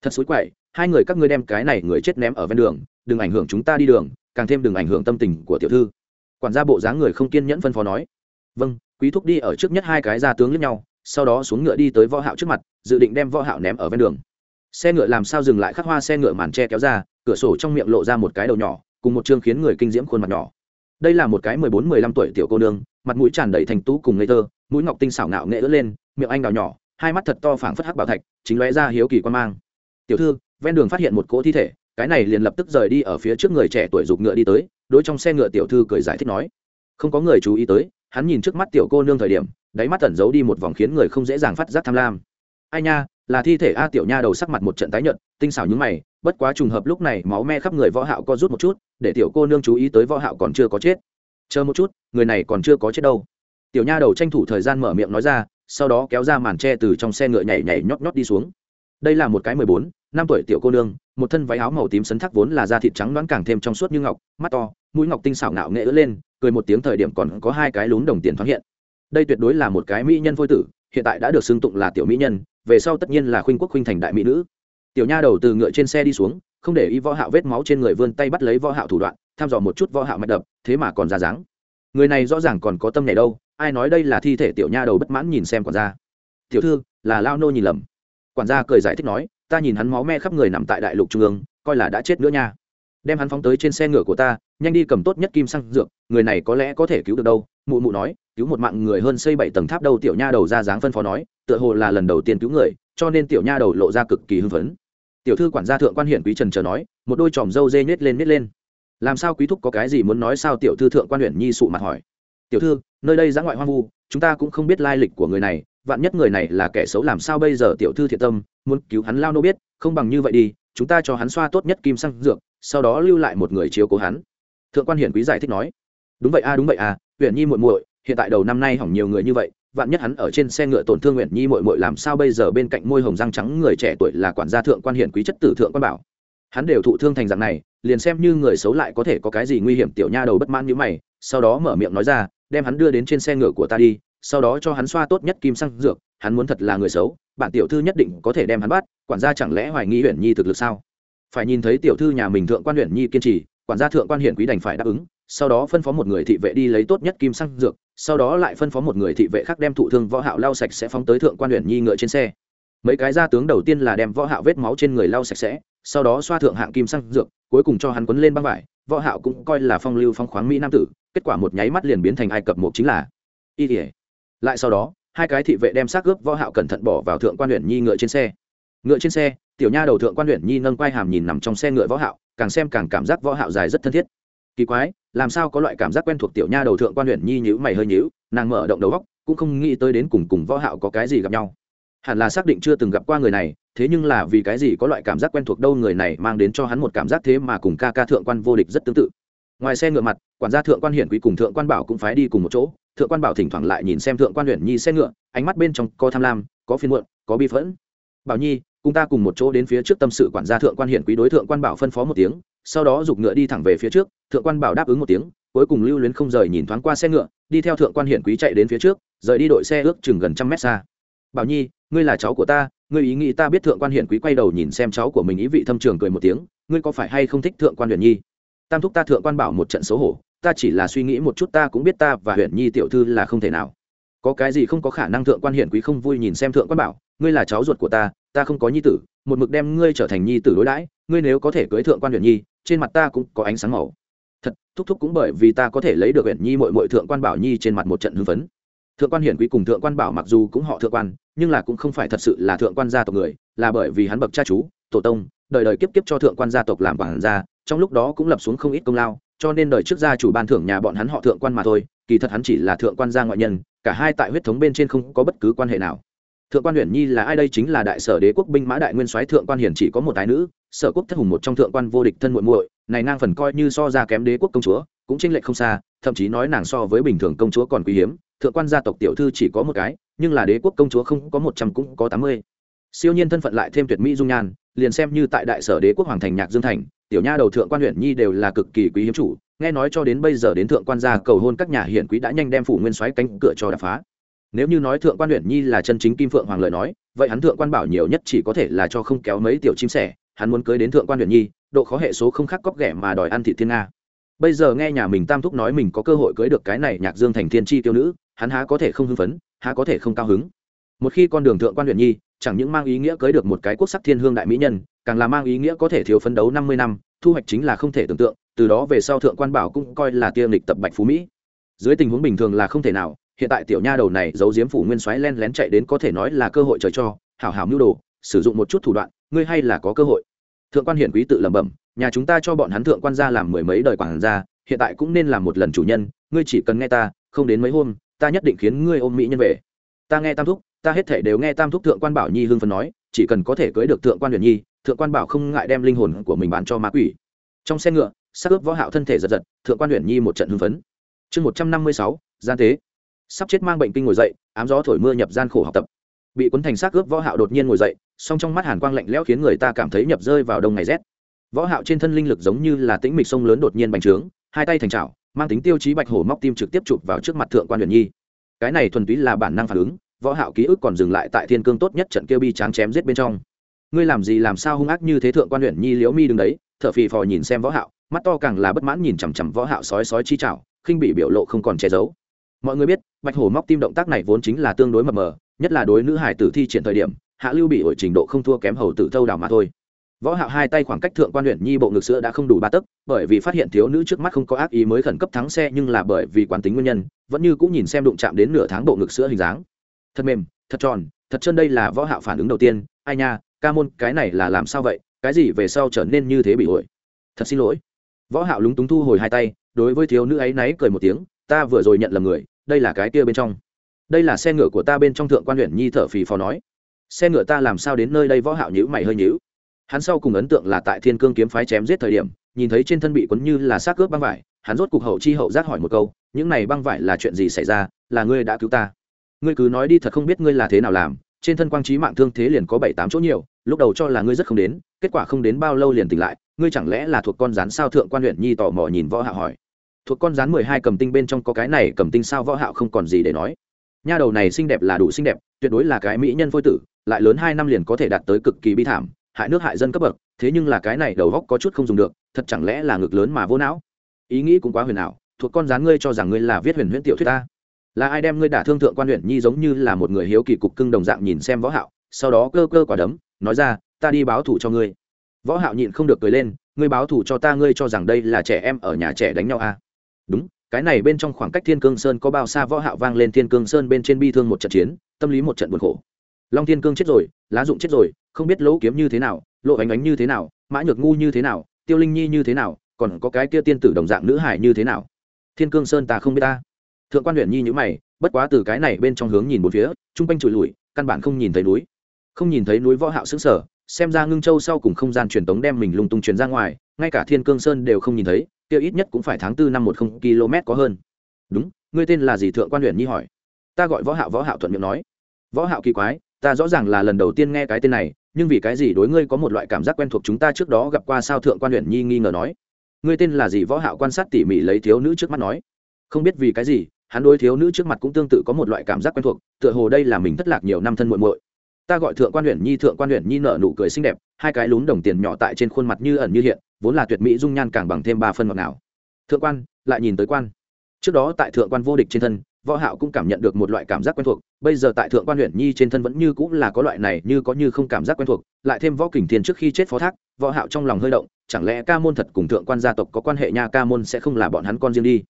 Thật xối quậy, hai người các ngươi đem cái này người chết ném ở ven đường, đừng ảnh hưởng chúng ta đi đường, càng thêm đừng ảnh hưởng tâm tình của tiểu thư. Quản gia bộ dáng người không kiên nhẫn phân phó nói. Vâng quý thúc đi ở trước nhất hai cái gia tướng lẫn nhau, sau đó xuống ngựa đi tới võ hạo trước mặt, dự định đem võ hạo ném ở ven đường xe ngựa làm sao dừng lại khắc hoa xe ngựa màn tre kéo ra, cửa sổ trong miệng lộ ra một cái đầu nhỏ, cùng một trương khiến người kinh diễm khuôn mặt nhỏ. Đây là một cái mười bốn mười lăm tuổi tiểu cô nương, mặt mũi tràn đầy thành tú cùng ngây thơ, mũi ngọc tinh xảo ngạo nghệ ướt lên, miệng anh đào nhỏ, hai mắt thật to phảng phất hắc bảo thạch, chính lóe ra hiếu kỳ quan mang. Tiểu thư, ven đường phát hiện một cỗ thi thể, cái này liền lập tức rời đi ở phía trước người trẻ tuổi giục ngựa đi tới. Đối trong xe ngựa tiểu thư cười giải thích nói. Không có người chú ý tới, hắn nhìn trước mắt tiểu cô nương thời điểm, đáy mắt tẩn giấu đi một vòng khiến người không dễ dàng phát giác tham lam. Ai nha là thi thể a tiểu nha đầu sắc mặt một trận tái nhợt, tinh xảo nhúng mày, bất quá trùng hợp lúc này máu me khắp người võ hạo co rút một chút, để tiểu cô nương chú ý tới võ hạo còn chưa có chết. Chờ một chút, người này còn chưa có chết đâu. Tiểu nha đầu tranh thủ thời gian mở miệng nói ra, sau đó kéo ra màn tre từ trong xe ngựa nhảy nhảy nhót nhót đi xuống. Đây là một cái mười bốn, năm tuổi tiểu cô nương, một thân váy áo màu tím sấn thắc vốn là da thịt trắng đoán càng thêm trong suốt như ngọc, mắt to, mũi ngọc tinh xảo ngạo nghệ ứa lên, cười một tiếng thời điểm còn có hai cái lún đồng tiền thoáng hiện. Đây tuyệt đối là một cái mỹ nhân phôi tử, hiện tại đã được xưng tụng là tiểu mỹ nhân về sau tất nhiên là khuynh quốc khuynh thành đại mỹ nữ. Tiểu nha đầu từ ngựa trên xe đi xuống, không để ý võ hạo vết máu trên người vươn tay bắt lấy võ hạo thủ đoạn thăm dò một chút võ hạo mạch đập, thế mà còn ra dáng. Người này rõ ràng còn có tâm này đâu, ai nói đây là thi thể tiểu nha đầu bất mãn nhìn xem quản gia. Tiểu thư, là lao nô nhìn lầm. Quản gia cười giải thích nói, ta nhìn hắn máu me khắp người nằm tại đại lục trung ương, coi là đã chết nữa nha. Đem hắn phóng tới trên xe ngựa của ta, nhanh đi cầm tốt nhất kim xăng dược, người này có lẽ có thể cứu được đâu. Mụ mụ nói, cứu một mạng người hơn xây bảy tầng tháp đâu, tiểu nha đầu ra dáng phân phó nói tựa hồ là lần đầu tiên cứu người, cho nên tiểu nha đầu lộ ra cực kỳ hưng phấn. Tiểu thư quản gia thượng quan hiển quý trần chờ nói, một đôi chòm dâu dê nhét lên nhét lên. Làm sao quý thúc có cái gì muốn nói sao tiểu thư thượng quan huyện nhi sụ mặt hỏi. Tiểu thư, nơi đây giã ngoại hoang vu, chúng ta cũng không biết lai lịch của người này, vạn nhất người này là kẻ xấu làm sao bây giờ tiểu thư thiện tâm, muốn cứu hắn lao nô biết, không bằng như vậy đi, chúng ta cho hắn xoa tốt nhất kim sang dược, sau đó lưu lại một người chiếu cố hắn. Thượng quan hiển quý giải thích nói. Đúng vậy a, đúng vậy a, huyện nhi muội muội, hiện tại đầu năm nay hỏng nhiều người như vậy vạn nhất hắn ở trên xe ngựa tổn thương nguyện nhi mội mội làm sao bây giờ bên cạnh môi hồng răng trắng người trẻ tuổi là quản gia thượng quan hiển quý chất tử thượng quan bảo. Hắn đều thụ thương thành dạng này, liền xem như người xấu lại có thể có cái gì nguy hiểm tiểu nha đầu bất mãn như mày, sau đó mở miệng nói ra, đem hắn đưa đến trên xe ngựa của ta đi, sau đó cho hắn xoa tốt nhất kim xăng dược, hắn muốn thật là người xấu bản tiểu thư nhất định có thể đem hắn bắt, quản gia chẳng lẽ hoài nghi huyện nhi thực lực sao? Phải nhìn thấy tiểu thư nhà mình thượng quan huyện nhi kiên trì, quản gia thượng quan hiển quý đành phải đáp ứng sau đó phân phó một người thị vệ đi lấy tốt nhất kim xăng dược, sau đó lại phân phó một người thị vệ khác đem thụ thương võ hạo lau sạch sẽ phóng tới thượng quan huyện nhi ngựa trên xe. Mấy cái gia tướng đầu tiên là đem võ hạo vết máu trên người lau sạch sẽ, sau đó xoa thượng hạng kim xăng dược, cuối cùng cho hắn quấn lên băng vải, võ hạo cũng coi là phong lưu phong khoáng mỹ nam tử, kết quả một nháy mắt liền biến thành ai cập một chính là y ỉa lại sau đó, hai cái thị vệ đem xác ướp võ hạo cẩn thận bỏ vào thượng quan huyện nhi ngựa trên xe. Ngựa trên xe, tiểu nha đầu thượng quan huyện nhi nâng quai hàm nhìn nằm trong xe ngựa võ hạo, càng xem càng cảm giác võ hạo dài rất thân thiết kỳ quái, làm sao có loại cảm giác quen thuộc tiểu nha đầu thượng quan huyện nhi nhữ mày hơi nhữ nàng mở động đầu góc, cũng không nghĩ tới đến cùng cùng võ hạo có cái gì gặp nhau. Hẳn là xác định chưa từng gặp qua người này, thế nhưng là vì cái gì có loại cảm giác quen thuộc đâu người này mang đến cho hắn một cảm giác thế mà cùng ca ca thượng quan vô địch rất tương tự. Ngoài xe ngựa mặt, quản gia thượng quan hiển quý cùng thượng quan bảo cũng phái đi cùng một chỗ, thượng quan bảo thỉnh thoảng lại nhìn xem thượng quan huyện nhi xe ngựa, ánh mắt bên trong có tham lam, có phiền muộn, có bi phẫn. Bảo nhi, cùng ta cùng một chỗ đến phía trước tâm sự quản gia thượng quan hiển quý đối thượng quan bảo phân phó một tiếng sau đó giục ngựa đi thẳng về phía trước, thượng quan bảo đáp ứng một tiếng, cuối cùng lưu luyến không rời nhìn thoáng qua xe ngựa, đi theo thượng quan hiển quý chạy đến phía trước, rời đi đội xe ước chừng gần trăm mét xa. Bảo nhi, ngươi là cháu của ta, ngươi ý nghĩ ta biết thượng quan hiển quý quay đầu nhìn xem cháu của mình ý vị thâm trường cười một tiếng, ngươi có phải hay không thích thượng quan huyền nhi? Tam thúc ta thượng quan bảo một trận xấu hổ, ta chỉ là suy nghĩ một chút ta cũng biết ta và huyền nhi tiểu thư là không thể nào. Có cái gì không có khả năng thượng quan hiển quý không vui nhìn xem thượng quan bảo, ngươi là cháu ruột của ta ta không có nhi tử, một mực đem ngươi trở thành nhi tử đối đãi, ngươi nếu có thể cưới thượng quan huyện nhi, trên mặt ta cũng có ánh sáng màu. Thật, thúc thúc cũng bởi vì ta có thể lấy được huyện nhi mội mội thượng quan bảo nhi trên mặt một trận hưng phấn. Thượng quan hiển quý cùng thượng quan bảo mặc dù cũng họ thượng quan, nhưng là cũng không phải thật sự là thượng quan gia tộc người, là bởi vì hắn bậc cha chú, tổ tông, đời đời kiếp kiếp cho thượng quan gia tộc làm quản gia, trong lúc đó cũng lập xuống không ít công lao, cho nên đời trước gia chủ ban thưởng nhà bọn hắn họ thượng quan mà thôi, kỳ thật hắn chỉ là thượng quan gia ngoại nhân, cả hai tại huyết thống bên trên không có bất cứ quan hệ nào thượng quan huyền nhi là ai đây chính là đại sở đế quốc binh mã đại nguyên soái thượng quan hiển chỉ có một tài nữ, sở quốc thất hùng một trong thượng quan vô địch thân muội muội, này ngang phần coi như so ra kém đế quốc công chúa, cũng chênh lệch không xa, thậm chí nói nàng so với bình thường công chúa còn quý hiếm, thượng quan gia tộc tiểu thư chỉ có một cái, nhưng là đế quốc công chúa không có một trăm cũng có tám mươi. Siêu nhiên thân phận lại thêm tuyệt mỹ dung nhan, liền xem như tại đại sở đế quốc hoàng thành nhạc dương thành, tiểu nha đầu thượng quan huyện nhi đều là cực kỳ quý hiếm chủ, nghe nói cho đến bây giờ đến thượng quan gia cầu hôn các nhà hiển quý đã nhanh đem phủ nguyên soái cánh cửa cho đập phá nếu như nói thượng quan huyện nhi là chân chính kim phượng hoàng lợi nói, vậy hắn thượng quan bảo nhiều nhất chỉ có thể là cho không kéo mấy tiểu chim sẻ, hắn muốn cưới đến thượng quan huyện nhi, độ khó hệ số không khác cóc ghẻ mà đòi ăn thị thiên nga. Bây giờ nghe nhà mình tam thúc nói mình có cơ hội cưới được cái này nhạc dương thành thiên chi tiêu nữ, hắn há có thể không hưng phấn, há có thể không cao hứng. Một khi con đường thượng quan huyện nhi, chẳng những mang ý nghĩa cưới được một cái quốc sắc thiên hương đại mỹ nhân, càng là mang ý nghĩa có thể thiếu phấn đấu năm mươi năm, thu hoạch chính là không thể tưởng tượng, từ đó về sau thượng quan bảo cũng coi là tiêm lịch tập bạch phú mỹ. Dưới tình huống bình thường là không thể nào hiện tại tiểu nha đầu này giấu diếm phủ nguyên soái len lén chạy đến có thể nói là cơ hội trời cho, hảo hảo mưu đồ, sử dụng một chút thủ đoạn, ngươi hay là có cơ hội. Thượng quan hiển quý tự lẩm bẩm, nhà chúng ta cho bọn hắn thượng quan gia làm mười mấy đời quản gia, hiện tại cũng nên làm một lần chủ nhân, ngươi chỉ cần nghe ta, không đến mấy hôm, ta nhất định khiến ngươi ôm mỹ nhân về. Ta nghe tam thúc, ta hết thể đều nghe tam thúc thượng quan bảo nhi hưng phấn nói, chỉ cần có thể cưới được thượng quan huyền nhi, thượng quan bảo không ngại đem linh hồn của mình bán cho ma quỷ. Trong xe ngựa, sắc ướp võ hạo thân thể giật giật, thượng quan huyền nhi một trận hưng phấn. Chương một trăm năm mươi sáu, gian thế sắp chết mang bệnh kinh ngồi dậy, ám gió thổi mưa nhập gian khổ học tập. Bị cuốn thành xác ướp, võ hạo đột nhiên ngồi dậy, song trong mắt hàn quang lạnh lẽo khiến người ta cảm thấy nhập rơi vào đông ngày rét. Võ hạo trên thân linh lực giống như là tĩnh mịch sông lớn đột nhiên bành trướng, hai tay thành chảo mang tính tiêu chí bạch hổ móc tim trực tiếp chụp vào trước mặt thượng quan huyền nhi. Cái này thuần túy là bản năng phản ứng, võ hạo ký ức còn dừng lại tại thiên cương tốt nhất trận kia bi tráng chém giết bên trong. Ngươi làm gì làm sao hung ác như thế thượng quan huyện nhi liễu mi đứng đấy, thở phì phò nhìn xem võ hạo, mắt to càng là bất mãn nhìn chằm chằm võ hạo sói sói chi chảo khinh bị biểu lộ không còn che giấu mọi người biết, bạch hổ móc tim động tác này vốn chính là tương đối mập mờ, nhất là đối nữ hải tử thi triển thời điểm, hạ lưu bị ổi trình độ không thua kém hầu tử thâu đảo mà thôi. Võ hạo hai tay khoảng cách thượng quan luyện nhi bộ ngực sữa đã không đủ ba tấc, bởi vì phát hiện thiếu nữ trước mắt không có ác ý mới khẩn cấp thắng xe nhưng là bởi vì quán tính nguyên nhân, vẫn như cũng nhìn xem đụng chạm đến nửa tháng bộ ngực sữa hình dáng. Thật mềm, thật tròn, thật chân đây là võ hạo phản ứng đầu tiên, ai nha, ca môn, cái này là làm sao vậy? Cái gì về sau trở nên như thế bị ổi? Thật xin lỗi. Võ hạo lúng túng thu hồi hai tay, đối với thiếu nữ ấy náy cười một tiếng ta vừa rồi nhận lầm người, đây là cái kia bên trong. Đây là xe ngựa của ta bên trong thượng quan huyện nhi thở phì phò nói. Xe ngựa ta làm sao đến nơi đây võ hạo nhữ mày hơi nhữ hắn sau cùng ấn tượng là tại thiên cương kiếm phái chém giết thời điểm, nhìn thấy trên thân bị quấn như là xác cướp băng vải, hắn rốt cục hậu chi hậu giác hỏi một câu, những này băng vải là chuyện gì xảy ra? Là ngươi đã cứu ta? Ngươi cứ nói đi, thật không biết ngươi là thế nào làm, trên thân quang trí mạng thương thế liền có bảy tám chỗ nhiều, lúc đầu cho là ngươi rất không đến, kết quả không đến bao lâu liền tỉnh lại, ngươi chẳng lẽ là thuộc con rắn sao? Thượng quan huyện nhi tò mò nhìn võ hạ hỏi thuộc con rắn mười hai cầm tinh bên trong có cái này cầm tinh sao võ hạo không còn gì để nói. Nha đầu này xinh đẹp là đủ xinh đẹp, tuyệt đối là cái mỹ nhân phôi tử, lại lớn hai năm liền có thể đạt tới cực kỳ bi thảm, hại nước hại dân cấp bậc, thế nhưng là cái này đầu góc có chút không dùng được, thật chẳng lẽ là ngực lớn mà vô não? Ý nghĩ cũng quá huyền ảo, thuộc con rắn ngươi cho rằng ngươi là viết huyền huyễn tiểu thuyết ta? Là ai đem ngươi đả thương thượng quan huyện nhi giống như là một người hiếu kỳ cục cưng đồng dạng nhìn xem võ hạo, sau đó cơ cơ quả đấm, nói ra, ta đi báo thủ cho ngươi. Võ hạo nhịn không được cười lên, ngươi báo thủ cho ta, ngươi cho rằng đây là trẻ em ở nhà trẻ đánh nhau à? Đúng, cái này bên trong khoảng cách thiên cương sơn có bao xa võ hạo vang lên thiên cương sơn bên trên bi thương một trận chiến, tâm lý một trận buồn khổ. Long thiên cương chết rồi, lá dụng chết rồi, không biết lỗ kiếm như thế nào, lộ ánh ánh như thế nào, mã nhược ngu như thế nào, tiêu linh nhi như thế nào, còn có cái kia tiên tử đồng dạng nữ hải như thế nào. Thiên cương sơn ta không biết ta. Thượng quan huyện nhi nhữ mày, bất quá từ cái này bên trong hướng nhìn bốn phía, chung quanh trụi lùi, căn bản không nhìn thấy núi. Không nhìn thấy núi võ hạo sững sở xem ra ngưng châu sau cùng không gian truyền tống đem mình lung tung truyền ra ngoài, ngay cả thiên cương sơn đều không nhìn thấy kia ít nhất cũng phải tháng tư năm một không km có hơn. Đúng, ngươi tên là gì thượng quan huyện nhi hỏi? Ta gọi võ hạo võ hạo thuận miệng nói. Võ hạo kỳ quái, ta rõ ràng là lần đầu tiên nghe cái tên này, nhưng vì cái gì đối ngươi có một loại cảm giác quen thuộc chúng ta trước đó gặp qua sao thượng quan huyện nhi nghi ngờ nói? Ngươi tên là gì? Võ hạo quan sát tỉ mỉ lấy thiếu nữ trước mắt nói. Không biết vì cái gì, hắn đối thiếu nữ trước mặt cũng tương tự có một loại cảm giác quen thuộc, tựa hồ đây là mình thất lạc nhiều năm thân muội muội. Ta gọi thượng quan huyện nhi, thượng quan huyện nhi nở nụ cười xinh đẹp hai cái lún đồng tiền nhỏ tại trên khuôn mặt như ẩn như hiện, vốn là tuyệt mỹ dung nhan càng bằng thêm ba phân ngọt nào thượng quan, lại nhìn tới quan. Trước đó tại thượng quan vô địch trên thân, võ hạo cũng cảm nhận được một loại cảm giác quen thuộc, bây giờ tại thượng quan huyện nhi trên thân vẫn như cũng là có loại này như có như không cảm giác quen thuộc, lại thêm võ kình thiên trước khi chết phó thác, võ hạo trong lòng hơi động, chẳng lẽ ca môn thật cùng thượng quan gia tộc có quan hệ nha, ca môn sẽ không là bọn hắn con riêng đi?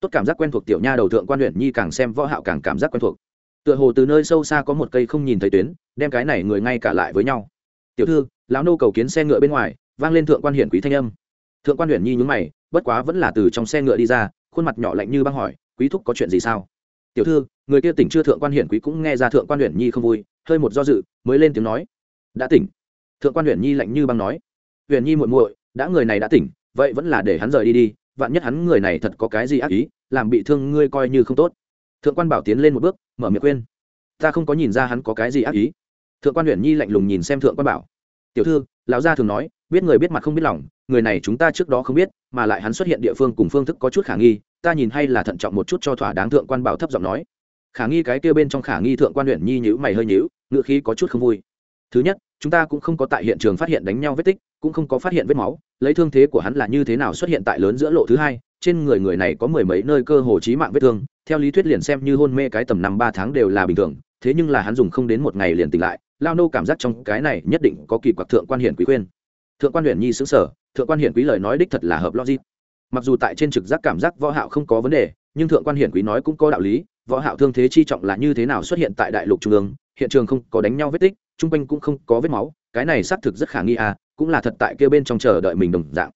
Tốt cảm giác quen thuộc tiểu nha đầu thượng quan huyện nhi càng xem võ hạo càng cảm giác quen thuộc. Tựa hồ từ nơi sâu xa có một cây không nhìn thấy tuyến, đem cái này người ngay cả lại với nhau. Tiểu thư lão nô cầu kiến xe ngựa bên ngoài, vang lên thượng quan hiển quý thanh âm. Thượng quan huyện nhi nhúng mày, bất quá vẫn là từ trong xe ngựa đi ra, khuôn mặt nhỏ lạnh như băng hỏi, quý thúc có chuyện gì sao? Tiểu thư, người kia tỉnh chưa? Thượng quan hiển quý cũng nghe ra thượng quan huyện nhi không vui, hơi một do dự, mới lên tiếng nói, đã tỉnh. Thượng quan huyện nhi lạnh như băng nói huyện nhi muội muội, đã người này đã tỉnh, vậy vẫn là để hắn rời đi đi, vạn nhất hắn người này thật có cái gì ác ý, làm bị thương ngươi coi như không tốt. Thượng quan bảo tiến lên một bước, mở miệng khuyên, ta không có nhìn ra hắn có cái gì ác ý. Thượng quan huyện nhi lạnh lùng nhìn xem thượng quan bảo tiểu thư, lão gia thường nói, biết người biết mặt không biết lòng, người này chúng ta trước đó không biết, mà lại hắn xuất hiện địa phương cùng phương thức có chút khả nghi, ta nhìn hay là thận trọng một chút cho thỏa đáng thượng quan bảo thấp giọng nói. Khả nghi cái kia bên trong khả nghi thượng quan huyện nhi nhữ mày hơi nhữ ngựa khí có chút không vui. Thứ nhất, chúng ta cũng không có tại hiện trường phát hiện đánh nhau vết tích, cũng không có phát hiện vết máu, lấy thương thế của hắn là như thế nào xuất hiện tại lớn giữa lộ thứ hai, trên người người này có mười mấy nơi cơ hồ chí mạng vết thương, theo lý thuyết liền xem như hôn mê cái tầm năm ba tháng đều là bình thường, thế nhưng là hắn dùng không đến một ngày liền tỉnh lại lao nô cảm giác trong cái này nhất định có kỳ quặc thượng quan hiển quý khuyên. Thượng quan huyền nhi xứng sở thượng quan hiển quý lời nói đích thật là hợp logic. Mặc dù tại trên trực giác cảm giác võ hạo không có vấn đề, nhưng thượng quan hiển quý nói cũng có đạo lý, võ hạo thương thế chi trọng là như thế nào xuất hiện tại đại lục trung ương, hiện trường không có đánh nhau vết tích trung quanh cũng không có vết máu, cái này xác thực rất khả nghi à cũng là thật tại kia bên trong chờ đợi mình đồng dạng.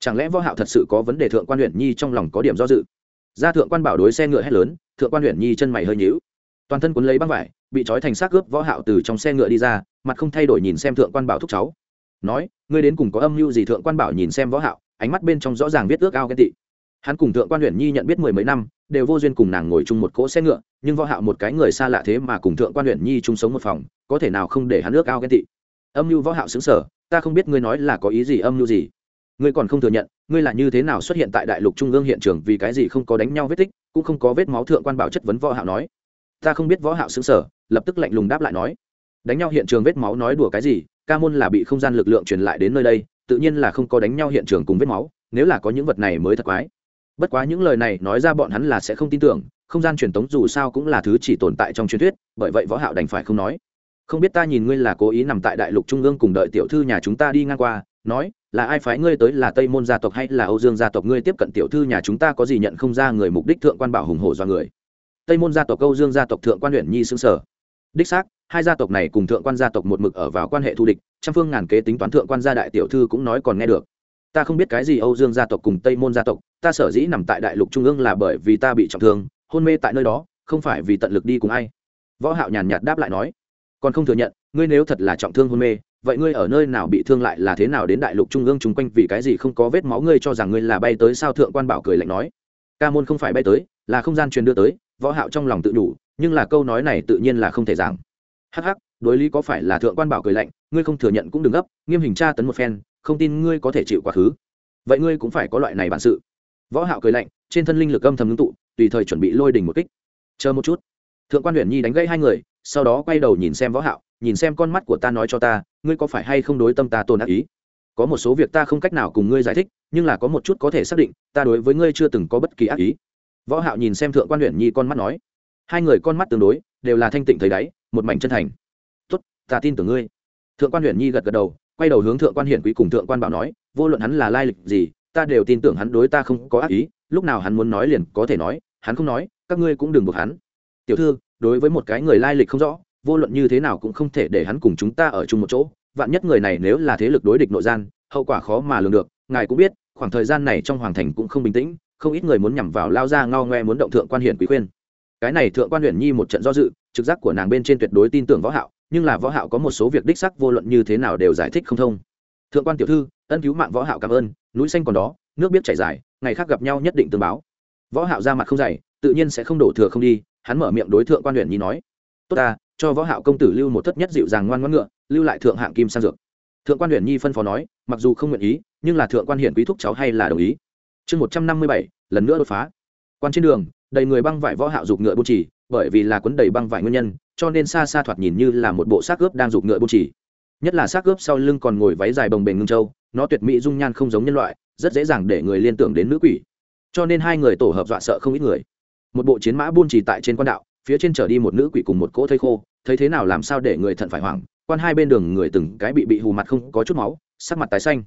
Chẳng lẽ võ hạo thật sự có vấn đề thượng quan huyền nhi trong lòng có điểm do dự? Ra thượng quan bảo đối xe ngựa hét lớn, thượng quan huyền nhi chân mày hơi nhíu. Toàn thân cuốn lấy băng vải bị trói thành xác cướp võ hạo từ trong xe ngựa đi ra, mặt không thay đổi nhìn xem thượng quan bảo thúc cháu. Nói, ngươi đến cùng có âm mưu gì thượng quan bảo nhìn xem võ hạo, ánh mắt bên trong rõ ràng viết ước ao ghen tị. Hắn cùng thượng quan huyện nhi nhận biết mười mấy năm, đều vô duyên cùng nàng ngồi chung một cỗ xe ngựa, nhưng võ hạo một cái người xa lạ thế mà cùng thượng quan huyện nhi chung sống một phòng, có thể nào không để hắn ước ao ghen tị? Âm mưu võ hạo sững sờ, ta không biết ngươi nói là có ý gì, âm mưu gì? Ngươi còn không thừa nhận, ngươi là như thế nào xuất hiện tại đại lục trung ương hiện trường vì cái gì không có đánh nhau vết tích, cũng không có vết máu thượng quan bảo chất vấn võ hạo nói. Ta không biết võ hạo sững sờ lập tức lạnh lùng đáp lại nói, đánh nhau hiện trường vết máu nói đùa cái gì? Ca môn là bị không gian lực lượng truyền lại đến nơi đây, tự nhiên là không có đánh nhau hiện trường cùng vết máu, nếu là có những vật này mới thật quái. Bất quá những lời này nói ra bọn hắn là sẽ không tin tưởng, không gian truyền tống dù sao cũng là thứ chỉ tồn tại trong truyền thuyết, bởi vậy võ hạo đành phải không nói. Không biết ta nhìn ngươi là cố ý nằm tại đại lục trung ương cùng đợi tiểu thư nhà chúng ta đi ngang qua, nói, là ai phái ngươi tới, là tây môn gia tộc hay là âu dương gia tộc ngươi tiếp cận tiểu thư nhà chúng ta có gì nhận không ra người mục đích thượng quan bảo hùng hổ do người? Tây môn gia tộc âu dương gia tộc thượng quan huyện nhi xương sở đích xác, hai gia tộc này cùng thượng quan gia tộc một mực ở vào quan hệ thù địch, trăm phương ngàn kế tính toán thượng quan gia đại tiểu thư cũng nói còn nghe được. Ta không biết cái gì âu dương gia tộc cùng tây môn gia tộc, ta sở dĩ nằm tại đại lục trung ương là bởi vì ta bị trọng thương, hôn mê tại nơi đó, không phải vì tận lực đi cùng ai. Võ hạo nhàn nhạt đáp lại nói. Còn không thừa nhận, ngươi nếu thật là trọng thương hôn mê, vậy ngươi ở nơi nào bị thương lại là thế nào đến đại lục trung ương chung quanh vì cái gì không có vết máu ngươi cho rằng ngươi là bay tới sao? Thượng quan bảo cười lạnh nói. Ca môn không phải bay tới, là không gian truyền đưa tới. Võ hạo trong lòng tự đủ nhưng là câu nói này tự nhiên là không thể giảng. Hắc hắc, đối lý có phải là thượng quan bảo cười lạnh, ngươi không thừa nhận cũng đừng gấp, nghiêm hình tra tấn một phen, không tin ngươi có thể chịu quá khứ. Vậy ngươi cũng phải có loại này bản sự. Võ hạo cười lạnh, trên thân linh lực âm thầm ngưng tụ, tùy thời chuẩn bị lôi đỉnh một kích. Chờ một chút. Thượng quan huyền nhi đánh gãy hai người, sau đó quay đầu nhìn xem võ hạo, nhìn xem con mắt của ta nói cho ta, ngươi có phải hay không đối tâm ta tồn ác ý? Có một số việc ta không cách nào cùng ngươi giải thích, nhưng là có một chút có thể xác định, ta đối với ngươi chưa từng có bất kỳ ác ý. Võ hạo nhìn xem thượng quan huyền nhi con mắt nói hai người con mắt tương đối, đều là thanh tịnh thấy đáy, một mảnh chân thành. Tốt, ta tin tưởng ngươi. Thượng quan huyền nhi gật gật đầu, quay đầu hướng thượng quan hiển quý cùng thượng quan bảo nói, vô luận hắn là lai lịch gì, ta đều tin tưởng hắn đối ta không có ác ý, lúc nào hắn muốn nói liền có thể nói, hắn không nói, các ngươi cũng đừng buộc hắn. Tiểu thư, đối với một cái người lai lịch không rõ, vô luận như thế nào cũng không thể để hắn cùng chúng ta ở chung một chỗ, vạn nhất người này nếu là thế lực đối địch nội gian, hậu quả khó mà lường được, ngài cũng biết, khoảng thời gian này trong hoàng thành cũng không bình tĩnh, không ít người muốn nhằm vào lao ra ngao ngoe muốn động thượng quan hiển quý khuyên cái này thượng quan huyện nhi một trận do dự, trực giác của nàng bên trên tuyệt đối tin tưởng võ hạo, nhưng là võ hạo có một số việc đích xác vô luận như thế nào đều giải thích không thông. Thượng quan tiểu thư, ân cứu mạng võ hạo cảm ơn, núi xanh còn đó, nước biết chảy dài, ngày khác gặp nhau nhất định tương báo. Võ hạo ra mặt không dày, tự nhiên sẽ không đổ thừa không đi, hắn mở miệng đối thượng quan huyện nhi nói. Tốt ta, cho võ hạo công tử lưu một thất nhất dịu dàng ngoan ngoãn ngựa, lưu lại thượng hạng kim sang dược. Thượng quan huyện nhi phân phó nói, mặc dù không nguyện ý, nhưng là thượng quan hiển quý thúc cháu hay là đồng ý. Chương một trăm năm mươi bảy, lần nữa đột phá. Quan trên đường đầy người băng vải võ hạo dục ngựa bu chỉ, bởi vì là quấn đầy băng vải nguyên nhân, cho nên xa xa thoạt nhìn như là một bộ xác ướp đang dục ngựa bu chỉ. Nhất là xác ướp sau lưng còn ngồi váy dài bồng bềnh ngưng châu, nó tuyệt mỹ dung nhan không giống nhân loại, rất dễ dàng để người liên tưởng đến nữ quỷ. Cho nên hai người tổ hợp dọa sợ không ít người. Một bộ chiến mã buôn chỉ tại trên quan đạo, phía trên chở đi một nữ quỷ cùng một cỗ thây khô, thấy thế nào làm sao để người thận phải hoảng, quan hai bên đường người từng cái bị bị hù mặt không có chút máu, sắc mặt tái xanh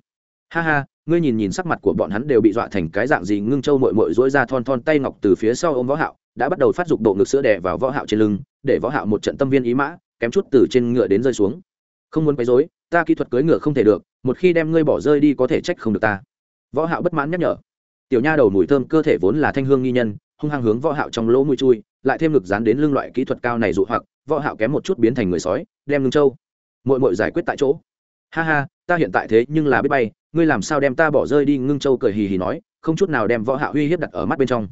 ha ha, ngươi nhìn nhìn sắc mặt của bọn hắn đều bị dọa thành cái dạng gì, ngưng châu mội mội dối ra thon thon tay ngọc từ phía sau ôm võ hạo, đã bắt đầu phát dục độ ngực sữa đè vào võ hạo trên lưng, để võ hạo một trận tâm viên ý mã, kém chút từ trên ngựa đến rơi xuống. Không muốn quấy rối, ta kỹ thuật cưỡi ngựa không thể được, một khi đem ngươi bỏ rơi đi có thể trách không được ta. Võ hạo bất mãn nhắc nhở. Tiểu nha đầu mùi thơm cơ thể vốn là thanh hương nghi nhân, hung hăng hướng võ hạo trong lỗ mũi chui, lại thêm lực dán đến lưng loại kỹ thuật cao này dụ hoặc, võ hạo kém một chút biến thành người sói, đem ngưng châu muội muội giải quyết tại chỗ. Ha ha, ta hiện tại thế nhưng là biết bay ngươi làm sao đem ta bỏ rơi đi? Ngưng châu cười hì hì nói, không chút nào đem võ hạ uy hiếp đặt ở mắt bên trong.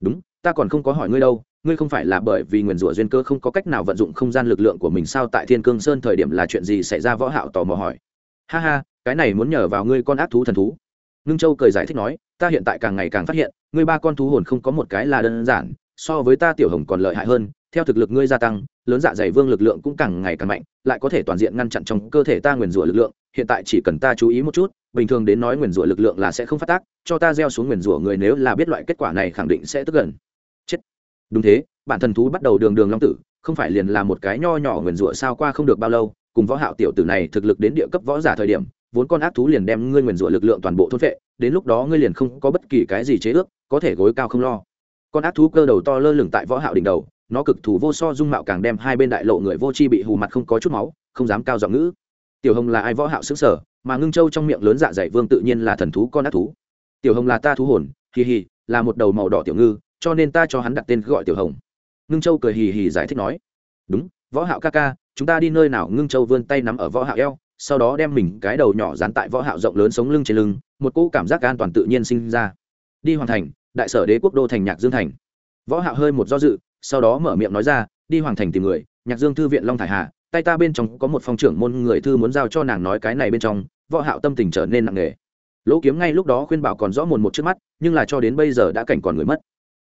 Đúng, ta còn không có hỏi ngươi đâu, ngươi không phải là bởi vì nguyền rủa duyên cơ không có cách nào vận dụng không gian lực lượng của mình sao? Tại thiên cương sơn thời điểm là chuyện gì xảy ra? Võ hạo tò mò hỏi. Ha ha, cái này muốn nhờ vào ngươi con ác thú thần thú. Ngưng châu cười giải thích nói, ta hiện tại càng ngày càng phát hiện, ngươi ba con thú hồn không có một cái là đơn giản, so với ta tiểu hồng còn lợi hại hơn. Theo thực lực ngươi gia tăng, lớn dạ dày vương lực lượng cũng càng ngày càng mạnh, lại có thể toàn diện ngăn chặn trong cơ thể ta nguyền rủa lực lượng hiện tại chỉ cần ta chú ý một chút, bình thường đến nói nguyền rủa lực lượng là sẽ không phát tác, cho ta gieo xuống nguyền rủa người nếu là biết loại kết quả này khẳng định sẽ tức gần chết. Đúng thế, bản thần thú bắt đầu đường đường long tử, không phải liền là một cái nho nhỏ nguyền rủa sao qua không được bao lâu, cùng võ hạo tiểu tử này thực lực đến địa cấp võ giả thời điểm, vốn con ác thú liền đem ngươi nguyền rủa lực lượng toàn bộ thôn vệ đến lúc đó ngươi liền không có bất kỳ cái gì chế ước, có thể gối cao không lo. Con ác thú cơ đầu to lơ lửng tại võ hạo đỉnh đầu, nó cực thủ vô so dung mạo càng đem hai bên đại lộ người vô chi bị hù mặt không có chút máu, không dám cao giọng ngữ tiểu hồng là ai võ hạo sững sở, mà ngưng châu trong miệng lớn dạ dày vương tự nhiên là thần thú con ác thú. Tiểu hồng là ta thú hồn hì hì là một đầu màu đỏ tiểu ngư cho nên ta cho hắn đặt tên gọi tiểu hồng. Ngưng châu cười hì hì giải thích nói đúng võ hạo ca ca chúng ta đi nơi nào? Ngưng châu vươn tay nắm ở võ hạo eo sau đó đem mình cái đầu nhỏ dán tại võ hạo rộng lớn sống lưng trên lưng một cỗ cảm giác an toàn tự nhiên sinh ra. Đi hoàn thành đại sở đế quốc đô thành nhạc dương thành. Võ hạo hơi một do dự sau đó mở miệng nói ra đi hoàng thành tìm người nhạc dương thư viện long thải hà tay ta bên trong có một phong trưởng môn người thư muốn giao cho nàng nói cái này bên trong, võ hạo tâm tình trở nên nặng nề. Lỗ kiếm ngay lúc đó khuyên bảo còn rõ mồn một trước mắt, nhưng là cho đến bây giờ đã cảnh còn người mất.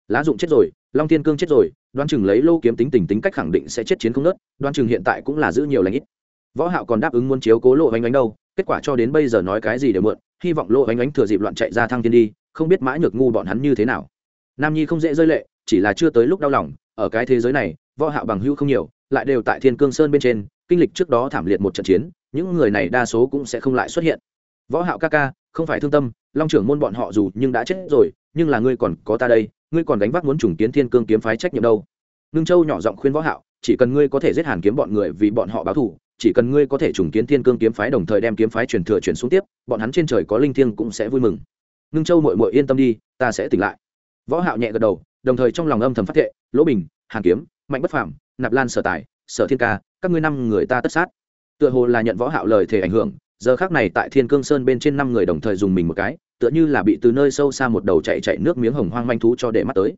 Lá dụng chết rồi, long thiên cương chết rồi đoan chừng lấy lô kiếm tính tình tính cách khẳng định sẽ chết chiến không nớt đoan chừng hiện tại cũng là giữ nhiều lãnh ít. Võ hạo còn đáp ứng muốn chiếu cố lộ ánh ánh đâu, kết quả cho đến bây giờ nói cái gì đều mượn, hy vọng lộ ánh ánh thừa dịp loạn chạy ra thăng thiên đi, không biết mã nhược ngu bọn hắn như thế nào. Nam nhi không dễ rơi lệ, chỉ là chưa tới lúc đau lòng, ở cái thế giới này, võ hạo bằng hữu không nhiều lại đều tại thiên cương sơn bên trên, kinh lịch trước đó thảm liệt một trận chiến, những người này đa số cũng sẽ không lại xuất hiện. Võ hạo ca ca, không phải thương tâm, long trưởng môn bọn họ dù nhưng đã chết rồi, nhưng là ngươi còn có ta đây, ngươi còn đánh vác muốn trùng kiến thiên cương kiếm phái trách nhiệm đâu. Nương châu nhỏ giọng khuyên võ hạo, chỉ cần ngươi có thể giết hàn kiếm bọn người vì bọn họ báo thù, chỉ cần ngươi có thể trùng kiến thiên cương kiếm phái đồng thời đem kiếm phái truyền thừa truyền xuống tiếp, bọn hắn trên trời có linh thiêng cũng sẽ vui mừng. Nương châu muội muội yên tâm đi, ta sẽ tỉnh lại. Võ hạo nhẹ gật đầu, đồng thời trong lòng âm thầm phát thệ, lỗ bình, hàn kiếm, mạnh bất phàm nạp lan sở tài, sở thiên ca, các ngươi năm người ta tất sát. Tựa hồ là nhận võ hạo lời thể ảnh hưởng, giờ khắc này tại thiên cương sơn bên trên năm người đồng thời dùng mình một cái, tựa như là bị từ nơi sâu xa một đầu chạy chạy nước miếng hồng hoang manh thú cho để mắt tới.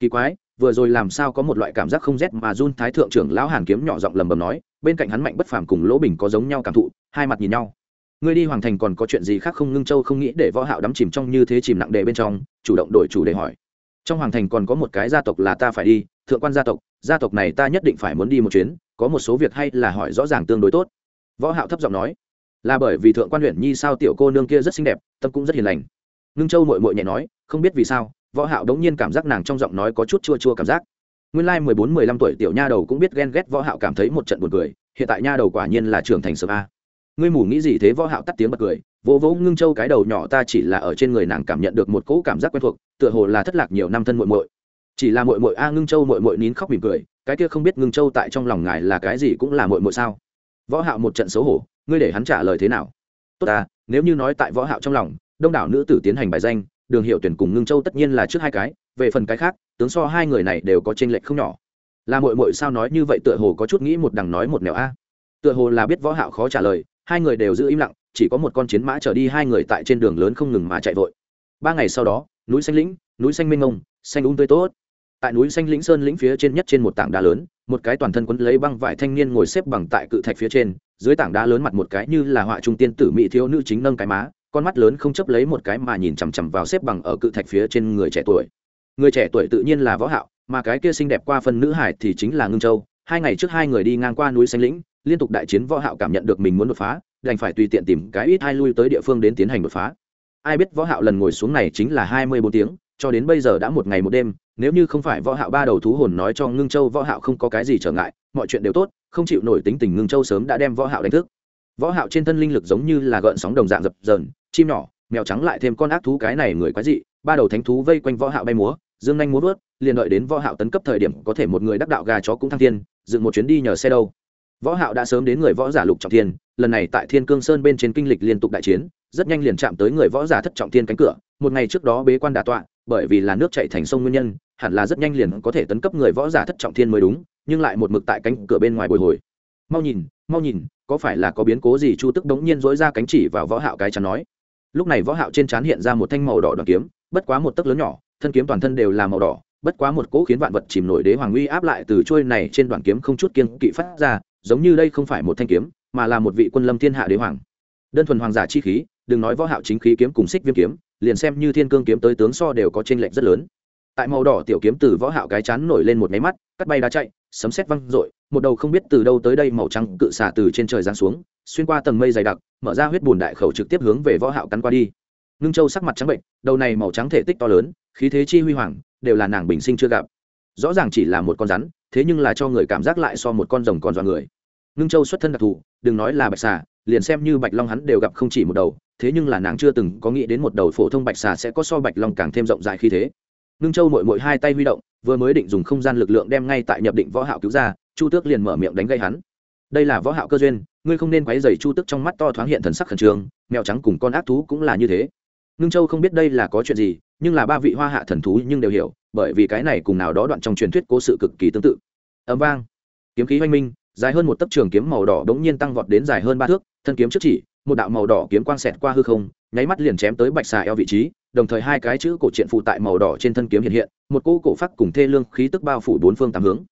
Kỳ quái, vừa rồi làm sao có một loại cảm giác không rét mà run thái thượng trưởng lão hàn kiếm nhỏ giọng lầm bầm nói, bên cạnh hắn mạnh bất phàm cùng lỗ bình có giống nhau cảm thụ, hai mặt nhìn nhau. Ngươi đi hoàng thành còn có chuyện gì khác không ngưng châu không nghĩ để võ hạo đắm chìm trong như thế chìm nặng đề bên trong, chủ động đổi chủ đề hỏi. Trong hoàng thành còn có một cái gia tộc là ta phải đi thượng quan gia tộc gia tộc này ta nhất định phải muốn đi một chuyến, có một số việc hay là hỏi rõ ràng tương đối tốt. Võ hạo thấp giọng nói. Là bởi vì thượng quan huyện nhi sao tiểu cô nương kia rất xinh đẹp, tâm cũng rất hiền lành. Ngưng châu muội muội nhẹ nói, không biết vì sao, võ hạo đống nhiên cảm giác nàng trong giọng nói có chút chua chua cảm giác. Nguyên lai like 14 15 tuổi tiểu nha đầu cũng biết ghen ghét võ hạo cảm thấy một trận buồn cười, hiện tại nha đầu quả nhiên là trưởng thành sớm a. Ngươi mù nghĩ gì thế? Võ hạo tắt tiếng bật cười, vỗ vỗ ngưng châu cái đầu nhỏ ta chỉ là ở trên người nàng cảm nhận được một cỗ cảm giác quen thuộc, tựa hồ là thất lạc nhiều năm thân muội muội chỉ là muội muội a ngưng châu muội muội nín khóc mỉm cười, cái kia không biết ngưng châu tại trong lòng ngài là cái gì cũng là muội muội sao? Võ hạo một trận xấu hổ, ngươi để hắn trả lời thế nào? Tốt ta, nếu như nói tại võ hạo trong lòng, đông đảo nữ tử tiến hành bài danh, đường hiệu tuyển cùng ngưng châu tất nhiên là trước hai cái, về phần cái khác, tướng so hai người này đều có tranh lệch không nhỏ. Là muội muội sao nói như vậy tựa hồ có chút nghĩ một đằng nói một nẻo a. Tựa hồ là biết võ hạo khó trả lời, hai người đều giữ im lặng, chỉ có một con chiến mã chở đi hai người tại trên đường lớn không ngừng mà chạy vội. Ba ngày sau đó, núi xanh lĩnh, núi xanh mênh ngông, xanh úng um tươi tốt tại núi xanh lĩnh sơn lĩnh phía trên nhất trên một tảng đá lớn, một cái toàn thân quấn lấy băng vải thanh niên ngồi xếp bằng tại cự thạch phía trên, dưới tảng đá lớn mặt một cái như là họa trung tiên tử mỹ thiếu nữ chính nâng cái má, con mắt lớn không chấp lấy một cái mà nhìn chằm chằm vào xếp bằng ở cự thạch phía trên người trẻ tuổi. Người trẻ tuổi tự nhiên là võ hạo, mà cái kia xinh đẹp qua phần nữ hải thì chính là ngưng châu. Hai ngày trước hai người đi ngang qua núi xanh lĩnh, liên tục đại chiến võ hạo cảm nhận được mình muốn đột phá, đành phải tùy tiện tìm cái ít hai lui tới địa phương đến tiến hành đột phá. Ai biết võ hạo lần ngồi xuống này chính là hai mươi bốn tiếng cho đến bây giờ đã một ngày một đêm, nếu như không phải võ hạo ba đầu thú hồn nói cho ngưng châu võ hạo không có cái gì trở ngại, mọi chuyện đều tốt, không chịu nổi tính tình ngưng châu sớm đã đem võ hạo đánh thức. Võ hạo trên thân linh lực giống như là gợn sóng đồng dạng dập dờn, chim nhỏ, mèo trắng lại thêm con ác thú cái này người quái dị, ba đầu thánh thú vây quanh võ hạo bay múa, dương nhanh múa vớt, liền đợi đến võ hạo tấn cấp thời điểm có thể một người đắc đạo gà chó cũng thăng thiên, dựng một chuyến đi nhờ xe đâu. Võ hạo đã sớm đến người võ giả lục trọng thiên, lần này tại thiên cương sơn bên trên kinh lịch liên tục đại chiến, rất nhanh liền chạm tới người võ giả thất trọng thiên cánh cửa một ngày trước đó bế quan đả tọa, bởi vì là nước chảy thành sông nguyên nhân, hẳn là rất nhanh liền có thể tấn cấp người võ giả thất trọng thiên mới đúng, nhưng lại một mực tại cánh cửa bên ngoài bồi hồi. Mau nhìn mau nhìn, có phải là có biến cố gì? Chu tức đống nhiên dối ra cánh chỉ vào võ hạo cái chắn nói. Lúc này võ hạo trên chán hiện ra một thanh màu đỏ đoàn kiếm, bất quá một tấc lớn nhỏ, thân kiếm toàn thân đều là màu đỏ, bất quá một cỗ khiến vạn vật chìm nổi đế hoàng uy áp lại từ chuôi này trên đoàn kiếm không chút kiên kỵ phát ra, giống như đây không phải một thanh kiếm, mà là một vị quân lâm thiên hạ đế hoàng. Đơn thuần hoàng giả chi khí, đừng nói võ hạo chính khí kiếm cùng xích viêm kiếm liền xem như thiên cương kiếm tới tướng so đều có chênh lệch rất lớn. Tại màu đỏ tiểu kiếm từ võ hạo cái chán nổi lên một máy mắt, cắt bay đá chạy, sấm sét văng rội một đầu không biết từ đâu tới đây màu trắng cự xả từ trên trời giáng xuống, xuyên qua tầng mây dày đặc, mở ra huyết bùn đại khẩu trực tiếp hướng về võ hạo cắn qua đi. Nương châu sắc mặt trắng bệnh, đầu này màu trắng thể tích to lớn, khí thế chi huy hoàng, đều là nàng bình sinh chưa gặp. Rõ ràng chỉ là một con rắn, thế nhưng là cho người cảm giác lại so một con rồng còn dọa người. Nương châu xuất thân đặc thù, đừng nói là bạch xà liền xem như bạch long hắn đều gặp không chỉ một đầu, thế nhưng là nàng chưa từng có nghĩ đến một đầu phổ thông bạch xà sẽ có so bạch long càng thêm rộng rãi khí thế. Ngưng châu mội mội hai tay huy động, vừa mới định dùng không gian lực lượng đem ngay tại nhập định võ hạo cứu ra, chu tước liền mở miệng đánh gây hắn. Đây là võ hạo cơ duyên, ngươi không nên quấy rầy chu tước trong mắt to thoáng hiện thần sắc khẩn trương, mèo trắng cùng con ác thú cũng là như thế. Ngưng châu không biết đây là có chuyện gì, nhưng là ba vị hoa hạ thần thú nhưng đều hiểu, bởi vì cái này cùng nào đó đoạn trong truyền thuyết cố sự cực kỳ tương tự. Ấm vang. Kiếm khí hoanh minh, dài hơn một tấc trường kiếm màu đỏ đống nhiên tăng vọt đến dài hơn ba thước thân kiếm trước chỉ, một đạo màu đỏ kiếm quang xẹt qua hư không, nháy mắt liền chém tới bạch xà eo vị trí, đồng thời hai cái chữ cổ truyện phụ tại màu đỏ trên thân kiếm hiện hiện, một cỗ cổ phát cùng thê lương khí tức bao phủ bốn phương tám hướng.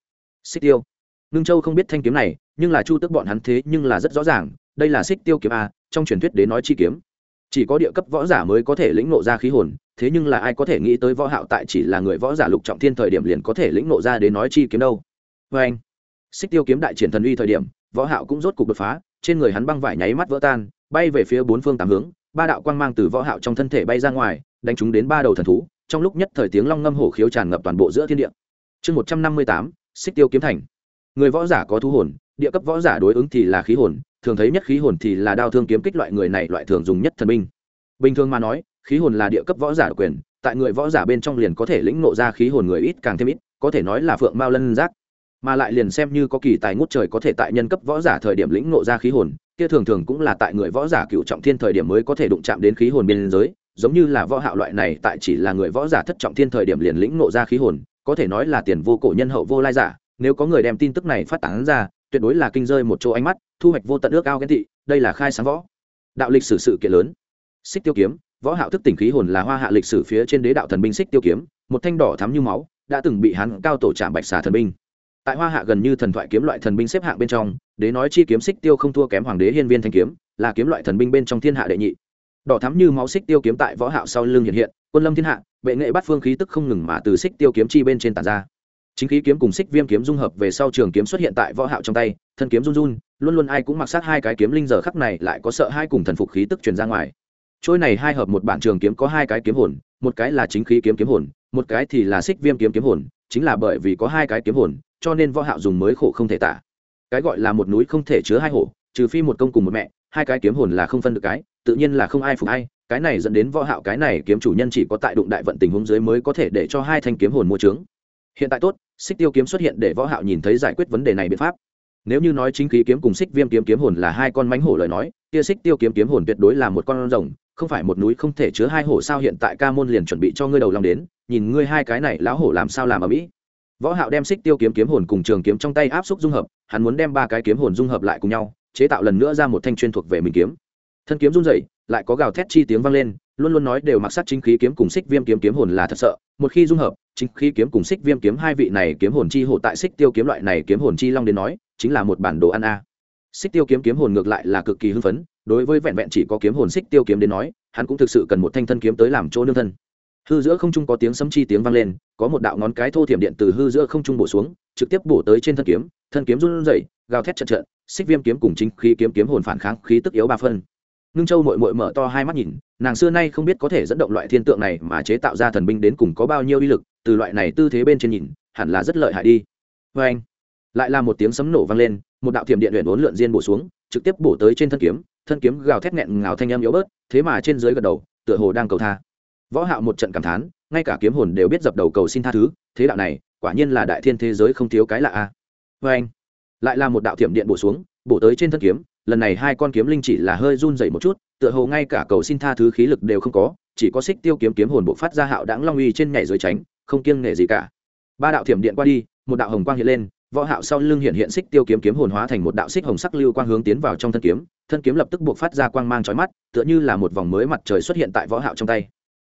Xích tiêu. Ngưng châu không biết thanh kiếm này, nhưng là chu tức bọn hắn thế nhưng là rất rõ ràng, đây là xích tiêu kiếm a, trong truyền thuyết đến nói chi kiếm. Chỉ có địa cấp võ giả mới có thể lĩnh nộ ra khí hồn, thế nhưng là ai có thể nghĩ tới võ hạo tại chỉ là người võ giả lục trọng thiên thời điểm liền có thể lĩnh nộ ra đến nói chi kiếm đâu. Với anh xích tiêu kiếm đại triển thần uy thời điểm, võ hạo cũng rốt cục đột phá trên người hắn băng vải nháy mắt vỡ tan bay về phía bốn phương tám hướng ba đạo quang mang từ võ hạo trong thân thể bay ra ngoài đánh chúng đến ba đầu thần thú trong lúc nhất thời tiếng long ngâm hổ khiếu tràn ngập toàn bộ giữa thiên địa. Chương 158, xích tiêu kiếm thành. Người võ giả có thú hồn địa cấp võ giả đối ứng thì là khí hồn thường thấy nhất khí hồn thì là đao thương kiếm kích loại người này loại thường dùng nhất thần binh. Bình thường mà nói khí hồn là địa cấp võ giả quyền tại người võ giả bên trong liền có thể lĩnh ngộ ra khí hồn người ít càng thêm ít có thể nói là phượng mao lân giác mà lại liền xem như có kỳ tài ngút trời có thể tại nhân cấp võ giả thời điểm lĩnh nộ ra khí hồn, kia thường thường cũng là tại người võ giả cựu trọng thiên thời điểm mới có thể đụng chạm đến khí hồn biên giới, giống như là võ hạo loại này tại chỉ là người võ giả thất trọng thiên thời điểm liền lĩnh nộ ra khí hồn, có thể nói là tiền vô cổ nhân hậu vô lai giả, nếu có người đem tin tức này phát tán ra, tuyệt đối là kinh rơi một chỗ ánh mắt, thu hoạch vô tận ước ao ghen thị đây là khai sáng võ. Đạo lịch sử sự kiện lớn. Xích tiêu kiếm, võ hạo thức tỉnh khí hồn là hoa hạ lịch sử phía trên đế đạo thần binh xích tiêu kiếm, một thanh đỏ thắm như máu, đã từng bị hắn cao tổ trạm bạch xà thần binh tại hoa hạ gần như thần thoại kiếm loại thần binh xếp hạng bên trong, đế nói chi kiếm xích tiêu không thua kém hoàng đế hiên viên thanh kiếm, là kiếm loại thần binh bên trong thiên hạ đệ nhị. Đỏ thắm như máu xích tiêu kiếm tại võ hạo sau lưng hiện hiện, quân lâm thiên hạ, bệ nghệ bắt phương khí tức không ngừng mà từ xích tiêu kiếm chi bên trên tản ra. Chính khí kiếm cùng xích viêm kiếm dung hợp về sau trường kiếm xuất hiện tại võ hạo trong tay, thân kiếm run run, luôn luôn ai cũng mặc sát hai cái kiếm linh giờ khắc này lại có sợ hai cùng thần phục khí tức truyền ra ngoài. Trôi này hai hợp một bản trường kiếm có hai cái kiếm hồn, một cái là chính khí kiếm kiếm hồn, một cái thì là xích viêm kiếm kiếm hồn, chính là bởi vì có hai cái kiếm hồn cho nên võ hạo dùng mới khổ không thể tả. Cái gọi là một núi không thể chứa hai hổ, trừ phi một công cùng một mẹ, hai cái kiếm hồn là không phân được cái, tự nhiên là không ai phục ai. Cái này dẫn đến võ hạo cái này kiếm chủ nhân chỉ có tại đụng đại vận tình huống dưới mới có thể để cho hai thanh kiếm hồn mua trướng. Hiện tại tốt, xích tiêu kiếm xuất hiện để võ hạo nhìn thấy giải quyết vấn đề này biện pháp. Nếu như nói chính khí kiếm cùng xích viêm kiếm kiếm hồn là hai con mánh hổ lời nói, kia xích tiêu kiếm kiếm hồn tuyệt đối là một con rồng, không phải một núi không thể chứa hai hổ sao hiện tại ca môn liền chuẩn bị cho ngươi đầu lòng đến, nhìn ngươi hai cái này lão hổ làm sao làm ở mỹ võ hạo đem xích tiêu kiếm kiếm hồn cùng trường kiếm trong tay áp xúc dung hợp, hắn muốn đem ba cái kiếm hồn dung hợp lại cùng nhau, chế tạo lần nữa ra một thanh chuyên thuộc về mình kiếm. Thân kiếm run rẩy, lại có gào thét chi tiếng vang lên, luôn luôn nói đều mặc sát chính khí kiếm cùng xích viêm kiếm kiếm hồn là thật sợ. Một khi dung hợp, chính khí kiếm cùng xích viêm kiếm hai vị này kiếm hồn chi hộ tại xích tiêu kiếm loại này kiếm hồn chi long đến nói, chính là một bản đồ ăn a. Xích tiêu kiếm kiếm hồn ngược lại là cực kỳ hưng phấn, đối với vẹn vẹn chỉ có kiếm hồn xích tiêu kiếm đến nói, hắn cũng thực sự cần một thanh thân kiếm tới làm chỗ nương thân. Hư giữa không trung có tiếng sấm chi tiếng vang lên có một đạo ngón cái thô thiểm điện từ hư giữa không trung bổ xuống, trực tiếp bổ tới trên thân kiếm thân kiếm run rẩy, gào thét trận trận, xích viêm kiếm cùng chính khí kiếm kiếm hồn phản kháng, khí tức yếu ba phân. Ngưng châu mội mội mở to hai mắt nhìn, nàng xưa nay không biết có thể dẫn động loại thiên tượng này mà chế tạo ra thần binh đến cùng có bao nhiêu uy lực, từ loại này tư thế bên trên nhìn, hẳn là rất lợi hại đi. Vê anh, lại là một tiếng sấm nổ vang lên, một đạo thiểm điện luyện uốn lượn diên bổ xuống, trực tiếp bổ tới trên thân kiếm thân kiếm gào thét nghẹn ngào thanh âm yếu bớt, thế mà trên dưới gật đầu, tựa hồ đang cầu tha. Võ hạo một trận cảm thán ngay cả kiếm hồn đều biết dập đầu cầu xin tha thứ, thế đạo này, quả nhiên là đại thiên thế giới không thiếu cái lạ a. Vê anh, lại là một đạo thiểm điện bổ xuống, bổ tới trên thân kiếm, lần này hai con kiếm linh chỉ là hơi run dậy một chút, tựa hồ ngay cả cầu xin tha thứ khí lực đều không có, chỉ có xích tiêu kiếm kiếm hồn bộ phát ra hạo đáng long uy trên nhảy dưới tránh, không kiêng nể gì cả. Ba đạo thiểm điện qua đi, một đạo hồng quang hiện lên, võ hạo sau lưng hiện hiện xích tiêu kiếm kiếm hồn hóa thành một đạo xích hồng sắc lưu quang hướng tiến vào trong thân kiếm thân kiếm lập tức buộc phát ra quang mang chói mắt, tựa như là một vòng mới mặt trời xuất hiện tại võ hạo trong tay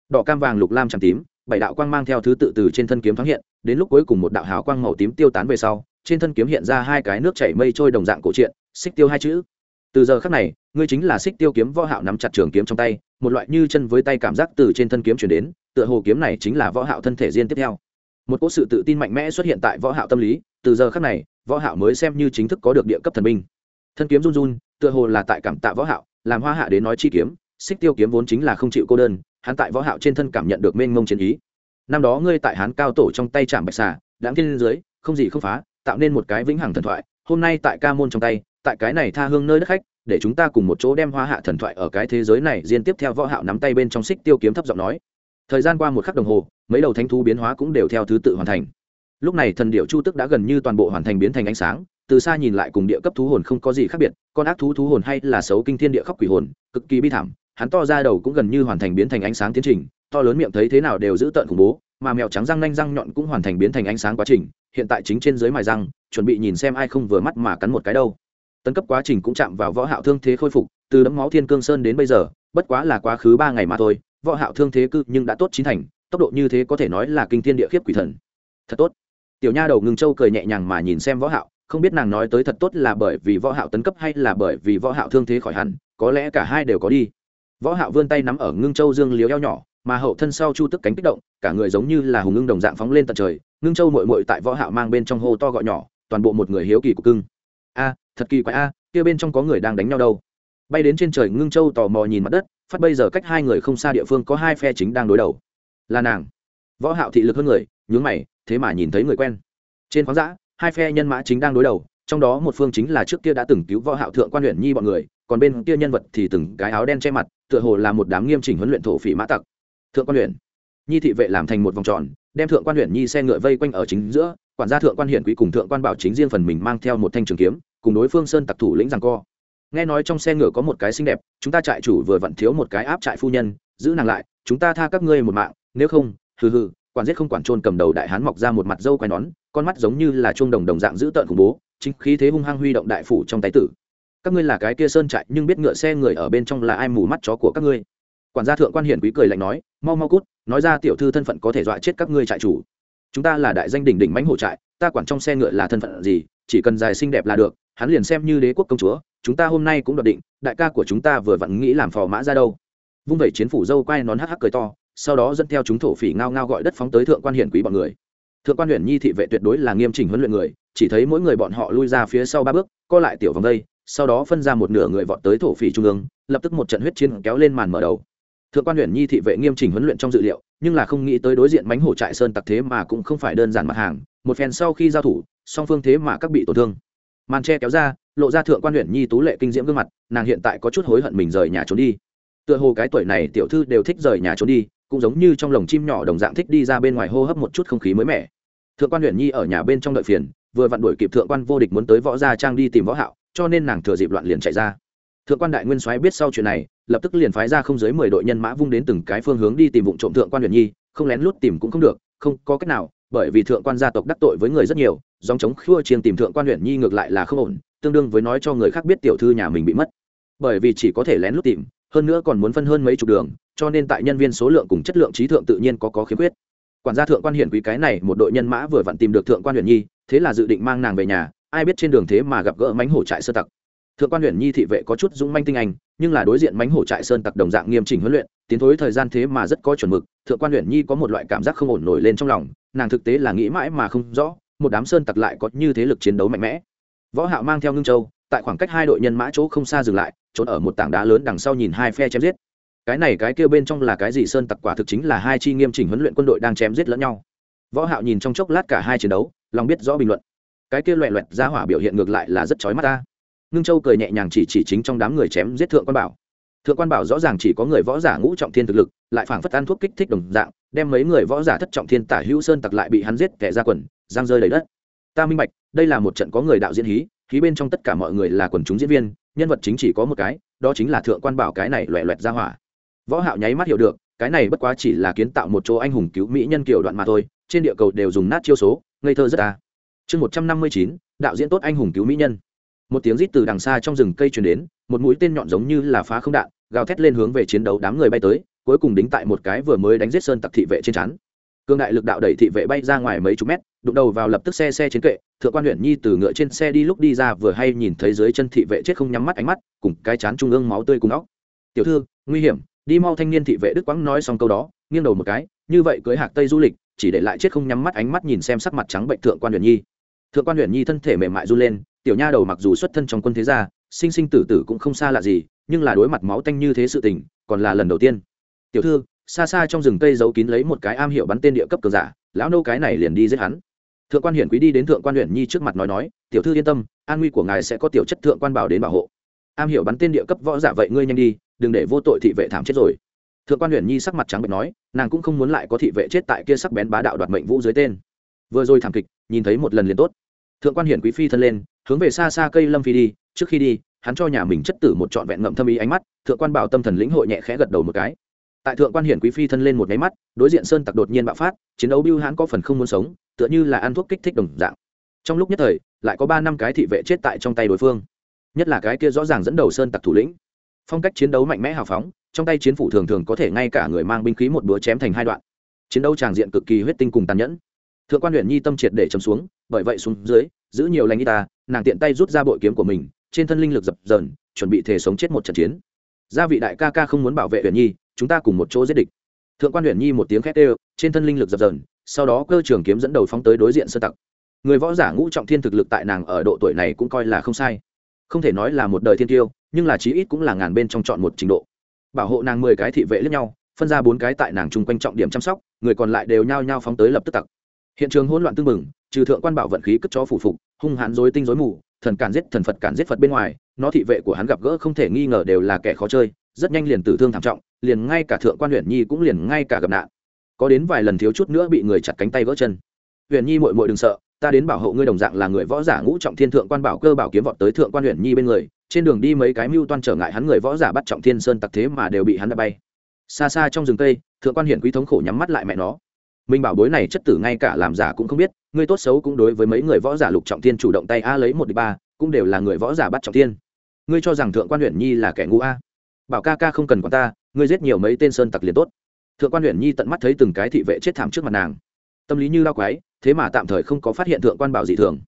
đỏ cam vàng lục lam trắng tím, bảy đạo quang mang theo thứ tự từ trên thân kiếm thoáng hiện, đến lúc cuối cùng một đạo hào quang màu tím tiêu tán về sau, trên thân kiếm hiện ra hai cái nước chảy mây trôi đồng dạng cổ truyện, xích tiêu hai chữ. Từ giờ khắc này, ngươi chính là xích tiêu kiếm võ hạo nắm chặt trường kiếm trong tay, một loại như chân với tay cảm giác từ trên thân kiếm truyền đến, tựa hồ kiếm này chính là võ hạo thân thể riêng tiếp theo. Một cỗ sự tự tin mạnh mẽ xuất hiện tại võ hạo tâm lý, từ giờ khắc này, võ hạo mới xem như chính thức có được địa cấp thần binh. Thân kiếm run run, tựa hồ là tại cảm tạ võ hạo, làm hoa hạ đến nói chi kiếm, xích tiêu kiếm vốn chính là không chịu cô đơn hắn tại võ hạo trên thân cảm nhận được mênh mông chiến ý. Năm đó ngươi tại hán cao tổ trong tay chạm bạch xà, đáng thiên dưới, không gì không phá, tạo nên một cái vĩnh hằng thần thoại. Hôm nay tại ca môn trong tay, tại cái này tha hương nơi đất khách, để chúng ta cùng một chỗ đem hoa hạ thần thoại ở cái thế giới này diên tiếp theo võ hạo nắm tay bên trong xích tiêu kiếm thấp giọng nói. Thời gian qua một khắc đồng hồ, mấy đầu thánh thú biến hóa cũng đều theo thứ tự hoàn thành. Lúc này thần điệu chu tức đã gần như toàn bộ hoàn thành biến thành ánh sáng, từ xa nhìn lại cùng địa cấp thú hồn không có gì khác biệt, con ác thú thú hồn hay là xấu kinh thiên địa khóc quỷ hồn, cực kỳ bi thảm hắn to ra đầu cũng gần như hoàn thành biến thành ánh sáng tiến trình, to lớn miệng thấy thế nào đều giữ tợn khủng bố, mà mèo trắng răng nanh răng nhọn cũng hoàn thành biến thành ánh sáng quá trình, hiện tại chính trên dưới mài răng, chuẩn bị nhìn xem ai không vừa mắt mà cắn một cái đâu. Tấn cấp quá trình cũng chạm vào võ hạo thương thế khôi phục, từ đấm máu thiên cương sơn đến bây giờ, bất quá là quá khứ ba ngày mà thôi, võ hạo thương thế cư nhưng đã tốt chín thành, tốc độ như thế có thể nói là kinh thiên địa khiếp quỷ thần. Thật tốt. Tiểu nha đầu ngừng châu cười nhẹ nhàng mà nhìn xem võ hạo, không biết nàng nói tới thật tốt là bởi vì võ hạo tấn cấp hay là bởi vì võ hạo thương thế khỏi hẳn, có lẽ cả hai đều có đi võ hạo vươn tay nắm ở ngưng châu dương liếu eo nhỏ, mà hậu thân sau chu tức cánh kích động, cả người giống như là hùng ngưng đồng dạng phóng lên tận trời. Ngưng châu muội muội tại võ hạo mang bên trong hô to gọi nhỏ, toàn bộ một người hiếu kỳ của cưng. A, thật kỳ quái a, kia bên trong có người đang đánh nhau đâu? Bay đến trên trời, ngưng châu tò mò nhìn mặt đất, phát bây giờ cách hai người không xa địa phương có hai phe chính đang đối đầu. Là nàng. Võ hạo thị lực hơn người, nhướng mày, thế mà nhìn thấy người quen. Trên khoáng dã, hai phe nhân mã chính đang đối đầu, trong đó một phương chính là trước kia đã từng cứu võ hạo thượng quan huyện nhi bọn người còn bên kia nhân vật thì từng cái áo đen che mặt, tựa hồ là một đám nghiêm chỉnh huấn luyện thổ phỉ mã tặc. Thượng quan huyện. Nhi thị vệ làm thành một vòng tròn, đem thượng quan huyện nhi xe ngựa vây quanh ở chính giữa, quản gia thượng quan hiển quý cùng thượng quan bảo chính riêng phần mình mang theo một thanh trường kiếm, cùng đối phương sơn tặc thủ lĩnh rằng co. Nghe nói trong xe ngựa có một cái xinh đẹp, chúng ta trại chủ vừa vặn thiếu một cái áp trại phu nhân, giữ nàng lại, chúng ta tha các ngươi một mạng, nếu không, hừ hừ, quản giết không quản trôn cầm đầu đại hán mọc ra một mặt dâu quai nón, con mắt giống như là chuông đồng đồng dạng giữ tợn khủng bố, chính khí thế hung hăng huy động đại phủ trong tay tử các ngươi là cái kia sơn trại, nhưng biết ngựa xe người ở bên trong là ai mù mắt chó của các ngươi. Quản gia thượng quan hiển quý cười lạnh nói, mau mau cút, nói ra tiểu thư thân phận có thể dọa chết các ngươi trại chủ. Chúng ta là đại danh đỉnh đỉnh mãnh hổ trại, ta quản trong xe ngựa là thân phận gì, chỉ cần dài xinh đẹp là được, hắn liền xem như đế quốc công chúa, chúng ta hôm nay cũng đoạt định, đại ca của chúng ta vừa vặn nghĩ làm phò mã ra đâu. Vung vẩy chiến phủ dâu quay nón hắc hắc cười to, sau đó dẫn theo chúng thổ phỉ ngao ngao gọi đất phóng tới thượng quan hiển quý bọn người. Thượng quan huyện nhi thị vệ tuyệt đối là nghiêm chỉnh huấn luyện người, chỉ thấy mỗi người bọn họ lui ra phía sau ba bước, co lại tiểu vòng đây sau đó phân ra một nửa người vọt tới thổ phỉ trung ương, lập tức một trận huyết chiến kéo lên màn mở đầu. Thượng quan huyện nhi thị vệ nghiêm chỉnh huấn luyện trong dự liệu, nhưng là không nghĩ tới đối diện mánh hổ trại sơn tặc thế mà cũng không phải đơn giản mặt hàng, một phen sau khi giao thủ, song phương thế mà các bị tổn thương. Màn tre kéo ra, lộ ra thượng quan huyện nhi tú lệ kinh diễm gương mặt, nàng hiện tại có chút hối hận mình rời nhà trốn đi. Tựa hồ cái tuổi này tiểu thư đều thích rời nhà trốn đi, cũng giống như trong lồng chim nhỏ đồng dạng thích đi ra bên ngoài hô hấp một chút không khí mới mẻ. Thượng quan huyện nhi ở nhà bên trong đợi phiền, vừa vặn đuổi kịp thượng quan vô địch muốn tới võ gia trang đi tìm võ hạo cho nên nàng thừa dịp loạn liền chạy ra. Thượng quan đại nguyên soái biết sau chuyện này, lập tức liền phái ra không dưới mười đội nhân mã vung đến từng cái phương hướng đi tìm vụ trộm thượng quan huyện nhi, không lén lút tìm cũng không được, không có cách nào, bởi vì thượng quan gia tộc đắc tội với người rất nhiều, dòng chống khua chiên tìm thượng quan huyện nhi ngược lại là không ổn, tương đương với nói cho người khác biết tiểu thư nhà mình bị mất. Bởi vì chỉ có thể lén lút tìm, hơn nữa còn muốn phân hơn mấy chục đường, cho nên tại nhân viên số lượng cùng chất lượng trí thượng tự nhiên có có khiếm khuyết. Quản gia thượng quan hiển quý cái này, một đội nhân mã vừa vặn tìm được thượng quan huyện nhi, thế là dự định mang nàng về nhà ai biết trên đường thế mà gặp gỡ mánh hổ trại sơ tặc. Thượng quan huyện nhi thị vệ có chút dũng manh tinh anh, nhưng là đối diện mánh hổ trại sơn tặc đồng dạng nghiêm chỉnh huấn luyện, tiến thối thời gian thế mà rất có chuẩn mực, thượng quan huyện nhi có một loại cảm giác không ổn nổi lên trong lòng, nàng thực tế là nghĩ mãi mà không rõ, một đám sơn tặc lại có như thế lực chiến đấu mạnh mẽ. Võ hạo mang theo ngưng châu, tại khoảng cách hai đội nhân mã chỗ không xa dừng lại, trốn ở một tảng đá lớn đằng sau nhìn hai phe chém giết. Cái này cái kia bên trong là cái gì sơn tặc quả thực chính là hai chi nghiêm chỉnh huấn luyện quân đội đang chém giết lẫn nhau. Võ hạo nhìn trong chốc lát cả hai chiến đấu, lòng biết rõ bình luận cái kia loẹt loẹt ra hỏa biểu hiện ngược lại là rất chói mắt ta. Ngưng châu cười nhẹ nhàng chỉ chỉ chính trong đám người chém giết thượng quan bảo. Thượng quan bảo rõ ràng chỉ có người võ giả ngũ trọng thiên thực lực, lại phảng phất ăn thuốc kích thích đồng dạng, đem mấy người võ giả thất trọng thiên tả hữu sơn tặc lại bị hắn giết kẻ ra quần, giang rơi lấy đất. Ta minh bạch, đây là một trận có người đạo diễn hí hí bên trong tất cả mọi người là quần chúng diễn viên, nhân vật chính chỉ có một cái, đó chính là thượng quan bảo cái này loẹ loẹt ra hỏa. Võ hạo nháy mắt hiểu được, cái này bất quá chỉ là kiến tạo một chỗ anh hùng cứu mỹ nhân kiểu đoạn mà thôi, trên địa cầu đều dùng nát chiêu số, ngây thơ rất ta chương một trăm năm mươi chín, đạo diễn tốt anh hùng cứu mỹ nhân. Một tiếng rít từ đằng xa trong rừng cây truyền đến, một mũi tên nhọn giống như là phá không đạn, gào thét lên hướng về chiến đấu đám người bay tới, cuối cùng đính tại một cái vừa mới đánh giết sơn tặc thị vệ trên chắn cương đại lực đạo đẩy thị vệ bay ra ngoài mấy chục mét, đụng đầu vào lập tức xe xe chiến kệ, thượng quan huyện nhi từ ngựa trên xe đi lúc đi ra vừa hay nhìn thấy dưới chân thị vệ chết không nhắm mắt ánh mắt, cùng cái chán trung ương máu tươi cùng óc. Tiểu thư, nguy hiểm, đi mau thanh niên thị vệ đức quãng nói xong câu đó, nghiêng đầu một cái, như vậy cưới hạc tây du lịch, chỉ để lại chết không nhắm mắt ánh mắt nhìn xem sắc mặt trắng bệnh thượng quan huyện nhi thượng quan huyện nhi thân thể mềm mại run lên, tiểu nha đầu mặc dù xuất thân trong quân thế gia, sinh sinh tử tử cũng không xa lạ gì, nhưng là đối mặt máu tanh như thế sự tình, còn là lần đầu tiên. Tiểu thư, xa xa trong rừng cây giấu kín lấy một cái am hiệu bắn tên địa cấp cường giả, lão nô cái này liền đi giết hắn. Thượng quan hiển quý đi đến thượng quan huyện nhi trước mặt nói nói, tiểu thư yên tâm, an nguy của ngài sẽ có tiểu chất thượng quan bảo đến bảo hộ. Am hiểu bắn tên địa cấp võ giả vậy ngươi nhanh đi, đừng để vô tội thị vệ thảm chết rồi. Thượng quan huyện nhi sắc mặt trắng bệnh nói, nàng cũng không muốn lại có thị vệ chết tại kia sắc bén bá đạo đoạt mệnh vũ dưới tên vừa rồi thảm kịch, nhìn thấy một lần liền tốt. Thượng quan hiển quý phi thân lên, hướng về xa xa cây lâm phi đi. Trước khi đi, hắn cho nhà mình chất tử một trọn vẹn ngậm thâm ý ánh mắt. Thượng quan bảo tâm thần lĩnh hội nhẹ khẽ gật đầu một cái. Tại thượng quan hiển quý phi thân lên một nháy mắt, đối diện sơn tặc đột nhiên bạo phát, chiến đấu biêu hãn có phần không muốn sống, tựa như là ăn thuốc kích thích đồng dạng. Trong lúc nhất thời, lại có ba năm cái thị vệ chết tại trong tay đối phương. Nhất là cái kia rõ ràng dẫn đầu sơn tặc thủ lĩnh. Phong cách chiến đấu mạnh mẽ hào phóng, trong tay chiến phủ thường thường có thể ngay cả người mang binh khí một búa chém thành hai đoạn. Chiến đấu tràng diện cực kỳ huyết tinh cùng tàn nhẫn thượng quan huyện nhi tâm triệt để chấm xuống, bởi vậy xuống dưới, giữ nhiều lành y ta, nàng tiện tay rút ra bội kiếm của mình, trên thân linh lực dập dờn, chuẩn bị thể sống chết một trận chiến. Gia vị đại ca ca không muốn bảo vệ huyện nhi, chúng ta cùng một chỗ giết địch. Thượng quan huyện nhi một tiếng khét ê trên thân linh lực dập dờn, sau đó cơ trường kiếm dẫn đầu phóng tới đối diện sơ tặc. Người võ giả ngũ trọng thiên thực lực tại nàng ở độ tuổi này cũng coi là không sai. Không thể nói là một đời thiên tiêu, nhưng là chí ít cũng là ngàn bên trong chọn một trình độ. Bảo hộ nàng mười cái thị vệ lẫn nhau, phân ra bốn cái tại nàng chung quanh trọng điểm chăm sóc, người còn lại đều nhao nhao phóng tới lập tức tặc hiện trường hỗn loạn tương mừng trừ thượng quan bảo vận khí cất chó phủ phục, hung hãn dối tinh dối mù, thần cản giết thần phật cản giết phật bên ngoài, nó thị vệ của hắn gặp gỡ không thể nghi ngờ đều là kẻ khó chơi, rất nhanh liền tử thương thảm trọng, liền ngay cả thượng quan huyện nhi cũng liền ngay cả gặp nạn. Có đến vài lần thiếu chút nữa bị người chặt cánh tay vỡ chân. Huyện nhi mội mội đừng sợ, ta đến bảo hộ ngươi đồng dạng là người võ giả ngũ trọng thiên thượng quan bảo cơ bảo kiếm vọt tới thượng quan huyện nhi bên người, trên đường đi mấy cái mưu toan trở ngại hắn người võ giả bắt trọng thiên sơn tặc thế mà đều bị hắn đã bay. Xa xa trong rừng tây thượng quan hiển quý thống khổ nhắm mắt lại mẹ nó minh bảo bối này chất tử ngay cả làm giả cũng không biết ngươi tốt xấu cũng đối với mấy người võ giả lục trọng thiên chủ động tay a lấy một đi ba, cũng đều là người võ giả bắt trọng thiên. Ngươi cho rằng thượng quan huyện nhi là kẻ ngu a? Bảo ca ca không cần quan ta, ngươi giết nhiều mấy tên sơn tặc liền tốt. Thượng quan huyện nhi tận mắt thấy từng cái thị vệ chết thảm trước mặt nàng. Tâm lý như lao quái, thế mà tạm thời không có phát hiện thượng quan bảo dị thường.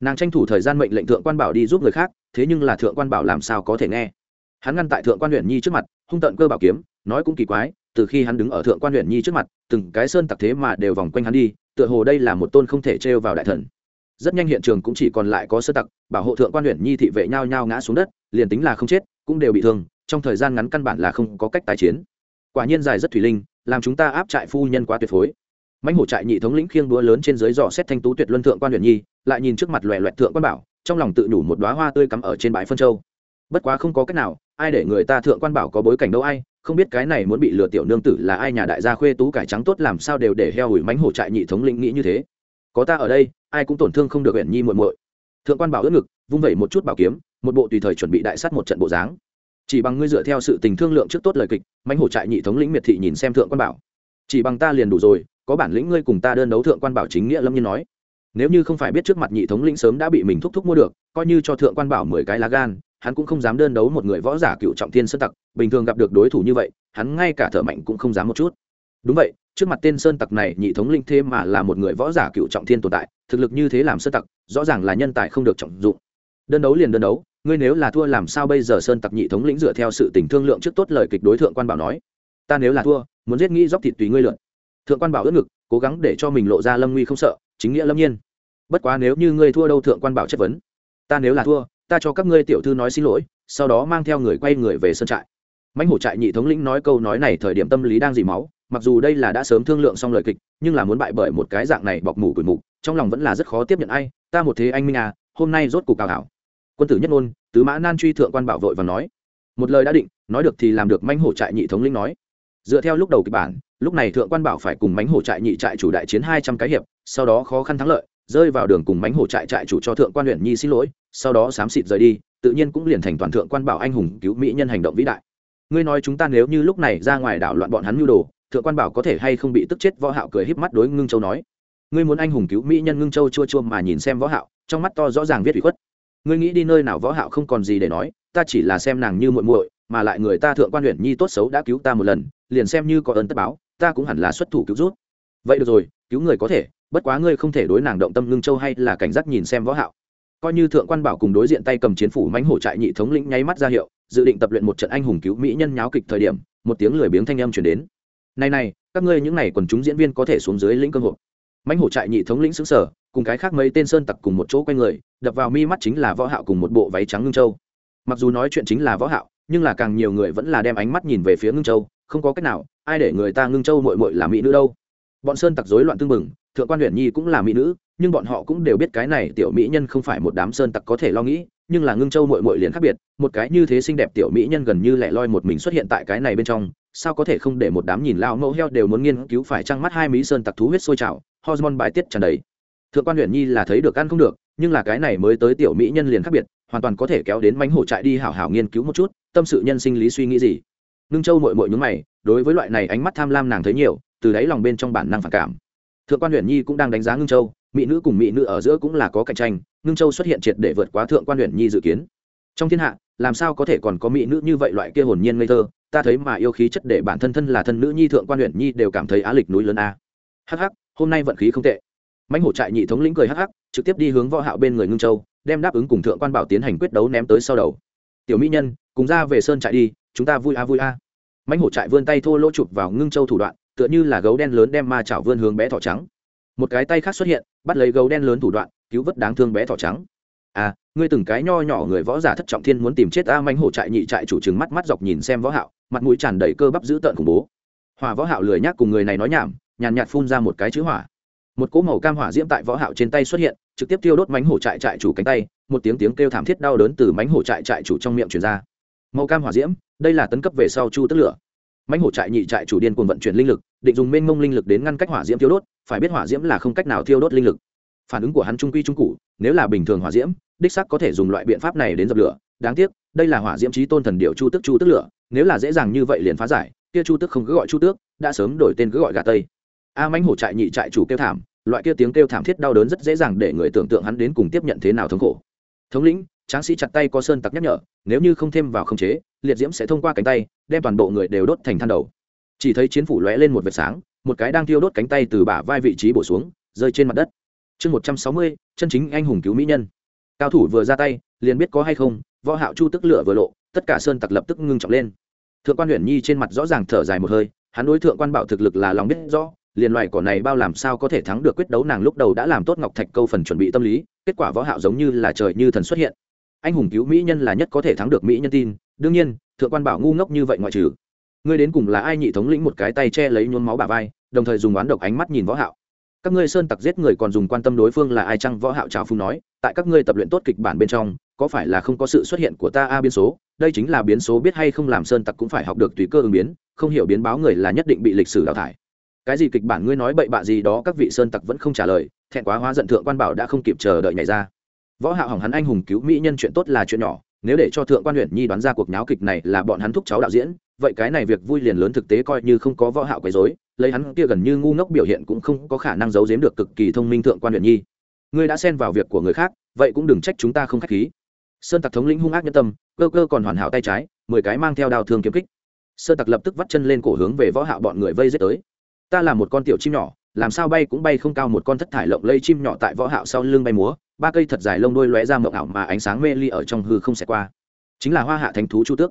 Nàng tranh thủ thời gian mệnh lệnh thượng quan bảo đi giúp người khác, thế nhưng là thượng quan bảo làm sao có thể nghe? Hắn ngăn tại thượng quan huyện nhi trước mặt, hung tận cơ bảo kiếm, nói cũng kỳ quái từ khi hắn đứng ở thượng quan huyện nhi trước mặt, từng cái sơn tặc thế mà đều vòng quanh hắn đi, tựa hồ đây là một tôn không thể trêu vào đại thần. Rất nhanh hiện trường cũng chỉ còn lại có sơ tặc, bảo hộ thượng quan huyện nhi thị vệ nhau nhau ngã xuống đất, liền tính là không chết, cũng đều bị thương, trong thời gian ngắn căn bản là không có cách tái chiến. Quả nhiên dài rất thủy linh, làm chúng ta áp trại phu nhân quá tuyệt phối. Mãnh hổ trại nhị thống lĩnh khiêng búa lớn trên dưới dò xét thanh tú tuyệt luân thượng quan huyện nhi, lại nhìn trước mặt loẹ loẹt thượng quan bảo, trong lòng tự nhủ một đoá hoa tươi cắm ở trên bãi phân châu. Bất quá không có cách nào, ai để người ta thượng quan bảo có bối cảnh đâu ai không biết cái này muốn bị lừa tiểu nương tử là ai nhà đại gia khuê tú cải trắng tốt làm sao đều để heo ủi mánh hổ trại nhị thống lĩnh nghĩ như thế. Có ta ở đây, ai cũng tổn thương không được huyện nhi muộn muội. Thượng quan bảo ướt ngực, vung vẩy một chút bảo kiếm, một bộ tùy thời chuẩn bị đại sát một trận bộ dáng. Chỉ bằng ngươi dựa theo sự tình thương lượng trước tốt lời kịch, mánh hổ trại nhị thống lĩnh miệt thị nhìn xem thượng quan bảo. Chỉ bằng ta liền đủ rồi, có bản lĩnh ngươi cùng ta đơn đấu thượng quan bảo chính nghĩa lâm nhiên nói. Nếu như không phải biết trước mặt nhị thống lĩnh sớm đã bị mình thúc thúc mua được, coi như cho thượng quan bảo mười cái lá gan hắn cũng không dám đơn đấu một người võ giả cựu trọng thiên sơn tặc, bình thường gặp được đối thủ như vậy, hắn ngay cả thở mạnh cũng không dám một chút. Đúng vậy, trước mặt tên sơn tặc này, nhị thống linh thêm mà là một người võ giả cựu trọng thiên tồn tại, thực lực như thế làm sơn tặc, rõ ràng là nhân tài không được trọng dụng. Đơn đấu liền đơn đấu, ngươi nếu là thua làm sao bây giờ sơn tặc nhị thống lĩnh dựa theo sự tình thương lượng trước tốt lời kịch đối thượng quan bảo nói. Ta nếu là thua, muốn giết nghĩ dóc thịt tùy ngươi lượn. Thượng quan bảo ướt ngực, cố gắng để cho mình lộ ra lâm nguy không sợ, chính nghĩa lâm nhiên. Bất quá nếu như ngươi thua đâu thượng quan bảo chất vấn. Ta nếu là thua ta cho các ngươi tiểu thư nói xin lỗi, sau đó mang theo người quay người về sân trại. Mãnh hổ trại nhị thống lĩnh nói câu nói này thời điểm tâm lý đang dì máu, mặc dù đây là đã sớm thương lượng xong lời kịch, nhưng là muốn bại bởi một cái dạng này bọc mủ củi mục, trong lòng vẫn là rất khó tiếp nhận ai, ta một thế anh minh à hôm nay rốt cục cào hảo quân tử nhất ngôn, tứ mã nan truy thượng quan bảo vội và nói. Một lời đã định, nói được thì làm được mãnh hổ trại nhị thống lĩnh nói. Dựa theo lúc đầu kịch bản, lúc này thượng quan bảo phải cùng mãnh hổ trại nhị trại chủ đại chiến hai trăm cái hiệp, sau đó khó khăn thắng lợi rơi vào đường cùng mãnh hổ trại trại chủ cho thượng quan huyện nhi xin lỗi, sau đó xám xịt rời đi, tự nhiên cũng liền thành toàn thượng quan bảo anh hùng cứu mỹ nhân hành động vĩ đại. Ngươi nói chúng ta nếu như lúc này ra ngoài đảo loạn bọn hắn mưu đồ, thượng quan bảo có thể hay không bị tức chết, võ hạo cười híp mắt đối ngưng châu nói. Ngươi muốn anh hùng cứu mỹ nhân ngưng châu chua chua mà nhìn xem võ hạo, trong mắt to rõ ràng viết ủy khuất. Ngươi nghĩ đi nơi nào võ hạo không còn gì để nói, ta chỉ là xem nàng như muội muội, mà lại người ta thượng quan huyện nhi tốt xấu đã cứu ta một lần, liền xem như có ơn tất báo, ta cũng hẳn là xuất thủ cứu rút. Vậy được rồi, cứu người có thể bất quá ngươi không thể đối nàng động tâm ngưng châu hay là cảnh giác nhìn xem võ hạo. Coi như thượng quan bảo cùng đối diện tay cầm chiến phủ mãnh hổ trại nhị thống lĩnh nháy mắt ra hiệu, dự định tập luyện một trận anh hùng cứu mỹ nhân nháo kịch thời điểm, một tiếng lười biếng thanh âm truyền đến. Này này, các ngươi những này quần chúng diễn viên có thể xuống dưới lĩnh cơ hội mãnh hổ trại nhị thống lĩnh xứng sở, cùng cái khác mấy tên sơn tặc cùng một chỗ quanh người, đập vào mi mắt chính là võ hạo cùng một bộ váy trắng ngưng châu. Mặc dù nói chuyện chính là võ hạo, nhưng là càng nhiều người vẫn là đem ánh mắt nhìn về phía ngưng châu, không có cách nào, ai để người ta ngưng châu muội muội là mỹ nữ đâu. Bọn sơn tặc rối loạn tương mừng thượng quan huyện nhi cũng là mỹ nữ, nhưng bọn họ cũng đều biết cái này tiểu mỹ nhân không phải một đám sơn tặc có thể lo nghĩ, nhưng là ngưng châu muội muội liền khác biệt, một cái như thế xinh đẹp tiểu mỹ nhân gần như lẻ loi một mình xuất hiện tại cái này bên trong, sao có thể không để một đám nhìn lao mẫu heo đều muốn nghiên cứu phải trăng mắt hai mỹ sơn tặc thú huyết sôi trào, hormone bài tiết tràn đầy. Thượng quan huyện nhi là thấy được ăn không được, nhưng là cái này mới tới tiểu mỹ nhân liền khác biệt, hoàn toàn có thể kéo đến mánh hổ trại đi hảo hảo nghiên cứu một chút, tâm sự nhân sinh lý suy nghĩ gì. Ngưng châu mội mội nhúng mày, đối với loại này ánh mắt tham lam nàng thấy nhiều, từ đáy lòng bên trong bản năng phản cảm thượng quan huyện nhi cũng đang đánh giá ngưng châu, mỹ nữ cùng mỹ nữ ở giữa cũng là có cạnh tranh, ngưng châu xuất hiện triệt để vượt quá thượng quan huyện nhi dự kiến. Trong thiên hạ, làm sao có thể còn có mỹ nữ như vậy loại kia hồn nhiên ngây thơ, ta thấy mà yêu khí chất để bản thân thân là thân nữ nhi thượng quan huyện nhi đều cảm thấy á lịch núi lớn a. Hắc hắc, hôm nay vận khí không tệ. Mãnh hổ trại nhị thống lĩnh cười hắc hắc, trực tiếp đi hướng võ hạo bên người ngưng châu, đem đáp ứng cùng thượng quan bảo tiến hành quyết đấu ném tới sau đầu. Tiểu mỹ nhân, cùng ra về sơn trại đi, chúng ta vui a vui a. Mãnh hổ trại vươn tay thô lỗ chụp vào ngưng châu thủ đoạn tựa như là gấu đen lớn đem ma chảo vươn hướng bé thỏ trắng. Một cái tay khác xuất hiện, bắt lấy gấu đen lớn thủ đoạn, cứu vớt đáng thương bé thỏ trắng. À ngươi từng cái nho nhỏ người võ giả thất trọng thiên muốn tìm chết a manh hổ trại nhị trại chủ trừng mắt mắt dọc nhìn xem võ hạo, mặt mũi tràn đầy cơ bắp dữ tợn khủng bố. Hòa võ hạo lười nhác cùng người này nói nhảm, nhàn nhạt phun ra một cái chữ hỏa. Một cỗ màu cam hỏa diễm tại võ hạo trên tay xuất hiện, trực tiếp tiêu đốt mánh hổ trại trại chủ cánh tay, một tiếng tiếng kêu thảm thiết đau đớn từ mánh hổ trại trại chủ trong miệng truyền ra. Màu cam hỏa diễm, đây là tấn cấp về sau chu tức lửa. Mãnh hổ trại nhị trại chủ điên cuồng vận chuyển linh lực, định dùng mênh mông linh lực đến ngăn cách hỏa diễm thiêu đốt, phải biết hỏa diễm là không cách nào thiêu đốt linh lực. Phản ứng của hắn trung quy trung cụ, nếu là bình thường hỏa diễm, đích xác có thể dùng loại biện pháp này đến dập lửa. Đáng tiếc, đây là hỏa diễm chí tôn thần điệu chu tức chu tức lửa, nếu là dễ dàng như vậy liền phá giải, kia chu tức không cứ gọi chu tước, đã sớm đổi tên cứ gọi gà tây. A Mãnh hổ trại nhị trại chủ kêu thảm, loại kia tiếng kêu thảm thiết đau đớn rất dễ dàng để người tưởng tượng hắn đến cùng tiếp nhận thế nào thống khổ. Thống lĩnh tráng sĩ chặt tay có sơn tặc nhắc nhở, nếu như không thêm vào khống chế, liệt diễm sẽ thông qua cánh tay, đem toàn bộ người đều đốt thành than đầu. Chỉ thấy chiến phủ lóe lên một vệt sáng, một cái đang thiêu đốt cánh tay từ bả vai vị trí bổ xuống, rơi trên mặt đất. Chương một trăm sáu mươi, chân chính anh hùng cứu mỹ nhân. Cao thủ vừa ra tay, liền biết có hay không, võ hạo chu tức lửa vừa lộ, tất cả sơn tặc lập tức ngưng trọng lên. Thượng quan huyền nhi trên mặt rõ ràng thở dài một hơi, hắn đối thượng quan bảo thực lực là lòng biết rõ, liền loại cỏ này bao làm sao có thể thắng được quyết đấu nàng lúc đầu đã làm tốt ngọc thạch câu phần chuẩn bị tâm lý, kết quả võ hạo giống như là trời như thần xuất hiện anh hùng cứu mỹ nhân là nhất có thể thắng được mỹ nhân tin. Đương nhiên, thượng quan bảo ngu ngốc như vậy ngoại trừ. Ngươi đến cùng là ai nhị thống lĩnh một cái tay che lấy nhuốm máu bà vai, đồng thời dùng oán độc ánh mắt nhìn võ hạo. Các ngươi sơn tặc giết người còn dùng quan tâm đối phương là ai chăng? Võ hạo chào phung nói, tại các ngươi tập luyện tốt kịch bản bên trong, có phải là không có sự xuất hiện của ta a biến số? Đây chính là biến số biết hay không làm sơn tặc cũng phải học được tùy cơ ứng biến, không hiểu biến báo người là nhất định bị lịch sử đào thải. Cái gì kịch bản ngươi nói bậy bạ gì đó, các vị sơn tặc vẫn không trả lời, thẹn quá hóa giận thượng quan bảo đã không kịp chờ đợi nhảy ra võ hạo hỏng hắn anh hùng cứu mỹ nhân chuyện tốt là chuyện nhỏ, nếu để cho thượng quan huyện nhi đoán ra cuộc nháo kịch này là bọn hắn thúc cháu đạo diễn, vậy cái này việc vui liền lớn thực tế coi như không có võ hạo quấy rối, lấy hắn kia gần như ngu ngốc biểu hiện cũng không có khả năng giấu giếm được cực kỳ thông minh thượng quan huyện nhi. Ngươi đã xen vào việc của người khác, vậy cũng đừng trách chúng ta không khách khí. Sơn tặc thống lĩnh hung ác nhân tâm, cơ cơ còn hoàn hảo tay trái, mười cái mang theo đao thương kiếm kích. Sơn tặc lập tức vắt chân lên cổ hướng về võ hạo bọn người vây giết tới. Ta là một con tiểu chim nhỏ, làm sao bay cũng bay không cao một con thất thải lộng lây chim nhỏ tại võ hạo sau lưng bay múa ba cây thật dài lông đuôi lóe ra mộng ảo mà ánh sáng mê ly ở trong hư không sẽ qua. Chính là hoa hạ thánh thú chu tước.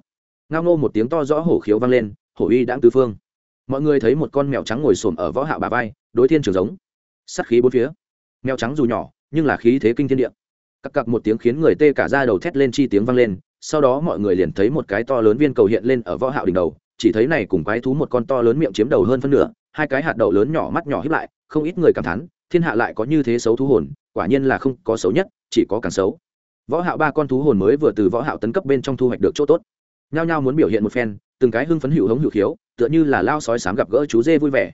Ngao nô một tiếng to rõ hổ khiếu vang lên, hổ uy đãng tứ phương. Mọi người thấy một con mèo trắng ngồi xổm ở võ hạ bà vai, đối thiên trường giống. Sát khí bốn phía. Mèo trắng dù nhỏ, nhưng là khí thế kinh thiên địa. Cặc cặc một tiếng khiến người tê cả da đầu thét lên chi tiếng vang lên, sau đó mọi người liền thấy một cái to lớn viên cầu hiện lên ở võ hạo đỉnh đầu, chỉ thấy này cùng quái thú một con to lớn miệng chiếm đầu hơn phân nửa, hai cái hạt đậu lớn nhỏ mắt nhỏ híp lại, không ít người cảm thán, thiên hạ lại có như thế xấu thú hồn quả nhiên là không có xấu nhất, chỉ có càng xấu. Võ hạo ba con thú hồn mới vừa từ võ hạo tấn cấp bên trong thu hoạch được chỗ tốt. Nhao nhao muốn biểu hiện một phen, từng cái hưng phấn hữu hống hữu khiếu, tựa như là lao sói sám gặp gỡ chú dê vui vẻ.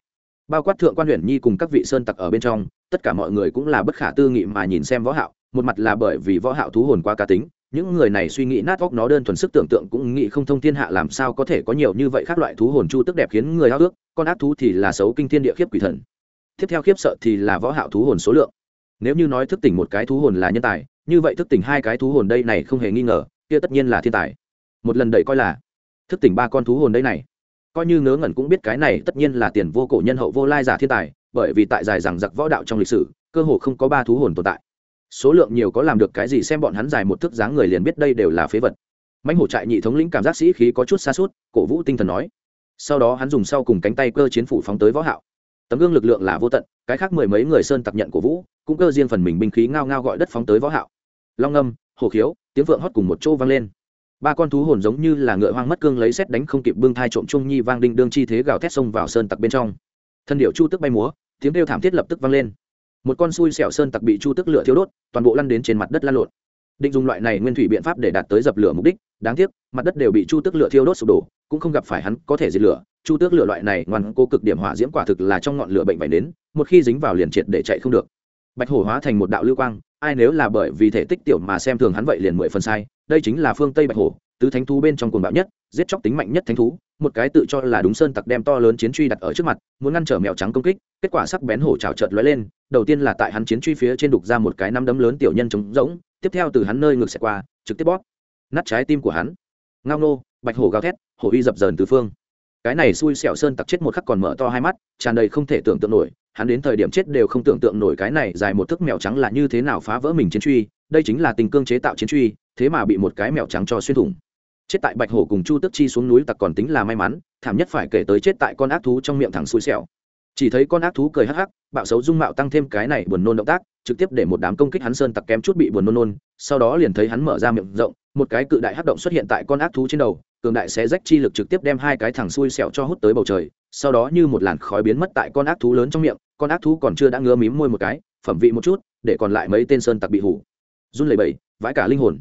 Bao quát thượng quan huyền nhi cùng các vị sơn tặc ở bên trong, tất cả mọi người cũng là bất khả tư nghị mà nhìn xem võ hạo, một mặt là bởi vì võ hạo thú hồn quá cá tính, những người này suy nghĩ nát óc nó đơn thuần sức tưởng tượng cũng nghĩ không thông thiên hạ làm sao có thể có nhiều như vậy các loại thú hồn chu tức đẹp khiến người hao ước, con ác thú thì là xấu kinh thiên địa khiếp quỷ thần. Tiếp theo khiếp sợ thì là võ hạo thú hồn số lượng nếu như nói thức tỉnh một cái thú hồn là nhân tài, như vậy thức tỉnh hai cái thú hồn đây này không hề nghi ngờ, kia tất nhiên là thiên tài. Một lần đẩy coi là, thức tỉnh ba con thú hồn đây này, coi như ngớ ngẩn cũng biết cái này tất nhiên là tiền vô cổ nhân hậu vô lai giả thiên tài, bởi vì tại dài rằng giặc võ đạo trong lịch sử, cơ hồ không có ba thú hồn tồn tại. Số lượng nhiều có làm được cái gì xem bọn hắn dài một thước dáng người liền biết đây đều là phế vật. Mãnh hổ trại nhị thống lĩnh cảm giác sĩ khí có chút xa suốt, cổ vũ tinh thần nói. Sau đó hắn dùng sau cùng cánh tay cơ chiến phủ phóng tới võ hạo tấm gương lực lượng là vô tận, cái khác mười mấy người sơn tặc nhận của vũ, cũng cơ riêng phần mình binh khí ngao ngao gọi đất phóng tới võ hạo. Long âm hồ khiếu, tiếng vượng hót cùng một chỗ vang lên. Ba con thú hồn giống như là ngựa hoang mất cương lấy xét đánh không kịp bưng thai trộm trung nhi vang đinh đương chi thế gào thét xông vào sơn tặc bên trong. Thân điệu chu tức bay múa, tiếng kêu thảm thiết lập tức vang lên. Một con xui xẻo sơn tặc bị chu tức lửa thiếu đốt, toàn bộ lăn đến trên mặt đất lăn lộn. Định dùng loại này nguyên thủy biện pháp để đạt tới dập lửa mục đích, đáng tiếc, mặt đất đều bị chu tức lửa thiêu đốt sụp đổ cũng không gặp phải hắn có thể diệt lửa. Chu tước lửa loại này ngoan cố cực điểm hỏa diễm quả thực là trong ngọn lửa bệnh vải đến một khi dính vào liền triệt để chạy không được. Bạch hổ hóa thành một đạo lưu quang, ai nếu là bởi vì thể tích tiểu mà xem thường hắn vậy liền mười phần sai, đây chính là phương tây bạch hổ, tứ thánh thú bên trong cuồng bạo nhất, giết chóc tính mạnh nhất thánh thú, một cái tự cho là đúng sơn tặc đem to lớn chiến truy đặt ở trước mặt, muốn ngăn trở mèo trắng công kích, kết quả sắc bén hổ trào trợt lóe lên, đầu tiên là tại hắn chiến truy phía trên đục ra một cái năm đấm lớn tiểu nhân trống rỗng, tiếp theo từ hắn nơi ngược xẹt qua, trực tiếp bóp, nát trái tim của hắn. Ngao nô, bạch hổ gào thét hổ uy dập dờn từ phương. Cái này xui xẻo sơn tặc chết một khắc còn mở to hai mắt, tràn đầy không thể tưởng tượng nổi, hắn đến thời điểm chết đều không tưởng tượng nổi cái này dài một thước mèo trắng là như thế nào phá vỡ mình chiến truy, đây chính là tình cương chế tạo chiến truy, thế mà bị một cái mèo trắng cho xuyên thủng. Chết tại bạch hổ cùng chu tức chi xuống núi tặc còn tính là may mắn, thảm nhất phải kể tới chết tại con ác thú trong miệng thằng xui xẻo chỉ thấy con ác thú cười hắc hắc, bạo xấu dung mạo tăng thêm cái này buồn nôn động tác, trực tiếp để một đám công kích hắn sơn tặc kém chút bị buồn nôn nôn, sau đó liền thấy hắn mở ra miệng rộng, một cái cự đại hắc động xuất hiện tại con ác thú trên đầu, cường đại sẽ rách chi lực trực tiếp đem hai cái thằng xui xẻo cho hút tới bầu trời, sau đó như một làn khói biến mất tại con ác thú lớn trong miệng, con ác thú còn chưa đã ngứa mím môi một cái, phẩm vị một chút, để còn lại mấy tên sơn tặc bị hủ. Run lẩy bẩy, vãi cả linh hồn.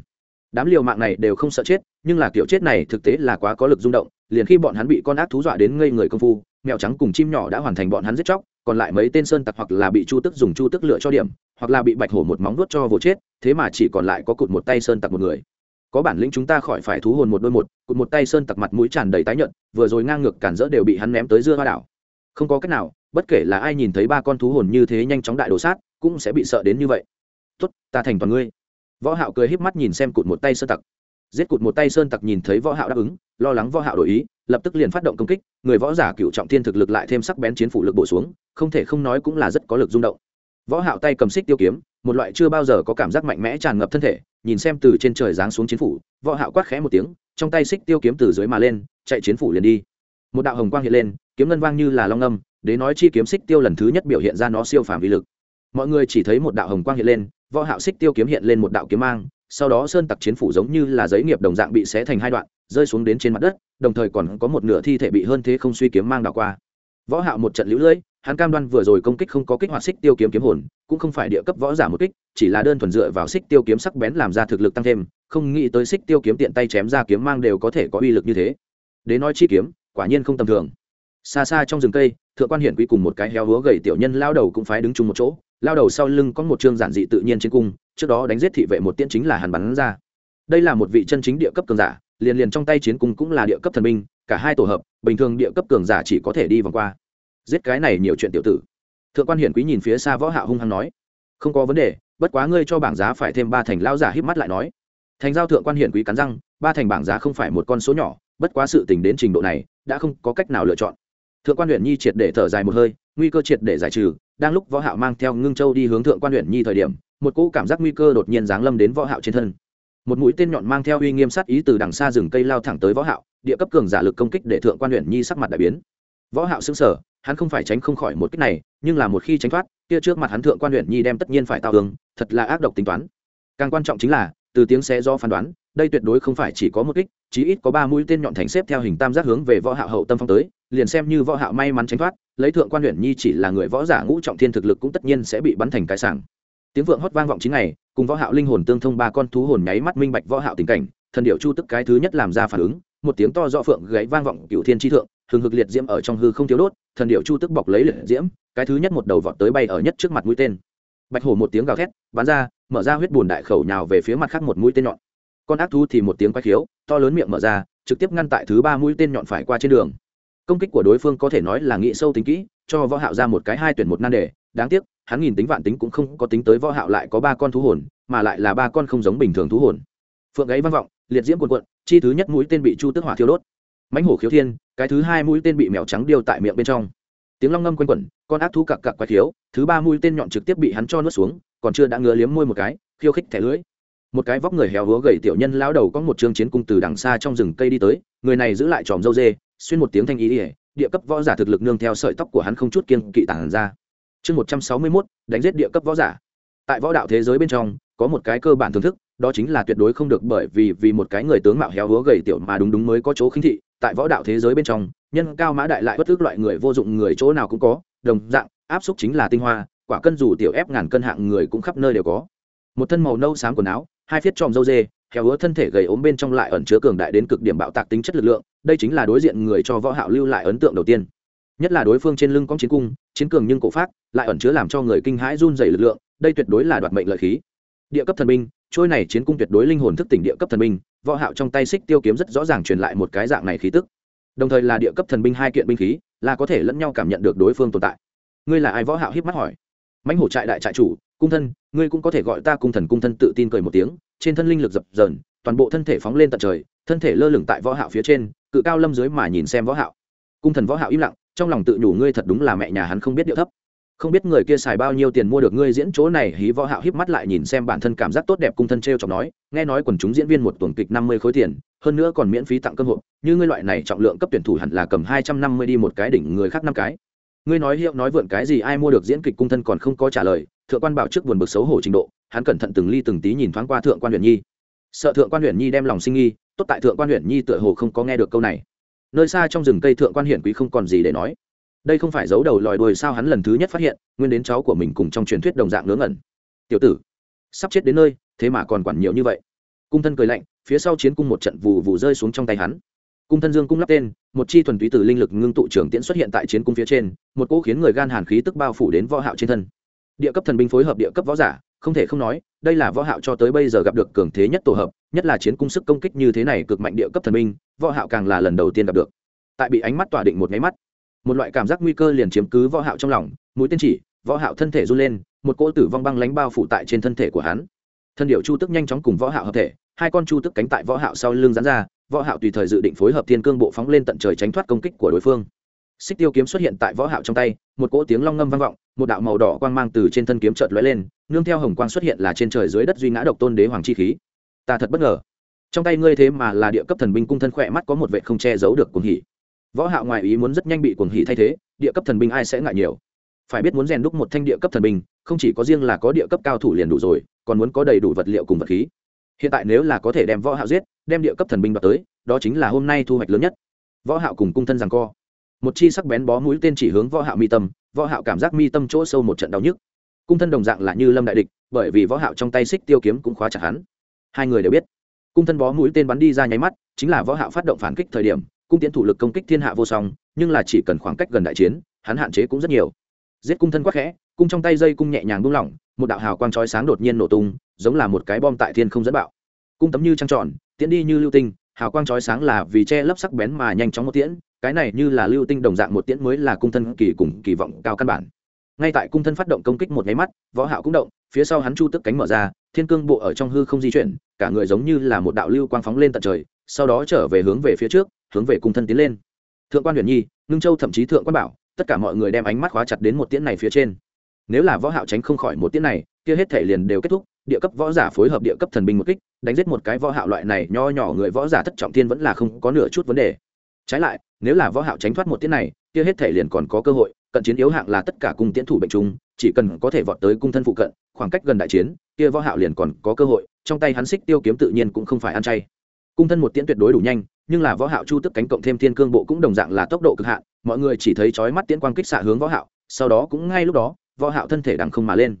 Đám liều mạng này đều không sợ chết, nhưng là kiểu chết này thực tế là quá có lực rung động, liền khi bọn hắn bị con ác thú dọa đến ngây người công phu mèo trắng cùng chim nhỏ đã hoàn thành bọn hắn giết chóc, còn lại mấy tên sơn tặc hoặc là bị chu tức dùng chu tức lựa cho điểm, hoặc là bị bạch hổ một móng vuốt cho vô chết, thế mà chỉ còn lại có cụt một tay sơn tặc một người. Có bản lĩnh chúng ta khỏi phải thú hồn một đôi một, cụt một tay sơn tặc mặt mũi tràn đầy tái nhợt, vừa rồi ngang ngược cản rỡ đều bị hắn ném tới dưa hoa đảo. Không có cách nào, bất kể là ai nhìn thấy ba con thú hồn như thế nhanh chóng đại đồ sát, cũng sẽ bị sợ đến như vậy. Tốt, ta thành toàn ngươi. Võ hạo cười híp mắt nhìn xem cụt một tay sơn tặc. Giết cụt một tay sơn tặc nhìn thấy võ hạo đáp ứng, lo lắng võ hạo đổi ý lập tức liền phát động công kích, người võ giả cựu trọng thiên thực lực lại thêm sắc bén chiến phủ lực bổ xuống, không thể không nói cũng là rất có lực rung động. Võ hạo tay cầm xích tiêu kiếm, một loại chưa bao giờ có cảm giác mạnh mẽ tràn ngập thân thể, nhìn xem từ trên trời giáng xuống chiến phủ, võ hạo quát khẽ một tiếng, trong tay xích tiêu kiếm từ dưới mà lên, chạy chiến phủ liền đi. Một đạo hồng quang hiện lên, kiếm ngân vang như là long âm, đế nói chi kiếm xích tiêu lần thứ nhất biểu hiện ra nó siêu phàm vi lực. Mọi người chỉ thấy một đạo hồng quang hiện lên, võ hạo xích tiêu kiếm hiện lên một đạo kiếm mang sau đó sơn tặc chiến phủ giống như là giấy nghiệp đồng dạng bị xé thành hai đoạn, rơi xuống đến trên mặt đất, đồng thời còn có một nửa thi thể bị hơn thế không suy kiếm mang đảo qua. Võ hạo một trận lũ lưỡi hắn cam đoan vừa rồi công kích không có kích hoạt xích tiêu kiếm kiếm hồn, cũng không phải địa cấp võ giả một kích, chỉ là đơn thuần dựa vào xích tiêu kiếm sắc bén làm ra thực lực tăng thêm, không nghĩ tới xích tiêu kiếm tiện tay chém ra kiếm mang đều có thể có uy lực như thế. Đến nói chi kiếm, quả nhiên không tầm thường xa xa trong rừng cây, thượng quan hiển quý cùng một cái heo húa gầy tiểu nhân lao đầu cũng phải đứng chung một chỗ, lao đầu sau lưng có một chương giản dị tự nhiên trên cung, trước đó đánh giết thị vệ một tiễn chính là hàn bắn ra. Đây là một vị chân chính địa cấp cường giả, liền liền trong tay chiến cung cũng là địa cấp thần binh, cả hai tổ hợp, bình thường địa cấp cường giả chỉ có thể đi vòng qua. Giết cái này nhiều chuyện tiểu tử. Thượng quan hiển quý nhìn phía xa võ hạ hung hăng nói, không có vấn đề, bất quá ngươi cho bảng giá phải thêm ba thành lao giả híp mắt lại nói. Thành giao thượng quan hiển quý cắn răng, ba thành bảng giá không phải một con số nhỏ, bất quá sự tình đến trình độ này, đã không có cách nào lựa chọn thượng quan huyện nhi triệt để thở dài một hơi, nguy cơ triệt để giải trừ, đang lúc võ hạo mang theo ngưng châu đi hướng thượng quan huyện nhi thời điểm, một cỗ cảm giác nguy cơ đột nhiên giáng lâm đến võ hạo trên thân. Một mũi tên nhọn mang theo uy nghiêm sát ý từ đằng xa rừng cây lao thẳng tới võ hạo, địa cấp cường giả lực công kích để thượng quan huyện nhi sắc mặt đại biến. Võ hạo sững sờ, hắn không phải tránh không khỏi một kích này, nhưng là một khi tránh thoát, kia trước mặt hắn thượng quan huyện nhi đem tất nhiên phải tao hướng thật là ác độc tính toán. Càng quan trọng chính là, từ tiếng xé do phán đoán đây tuyệt đối không phải chỉ có một kích, chí ít có ba mũi tên nhọn thành xếp theo hình tam giác hướng về võ hạo hậu tâm phong tới, liền xem như võ hạo may mắn tránh thoát, lấy thượng quan huyện nhi chỉ là người võ giả ngũ trọng thiên thực lực cũng tất nhiên sẽ bị bắn thành cái sảng. Tiếng vượng hót vang vọng chín ngày, cùng võ hạo linh hồn tương thông ba con thú hồn nháy mắt minh bạch võ hạo tình cảnh, thần điệu chu tức cái thứ nhất làm ra phản ứng, một tiếng to rõ phượng gáy vang vọng cửu thiên chi thượng, hừng hực liệt diễm ở trong hư không thiếu đốt, thần điệu chu tức bọc lấy liệt diễm, cái thứ nhất một đầu vọt tới bay ở nhất trước mặt mũi tên. Bạch hổ một tiếng gào thét, bắn ra, mở ra huyết bùn đại khẩu nhào về phía mặt khác một mũi tên nhọn con ác thú thì một tiếng quay khiếu, to lớn miệng mở ra, trực tiếp ngăn tại thứ ba mũi tên nhọn phải qua trên đường. Công kích của đối phương có thể nói là nghĩ sâu tính kỹ, cho võ hạo ra một cái hai tuyển một nan đề. Đáng tiếc, hắn nghìn tính vạn tính cũng không có tính tới võ hạo lại có ba con thú hồn, mà lại là ba con không giống bình thường thú hồn. Phượng gáy vang vọng, liệt diễm cuồn cuộn, chi thứ nhất mũi tên bị chu tước hỏa thiêu đốt. Mãnh hổ khiếu thiên, cái thứ hai mũi tên bị mèo trắng điêu tại miệng bên trong. Tiếng long ngâm quanh quẩn, con ác thú cặc cặc quái thiếu thứ ba mũi tên nhọn trực tiếp bị hắn cho nuốt xuống, còn chưa đã ngứa liếm môi một cái, khiêu khích thẻ lưới một cái vóc người héo húa gầy tiểu nhân lao đầu có một chương chiến cung từ đằng xa trong rừng cây đi tới, người này giữ lại tròm dâu dê, xuyên một tiếng thanh ý ỉa địa cấp võ giả thực lực nương theo sợi tóc của hắn không chút kiên kỵ tản ra. Chương một trăm sáu mươi mốt, đánh giết địa cấp võ giả. Tại võ đạo thế giới bên trong, có một cái cơ bản thưởng thức, đó chính là tuyệt đối không được bởi vì vì một cái người tướng mạo héo húa gầy tiểu mà đúng đúng mới có chỗ khinh thị. Tại võ đạo thế giới bên trong, nhân cao mã đại lại bất ước loại người vô dụng người chỗ nào cũng có, đồng dạng, áp xúc chính là tinh hoa, quả cân dù tiểu ép ngàn cân hạng người cũng khắp nơi đều có. Một thân màu nâu xám quần áo hai phiết tròm dâu dê héo hứa thân thể gầy ốm bên trong lại ẩn chứa cường đại đến cực điểm bạo tạc tính chất lực lượng, đây chính là đối diện người cho võ hạo lưu lại ấn tượng đầu tiên. Nhất là đối phương trên lưng có chiến cung, chiến cường nhưng cổ phát lại ẩn chứa làm cho người kinh hãi run rẩy lực lượng, đây tuyệt đối là đoạt mệnh lợi khí. Địa cấp thần binh, trôi này chiến cung tuyệt đối linh hồn thức tỉnh địa cấp thần binh, võ hạo trong tay xích tiêu kiếm rất rõ ràng truyền lại một cái dạng này khí tức. Đồng thời là địa cấp thần binh hai kiện binh khí, là có thể lẫn nhau cảm nhận được đối phương tồn tại. Ngươi là ai võ hạo híp mắt hỏi? Mãnh hổ trại đại trại chủ, cung thân, ngươi cũng có thể gọi ta cung thần cung thân tự tin cười một tiếng, trên thân linh lực dập dờn, toàn bộ thân thể phóng lên tận trời, thân thể lơ lửng tại võ hạo phía trên, cự cao lâm dưới mà nhìn xem võ hạo. Cung thần võ hạo im lặng, trong lòng tự nhủ ngươi thật đúng là mẹ nhà hắn không biết điệu thấp. Không biết người kia xài bao nhiêu tiền mua được ngươi diễn chỗ này, hí võ hạo híp mắt lại nhìn xem bản thân cảm giác tốt đẹp cung thân treo chọc nói, nghe nói quần chúng diễn viên một tuần kịch 50 khối tiền, hơn nữa còn miễn phí tặng cơm hộp, như ngươi loại này trọng lượng cấp tuyển thủ hẳn là cầm 250 đi một cái đỉnh, người khác năm cái ngươi nói hiệu nói vượn cái gì, ai mua được diễn kịch cung thân còn không có trả lời, thượng quan bảo trước buồn bực xấu hổ trình độ, hắn cẩn thận từng ly từng tí nhìn thoáng qua thượng quan huyện nhi. Sợ thượng quan huyện nhi đem lòng sinh nghi, tốt tại thượng quan huyện nhi tựa hồ không có nghe được câu này. Nơi xa trong rừng cây thượng quan hiển quý không còn gì để nói. Đây không phải giấu đầu lòi đuôi sao hắn lần thứ nhất phát hiện, nguyên đến cháu của mình cùng trong truyền thuyết đồng dạng ngớ ngẩn. Tiểu tử, sắp chết đến nơi, thế mà còn quản nhiều như vậy. Cung thân cười lạnh, phía sau chiến cung một trận vù vù rơi xuống trong tay hắn cung thân dương cung lắp tên, một chi thuần túy từ linh lực ngưng tụ trưởng tiễn xuất hiện tại chiến cung phía trên, một cỗ khiến người gan hàn khí tức bao phủ đến võ hạo trên thân. Địa cấp thần binh phối hợp địa cấp võ giả, không thể không nói, đây là võ hạo cho tới bây giờ gặp được cường thế nhất tổ hợp, nhất là chiến cung sức công kích như thế này cực mạnh địa cấp thần binh, võ hạo càng là lần đầu tiên gặp được. Tại bị ánh mắt tỏa định một máy mắt, một loại cảm giác nguy cơ liền chiếm cứ võ hạo trong lòng, mũi tên chỉ, võ hạo thân thể run lên, một cỗ tử vong băng lánh bao phủ tại trên thân thể của hắn. Thân điệu chu tức nhanh chóng cùng võ hạo hợp thể, hai con chu tức cánh tại võ hạo sau lưng giãn ra võ hạo tùy thời dự định phối hợp thiên cương bộ phóng lên tận trời tránh thoát công kích của đối phương. Xích tiêu kiếm xuất hiện tại võ hạo trong tay, một cỗ tiếng long ngâm vang vọng, một đạo màu đỏ quang mang từ trên thân kiếm chợt lóe lên, nương theo hồng quang xuất hiện là trên trời dưới đất duy ngã độc tôn đế hoàng chi khí. Ta thật bất ngờ. Trong tay ngươi thế mà là địa cấp thần binh cung thân khỏe mắt có một vệ không che giấu được cuồng hỉ. Võ hạo ngoài ý muốn rất nhanh bị cuồng hỉ thay thế, địa cấp thần binh ai sẽ ngại nhiều? Phải biết muốn rèn đúc một thanh địa cấp thần binh, không chỉ có riêng là có địa cấp cao thủ liền đủ rồi, còn muốn có đầy đủ vật liệu cùng vật khí hiện tại nếu là có thể đem võ hạo giết, đem địa cấp thần binh đoạt tới, đó chính là hôm nay thu hoạch lớn nhất. Võ hạo cùng cung thân giằng co. Một chi sắc bén bó mũi tên chỉ hướng võ hạo mi tâm, võ hạo cảm giác mi tâm chỗ sâu một trận đau nhức. Cung thân đồng dạng là như lâm đại địch, bởi vì võ hạo trong tay xích tiêu kiếm cũng khóa chặt hắn. Hai người đều biết, cung thân bó mũi tên bắn đi ra nháy mắt, chính là võ hạo phát động phản kích thời điểm, cung tiến thủ lực công kích thiên hạ vô song, nhưng là chỉ cần khoảng cách gần đại chiến, hắn hạn chế cũng rất nhiều. Giết cung thân quá khẽ, cung trong tay dây cung nhẹ nhàng buông lỏng một đạo hào quang chói sáng đột nhiên nổ tung, giống là một cái bom tại thiên không dẫn bạo. Cung tấm như trăng tròn tiến đi như lưu tinh, hào quang chói sáng là vì che lấp sắc bén mà nhanh chóng một tiễn, cái này như là lưu tinh đồng dạng một tiễn mới là cung thân kỳ cùng kỳ vọng cao căn bản. Ngay tại cung thân phát động công kích một nháy mắt, võ hạo cũng động, phía sau hắn chu tức cánh mở ra, thiên cương bộ ở trong hư không di chuyển, cả người giống như là một đạo lưu quang phóng lên tận trời, sau đó trở về hướng về phía trước, hướng về cung thân tiến lên. Thượng quan huyền nhi, ngưng châu thậm chí thượng quan bảo, tất cả mọi người đem ánh mắt khóa chặt đến một tiễn này phía trên nếu là võ hạo tránh không khỏi một tiếng này, kia hết thể liền đều kết thúc, địa cấp võ giả phối hợp địa cấp thần binh một kích, đánh giết một cái võ hạo loại này nho nhỏ người võ giả thất trọng thiên vẫn là không có nửa chút vấn đề. Trái lại, nếu là võ hạo tránh thoát một tiếng này, kia hết thể liền còn có cơ hội, cận chiến yếu hạng là tất cả cung tiễn thủ bệnh trung chỉ cần có thể vọt tới cung thân phụ cận, khoảng cách gần đại chiến, kia võ hạo liền còn có cơ hội, trong tay hắn xích tiêu kiếm tự nhiên cũng không phải ăn chay. Cung thân một tiễn tuyệt đối đủ nhanh, nhưng là võ hạo chu tức cánh cộng thêm thiên cương bộ cũng đồng dạng là tốc độ cực hạn, mọi người chỉ thấy chói mắt tiễn quang kích xạ hướng võ hạo, sau đó cũng ngay lúc đó võ hạo thân thể đằng không mà lên.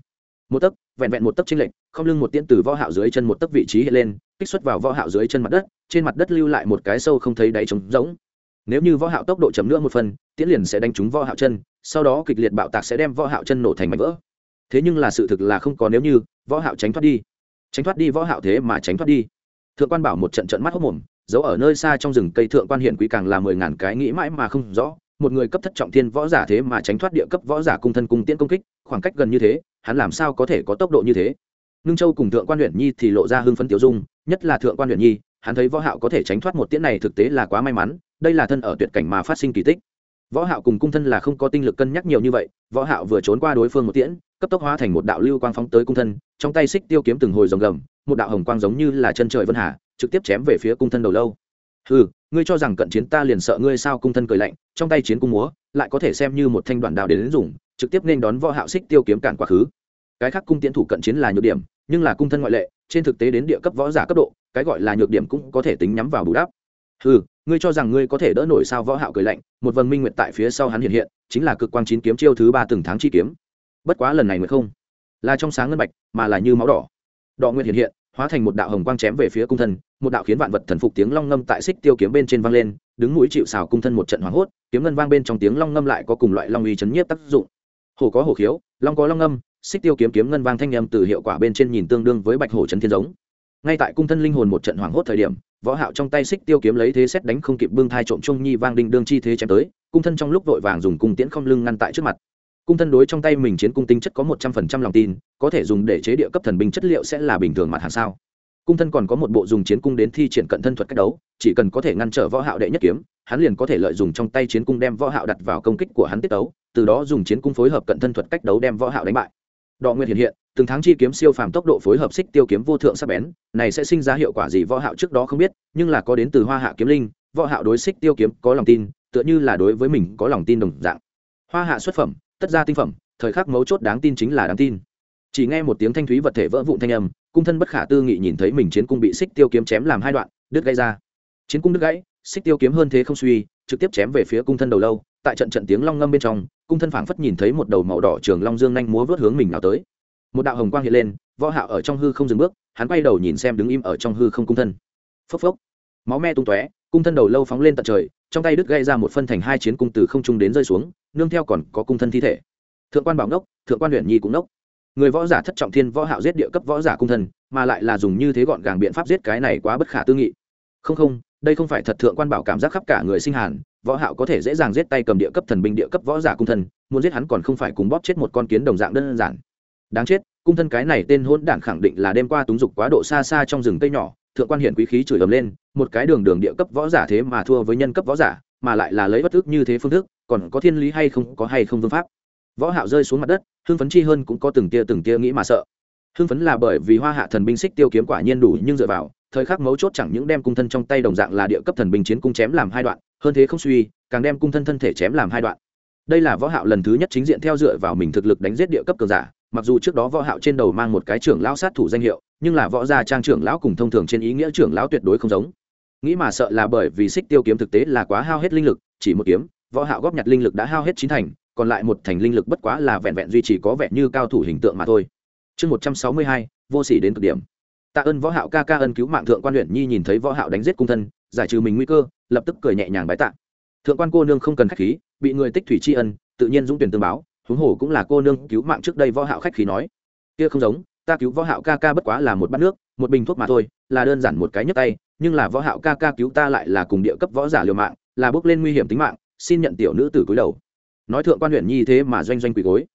Một tấc, vẹn vẹn một tấc chênh lệch, không lưng một tiễn từ võ hạo dưới chân một tấc vị trí hiện lên, kích xuất vào võ hạo dưới chân mặt đất, trên mặt đất lưu lại một cái sâu không thấy đáy trống rỗng. Nếu như võ hạo tốc độ chậm nữa một phần, tiễn liền sẽ đánh trúng võ hạo chân, sau đó kịch liệt bạo tạc sẽ đem võ hạo chân nổ thành mảnh vỡ. Thế nhưng là sự thực là không có nếu như, võ hạo tránh thoát đi. Tránh thoát đi võ hạo thế mà tránh thoát đi. Thượng quan bảo một trận trận mắt hốt mồm, giấu ở nơi xa trong rừng cây thượng quan hiện quý càng là mười ngàn cái nghĩ mãi mà không rõ một người cấp thất trọng thiên võ giả thế mà tránh thoát địa cấp võ giả cung thân cung tiễn công kích, khoảng cách gần như thế, hắn làm sao có thể có tốc độ như thế? Nương châu cùng thượng quan huyện nhi thì lộ ra hưng phấn tiểu dung, nhất là thượng quan huyện nhi, hắn thấy võ hạo có thể tránh thoát một tiễn này thực tế là quá may mắn, đây là thân ở tuyệt cảnh mà phát sinh kỳ tích. Võ hạo cùng cung thân là không có tinh lực cân nhắc nhiều như vậy, võ hạo vừa trốn qua đối phương một tiễn, cấp tốc hóa thành một đạo lưu quang phóng tới cung thân, trong tay xích tiêu kiếm từng hồi rồng gầm, một đạo hồng quang giống như là chân trời vân hà, trực tiếp chém về phía cung thân đầu lâu. Hừ ngươi cho rằng cận chiến ta liền sợ ngươi sao? Cung thân cười lạnh trong tay chiến cung múa lại có thể xem như một thanh đoạn đào đến, đến dùng trực tiếp nên đón võ hạo xích tiêu kiếm cản quá khứ. Cái khác cung tiễn thủ cận chiến là nhược điểm nhưng là cung thân ngoại lệ trên thực tế đến địa cấp võ giả cấp độ cái gọi là nhược điểm cũng có thể tính nhắm vào bù đắp. Ừ ngươi cho rằng ngươi có thể đỡ nổi sao? Võ hạo cười lạnh một vầng minh nguyệt tại phía sau hắn hiện hiện chính là cực quang chín kiếm chiêu thứ ba từng tháng chi kiếm. Bất quá lần này nguyệt không là trong sáng ngân bạch mà là như máu đỏ. Đỏ nguyệt hiện hiện hóa thành một đạo hồng quang chém về phía cung thân, một đạo khiến vạn vật thần phục tiếng long ngâm tại xích tiêu kiếm bên trên vang lên, đứng mũi chịu xào cung thân một trận hoảng hốt, kiếm ngân vang bên trong tiếng long ngâm lại có cùng loại long uy chấn nhiếp tác dụng. Hổ có hổ khiếu, long có long ngâm, xích tiêu kiếm kiếm ngân vang thanh âm từ hiệu quả bên trên nhìn tương đương với bạch hổ chấn thiên giống. Ngay tại cung thân linh hồn một trận hoảng hốt thời điểm, võ hạo trong tay xích tiêu kiếm lấy thế xét đánh không kịp bưng thai trộm trung nhi vang đinh đương chi thế chém tới, cung thân trong lúc vội vàng dùng cung tiễn không lưng ngăn tại trước mặt cung thân đối trong tay mình chiến cung tinh chất có một trăm phần trăm lòng tin, có thể dùng để chế địa cấp thần binh chất liệu sẽ là bình thường mặt hàng sao? Cung thân còn có một bộ dùng chiến cung đến thi triển cận thân thuật cách đấu, chỉ cần có thể ngăn trở võ hạo đệ nhất kiếm, hắn liền có thể lợi dụng trong tay chiến cung đem võ hạo đặt vào công kích của hắn tiết đấu từ đó dùng chiến cung phối hợp cận thân thuật cách đấu đem võ hạo đánh bại. Đọ nguyên hiện hiện, từng tháng chi kiếm siêu phàm tốc độ phối hợp xích tiêu kiếm vô thượng sắc bén, này sẽ sinh ra hiệu quả gì võ hạo trước đó không biết, nhưng là có đến từ hoa hạ kiếm linh, võ hạo đối xích tiêu kiếm có lòng tin, tựa như là đối với mình có lòng tin đồng dạng. Hoa hạ xuất phẩm tất ra tinh phẩm, thời khắc mấu chốt đáng tin chính là đáng tin. Chỉ nghe một tiếng thanh thúy vật thể vỡ vụn thanh âm, cung thân bất khả tư nghị nhìn thấy mình chiến cung bị xích tiêu kiếm chém làm hai đoạn, đứt gãy ra. Chiến cung đứt gãy, xích tiêu kiếm hơn thế không suy, trực tiếp chém về phía cung thân đầu lâu, tại trận trận tiếng long ngâm bên trong, cung thân phảng phất nhìn thấy một đầu màu đỏ trường long dương nhanh múa vớt hướng mình nào tới. Một đạo hồng quang hiện lên, võ hạo ở trong hư không dừng bước, hắn quay đầu nhìn xem đứng im ở trong hư không cung thân. Phốc phốc. Máu me tung tóe cung thân đầu lâu phóng lên tận trời, trong tay đứt gây ra một phân thành hai chiến cung từ không trung đến rơi xuống, nương theo còn có cung thân thi thể. Thượng quan bảo ngốc, thượng quan huyện nhi cũng ngốc. Người võ giả thất trọng thiên võ hạo giết địa cấp võ giả cung thân, mà lại là dùng như thế gọn gàng biện pháp giết cái này quá bất khả tư nghị. Không không, đây không phải thật thượng quan bảo cảm giác khắp cả người sinh hàn, võ hạo có thể dễ dàng giết tay cầm địa cấp thần binh địa cấp võ giả cung thân, muốn giết hắn còn không phải cùng bóp chết một con kiến đồng dạng đơn giản. Đáng chết, cung thân cái này tên hỗn đản khẳng định là đêm qua túng dục quá độ xa xa trong rừng cây nhỏ thượng quan hiển quý khí chửi ầm lên, một cái đường đường địa cấp võ giả thế mà thua với nhân cấp võ giả, mà lại là lấy bất thức như thế phương thức, còn có thiên lý hay không, có hay không phương pháp. Võ hạo rơi xuống mặt đất, hưng phấn chi hơn cũng có từng tia từng tia nghĩ mà sợ. Hưng phấn là bởi vì hoa hạ thần binh xích tiêu kiếm quả nhiên đủ nhưng dựa vào, thời khắc mấu chốt chẳng những đem cung thân trong tay đồng dạng là địa cấp thần binh chiến cung chém làm hai đoạn, hơn thế không suy, càng đem cung thân thân thể chém làm hai đoạn. Đây là võ hạo lần thứ nhất chính diện theo dựa vào mình thực lực đánh giết địa cấp cường giả, mặc dù trước đó võ hạo trên đầu mang một cái trưởng lão sát thủ danh hiệu nhưng là võ gia trang trưởng lão cùng thông thường trên ý nghĩa trưởng lão tuyệt đối không giống. Nghĩ mà sợ là bởi vì xích tiêu kiếm thực tế là quá hao hết linh lực, chỉ một kiếm, võ hạo góp nhặt linh lực đã hao hết chín thành, còn lại một thành linh lực bất quá là vẹn vẹn duy trì có vẻ như cao thủ hình tượng mà thôi. Chương một trăm sáu mươi hai, vô sỉ đến cực điểm. Tạ ơn võ hạo ca ca ân cứu mạng thượng quan luyện nhi nhìn thấy võ hạo đánh giết cung thân, giải trừ mình nguy cơ, lập tức cười nhẹ nhàng bái tạ. Thượng quan cô nương không cần khách khí, bị người tích thủy tri ân, tự nhiên dũng tuyển tương báo, huống hồ cũng là cô nương cứu mạng trước đây võ hạo khách khí nói. Kia không giống ta cứu võ hạo ca ca bất quá là một bát nước, một bình thuốc mà thôi, là đơn giản một cái nhấc tay, nhưng là võ hạo ca ca cứu ta lại là cùng địa cấp võ giả liều mạng, là bước lên nguy hiểm tính mạng, xin nhận tiểu nữ tử cúi đầu. Nói thượng quan huyện nhi thế mà doanh doanh quỳ gối.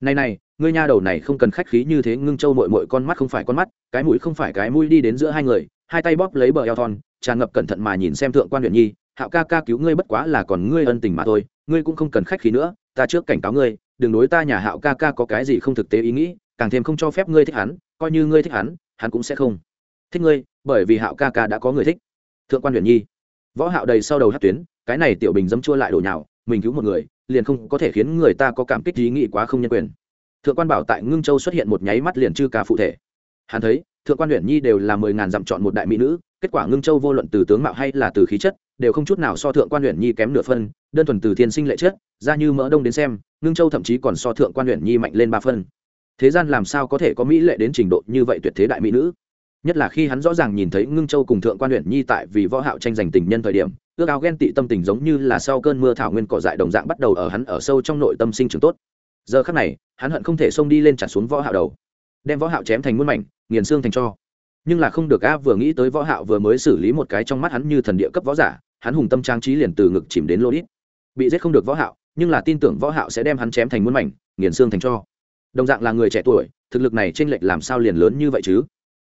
Này này, ngươi nha đầu này không cần khách khí như thế, ngưng châu mội mội con mắt không phải con mắt, cái mũi không phải cái mũi đi đến giữa hai người, hai tay bóp lấy bờ eo thon, tràn ngập cẩn thận mà nhìn xem thượng quan huyện nhi, hạo ca ca cứu ngươi bất quá là còn ngươi ân tình mà thôi, ngươi cũng không cần khách khí nữa, ta trước cảnh cáo ngươi, đừng đối ta nhà hạo ca ca có cái gì không thực tế ý nghĩ càng thêm không cho phép ngươi thích hắn, coi như ngươi thích hắn hắn cũng sẽ không thích ngươi, bởi vì hạo ca ca đã có người thích. Thượng quan huyền nhi, võ hạo đầy sau đầu hát tuyến, cái này tiểu bình dấm chua lại đổ nhào, mình cứu một người, liền không có thể khiến người ta có cảm kích ý nghĩ quá không nhân quyền. Thượng quan bảo tại ngưng châu xuất hiện một nháy mắt liền chư cả phụ thể. Hắn thấy, thượng quan huyền nhi đều là mười ngàn dặm chọn một đại mỹ nữ, kết quả ngưng châu vô luận từ tướng mạo hay là từ khí chất, đều không chút nào so thượng quan huyền nhi kém nửa phân, đơn thuần từ thiên sinh lệ chất, ra như mỡ đông đến xem, ngưng châu thậm chí còn so thượng quan huyền nhi mạnh lên ba phân thế gian làm sao có thể có mỹ lệ đến trình độ như vậy tuyệt thế đại mỹ nữ? Nhất là khi hắn rõ ràng nhìn thấy ngưng châu cùng thượng quan huyện nhi tại vì võ hạo tranh giành tình nhân thời điểm, ước ao ghen tị tâm tình giống như là sau cơn mưa thảo nguyên cỏ dại đồng dạng bắt đầu ở hắn ở sâu trong nội tâm sinh trưởng tốt. Giờ khắc này, hắn hận không thể xông đi lên trả xuống võ hạo đầu, đem võ hạo chém thành muôn mảnh, nghiền xương thành cho. Nhưng là không được a vừa nghĩ tới võ hạo vừa mới xử lý một cái trong mắt hắn như thần địa cấp võ giả, hắn hùng tâm trang trí liền từ ngực chìm đến lô đít. Bị giết không được võ hạo, nhưng là tin tưởng võ hạo sẽ đem hắn chém thành muôn mảnh, nghiền xương thành cho đồng dạng là người trẻ tuổi, thực lực này trên lệch làm sao liền lớn như vậy chứ?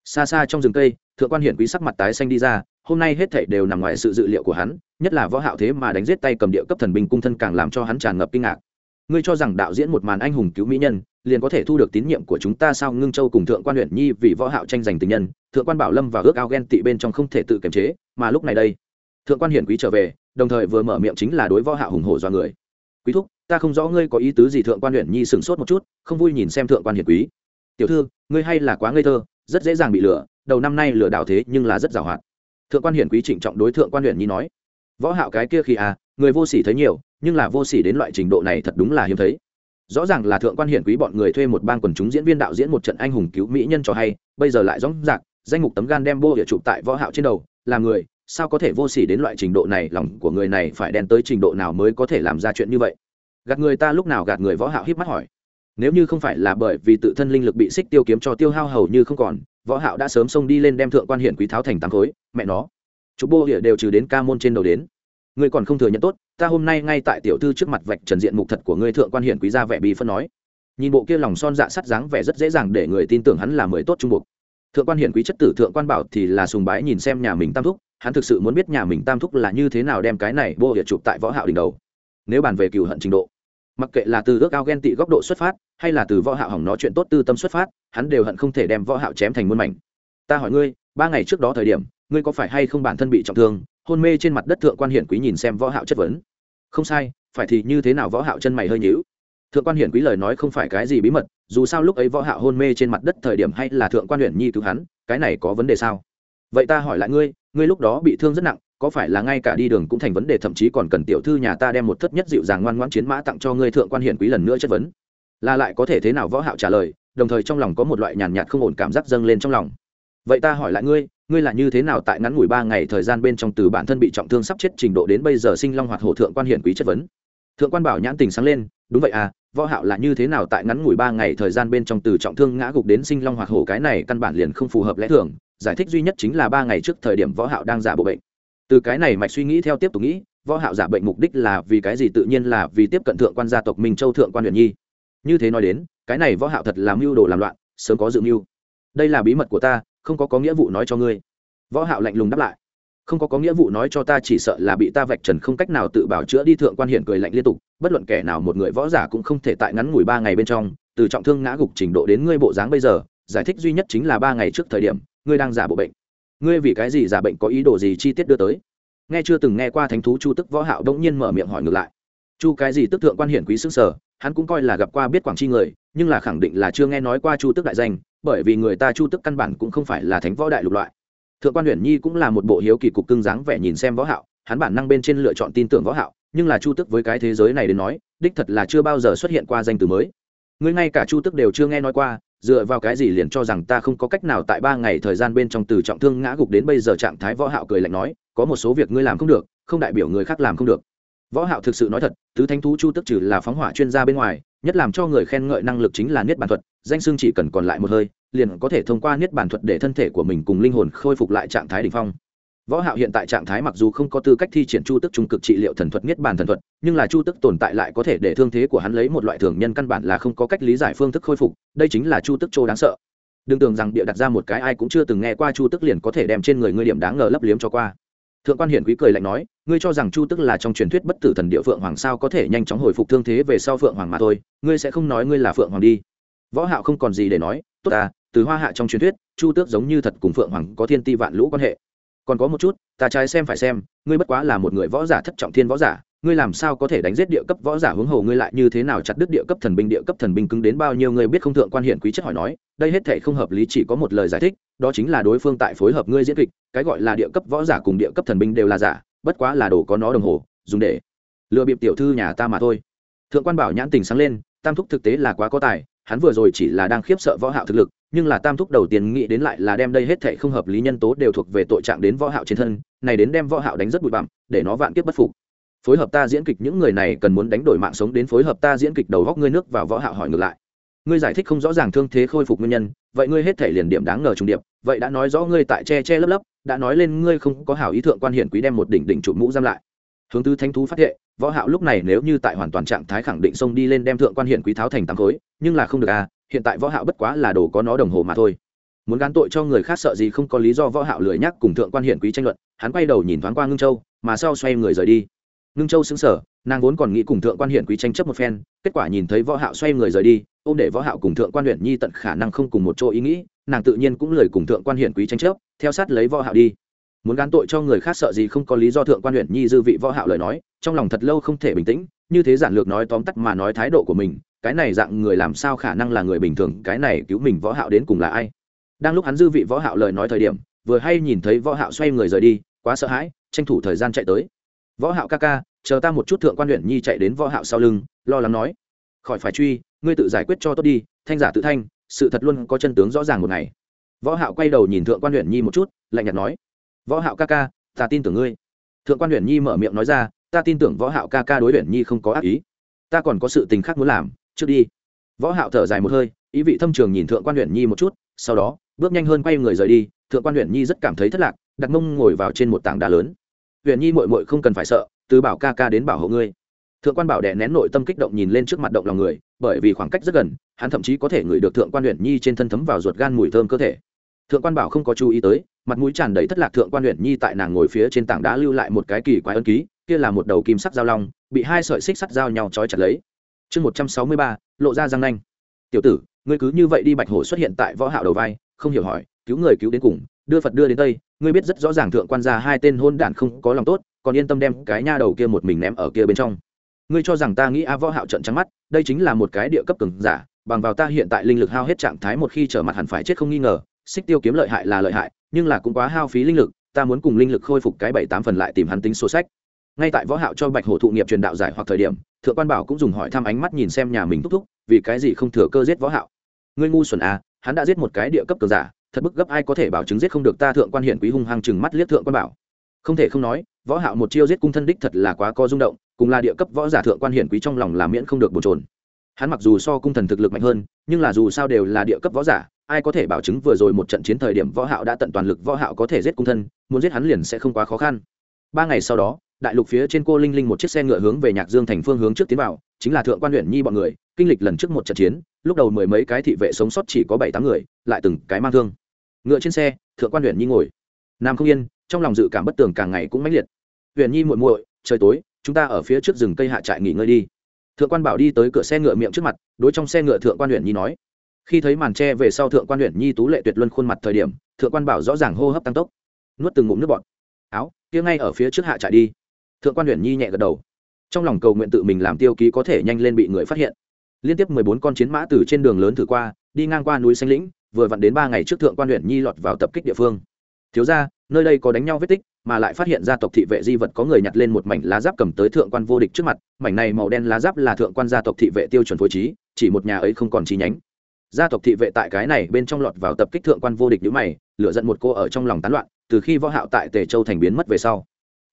Xa xa trong rừng cây, thượng quan hiển quý sắc mặt tái xanh đi ra, hôm nay hết thảy đều nằm ngoài sự dự liệu của hắn, nhất là võ hạo thế mà đánh giết tay cầm địa cấp thần binh cung thân càng làm cho hắn tràn ngập kinh ngạc. Ngươi cho rằng đạo diễn một màn anh hùng cứu mỹ nhân, liền có thể thu được tín nhiệm của chúng ta sao? Ngưng châu cùng thượng quan huyện nhi vì võ hạo tranh giành tình nhân, thượng quan bảo lâm và ước ao ghen tị bên trong không thể tự kiềm chế, mà lúc này đây, thượng quan hiển quý trở về, đồng thời vừa mở miệng chính là đối võ hạo hùng hổ do người. Quý thúc ta không rõ ngươi có ý tứ gì thượng quan huyện nhi sừng sốt một chút, không vui nhìn xem thượng quan hiển quý. Tiểu thư, ngươi hay là quá ngây thơ, rất dễ dàng bị lừa, đầu năm nay lừa đảo thế nhưng là rất giàu hoạt thượng quan hiển quý trịnh trọng đối thượng quan huyện nhi nói. Võ hạo cái kia khi à người vô sỉ thấy nhiều, nhưng là vô sỉ đến loại trình độ này thật đúng là hiếm thấy. Rõ ràng là thượng quan hiển quý bọn người thuê một bang quần chúng diễn viên đạo diễn một trận anh hùng cứu mỹ nhân cho hay, bây giờ lại rõ rạc, danh mục tấm gan đem bô địa chụp tại võ hạo trên đầu, là người, sao có thể vô sỉ đến loại trình độ này, lòng của người này phải đen tới trình độ nào mới có thể làm ra chuyện như vậy? Gạt người ta lúc nào gạt người võ hạo híp mắt hỏi. Nếu như không phải là bởi vì tự thân linh lực bị xích tiêu kiếm cho tiêu hao hầu như không còn, võ hạo đã sớm xông đi lên đem thượng quan hiển quý tháo thành tám khối, mẹ nó. Chụp bô địa đều trừ đến ca môn trên đầu đến. Ngươi còn không thừa nhận tốt, ta hôm nay ngay tại tiểu thư trước mặt vạch trần diện mục thật của ngươi thượng quan hiển quý ra vẻ bị phân nói. Nhìn bộ kia lòng son dạ sắt dáng vẻ rất dễ dàng để người tin tưởng hắn là mới tốt trung bộ thượng quan hiển quý chất tử thượng quan bảo thì là sùng bái nhìn xem nhà mình tam thúc, hắn thực sự muốn biết nhà mình tam thúc là như thế nào đem cái này bô địa chụp tại võ hạo đỉnh đầu. Nếu bàn về cừu hận trình độ mặc kệ là từ ước ao ghen tị góc độ xuất phát, hay là từ võ hạo hỏng nói chuyện tốt tư tâm xuất phát, hắn đều hận không thể đem võ hạo chém thành muôn mảnh. Ta hỏi ngươi, ba ngày trước đó thời điểm, ngươi có phải hay không bản thân bị trọng thương, hôn mê trên mặt đất thượng quan hiển quý nhìn xem võ hạo chất vấn. Không sai, phải thì như thế nào võ hạo chân mày hơi nhíu. Thượng quan hiển quý lời nói không phải cái gì bí mật, dù sao lúc ấy võ hạo hôn mê trên mặt đất thời điểm hay là thượng quan huyện nhi cứu hắn, cái này có vấn đề sao? Vậy ta hỏi lại ngươi ngươi lúc đó bị thương rất nặng có phải là ngay cả đi đường cũng thành vấn đề, thậm chí còn cần tiểu thư nhà ta đem một thất nhất dịu dàng ngoan ngoãn chiến mã tặng cho ngươi thượng quan hiển quý lần nữa chất vấn. Là lại có thể thế nào võ hạo trả lời, đồng thời trong lòng có một loại nhàn nhạt không ổn cảm giác dâng lên trong lòng. Vậy ta hỏi lại ngươi ngươi là như thế nào tại ngắn ngủi ba ngày thời gian bên trong từ bản thân bị trọng thương sắp chết trình độ đến bây giờ sinh long hoạt hổ thượng quan hiển quý chất vấn? Thượng quan bảo nhãn tình sáng lên, đúng vậy à võ hạo là như thế nào tại ngắn ngủi ba ngày thời gian bên trong từ trọng thương ngã gục đến sinh long hoạt hổ, cái này căn bản liền không phù hợp lẽ thường, giải thích duy nhất chính là ba ngày trước thời điểm võ hạo đang giả bộ bệnh từ cái này mạch suy nghĩ theo tiếp tục nghĩ, võ hạo giả bệnh mục đích là vì cái gì tự nhiên là vì tiếp cận thượng quan gia tộc minh châu thượng quan huyền nhi. Như thế nói đến, cái này võ hạo thật làm mưu đồ làm loạn, sớm có dự mưu. Đây là bí mật của ta, không có có nghĩa vụ nói cho ngươi. Võ hạo lạnh lùng đáp lại. Không có có nghĩa vụ nói cho ta chỉ sợ là bị ta vạch trần không cách nào tự bảo chữa đi thượng quan hiển cười lạnh liên tục, bất luận kẻ nào một người võ giả cũng không thể tại ngắn ngủi ba ngày bên trong, từ trọng thương ngã gục trình độ đến ngươi bộ dáng bây giờ, giải thích duy nhất chính là ba ngày trước thời điểm, ngươi đang giả bộ bệnh ngươi vì cái gì giả bệnh có ý đồ gì chi tiết đưa tới? Nghe chưa từng nghe qua thánh thú chu tức võ hạo đống nhiên mở miệng hỏi ngược lại. Chu cái gì tức thượng quan hiển quý sức sở hắn cũng coi là gặp qua biết quảng chi người, nhưng là khẳng định là chưa nghe nói qua chu tức đại danh, bởi vì người ta chu tức căn bản cũng không phải là thánh võ đại lục loại. Thượng quan huyền nhi cũng là một bộ hiếu kỳ cục cưng dáng vẻ nhìn xem võ hạo, hắn bản năng bên trên lựa chọn tin tưởng võ hạo, nhưng là chu tức với cái thế giới này đến nói, đích thật là chưa bao giờ xuất hiện qua danh từ mới. Ngươi ngay cả chu tức đều chưa nghe nói qua dựa vào cái gì liền cho rằng ta không có cách nào tại ba ngày thời gian bên trong từ trọng thương ngã gục đến bây giờ trạng thái võ hạo cười lạnh nói, có một số việc ngươi làm không được, không đại biểu người khác làm không được. Võ hạo thực sự nói thật, tứ thánh thú chu tức trừ là phóng hỏa chuyên gia bên ngoài, nhất làm cho người khen ngợi năng lực chính là niết bàn thuật, danh xương chỉ cần còn lại một hơi, liền có thể thông qua niết bàn thuật để thân thể của mình cùng linh hồn khôi phục lại trạng thái đỉnh phong võ hạo hiện tại trạng thái mặc dù không có tư cách thi triển chu tức trung cực trị liệu thần thuật, niết bàn thần thuật, nhưng là chu tức tồn tại lại có thể để thương thế của hắn lấy một loại thường nhân căn bản là không có cách lý giải phương thức khôi phục, đây chính là chu tức trô đáng sợ. Đừng tưởng rằng địa đặt ra một cái ai cũng chưa từng nghe qua chu tức liền có thể đem trên người ngươi điểm đáng ngờ lấp liếm cho qua. Thượng quan hiển quý cười lạnh nói, ngươi cho rằng chu tức là trong truyền thuyết bất tử thần địa phượng hoàng sao có thể nhanh chóng hồi phục thương thế về sau phượng hoàng mà thôi, ngươi sẽ không nói ngươi là phượng hoàng đi. Võ hạo không còn gì để nói, tốt à từ hoa hạ trong truyền thuyết, chu tước giống như thật cùng phượng hoàng có thiên ti vạn lũ quan hệ còn có một chút, ta trái xem phải xem, ngươi bất quá là một người võ giả thất trọng thiên võ giả, ngươi làm sao có thể đánh giết địa cấp võ giả hướng hồ ngươi lại như thế nào chặt đứt địa cấp thần binh, địa cấp thần binh cứng đến bao nhiêu ngươi biết không thượng quan hiển quý chất hỏi nói, đây hết thể không hợp lý, chỉ có một lời giải thích, đó chính là đối phương tại phối hợp ngươi diễn kịch, cái gọi là địa cấp võ giả cùng địa cấp thần binh đều là giả, bất quá là đồ có nó đồng hồ, dùng để lừa bịp tiểu thư nhà ta mà thôi. Thượng quan bảo nhãn tình sáng lên, tam thúc thực tế là quá có tài, hắn vừa rồi chỉ là đang khiếp sợ võ hạo thực lực nhưng là tam thúc đầu tiên nghĩ đến lại là đem đây hết thảy không hợp lý nhân tố đều thuộc về tội trạng đến võ hạo trên thân, này đến đem võ hạo đánh rất bụi bặm, để nó vạn kiếp bất phục. Phối hợp ta diễn kịch, những người này cần muốn đánh đổi mạng sống đến phối hợp ta diễn kịch đầu góc ngươi nước vào võ hạo hỏi ngược lại. Ngươi giải thích không rõ ràng thương thế khôi phục nguyên nhân, vậy ngươi hết thể liền điểm đáng ngờ trùng điệp, vậy đã nói rõ ngươi tại che che lấp lấp, đã nói lên ngươi không có hảo ý thượng quan hiển quý đem một đỉnh đỉnh trụ mũ giam lại. Hướng tứ thánh thú phát hiện võ hạo lúc này nếu như tại hoàn toàn trạng thái khẳng định xông đi lên đem thượng quan hiển quý tháo thành tám khối, nhưng là không được à hiện tại võ hạo bất quá là đồ có nó đồng hồ mà thôi. Muốn gán tội cho người khác sợ gì không có lý do võ hạo lười nhắc cùng thượng quan hiển quý tranh luận, hắn quay đầu nhìn thoáng qua ngưng châu, mà sau xoay người rời đi. Ngưng châu sững sờ, nàng vốn còn nghĩ cùng thượng quan hiển quý tranh chấp một phen, kết quả nhìn thấy võ hạo xoay người rời đi, ôm để võ hạo cùng thượng quan huyện nhi tận khả năng không cùng một chỗ ý nghĩ, nàng tự nhiên cũng lời cùng thượng quan hiển quý tranh chấp, theo sát lấy võ hạo đi. Muốn gán tội cho người khác sợ gì không có lý do thượng quan huyện nhi dư vị võ hạo lời nói, trong lòng thật lâu không thể bình tĩnh, như thế giản lược nói tóm tắt mà nói thái độ của mình cái này dạng người làm sao khả năng là người bình thường, cái này cứu mình võ hạo đến cùng là ai? Đang lúc hắn dư vị võ hạo lời nói thời điểm, vừa hay nhìn thấy võ hạo xoay người rời đi, quá sợ hãi, tranh thủ thời gian chạy tới. Võ hạo ca ca, chờ ta một chút thượng quan huyện nhi chạy đến võ hạo sau lưng, lo lắng nói. Khỏi phải truy, ngươi tự giải quyết cho tốt đi, thanh giả tự thanh, sự thật luôn có chân tướng rõ ràng một ngày. Võ hạo quay đầu nhìn thượng quan huyện nhi một chút, lạnh nhạt nói. Võ hạo ca ca, ta tin tưởng ngươi. Thượng quan huyện nhi mở miệng nói ra, ta tin tưởng võ hạo ca ca đối huyện nhi không có ác ý. Ta còn có sự tình khác muốn làm trước đi. Võ hạo thở dài một hơi, ý vị thâm trường nhìn thượng quan huyện nhi một chút, sau đó, bước nhanh hơn quay người rời đi, thượng quan huyện nhi rất cảm thấy thất lạc, đặt mông ngồi vào trên một tảng đá lớn. Huyện nhi muội muội không cần phải sợ từ bảo ca ca đến bảo hộ ngươi. Thượng quan bảo đè nén nội tâm kích động nhìn lên trước mặt động lòng người, bởi vì khoảng cách rất gần, hắn thậm chí có thể ngửi được thượng quan huyện nhi trên thân thấm vào ruột gan mùi thơm cơ thể. Thượng quan bảo không có chú ý tới, mặt mũi tràn đầy thất lạc thượng quan huyện nhi tại nàng ngồi phía trên tảng đá lưu lại một cái kỳ quái ân ký, kia là một đầu kim sắc dao long, bị hai sợi xích sắt dao nhau trói chặt lấy chương một trăm sáu mươi ba, lộ ra răng nanh. Tiểu tử, ngươi cứ như vậy đi bạch hổ xuất hiện tại võ hạo đầu vai, không hiểu hỏi, cứu người cứu đến cùng, đưa phật đưa đến tây, ngươi biết rất rõ ràng thượng quan gia hai tên hôn đản không có lòng tốt, còn yên tâm đem cái nha đầu kia một mình ném ở kia bên trong. Ngươi cho rằng ta nghĩ a võ hạo trận trắng mắt, đây chính là một cái địa cấp cường giả, bằng vào ta hiện tại linh lực hao hết trạng thái một khi trở mặt hẳn phải chết không nghi ngờ, xích tiêu kiếm lợi hại là lợi hại, nhưng là cũng quá hao phí linh lực, ta muốn cùng linh lực khôi phục cái bảy tám phần lại tìm hắn tính sổ sách ngay tại võ hạo cho bạch hổ thụ nghiệp truyền đạo giải hoặc thời điểm, thượng quan bảo cũng dùng hỏi thăm ánh mắt nhìn xem nhà mình thúc thúc, vì cái gì không thừa cơ giết võ hạo. Ngươi ngu xuẩn à hắn đã giết một cái địa cấp cường giả, thật bức gấp ai có thể bảo chứng giết không được ta thượng quan hiển quý hung hăng chừng mắt liếc thượng quan bảo. Không thể không nói, võ hạo một chiêu giết cung thân đích thật là quá co rung động, cùng là địa cấp võ giả thượng quan hiển quý trong lòng là miễn không được bồn trồn hắn mặc dù so cung thần thực lực mạnh hơn, nhưng là dù sao đều là địa cấp võ giả, ai có thể bảo chứng vừa rồi một trận chiến thời điểm võ hạo đã tận toàn lực võ hạo có thể giết cung thân, muốn giết hắn liền sẽ không quá khó khăn. Ba ngày sau đó đại lục phía trên cô linh linh một chiếc xe ngựa hướng về nhạc dương thành phương hướng trước tiến vào, chính là thượng quan huyện nhi bọn người, kinh lịch lần trước một trận chiến, lúc đầu mười mấy cái thị vệ sống sót chỉ có bảy tám người, lại từng cái mang thương. Ngựa trên xe, thượng quan huyện nhi ngồi. Nam không yên, trong lòng dự cảm bất tường càng ngày cũng mãnh liệt. Huyện nhi muội muội, trời tối, chúng ta ở phía trước rừng cây hạ trại nghỉ ngơi đi. Thượng quan bảo đi tới cửa xe ngựa miệng trước mặt, đối trong xe ngựa thượng quan huyện nhi nói. Khi thấy màn tre về sau thượng quan huyện nhi tú lệ tuyệt luân khuôn mặt thời điểm, thượng quan bảo rõ ràng hô hấp tăng tốc. Nuốt từng ngụm nước bọt. Áo, kia ngay ở phía trước hạ trại đi thượng quan huyện nhi nhẹ gật đầu. Trong lòng cầu nguyện tự mình làm tiêu ký có thể nhanh lên bị người phát hiện. Liên tiếp mười bốn con chiến mã từ trên đường lớn thử qua, đi ngang qua núi xanh lĩnh, vừa vặn đến ba ngày trước thượng quan huyện nhi lọt vào tập kích địa phương. Thiếu ra nơi đây có đánh nhau vết tích, mà lại phát hiện gia tộc thị vệ di vật có người nhặt lên một mảnh lá giáp cầm tới thượng quan vô địch trước mặt, mảnh này màu đen lá giáp là thượng quan gia tộc thị vệ tiêu chuẩn phối trí, chỉ một nhà ấy không còn chi nhánh. Gia tộc thị vệ tại cái này bên trong lọt vào tập kích thượng quan vô địch nhữ mày lựa giận một cô ở trong lòng tán loạn, từ khi võ hạo tại tề châu thành biến mất về sau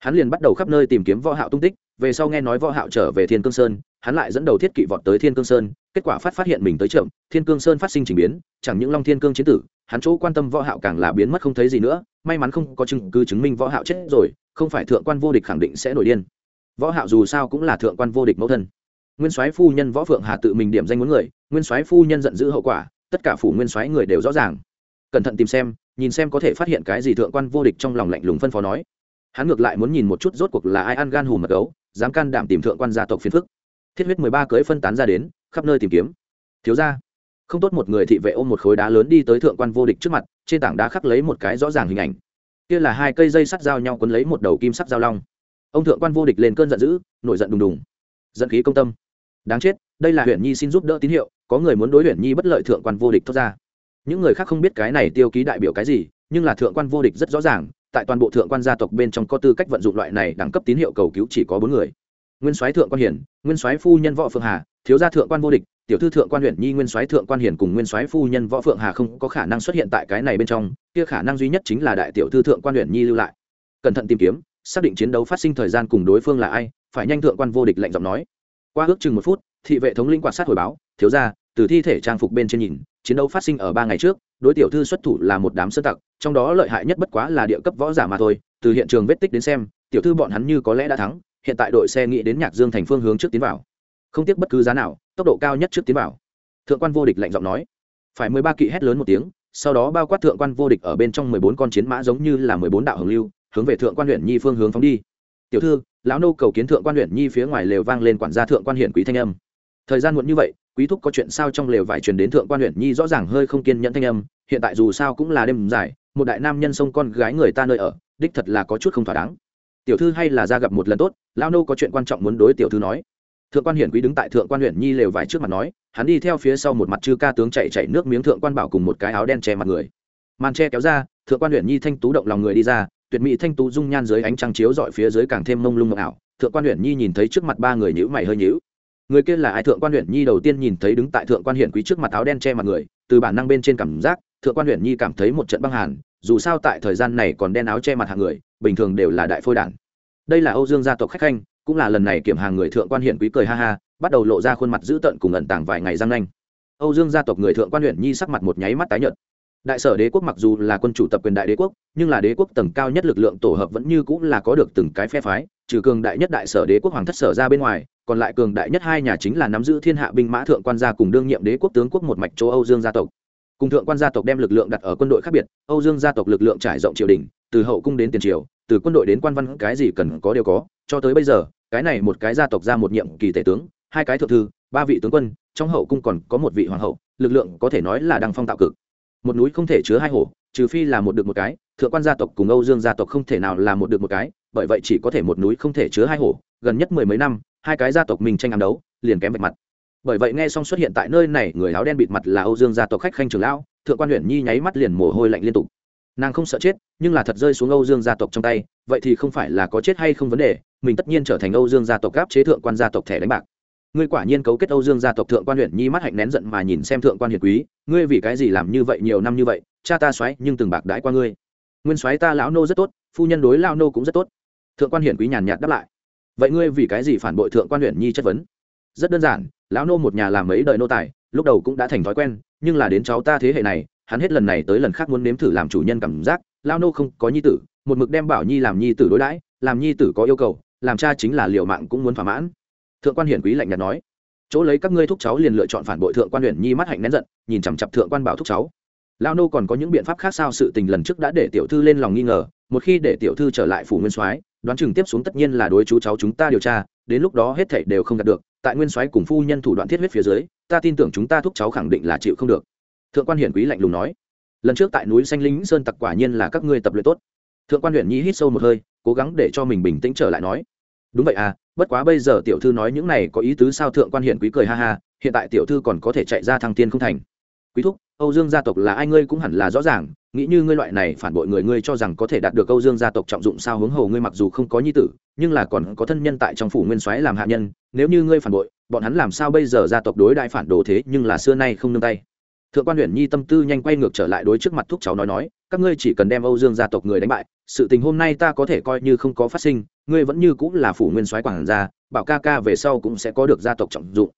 hắn liền bắt đầu khắp nơi tìm kiếm võ hạo tung tích, về sau nghe nói võ hạo trở về thiên cương sơn, hắn lại dẫn đầu thiết kỵ vọt tới thiên cương sơn, kết quả phát phát hiện mình tới chậm, thiên cương sơn phát sinh trình biến, chẳng những long thiên cương chiến tử, hắn chỗ quan tâm võ hạo càng là biến mất không thấy gì nữa, may mắn không có chứng cứ chứng minh võ hạo chết rồi, không phải thượng quan vô địch khẳng định sẽ nổi điên. Võ hạo dù sao cũng là thượng quan vô địch mẫu thân. Nguyên soái phu nhân võ phượng hà tự mình điểm danh muốn người, nguyên soái phu nhân giận dữ hậu quả, tất cả phủ nguyên soái người đều rõ ràng. Cẩn thận tìm xem, nhìn xem có thể phát hiện cái gì thượng quan vô địch trong lòng lạnh lùng phân phó nói hắn ngược lại muốn nhìn một chút rốt cuộc là ai ăn gan hùm mật gấu, dám can đảm tìm thượng quan gia tộc phiền phức. Thiết huyết mười ba cưới phân tán ra đến, khắp nơi tìm kiếm. Thiếu ra không tốt một người thị vệ ôm một khối đá lớn đi tới thượng quan vô địch trước mặt, trên tảng đá khắc lấy một cái rõ ràng hình ảnh. Kia là hai cây dây sắt giao nhau quấn lấy một đầu kim sắc giao long. Ông thượng quan vô địch lên cơn giận dữ, nổi giận đùng đùng. Giận khí công tâm. Đáng chết, đây là huyện nhi xin giúp đỡ tín hiệu, có người muốn đối huyện nhi bất lợi thượng quan vô địch thốt ra. Những người khác không biết cái này tiêu ký đại biểu cái gì, nhưng là thượng quan vô địch rất rõ ràng tại toàn bộ thượng quan gia tộc bên trong có tư cách vận dụng loại này đẳng cấp tín hiệu cầu cứu chỉ có bốn người. Nguyên soái thượng quan hiển, nguyên soái phu nhân võ phượng hà, thiếu gia thượng quan vô địch, tiểu thư thượng quan huyện nhi nguyên soái thượng quan hiển cùng nguyên soái phu nhân võ phượng hà không có khả năng xuất hiện tại cái này bên trong, kia khả năng duy nhất chính là đại tiểu thư thượng quan huyện nhi lưu lại. Cẩn thận tìm kiếm, xác định chiến đấu phát sinh thời gian cùng đối phương là ai, phải nhanh thượng quan vô địch lạnh giọng nói. Qua ước chừng một phút, thị vệ thống linh quan sát hồi báo, thiếu gia, từ thi thể trang phục bên trên nhìn, chiến đấu phát sinh ở ba ngày trước đối tiểu thư xuất thủ là một đám sơ tặc, trong đó lợi hại nhất bất quá là địa cấp võ giả mà thôi, từ hiện trường vết tích đến xem, tiểu thư bọn hắn như có lẽ đã thắng, hiện tại đội xe nghĩ đến nhạc dương thành phương hướng trước tiến vào. Không tiếc bất cứ giá nào, tốc độ cao nhất trước tiến vào. Thượng quan vô địch lạnh giọng nói. Phải mười ba kỵ hét lớn một tiếng, sau đó bao quát thượng quan vô địch ở bên trong mười bốn con chiến mã giống như là mười bốn đạo hồng lưu, hướng về thượng quan huyện nhi phương hướng phóng đi. Tiểu thư, lão nô cầu kiến thượng quan huyện nhi phía ngoài lều vang lên quản gia thượng quan hiển quý thanh âm. Thời gian muộn như vậy quý thúc có chuyện sao trong lều vải truyền đến thượng quan huyện nhi rõ ràng hơi không kiên nhẫn thanh âm, hiện tại dù sao cũng là đêm dài, một đại nam nhân sông con gái người ta nơi ở, đích thật là có chút không thỏa đáng. Tiểu thư hay là ra gặp một lần tốt lao nô có chuyện quan trọng muốn đối tiểu thư nói. Thượng quan hiển quý đứng tại thượng quan huyện nhi lều vải trước mặt nói, hắn đi theo phía sau một mặt chư ca tướng chạy chạy nước miếng thượng quan bảo cùng một cái áo đen che mặt người. Màn che kéo ra, thượng quan huyện nhi thanh tú động lòng người đi ra, tuyệt mỹ thanh tú dung nhan dưới ánh trăng chiếu dọi phía dưới càng thêm mông lung ngọc ảo. Thượng quan huyện nhi nhìn thấy trước mặt ba người nhữ mày hơi nhữ người kia là ai? Thượng quan huyện nhi đầu tiên nhìn thấy đứng tại thượng quan hiển quý trước mặt áo đen che mặt người, từ bản năng bên trên cảm giác, thượng quan huyện nhi cảm thấy một trận băng hàn, dù sao tại thời gian này còn đen áo che mặt hàng người, bình thường đều là đại phôi đản. Đây là âu dương gia tộc khách khanh, cũng là lần này kiểm hàng người thượng quan huyện quý cười ha ha, bắt đầu lộ ra khuôn mặt dữ tợn cùng ẩn tàng vài ngày răng nanh. Âu dương gia tộc người thượng quan huyện nhi sắc mặt một nháy mắt tái nhợt. Đại sở đế quốc mặc dù là quân chủ tập quyền đại đế quốc, nhưng là đế quốc tầng cao nhất lực lượng tổ hợp vẫn như cũng là có được từng cái phe phái, trừ cường đại nhất đại sở đế quốc hoàng thất sở ra bên ngoài còn lại cường đại nhất hai nhà chính là nắm giữ thiên hạ binh mã thượng quan gia cùng đương nhiệm đế quốc tướng quốc một mạch châu âu dương gia tộc. Cùng thượng quan gia tộc đem lực lượng đặt ở quân đội khác biệt, âu dương gia tộc lực lượng trải rộng triều đình, từ hậu cung đến tiền triều, từ quân đội đến quan văn, cái gì cần có đều có, cho tới bây giờ, cái này một cái gia tộc ra một nhiệm kỳ tể tướng, hai cái thượng thư, ba vị tướng quân, trong hậu cung còn có một vị hoàng hậu, lực lượng có thể nói là đang phong tạo cực. Một núi không thể chứa hai hổ trừ phi là một được một cái, thượng quan gia tộc cùng âu dương gia tộc không thể nào là một được một cái, bởi vậy chỉ có thể một núi không thể chứa hai hổ gần nhất mười mấy năm hai cái gia tộc mình tranh ám đấu, liền kém vạch mặt. Bởi vậy nghe xong xuất hiện tại nơi này, người áo đen bịt mặt là âu dương gia tộc khách khanh trường lão, thượng quan huyện nhi nháy mắt liền mồ hôi lạnh liên tục. Nàng không sợ chết, nhưng là thật rơi xuống âu dương gia tộc trong tay, vậy thì không phải là có chết hay không vấn đề, mình tất nhiên trở thành âu dương gia tộc gáp chế thượng quan gia tộc thẻ đánh bạc. Ngươi quả nhiên cấu kết âu dương gia tộc thượng quan huyện nhi mắt hạnh nén giận mà nhìn xem thượng quan hiền quý, ngươi vì cái gì làm như vậy nhiều năm như vậy, cha ta xoáy, nhưng từng bạc đãi qua ngươi. Nguyên soái ta lão nô rất tốt, phu nhân đối lao nô cũng rất tốt. Thượng quan hiển quý nhàn nhạt đáp lại vậy ngươi vì cái gì phản bội thượng quan huyện nhi chất vấn? Rất đơn giản, lão nô một nhà làm mấy đời nô tài, lúc đầu cũng đã thành thói quen, nhưng là đến cháu ta thế hệ này, hắn hết lần này tới lần khác muốn nếm thử làm chủ nhân cảm giác lao nô không có nhi tử, một mực đem bảo nhi làm nhi tử đối đãi, làm nhi tử có yêu cầu, làm cha chính là liệu mạng cũng muốn thỏa mãn. Thượng quan hiển quý lạnh nhạt nói, chỗ lấy các ngươi thúc cháu liền lựa chọn phản bội thượng quan huyện nhi mắt hạnh nén giận, nhìn chằm chặp thượng quan bảo thúc cháu lao nô còn có những biện pháp khác sao? Sự tình lần trước đã để tiểu thư lên lòng nghi ngờ, một khi để tiểu thư trở lại phủ nguyên soái, đoán chừng tiếp xuống tất nhiên là đối chú cháu chúng ta điều tra, đến lúc đó hết thảy đều không đạt được. Tại nguyên soái cùng phu nhân thủ đoạn thiết huyết phía dưới, ta tin tưởng chúng ta thúc cháu khẳng định là chịu không được. Thượng quan hiển quý lạnh lùng nói. Lần trước tại núi xanh lính sơn tặc quả nhiên là các ngươi tập luyện tốt. Thượng quan huyện nhi hít sâu một hơi, cố gắng để cho mình bình tĩnh trở lại nói. Đúng vậy à bất quá bây giờ tiểu thư nói những này có ý tứ sao? Thượng quan hiển quý cười ha ha, hiện tại tiểu thư còn có thể chạy ra thăng tiên không thành quý thúc, âu dương gia tộc là ai ngươi cũng hẳn là rõ ràng, nghĩ như ngươi loại này phản bội người ngươi cho rằng có thể đạt được âu dương gia tộc trọng dụng sao hướng hồ ngươi mặc dù không có nhi tử, nhưng là còn có thân nhân tại trong phủ nguyên soái làm hạ nhân, nếu như ngươi phản bội, bọn hắn làm sao bây giờ gia tộc đối đại phản đồ thế nhưng là xưa nay không nương tay. Thượng quan huyện nhi tâm tư nhanh quay ngược trở lại đối trước mặt thúc cháu nói nói, các ngươi chỉ cần đem âu dương gia tộc người đánh bại, sự tình hôm nay ta có thể coi như không có phát sinh, ngươi vẫn như cũng là phủ nguyên soái quản gia, bảo ca ca về sau cũng sẽ có được gia tộc trọng dụng.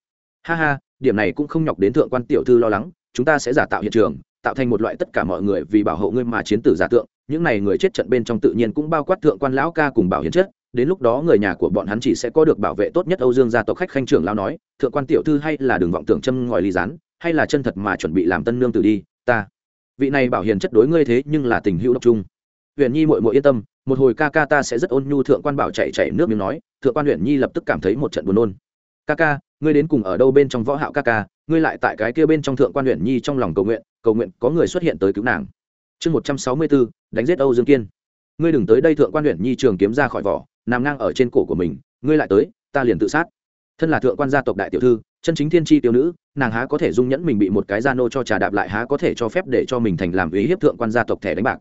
Ha ha, điểm này cũng không nhọc đến thượng quan tiểu thư lo lắng chúng ta sẽ giả tạo hiện trường, tạo thành một loại tất cả mọi người vì bảo hộ ngươi mà chiến tử giả tượng. Những này người chết trận bên trong tự nhiên cũng bao quát thượng quan lão ca cùng bảo hiến chết. Đến lúc đó người nhà của bọn hắn chỉ sẽ có được bảo vệ tốt nhất âu dương gia tộc khách khanh trưởng lao nói, thượng quan tiểu thư hay là đường vọng tưởng châm ngòi ly rán, hay là chân thật mà chuẩn bị làm tân nương tử đi, ta. Vị này bảo hiền chất đối ngươi thế nhưng là tình hữu độc trung huyền nhi mội mội yên tâm, một hồi ca ca ta sẽ rất ôn nhu thượng quan bảo chạy chạy nước miếng nói, thượng quan huyền nhi lập tức cảm thấy một trận buồn nôn. Ca ca, ngươi đến cùng ở đâu bên trong võ hạo ca ca ngươi lại tại cái kia bên trong thượng quan huyện nhi trong lòng cầu nguyện cầu nguyện có người xuất hiện tới cứu nàng. Chương một trăm sáu mươi bốn đánh giết âu dương kiên. Ngươi đừng tới đây thượng quan huyện nhi trường kiếm ra khỏi vỏ, nằm ngang ở trên cổ của mình, ngươi lại tới, ta liền tự sát. Thân là thượng quan gia tộc đại tiểu thư, chân chính thiên tri tiểu nữ, nàng há có thể dung nhẫn mình bị một cái gia nô cho trà đạp lại há có thể cho phép để cho mình thành làm ý hiếp thượng quan gia tộc thẻ đánh bạc.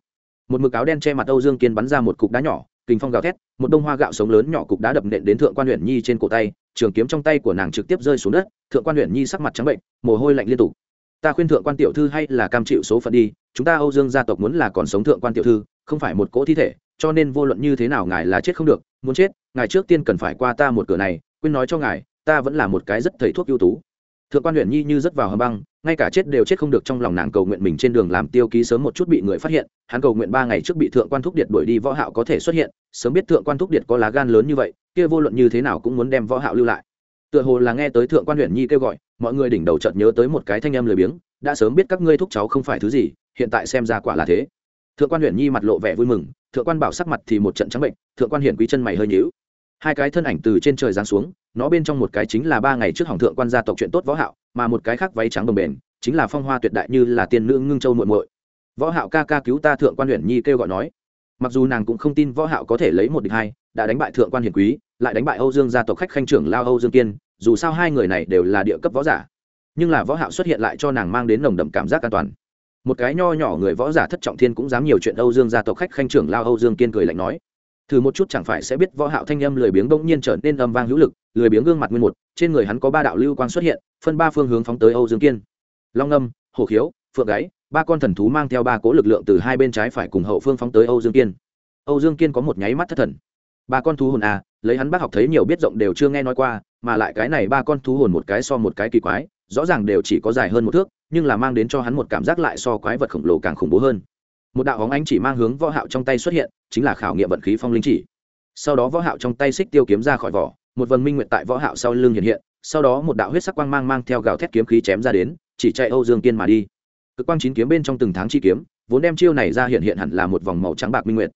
Một mực áo đen che mặt âu dương kiên bắn ra một cục đá nhỏ kình phong gào thét, một đông hoa gạo sống lớn nhỏ cục đá đập nện đến thượng quan huyện nhi trên cổ tay, trường kiếm trong tay của nàng trực tiếp rơi xuống đất, thượng quan huyện nhi sắc mặt trắng bệnh, mồ hôi lạnh liên tục. Ta khuyên thượng quan tiểu thư hay là cam chịu số phận đi, chúng ta âu dương gia tộc muốn là còn sống thượng quan tiểu thư, không phải một cỗ thi thể, cho nên vô luận như thế nào ngài là chết không được, muốn chết, ngài trước tiên cần phải qua ta một cửa này, quên nói cho ngài, ta vẫn là một cái rất thầy thuốc ưu tú thượng quan huyện nhi như rất vào hầm băng, ngay cả chết đều chết không được trong lòng nàng cầu nguyện mình trên đường làm tiêu ký sớm một chút bị người phát hiện, hắn cầu nguyện ba ngày trước bị thượng quan thúc điện đuổi đi võ hạo có thể xuất hiện, sớm biết thượng quan thúc điện có lá gan lớn như vậy, kia vô luận như thế nào cũng muốn đem võ hạo lưu lại. Tựa hồ là nghe tới thượng quan huyện nhi kêu gọi, mọi người đỉnh đầu chợt nhớ tới một cái thanh âm lười biếng, đã sớm biết các ngươi thúc cháu không phải thứ gì, hiện tại xem ra quả là thế. Thượng quan huyện nhi mặt lộ vẻ vui mừng, thượng quan bảo sắc mặt thì một trận trắng bệnh, thượng quan hiển quý chân mày hơi nhíu hai cái thân ảnh từ trên trời giáng xuống, nó bên trong một cái chính là ba ngày trước hỏng thượng quan gia tộc chuyện tốt võ hạo, mà một cái khác váy trắng đồng bền, chính là phong hoa tuyệt đại như là tiên nữ ngưng châu muội muội. Võ hạo ca ca cứu ta thượng quan Huyền nhi kêu gọi nói. Mặc dù nàng cũng không tin võ hạo có thể lấy một địch hai, đã đánh bại thượng quan hiển quý, lại đánh bại âu dương gia tộc khách khanh trưởng lao âu dương kiên, dù sao hai người này đều là địa cấp võ giả. Nhưng là võ hạo xuất hiện lại cho nàng mang đến nồng đậm cảm giác an toàn. Một cái nho nhỏ người võ giả thất trọng thiên cũng dám nhiều chuyện âu dương gia tộc khách khanh trưởng lao âu dương kiên cười lạnh nói thử một chút chẳng phải sẽ biết võ hạo thanh âm lười biếng bỗng nhiên trở nên âm vang hữu lực, lười biếng gương mặt nguyên một, trên người hắn có ba đạo lưu quang xuất hiện, phân ba phương hướng phóng tới âu dương kiên. Long ngâm, hổ khiếu, phượng gáy, ba con thần thú mang theo ba cỗ lực lượng từ hai bên trái phải cùng hậu phương phóng tới âu dương kiên. Âu dương kiên có một nháy mắt thất thần. Ba con thú hồn à lấy hắn bác học thấy nhiều biết rộng đều chưa nghe nói qua, mà lại cái này ba con thú hồn một cái so một cái kỳ quái, rõ ràng đều chỉ có dài hơn một thước, nhưng là mang đến cho hắn một cảm giác lại so quái vật khổng lồ càng khủng bố hơn một đạo hóng ánh chỉ mang hướng võ hạo trong tay xuất hiện, chính là khảo nghiệm vận khí phong linh chỉ. Sau đó võ hạo trong tay xích tiêu kiếm ra khỏi vỏ, một vầng minh nguyệt tại võ hạo sau lưng hiện hiện, sau đó một đạo huyết sắc quang mang mang theo gào thét kiếm khí chém ra đến, chỉ chạy âu dương kiên mà đi. Cực quang chín kiếm bên trong từng tháng chi kiếm, vốn đem chiêu này ra hiện hiện hẳn là một vòng màu trắng bạc minh nguyệt.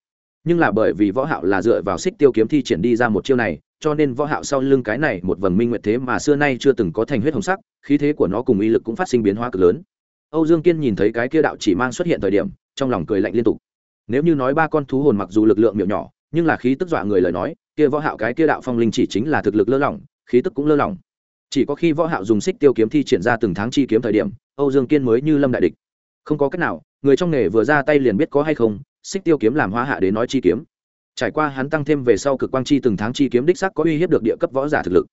Nhưng là bởi vì võ hạo là dựa vào xích tiêu kiếm thi triển đi ra một chiêu này, cho nên võ hạo sau lưng cái này một vầng minh nguyệt thế mà xưa nay chưa từng có thành huyết hồng sắc, khí thế của nó cùng uy lực cũng phát sinh biến hóa cực lớn. Âu dương kiên nhìn thấy cái kia đạo chỉ mang xuất hiện thời điểm trong lòng cười lạnh liên tục. Nếu như nói ba con thú hồn mặc dù lực lượng miệng nhỏ, nhưng là khí tức dọa người lời nói, kia võ hạo cái kia đạo phong linh chỉ chính là thực lực lơ lỏng, khí tức cũng lơ lỏng. Chỉ có khi võ hạo dùng xích tiêu kiếm thi triển ra từng tháng chi kiếm thời điểm, âu dương kiên mới như lâm đại địch. Không có cách nào, người trong nghề vừa ra tay liền biết có hay không, xích tiêu kiếm làm hóa hạ đến nói chi kiếm. Trải qua hắn tăng thêm về sau cực quang chi từng tháng chi kiếm đích sắc có uy hiếp được địa cấp võ giả thực lực.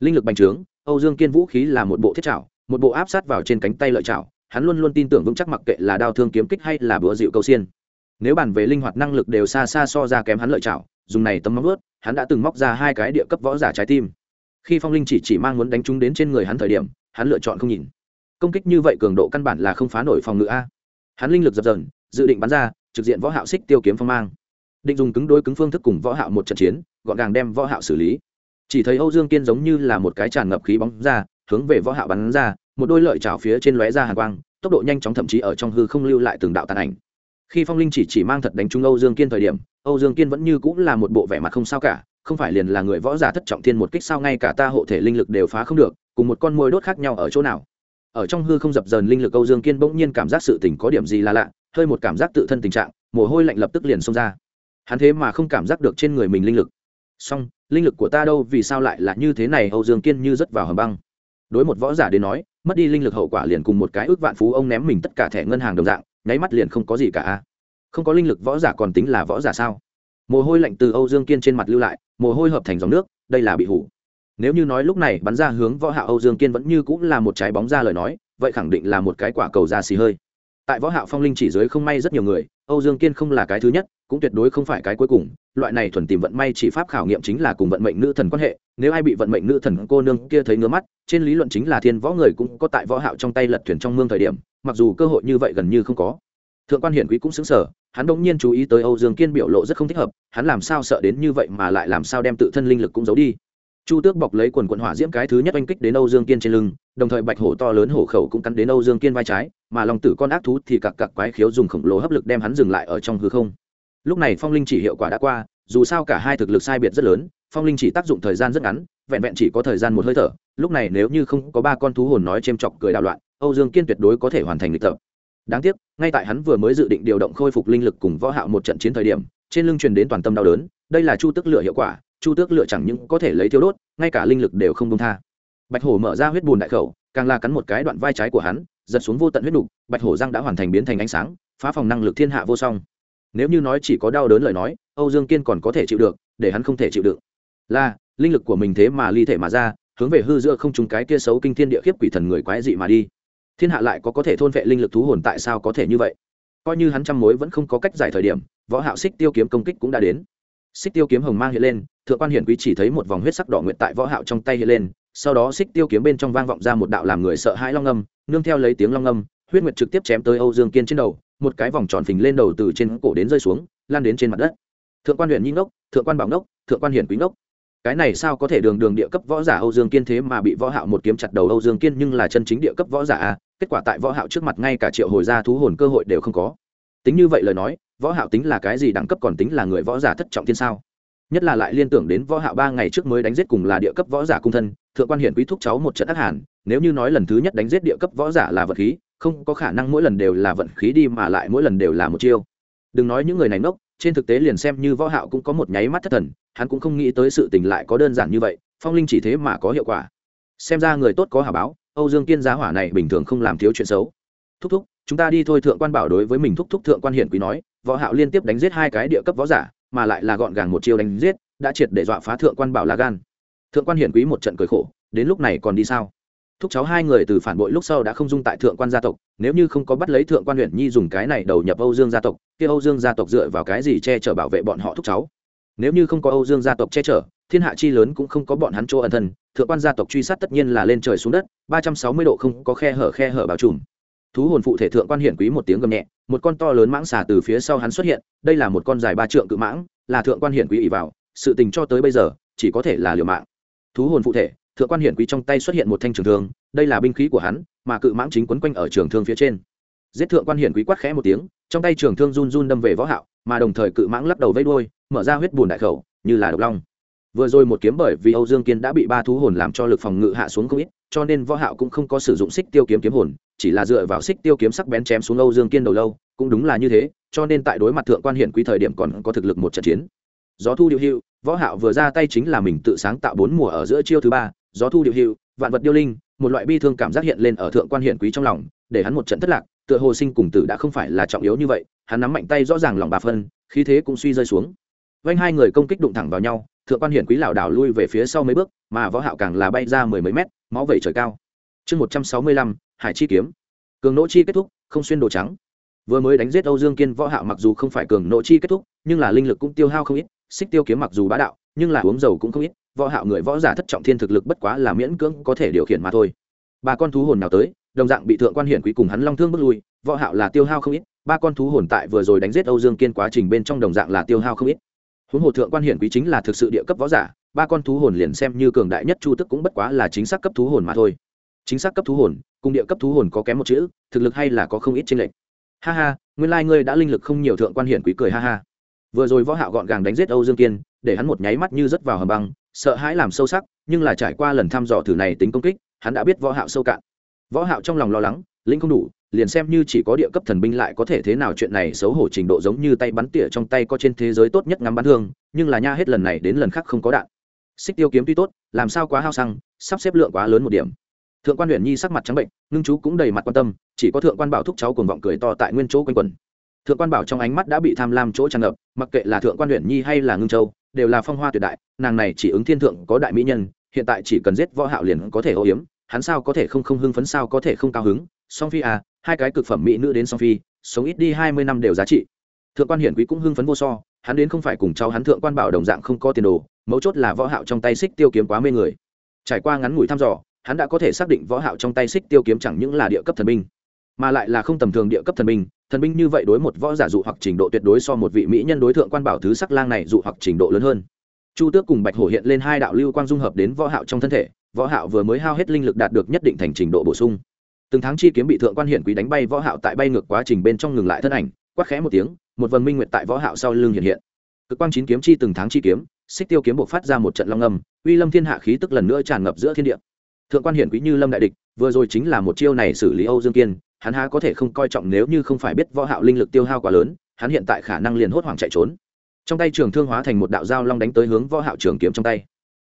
Linh lực bành trướng, âu dương kiên vũ khí là một bộ thiết trảo một bộ áp sát vào trên cánh tay lợi trảo hắn luôn luôn tin tưởng vững chắc mặc kệ là đao thương kiếm kích hay là bữa dịu câu xiên. Nếu bàn về linh hoạt năng lực đều xa xa so ra kém hắn lợi chảo dùng này tấm móc ướt hắn đã từng móc ra hai cái địa cấp võ giả trái tim. Khi phong linh chỉ chỉ mang muốn đánh trúng đến trên người hắn thời điểm, hắn lựa chọn không nhìn. Công kích như vậy cường độ căn bản là không phá nổi phòng ngự a. Hắn linh lực dập dần dự định bắn ra, trực diện võ hạo xích tiêu kiếm phong mang. Định dùng cứng đối cứng phương thức cùng võ hạo một trận chiến, gọn gàng đem võ hạo xử lý. Chỉ thấy âu dương kiên giống như là một cái tràn ngập khí bóng ra, hướng về võ hạo bắn ra một đôi lợi chảo phía trên lóe ra hàn quang, tốc độ nhanh chóng thậm chí ở trong hư không lưu lại từng đạo tàn ảnh. Khi phong linh chỉ chỉ mang thật đánh trúng âu dương kiên thời điểm, âu dương kiên vẫn như cũng là một bộ vẻ mặt không sao cả, không phải liền là người võ giả thất trọng thiên một kích sao ngay cả ta hộ thể linh lực đều phá không được, cùng một con môi đốt khác nhau ở chỗ nào. Ở trong hư không dập dờn linh lực âu dương kiên bỗng nhiên cảm giác sự tình có điểm gì là lạ, hơi một cảm giác tự thân tình trạng, mồ hôi lạnh lập tức liền xông ra. Hắn thế mà không cảm giác được trên người mình linh lực. Song linh lực của ta đâu, vì sao lại là như thế này, âu dương kiên như rất vào hầm băng đối một võ giả đến nói, mất đi linh lực hậu quả liền cùng một cái ước vạn phú ông ném mình tất cả thẻ ngân hàng đồng dạng, nháy mắt liền không có gì cả không có linh lực võ giả còn tính là võ giả sao? Mồ hôi lạnh từ âu dương kiên trên mặt lưu lại, mồ hôi hợp thành dòng nước, đây là bị hủ. Nếu như nói lúc này bắn ra hướng võ hạ âu dương kiên vẫn như cũng là một trái bóng ra lời nói, vậy khẳng định là một cái quả cầu ra xì hơi. Tại võ hạ phong linh chỉ dưới không may rất nhiều người, âu dương kiên không là cái thứ nhất, cũng tuyệt đối không phải cái cuối cùng, loại này thuần tìm vận may chỉ pháp khảo nghiệm chính là cùng vận mệnh nữ thần quan hệ, nếu ai bị vận mệnh nữ thần cô nương kia thấy ngứa mắt trên lý luận chính là thiên võ người cũng có tại võ hạo trong tay lật thuyền trong mương thời điểm, mặc dù cơ hội như vậy gần như không có. Thượng quan hiển quý cũng sững sờ, hắn đống nhiên chú ý tới âu dương kiên biểu lộ rất không thích hợp, hắn làm sao sợ đến như vậy mà lại làm sao đem tự thân linh lực cũng giấu đi. Chu tước bọc lấy quần quần hỏa diễm cái thứ nhất oanh kích đến âu dương kiên trên lưng, đồng thời bạch hổ to lớn hổ khẩu cũng cắn đến âu dương kiên vai trái, mà lòng tử con ác thú thì cặc cặc quái khiếu dùng khổng lồ hấp lực đem hắn dừng lại ở trong hư không. Lúc này phong linh chỉ hiệu quả đã qua, dù sao cả hai thực lực sai biệt rất lớn, phong linh chỉ tác dụng thời gian rất ngắn vẹn vẹn chỉ có thời gian một hơi thở, lúc này nếu như không có ba con thú hồn nói c h ê m chọc cười đạo loạn, âu dương kiên tuyệt đối có thể hoàn thành lịch tập. Đáng tiếc, ngay tại hắn vừa mới dự định điều động khôi phục linh lực cùng võ hạo một trận chiến thời điểm, trên lưng truyền đến toàn tâm đau đớn, đây là chu tức lửa hiệu quả, chu tước lựa chẳng những có thể lấy thiếu đốt, ngay cả linh lực đều không công tha. Bạch hổ mở ra huyết bùn đại khẩu, càng la cắn một cái đoạn vai trái của hắn, giật xuống vô tận huyết đục, bạch hổ răng đã hoàn thành biến thành ánh sáng, phá phòng năng lực thiên hạ vô song. Nếu như nói chỉ có đau đớn lời nói, âu dương kiên còn có thể chịu được, để hắn không thể chịu được là linh lực của mình thế mà ly thể mà ra, hướng về hư giữa không chúng cái kia xấu kinh thiên địa khiếp quỷ thần người quái dị mà đi. Thiên hạ lại có có thể thôn vệ linh lực thú hồn tại sao có thể như vậy? Coi như hắn trăm mối vẫn không có cách giải thời điểm, võ hạo xích tiêu kiếm công kích cũng đã đến. Xích tiêu kiếm hồng mang hiện lên, thượng quan hiển quý chỉ thấy một vòng huyết sắc đỏ nguyệt tại võ hạo trong tay hiện lên, sau đó xích tiêu kiếm bên trong vang vọng ra một đạo làm người sợ hãi long âm, nương theo lấy tiếng long âm, huyết nguyệt trực tiếp chém tới âu dương kiên trên đầu, một cái vòng tròn phình lên đầu từ trên cổ đến rơi xuống, lan đến trên mặt đất. Thượng quan huyện nhi ngốc, thượng quan bảo ngốc, thượng quan hiển quý ngốc cái này sao có thể đường đường địa cấp võ giả âu dương kiên thế mà bị võ hạo một kiếm chặt đầu âu dương kiên nhưng là chân chính địa cấp võ giả a kết quả tại võ hạo trước mặt ngay cả triệu hồi ra thú hồn cơ hội đều không có. Tính như vậy lời nói, võ hạo tính là cái gì đẳng cấp còn tính là người võ giả thất trọng thiên sao? Nhất là lại liên tưởng đến võ hạo ba ngày trước mới đánh giết cùng là địa cấp võ giả cung thân, thượng quan hiển quý thúc cháu một trận ác hàn, nếu như nói lần thứ nhất đánh giết địa cấp võ giả là vật khí, không có khả năng mỗi lần đều là vận khí đi mà lại mỗi lần đều là một chiêu. Đừng nói những người này nốc trên thực tế liền xem như võ hạo cũng có một nháy mắt thất thần, hắn cũng không nghĩ tới sự tình lại có đơn giản như vậy, phong linh chỉ thế mà có hiệu quả. Xem ra người tốt có hảo báo, âu dương kiên giá hỏa này bình thường không làm thiếu chuyện xấu. Thúc thúc, chúng ta đi thôi, thượng quan bảo đối với mình thúc thúc thượng quan hiển quý nói, võ hạo liên tiếp đánh giết hai cái địa cấp võ giả, mà lại là gọn gàng một chiêu đánh giết, đã triệt để dọa phá thượng quan bảo lá gan. Thượng quan hiển quý một trận cười khổ, đến lúc này còn đi sao? Thúc cháu hai người từ phản bội lúc sau đã không dung tại thượng quan gia tộc, nếu như không có bắt lấy thượng quan huyện nhi dùng cái này đầu nhập âu dương gia tộc, kia âu dương gia tộc dựa vào cái gì che chở bảo vệ bọn họ thúc cháu? Nếu như không có âu dương gia tộc che chở, thiên hạ chi lớn cũng không có bọn hắn chỗ ẩn thân, thượng quan gia tộc truy sát tất nhiên là lên trời xuống đất, ba trăm sáu mươi độ không có khe hở khe hở bao trùm. Thú hồn phụ thể thượng quan hiển quý một tiếng gầm nhẹ, một con to lớn mãng xà từ phía sau hắn xuất hiện, đây là một con dài ba trượng cự mãng, là thượng quan hiển quý ỉ vào, sự tình cho tới bây giờ, chỉ có thể là liều mạng. Thú hồn phụ thể thượng quan hiển quý trong tay xuất hiện một thanh trường thương đây là binh khí của hắn mà cự mãng chính quấn quanh ở trường thương phía trên. Giết thượng quan hiển quý quát khẽ một tiếng trong tay trường thương run run đâm về võ hạo mà đồng thời cự mãng lắc đầu vây đuôi mở ra huyết bùn đại khẩu như là độc long. Vừa rồi một kiếm bởi vì âu dương kiên đã bị ba thú hồn làm cho lực phòng ngự hạ xuống không ít cho nên võ hạo cũng không có sử dụng xích tiêu kiếm kiếm hồn chỉ là dựa vào xích tiêu kiếm sắc bén chém xuống âu dương kiên đầu lâu cũng đúng là như thế cho nên tại đối mặt thượng quan hiển quý thời điểm còn có thực lực một trận chiến. Gió thu điệu hiệu, võ hạo vừa ra tay chính là mình tự sáng tạo bốn mùa ở giữa chiêu thứ ba gió thu điệu hưu vạn vật điêu linh, một loại bi thương cảm giác hiện lên ở thượng quan hiển quý trong lòng, để hắn một trận thất lạc, tựa hồ sinh cùng tử đã không phải là trọng yếu như vậy, hắn nắm mạnh tay rõ ràng lòng bà phân, khí thế cũng suy rơi xuống. Vanh hai người công kích đụng thẳng vào nhau, thượng quan hiển quý lảo đảo lui về phía sau mấy bước, mà võ hạo càng là bay ra mười mấy mét, máu vẩy trời cao. Chương một trăm sáu mươi lăm, hải chi kiếm. Cường nỗ chi kết thúc, không xuyên đồ trắng. Vừa mới đánh giết âu dương kiên, võ hạo mặc dù không phải cường nỗ chi kết thúc, nhưng là linh lực cũng tiêu hao không ít, xích tiêu kiếm mặc dù bá đạo, nhưng là uống dầu cũng không ít võ hạo người võ giả thất trọng thiên thực lực bất quá là miễn cưỡng có thể điều khiển mà thôi. Ba con thú hồn nào tới, đồng dạng bị thượng quan hiển quý cùng hắn long thương bước lui, võ hạo là tiêu hao không ít, ba con thú hồn tại vừa rồi đánh giết âu dương kiên quá trình bên trong đồng dạng là tiêu hao không ít. Huống hồ thượng quan hiển quý chính là thực sự địa cấp võ giả, ba con thú hồn liền xem như cường đại nhất chu tức cũng bất quá là chính xác cấp thú hồn mà thôi. Chính xác cấp thú hồn, cùng địa cấp thú hồn có kém một chữ, thực lực hay là có không ít chênh lệch. Ha ha, nguyên lai ngươi đã linh lực không nhiều thượng quan hiển quý cười ha ha. Vừa rồi võ hạo gọn gàng đánh giết âu dương kiên, để hắn một nháy mắt như rớt vào hầm băng sợ hãi làm sâu sắc, nhưng là trải qua lần thăm dò thử này tính công kích, hắn đã biết võ hạo sâu cạn. Võ hạo trong lòng lo lắng linh không đủ, liền xem như chỉ có địa cấp thần binh lại có thể thế nào chuyện này xấu hổ trình độ giống như tay bắn tỉa trong tay có trên thế giới tốt nhất ngắm bắn thương nhưng là nha hết lần này đến lần khác không có đạn. Xích tiêu kiếm tuy tốt, làm sao quá hao xăng, sắp xếp lượng quá lớn một điểm. Thượng quan huyện nhi sắc mặt trắng bệnh, ngưng chú cũng đầy mặt quan tâm, chỉ có thượng quan bảo thúc cháu cùng vọng cười to tại nguyên chỗ quanh quẩn. Thượng quan bảo trong ánh mắt đã bị tham lam chỗ tràn ngập, mặc kệ là thượng quan huyện nhi hay là ngưng châu đều là phong hoa tuyệt đại, nàng này chỉ ứng thiên thượng có đại mỹ nhân, hiện tại chỉ cần giết võ hạo liền có thể ô hiếm hắn sao có thể không không hưng phấn, sao có thể không cao hứng? Song phi à hai cái cực phẩm mỹ nữ đến song phi, sống ít đi hai mươi năm đều giá trị. Thượng quan hiển quý cũng hưng phấn vô so, hắn đến không phải cùng cháu hắn thượng quan bảo đồng dạng không có tiền đồ, mấu chốt là võ hạo trong tay xích tiêu kiếm quá mê người. Trải qua ngắn ngủi thăm dò, hắn đã có thể xác định võ hạo trong tay xích tiêu kiếm chẳng những là địa cấp thần binh mà lại là không tầm thường địa cấp thần binh thần binh như vậy đối một võ giả dụ hoặc trình độ tuyệt đối so một vị mỹ nhân đối thượng quan bảo thứ sắc lang này dụ hoặc trình độ lớn hơn. Chu tước cùng bạch hổ hiện lên hai đạo lưu quang dung hợp đến võ hạo trong thân thể, võ hạo vừa mới hao hết linh lực đạt được nhất định thành trình độ bổ sung. Từng tháng chi kiếm bị thượng quan hiển quý đánh bay võ hạo tại bay ngược quá trình bên trong ngừng lại thân ảnh, quát khẽ một tiếng, một vầng minh nguyệt tại võ hạo sau lưng hiện hiện. Cực quang chín kiếm chi từng tháng chi kiếm, xích tiêu kiếm buộc phát ra một trận long âm, uy lâm thiên hạ khí tức lần nữa tràn ngập giữa thiên địa. Thượng quan hiển quý như lâm đại địch, vừa rồi chính là một chiêu này xử lý âu dương kiên hắn há có thể không coi trọng nếu như không phải biết võ hạo linh lực tiêu hao quá lớn, hắn hiện tại khả năng liền hốt hoảng chạy trốn. Trong tay trường thương hóa thành một đạo dao long đánh tới hướng võ hạo trường kiếm trong tay.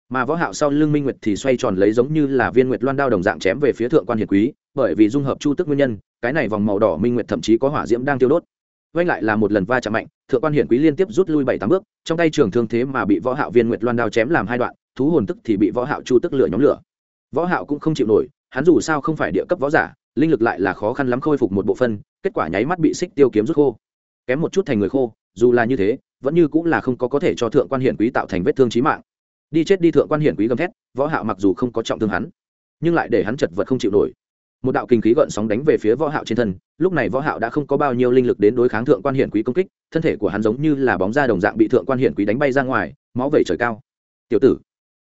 Mà võ hạo sau lưng minh nguyệt thì xoay tròn lấy giống như là viên nguyệt loan đao đồng dạng chém về phía thượng quan hiển quý, bởi vì dung hợp chu tức nguyên nhân, cái này vòng màu đỏ minh nguyệt thậm chí có hỏa diễm đang tiêu đốt. Vây lại là một lần va chạm mạnh, thượng quan hiển quý liên tiếp rút lui bảy tám bước, trong tay trường thương thế mà bị võ hạo viên nguyệt loan đao chém làm hai đoạn, thú hồn tức thì bị võ hạo chu tức lửa nhóm lửa. Võ hạo cũng không chịu nổi, hắn dù sao không phải địa cấp võ giả linh lực lại là khó khăn lắm khôi phục một bộ phân kết quả nháy mắt bị xích tiêu kiếm rút khô. Kém một chút thành người khô, dù là như thế, vẫn như cũng là không có có thể cho thượng quan hiển quý tạo thành vết thương chí mạng. Đi chết đi thượng quan hiển quý gầm thét, võ hạo mặc dù không có trọng thương hắn, nhưng lại để hắn chật vật không chịu nổi. Một đạo kinh khí gợn sóng đánh về phía võ hạo trên thân, lúc này võ hạo đã không có bao nhiêu linh lực đến đối kháng thượng quan hiển quý công kích, thân thể của hắn giống như là bóng da đồng dạng bị thượng quan hiển quý đánh bay ra ngoài, máu vẩy trời cao. Tiểu tử,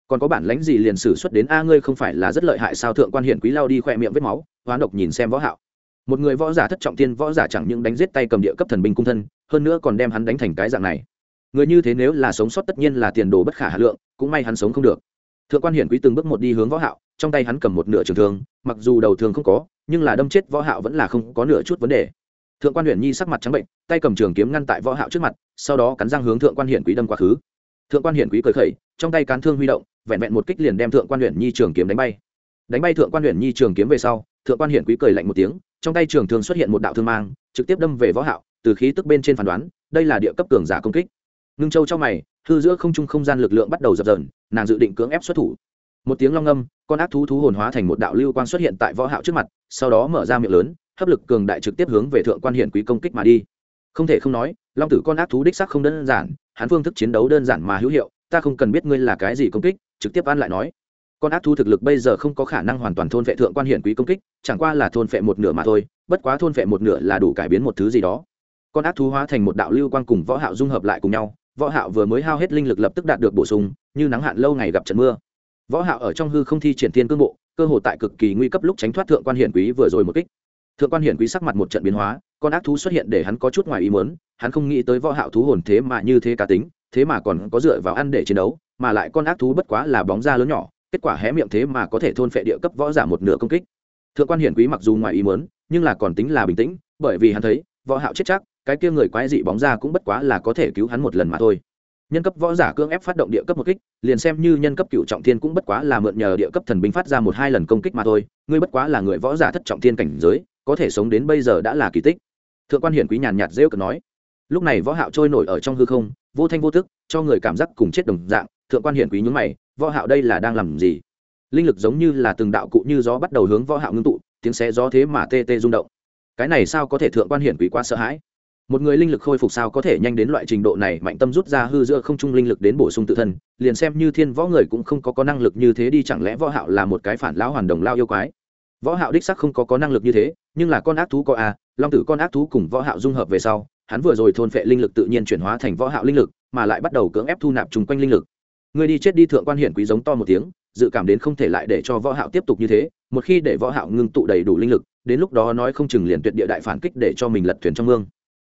còn có bản lãnh gì liền sử xuất đến a, ngươi không phải là rất lợi hại sao? Thượng quan hiển quý lao đi khoe miệng vết máu hoán độc nhìn xem võ hạo. Một người võ giả thất trọng thiên võ giả chẳng những đánh giết tay cầm địa cấp thần binh cung thân, hơn nữa còn đem hắn đánh thành cái dạng này. Người như thế nếu là sống sót tất nhiên là tiền đồ bất khả hà lượng, cũng may hắn sống không được. Thượng quan hiển quý từng bước một đi hướng võ hạo, trong tay hắn cầm một nửa trường thương, mặc dù đầu thương không có, nhưng là đâm chết võ hạo vẫn là không có nửa chút vấn đề. Thượng quan huyền nhi sắc mặt trắng bệnh, tay cầm trường kiếm ngăn tại võ hạo trước mặt, sau đó cắn răng hướng thượng quan hiển quý đâm quá khứ. Thượng quan hiển quý cười khẩy, trong tay cán thương huy động, vẹn vẹn một kích liền đem thượng quan huyền nhi trường kiếm đánh bay. Đánh bay thượng quan huyền nhi trường kiếm về sau thượng quan hiển quý cười lạnh một tiếng, trong tay trường thường xuất hiện một đạo thương mang, trực tiếp đâm về võ hạo, từ khí tức bên trên phán đoán, đây là địa cấp cường giả công kích. Ngưng châu trong mày hư giữa không trung không gian lực lượng bắt đầu dập dờn, nàng dự định cưỡng ép xuất thủ. Một tiếng long âm con ác thú thú hồn hóa thành một đạo lưu quang xuất hiện tại võ hạo trước mặt, sau đó mở ra miệng lớn, hấp lực cường đại trực tiếp hướng về thượng quan hiển quý công kích mà đi. Không thể không nói, long tử con ác thú đích xác không đơn giản, hắn phương thức chiến đấu đơn giản mà hữu hiệu, ta không cần biết ngươi là cái gì công kích, trực tiếp ăn lại nói con ác thú thực lực bây giờ không có khả năng hoàn toàn thôn vệ thượng quan hiển quý công kích, chẳng qua là thôn vệ một nửa mà thôi, bất quá thôn vệ một nửa là đủ cải biến một thứ gì đó. Con ác thú hóa thành một đạo lưu quang cùng võ hạo dung hợp lại cùng nhau, võ hạo vừa mới hao hết linh lực lập tức đạt được bổ sung, như nắng hạn lâu ngày gặp trận mưa. Võ hạo ở trong hư không thi triển thiên cương bộ, cơ hội tại cực kỳ nguy cấp lúc tránh thoát thượng quan hiển quý vừa rồi một kích. Thượng quan hiển quý sắc mặt một trận biến hóa, con ác thú xuất hiện để hắn có chút ngoài ý muốn, hắn không nghĩ tới võ hạo thú hồn thế mà như thế cá tính, thế mà còn có dựa vào ăn để chiến đấu, mà lại con ác thú bất quá là bóng da lớn nhỏ kết quả hé miệng thế mà có thể thôn phệ địa cấp võ giả một nửa công kích. Thượng quan hiển quý mặc dù ngoài ý muốn, nhưng là còn tính là bình tĩnh, bởi vì hắn thấy, võ hạo chết chắc, cái kia người quái dị bóng ra cũng bất quá là có thể cứu hắn một lần mà thôi. Nhân cấp võ giả cưỡng ép phát động địa cấp một kích, liền xem như nhân cấp cựu trọng thiên cũng bất quá là mượn nhờ địa cấp thần binh phát ra một hai lần công kích mà thôi, ngươi bất quá là người võ giả thất trọng thiên cảnh giới, có thể sống đến bây giờ đã là kỳ tích. Thượng quan hiển quý nhàn nhạt rêu cực nói. Lúc này võ hạo trôi nổi ở trong hư không, vô thanh vô tức, cho người cảm giác cùng chết đồng dạng, thượng quan hiển quý nhướng mày võ hạo đây là đang làm gì? Linh lực giống như là từng đạo cụ như gió bắt đầu hướng võ hạo ngưng tụ tiếng xé gió thế mà tê tê rung động. Cái này sao có thể thượng quan hiển quý quá sợ hãi? Một người linh lực khôi phục sao có thể nhanh đến loại trình độ này mạnh tâm rút ra hư giữa không trung linh lực đến bổ sung tự thân liền xem như thiên võ người cũng không có có năng lực như thế đi chẳng lẽ võ hạo là một cái phản lão hoàn đồng lao yêu quái? Võ hạo đích xác không có có năng lực như thế nhưng là con ác thú có a à, long tử con ác thú cùng võ hạo dung hợp về sau hắn vừa rồi thôn phệ linh lực tự nhiên chuyển hóa thành võ hạo linh lực mà lại bắt đầu cưỡng ép thu nạp trùng quanh linh lực người đi chết đi thượng quan hiển quý giống to một tiếng, dự cảm đến không thể lại để cho võ hạo tiếp tục như thế, một khi để võ hạo ngưng tụ đầy đủ linh lực, đến lúc đó nói không chừng liền tuyệt địa đại phản kích để cho mình lật thuyền trong mương.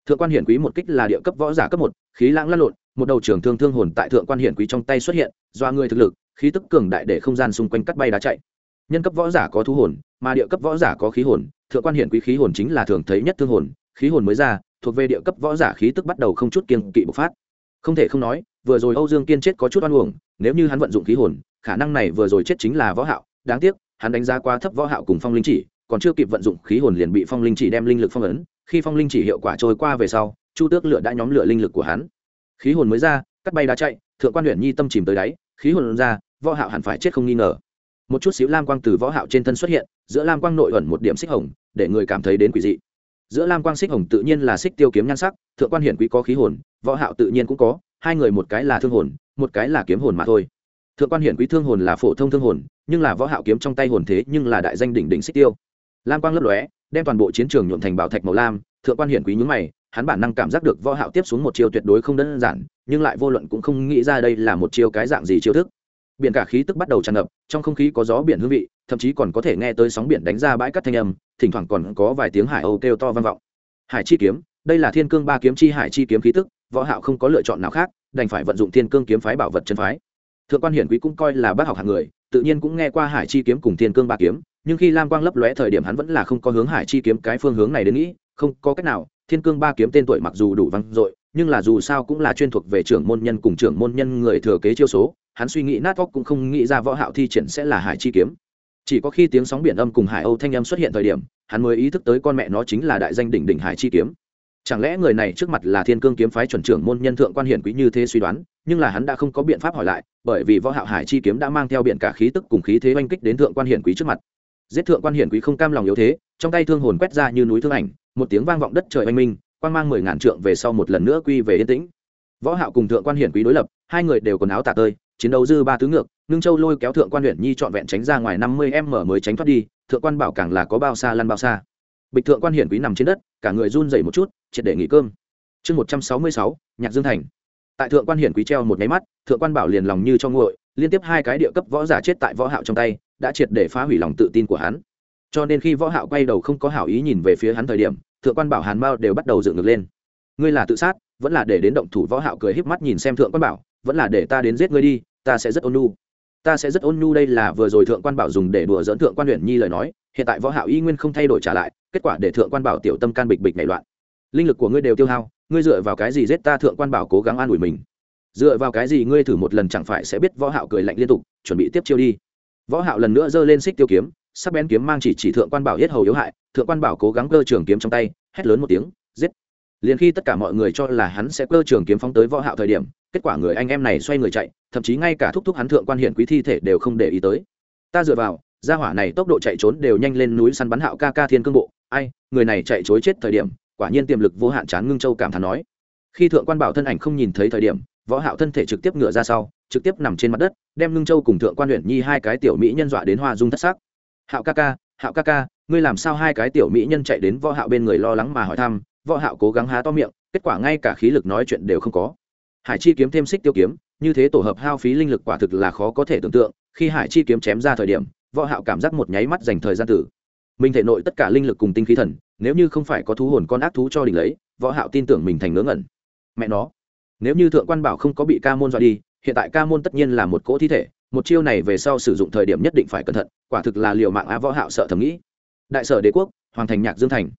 Thượng quan hiển quý một kích là địa cấp võ giả cấp một, khí lãng lăn lộn, một đầu trưởng thương thương hồn tại thượng quan hiển quý trong tay xuất hiện, do người thực lực, khí tức cường đại để không gian xung quanh cắt bay đá chạy. Nhân cấp võ giả có thú hồn, mà địa cấp võ giả có khí hồn, thượng quan hiển quý khí hồn chính là thường thấy nhất thương hồn, khí hồn mới ra, thuộc về địa cấp võ giả khí tức bắt đầu không chút kiên kỵ bộc phát. Không thể không nói vừa rồi âu dương kiên chết có chút oan uổng, nếu như hắn vận dụng khí hồn, khả năng này vừa rồi chết chính là võ hạo. Đáng tiếc, hắn đánh giá quá thấp võ hạo cùng phong linh chỉ, còn chưa kịp vận dụng khí hồn liền bị phong linh chỉ đem linh lực phong ấn. Khi phong linh chỉ hiệu quả trôi qua về sau, chu tước lửa đã nhóm lửa linh lực của hắn. Khí hồn mới ra, cắt bay đá chạy, thượng quan Huyền nhi tâm chìm tới đáy, khí hồn ra, võ hạo hẳn phải chết không nghi ngờ. Một chút xíu lam quang từ võ hạo trên thân xuất hiện, giữa lam quang nội ẩn một điểm xích hồng, để người cảm thấy đến quỷ dị. Giữa lam quang xích hồng tự nhiên là xích tiêu kiếm nhan sắc, thượng quan hiển quý có khí hồn, võ hạo tự nhiên cũng có hai người một cái là thương hồn, một cái là kiếm hồn mà thôi. Thượng quan hiển quý thương hồn là phổ thông thương hồn, nhưng là võ hạo kiếm trong tay hồn thế nhưng là đại danh đỉnh đỉnh xích tiêu. Lam quang lấp lóe, đem toàn bộ chiến trường nhuộm thành bảo thạch màu lam, thượng quan hiển quý nhướng mày, hắn bản năng cảm giác được võ hạo tiếp xuống một chiêu tuyệt đối không đơn giản, nhưng lại vô luận cũng không nghĩ ra đây là một chiêu cái dạng gì chiêu thức. Biển cả khí tức bắt đầu tràn ngập, trong không khí có gió biển hương vị, thậm chí còn có thể nghe tới sóng biển đánh ra bãi cát thanh âm, thỉnh thoảng còn có vài tiếng hải âu kêu to vang vọng. Hải chi kiếm, đây là thiên cương ba kiếm chi hải chi kiếm khí tức võ hạo không có lựa chọn nào khác, đành phải vận dụng thiên cương kiếm phái bảo vật chân phái. Thượng quan hiển quý cũng coi là bác học hạng người, tự nhiên cũng nghe qua hải chi kiếm cùng thiên cương ba kiếm, nhưng khi lam quang lấp lóe thời điểm hắn vẫn là không có hướng hải chi kiếm cái phương hướng này đến nghĩ, không có cách nào, thiên cương ba kiếm tên tuổi mặc dù đủ vang dội, nhưng là dù sao cũng là chuyên thuộc về trưởng môn nhân cùng trưởng môn nhân người thừa kế chiêu số, hắn suy nghĩ nát óc cũng không nghĩ ra võ hạo thi triển sẽ là hải chi kiếm. Chỉ có khi tiếng sóng biển âm cùng hải âu thanh âm xuất hiện thời điểm, hắn mới ý thức tới con mẹ nó chính là đại danh đỉnh đỉnh hải chi kiếm chẳng lẽ người này trước mặt là thiên cương kiếm phái chuẩn trưởng môn nhân thượng quan hiển quý như thế suy đoán, nhưng là hắn đã không có biện pháp hỏi lại, bởi vì võ hạo hải chi kiếm đã mang theo biện cả khí tức cùng khí thế oanh kích đến thượng quan hiển quý trước mặt. Giết thượng quan hiển quý không cam lòng yếu thế, trong tay thương hồn quét ra như núi thương ảnh, một tiếng vang vọng đất trời oanh minh, quang mang mười ngàn trượng về sau một lần nữa quy về yên tĩnh. Võ hạo cùng thượng quan hiển quý đối lập, hai người đều quần áo tả tơi, chiến đấu dư ba tứ ngược, nương châu lôi kéo thượng quan huyện nhi trọn vẹn tránh ra ngoài năm mươi m mới tránh thoát đi, thượng quan bảo càng là có bao xa lăn bao xa bịch thượng quan hiển quý nằm trên đất, cả người run rẩy một chút, triệt để nghỉ cơm. Chương một trăm sáu mươi sáu, nhạc dương thành. Tại thượng quan hiển quý treo một nháy mắt, thượng quan bảo liền lòng như cho nguội, liên tiếp hai cái địa cấp võ giả chết tại võ hạo trong tay, đã triệt để phá hủy lòng tự tin của hắn. Cho nên khi võ hạo quay đầu không có hảo ý nhìn về phía hắn thời điểm, thượng quan bảo hàn mao đều bắt đầu dựng ngược lên. Ngươi là tự sát, vẫn là để đến động thủ võ hạo cười híp mắt nhìn xem thượng quan bảo, vẫn là để ta đến giết ngươi đi, ta sẽ rất ôn nhu. Ta sẽ rất ôn nhu đây là vừa rồi thượng quan bảo dùng để đùa dẫn thượng quan huyện nhi lời nói, hiện tại võ hạo y nguyên không thay đổi trả lại kết quả để thượng quan bảo tiểu tâm can bịch bịch nảy loạn. Linh lực của ngươi đều tiêu hao, ngươi dựa vào cái gì giết ta thượng quan bảo cố gắng an ủi mình? Dựa vào cái gì ngươi thử một lần chẳng phải sẽ biết võ hạo cười lạnh liên tục, chuẩn bị tiếp chiêu đi. Võ hạo lần nữa giơ lên xích tiêu kiếm, sắc bén kiếm mang chỉ chỉ thượng quan bảo hết hầu yếu hại, thượng quan bảo cố gắng cơ trường kiếm trong tay, hét lớn một tiếng, giết. Liền khi tất cả mọi người cho là hắn sẽ cơ trường kiếm phóng tới võ hạo thời điểm, kết quả người anh em này xoay người chạy, thậm chí ngay cả thúc thúc hắn thượng quan hiển quý thi thể đều không để ý tới. Ta dựa vào, gia hỏa này tốc độ chạy trốn đều nhanh lên núi săn bắn hạo ca ca thiên cương bộ ai, người này chạy chối chết thời điểm, quả nhiên tiềm lực vô hạn chán ngưng châu cảm thán nói. Khi thượng quan bảo thân ảnh không nhìn thấy thời điểm, võ hạo thân thể trực tiếp ngửa ra sau, trực tiếp nằm trên mặt đất, đem ngưng châu cùng thượng quan luyện nhi hai cái tiểu mỹ nhân dọa đến hoa dung thất sắc. Hạo ca ca, hạo ca ca, ngươi làm sao hai cái tiểu mỹ nhân chạy đến võ hạo bên người lo lắng mà hỏi thăm, võ hạo cố gắng há to miệng, kết quả ngay cả khí lực nói chuyện đều không có. Hải chi kiếm thêm xích tiêu kiếm, như thế tổ hợp hao phí linh lực quả thực là khó có thể tưởng tượng, khi hải chi kiếm chém ra thời điểm, võ hạo cảm giác một nháy mắt dành thời gian tử mình thể nội tất cả linh lực cùng tinh khí thần, nếu như không phải có thú hồn con ác thú cho đỉnh lấy, võ hạo tin tưởng mình thành ngớ ngẩn. Mẹ nó, nếu như thượng quan bảo không có bị ca môn dọa đi, hiện tại ca môn tất nhiên là một cỗ thi thể, một chiêu này về sau sử dụng thời điểm nhất định phải cẩn thận, quả thực là liều mạng á võ hạo sợ thầm nghĩ. Đại sở đế quốc, hoàng thành nhạc dương thành.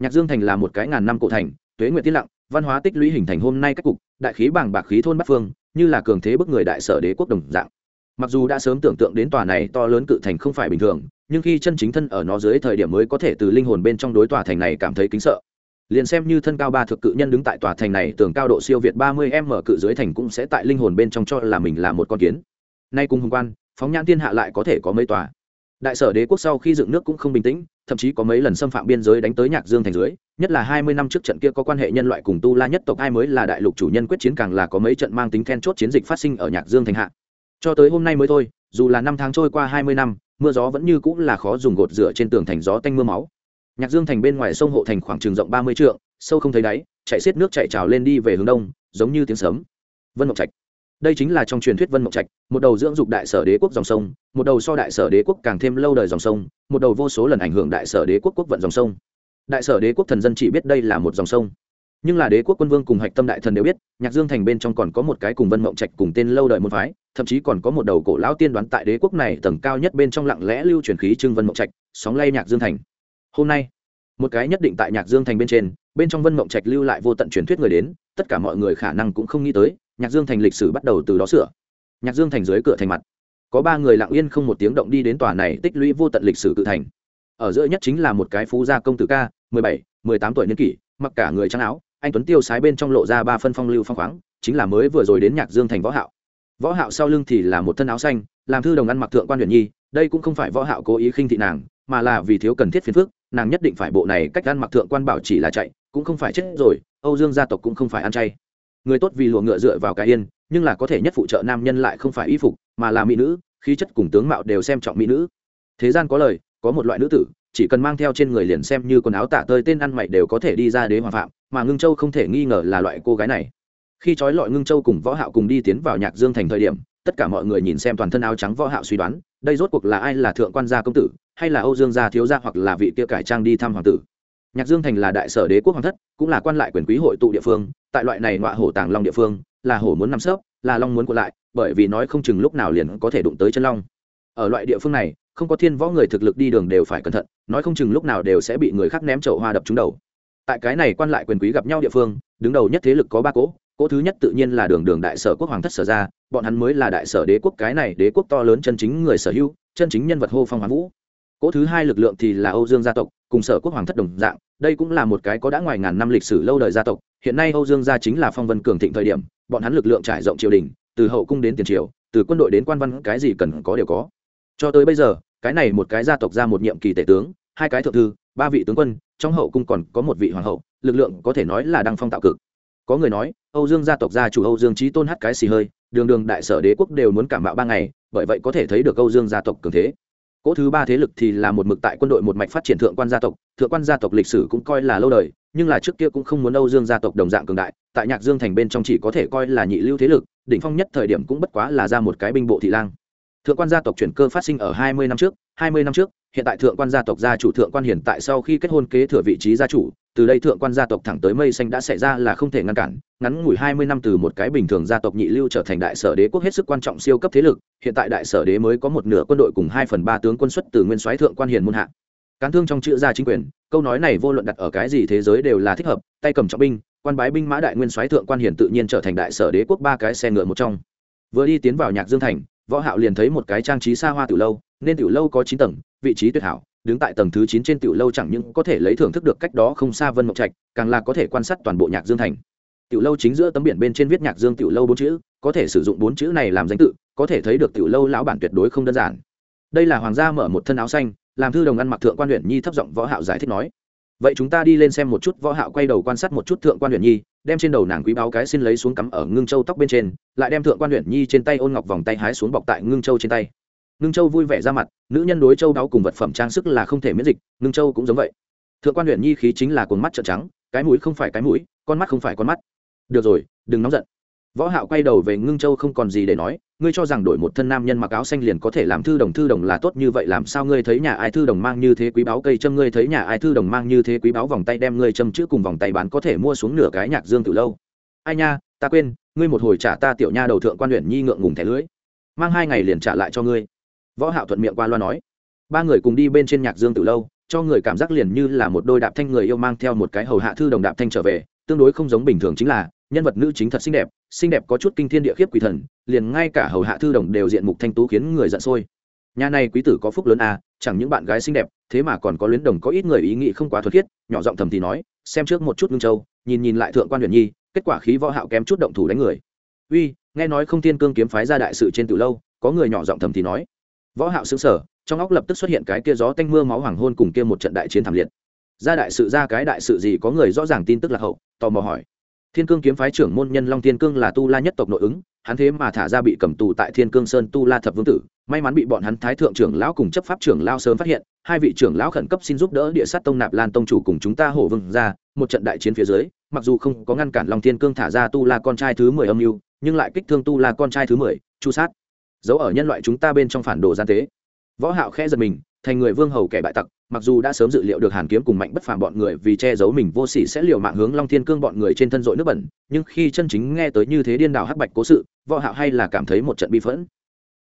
Nhạc dương thành là một cái ngàn năm cổ thành, tuế nguyệt tiết lặng, văn hóa tích lũy hình thành hôm nay các cục, đại khí bảng bạc khí thôn bắc phương, như là cường thế bức người đại sở đế quốc đồng dạng mặc dù đã sớm tưởng tượng đến tòa này to lớn cự thành không phải bình thường, nhưng khi chân chính thân ở nó dưới thời điểm mới có thể từ linh hồn bên trong đối tòa thành này cảm thấy kính sợ. Liền xem như thân cao ba thực cự nhân đứng tại tòa thành này tưởng cao độ siêu việt ba mươi m cự dưới thành cũng sẽ tại linh hồn bên trong cho là mình là một con kiến. Nay cùng hùng quan, phóng nhãn thiên hạ lại có thể có mấy tòa. Đại sở đế quốc sau khi dựng nước cũng không bình tĩnh, thậm chí có mấy lần xâm phạm biên giới đánh tới nhạc dương thành dưới, nhất là hai mươi năm trước trận kia có quan hệ nhân loại cùng tu la nhất tộc, ai mới là đại lục chủ nhân quyết chiến càng là có mấy trận mang tính then chốt chiến dịch phát sinh ở nhạc dương thành hạ cho tới hôm nay mới thôi, dù là năm tháng trôi qua hai mươi năm, mưa gió vẫn như cũng là khó dùng gột rửa trên tường thành gió tanh mưa máu. Nhạc dương thành bên ngoài sông hộ thành khoảng trường rộng ba mươi trượng, sâu không thấy đáy chạy xiết nước chạy trào lên đi về hướng đông, giống như tiếng sấm. Vân mộc trạch. Đây chính là trong truyền thuyết vân mộc trạch, một đầu dưỡng dục đại sở đế quốc dòng sông, một đầu so đại sở đế quốc càng thêm lâu đời dòng sông, một đầu vô số lần ảnh hưởng đại sở đế quốc quốc vận dòng sông. Đại sở đế quốc thần dân chỉ biết đây là một dòng sông nhưng là đế quốc quân vương cùng hạch tâm đại thần đều biết, nhạc dương thành bên trong còn có một cái cùng vân mộng trạch cùng tên lâu đời môn phái, thậm chí còn có một đầu cổ lão tiên đoán tại đế quốc này tầng cao nhất bên trong lặng lẽ lưu truyền khí trưng vân mộng trạch, sóng lay nhạc dương thành. Hôm nay, một cái nhất định tại nhạc dương thành bên trên, bên trong vân mộng trạch lưu lại vô tận truyền thuyết người đến, tất cả mọi người khả năng cũng không nghĩ tới, nhạc dương thành lịch sử bắt đầu từ đó sửa. Nhạc dương thành dưới cửa thành mặt, có ba người lặng yên không một tiếng động đi đến tòa này tích lũy vô tận lịch sử cự thành. Ở giữa nhất chính là một cái phú gia công tử ca, mười bảy, mười tám tuổi niên kỷ, mặc cả người trắng áo anh tuấn tiêu sái bên trong lộ ra ba phân phong lưu phong khoáng, chính là mới vừa rồi đến nhạc dương thành võ hạo. Võ hạo sau lưng thì là một thân áo xanh, làm thư đồng ăn mặc thượng quan huyền nhi, đây cũng không phải võ hạo cố ý khinh thị nàng, mà là vì thiếu cần thiết phiền phức, nàng nhất định phải bộ này cách ăn mặc thượng quan bảo chỉ là chạy, cũng không phải chết rồi, âu dương gia tộc cũng không phải ăn chay. Người tốt vì lùa ngựa dựa vào cái yên, nhưng là có thể nhất phụ trợ nam nhân lại không phải y phục, mà là mỹ nữ, khí chất cùng tướng mạo đều xem trọng mỹ nữ. Thế gian có lời, có một loại nữ tử chỉ cần mang theo trên người liền xem như quần áo tả tơi tên ăn mày đều có thể đi ra đế hoàng phạm, mà ngưng châu không thể nghi ngờ là loại cô gái này. Khi trói lọi ngưng châu cùng võ hạo cùng đi tiến vào nhạc dương thành thời điểm, tất cả mọi người nhìn xem toàn thân áo trắng võ hạo suy đoán, đây rốt cuộc là ai là thượng quan gia công tử, hay là âu dương gia thiếu gia hoặc là vị kia cải trang đi thăm hoàng tử. Nhạc dương thành là đại sở đế quốc hoàng thất, cũng là quan lại quyền quý hội tụ địa phương, tại loại này ngọa hổ tàng long địa phương, là hổ muốn nằm sấp, là long muốn của lại, bởi vì nói không chừng lúc nào liền có thể đụng tới chân long. Ở loại địa phương này, không có thiên võ người thực lực đi đường đều phải cẩn thận nói không chừng lúc nào đều sẽ bị người khác ném chậu hoa đập trúng đầu. Tại cái này quan lại quyền quý gặp nhau địa phương, đứng đầu nhất thế lực có ba cỗ cỗ thứ nhất tự nhiên là đường đường đại sở quốc hoàng thất sở ra, bọn hắn mới là đại sở đế quốc, cái này đế quốc to lớn chân chính người sở hữu, chân chính nhân vật hô phong hoán vũ. Cỗ thứ hai lực lượng thì là âu dương gia tộc, cùng sở quốc hoàng thất đồng dạng, đây cũng là một cái có đã ngoài ngàn năm lịch sử lâu đời gia tộc, hiện nay âu dương gia chính là phong vân cường thịnh thời điểm, bọn hắn lực lượng trải rộng triều đình, từ hậu cung đến tiền triều, từ quân đội đến quan văn, cái gì cần có đều có. Cho tới bây giờ cái này một cái gia tộc ra một nhiệm kỳ tể tướng, hai cái thượng thư, ba vị tướng quân, trong hậu cung còn có một vị hoàng hậu, lực lượng có thể nói là đăng phong tạo cực. Có người nói, âu dương gia tộc gia chủ âu dương trí tôn hát cái xì hơi, đường đường đại sở đế quốc đều muốn cảm mạo ba ngày, bởi vậy có thể thấy được âu dương gia tộc cường thế. Cỗ thứ ba thế lực thì là một mực tại quân đội một mạch phát triển thượng quan gia tộc, thượng quan gia tộc lịch sử cũng coi là lâu đời, nhưng là trước kia cũng không muốn âu dương gia tộc đồng dạng cường đại, tại nhạc dương thành bên trong chỉ có thể coi là nhị lưu thế lực, đỉnh phong nhất thời điểm cũng bất quá là ra một cái binh bộ thị lang thượng quan gia tộc chuyển cơ phát sinh ở hai mươi năm trước, hai mươi năm trước, hiện tại thượng quan gia tộc gia chủ thượng quan hiển tại sau khi kết hôn kế thừa vị trí gia chủ, từ đây thượng quan gia tộc thẳng tới mây xanh đã xảy ra là không thể ngăn cản, ngắn ngủi hai mươi năm từ một cái bình thường gia tộc nhị lưu trở thành đại sở đế quốc hết sức quan trọng siêu cấp thế lực, hiện tại đại sở đế mới có một nửa quân đội cùng hai phần ba tướng quân xuất từ nguyên soái thượng quan hiển muôn hạ. Cán thương trong chữ gia chính quyền, câu nói này vô luận đặt ở cái gì thế giới đều là thích hợp, tay cầm trọng binh, quan bái binh mã đại nguyên soái thượng quan hiển tự nhiên trở thành đại sở đế quốc ba cái xe ngựa một trong. Vừa đi tiến vào nhạc dương thành võ hạo liền thấy một cái trang trí xa hoa tiểu lâu, nên tiểu lâu có chín tầng, vị trí tuyệt hảo, đứng tại tầng thứ chín trên tiểu lâu chẳng những có thể lấy thưởng thức được cách đó không xa vân mộng trạch, càng là có thể quan sát toàn bộ nhạc dương thành. Tiểu lâu chính giữa tấm biển bên trên viết nhạc dương tiểu lâu bốn chữ, có thể sử dụng bốn chữ này làm danh tự, có thể thấy được tiểu lâu lão bản tuyệt đối không đơn giản. Đây là hoàng gia mở một thân áo xanh, làm thư đồng ăn mặc thượng quan huyện nhi thấp giọng võ hạo giải thích nói vậy chúng ta đi lên xem một chút võ hạo quay đầu quan sát một chút thượng quan luyện nhi, đem trên đầu nàng quý báo cái xin lấy xuống cắm ở ngưng châu tóc bên trên, lại đem thượng quan luyện nhi trên tay ôn ngọc vòng tay hái xuống bọc tại ngưng châu trên tay. Ngưng châu vui vẻ ra mặt, nữ nhân đối châu đáo cùng vật phẩm trang sức là không thể miễn dịch, ngưng châu cũng giống vậy. Thượng quan luyện nhi khí chính là cuồng mắt trợn trắng, cái mũi không phải cái mũi, con mắt không phải con mắt. Được rồi, đừng nóng giận võ hạo quay đầu về ngưng châu không còn gì để nói, ngươi cho rằng đổi một thân nam nhân mặc áo xanh liền có thể làm thư đồng thư đồng là tốt như vậy, làm sao ngươi thấy nhà ai thư đồng mang như thế quý báo cây châm, ngươi thấy nhà ai thư đồng mang như thế quý báo vòng tay đem ngươi châm chữ cùng vòng tay bán có thể mua xuống nửa cái nhạc dương từ lâu. Ai nha, ta quên, ngươi một hồi trả ta tiểu nha đầu thượng quan huyện nhi ngượng ngùng thẻ lưới mang hai ngày liền trả lại cho ngươi. Võ hạo thuận miệng qua loa nói. Ba người cùng đi bên trên nhạc dương từ lâu, cho người cảm giác liền như là một đôi đạp thanh người yêu mang theo một cái hầu hạ thư đồng đạp thanh trở về, tương đối không giống bình thường chính là nhân vật nữ chính thật xinh đẹp xinh đẹp có chút kinh thiên địa khiếp quỷ thần, liền ngay cả hầu hạ thư đồng đều diện mục thanh tú khiến người giận sôi. Nhà này quý tử có phúc lớn à chẳng những bạn gái xinh đẹp, thế mà còn có luyến đồng có ít người ý nghĩ không quá thuật thiết nhỏ giọng thầm thì nói, xem trước một chút ngưng châu, nhìn nhìn lại thượng quan huyền nhi, kết quả khí võ hạo kém chút động thủ đánh người. Uy, nghe nói không thiên cương kiếm phái ra đại sự trên từ lâu, có người nhỏ giọng thầm thì nói. Võ hạo sững sờ, trong óc lập tức xuất hiện cái kia gió tanh mưa máu hoàng hôn cùng kia một trận đại chiến thảm liệt. Ra đại sự ra cái đại sự gì có người rõ ràng tin tức là hậu, tò mò hỏi thiên cương kiếm phái trưởng môn nhân long thiên cương là tu la nhất tộc nội ứng, hắn thế mà thả ra bị cầm tù tại thiên cương sơn tu la thập vương tử, may mắn bị bọn hắn thái thượng trưởng lão cùng chấp pháp trưởng lao sớm phát hiện, hai vị trưởng lão khẩn cấp xin giúp đỡ địa sát tông nạp lan tông chủ cùng chúng ta hổ vương ra, một trận đại chiến phía dưới, mặc dù không có ngăn cản long thiên cương thả ra tu la con trai thứ mười âm mưu, nhưng lại kích thương tu la con trai thứ mười, chu sát. Giấu ở nhân loại chúng ta bên trong phản đồ gian tế. Võ hạo khẽ giật mình thành người vương hầu kẻ bại tặc, mặc dù đã sớm dự liệu được hàn kiếm cùng mạnh bất phàm bọn người vì che giấu mình vô sỉ sẽ liều mạng hướng long thiên cương bọn người trên thân dội nước bẩn, nhưng khi chân chính nghe tới như thế điên đảo hắc bạch cố sự, võ hạo hay là cảm thấy một trận bi phẫn.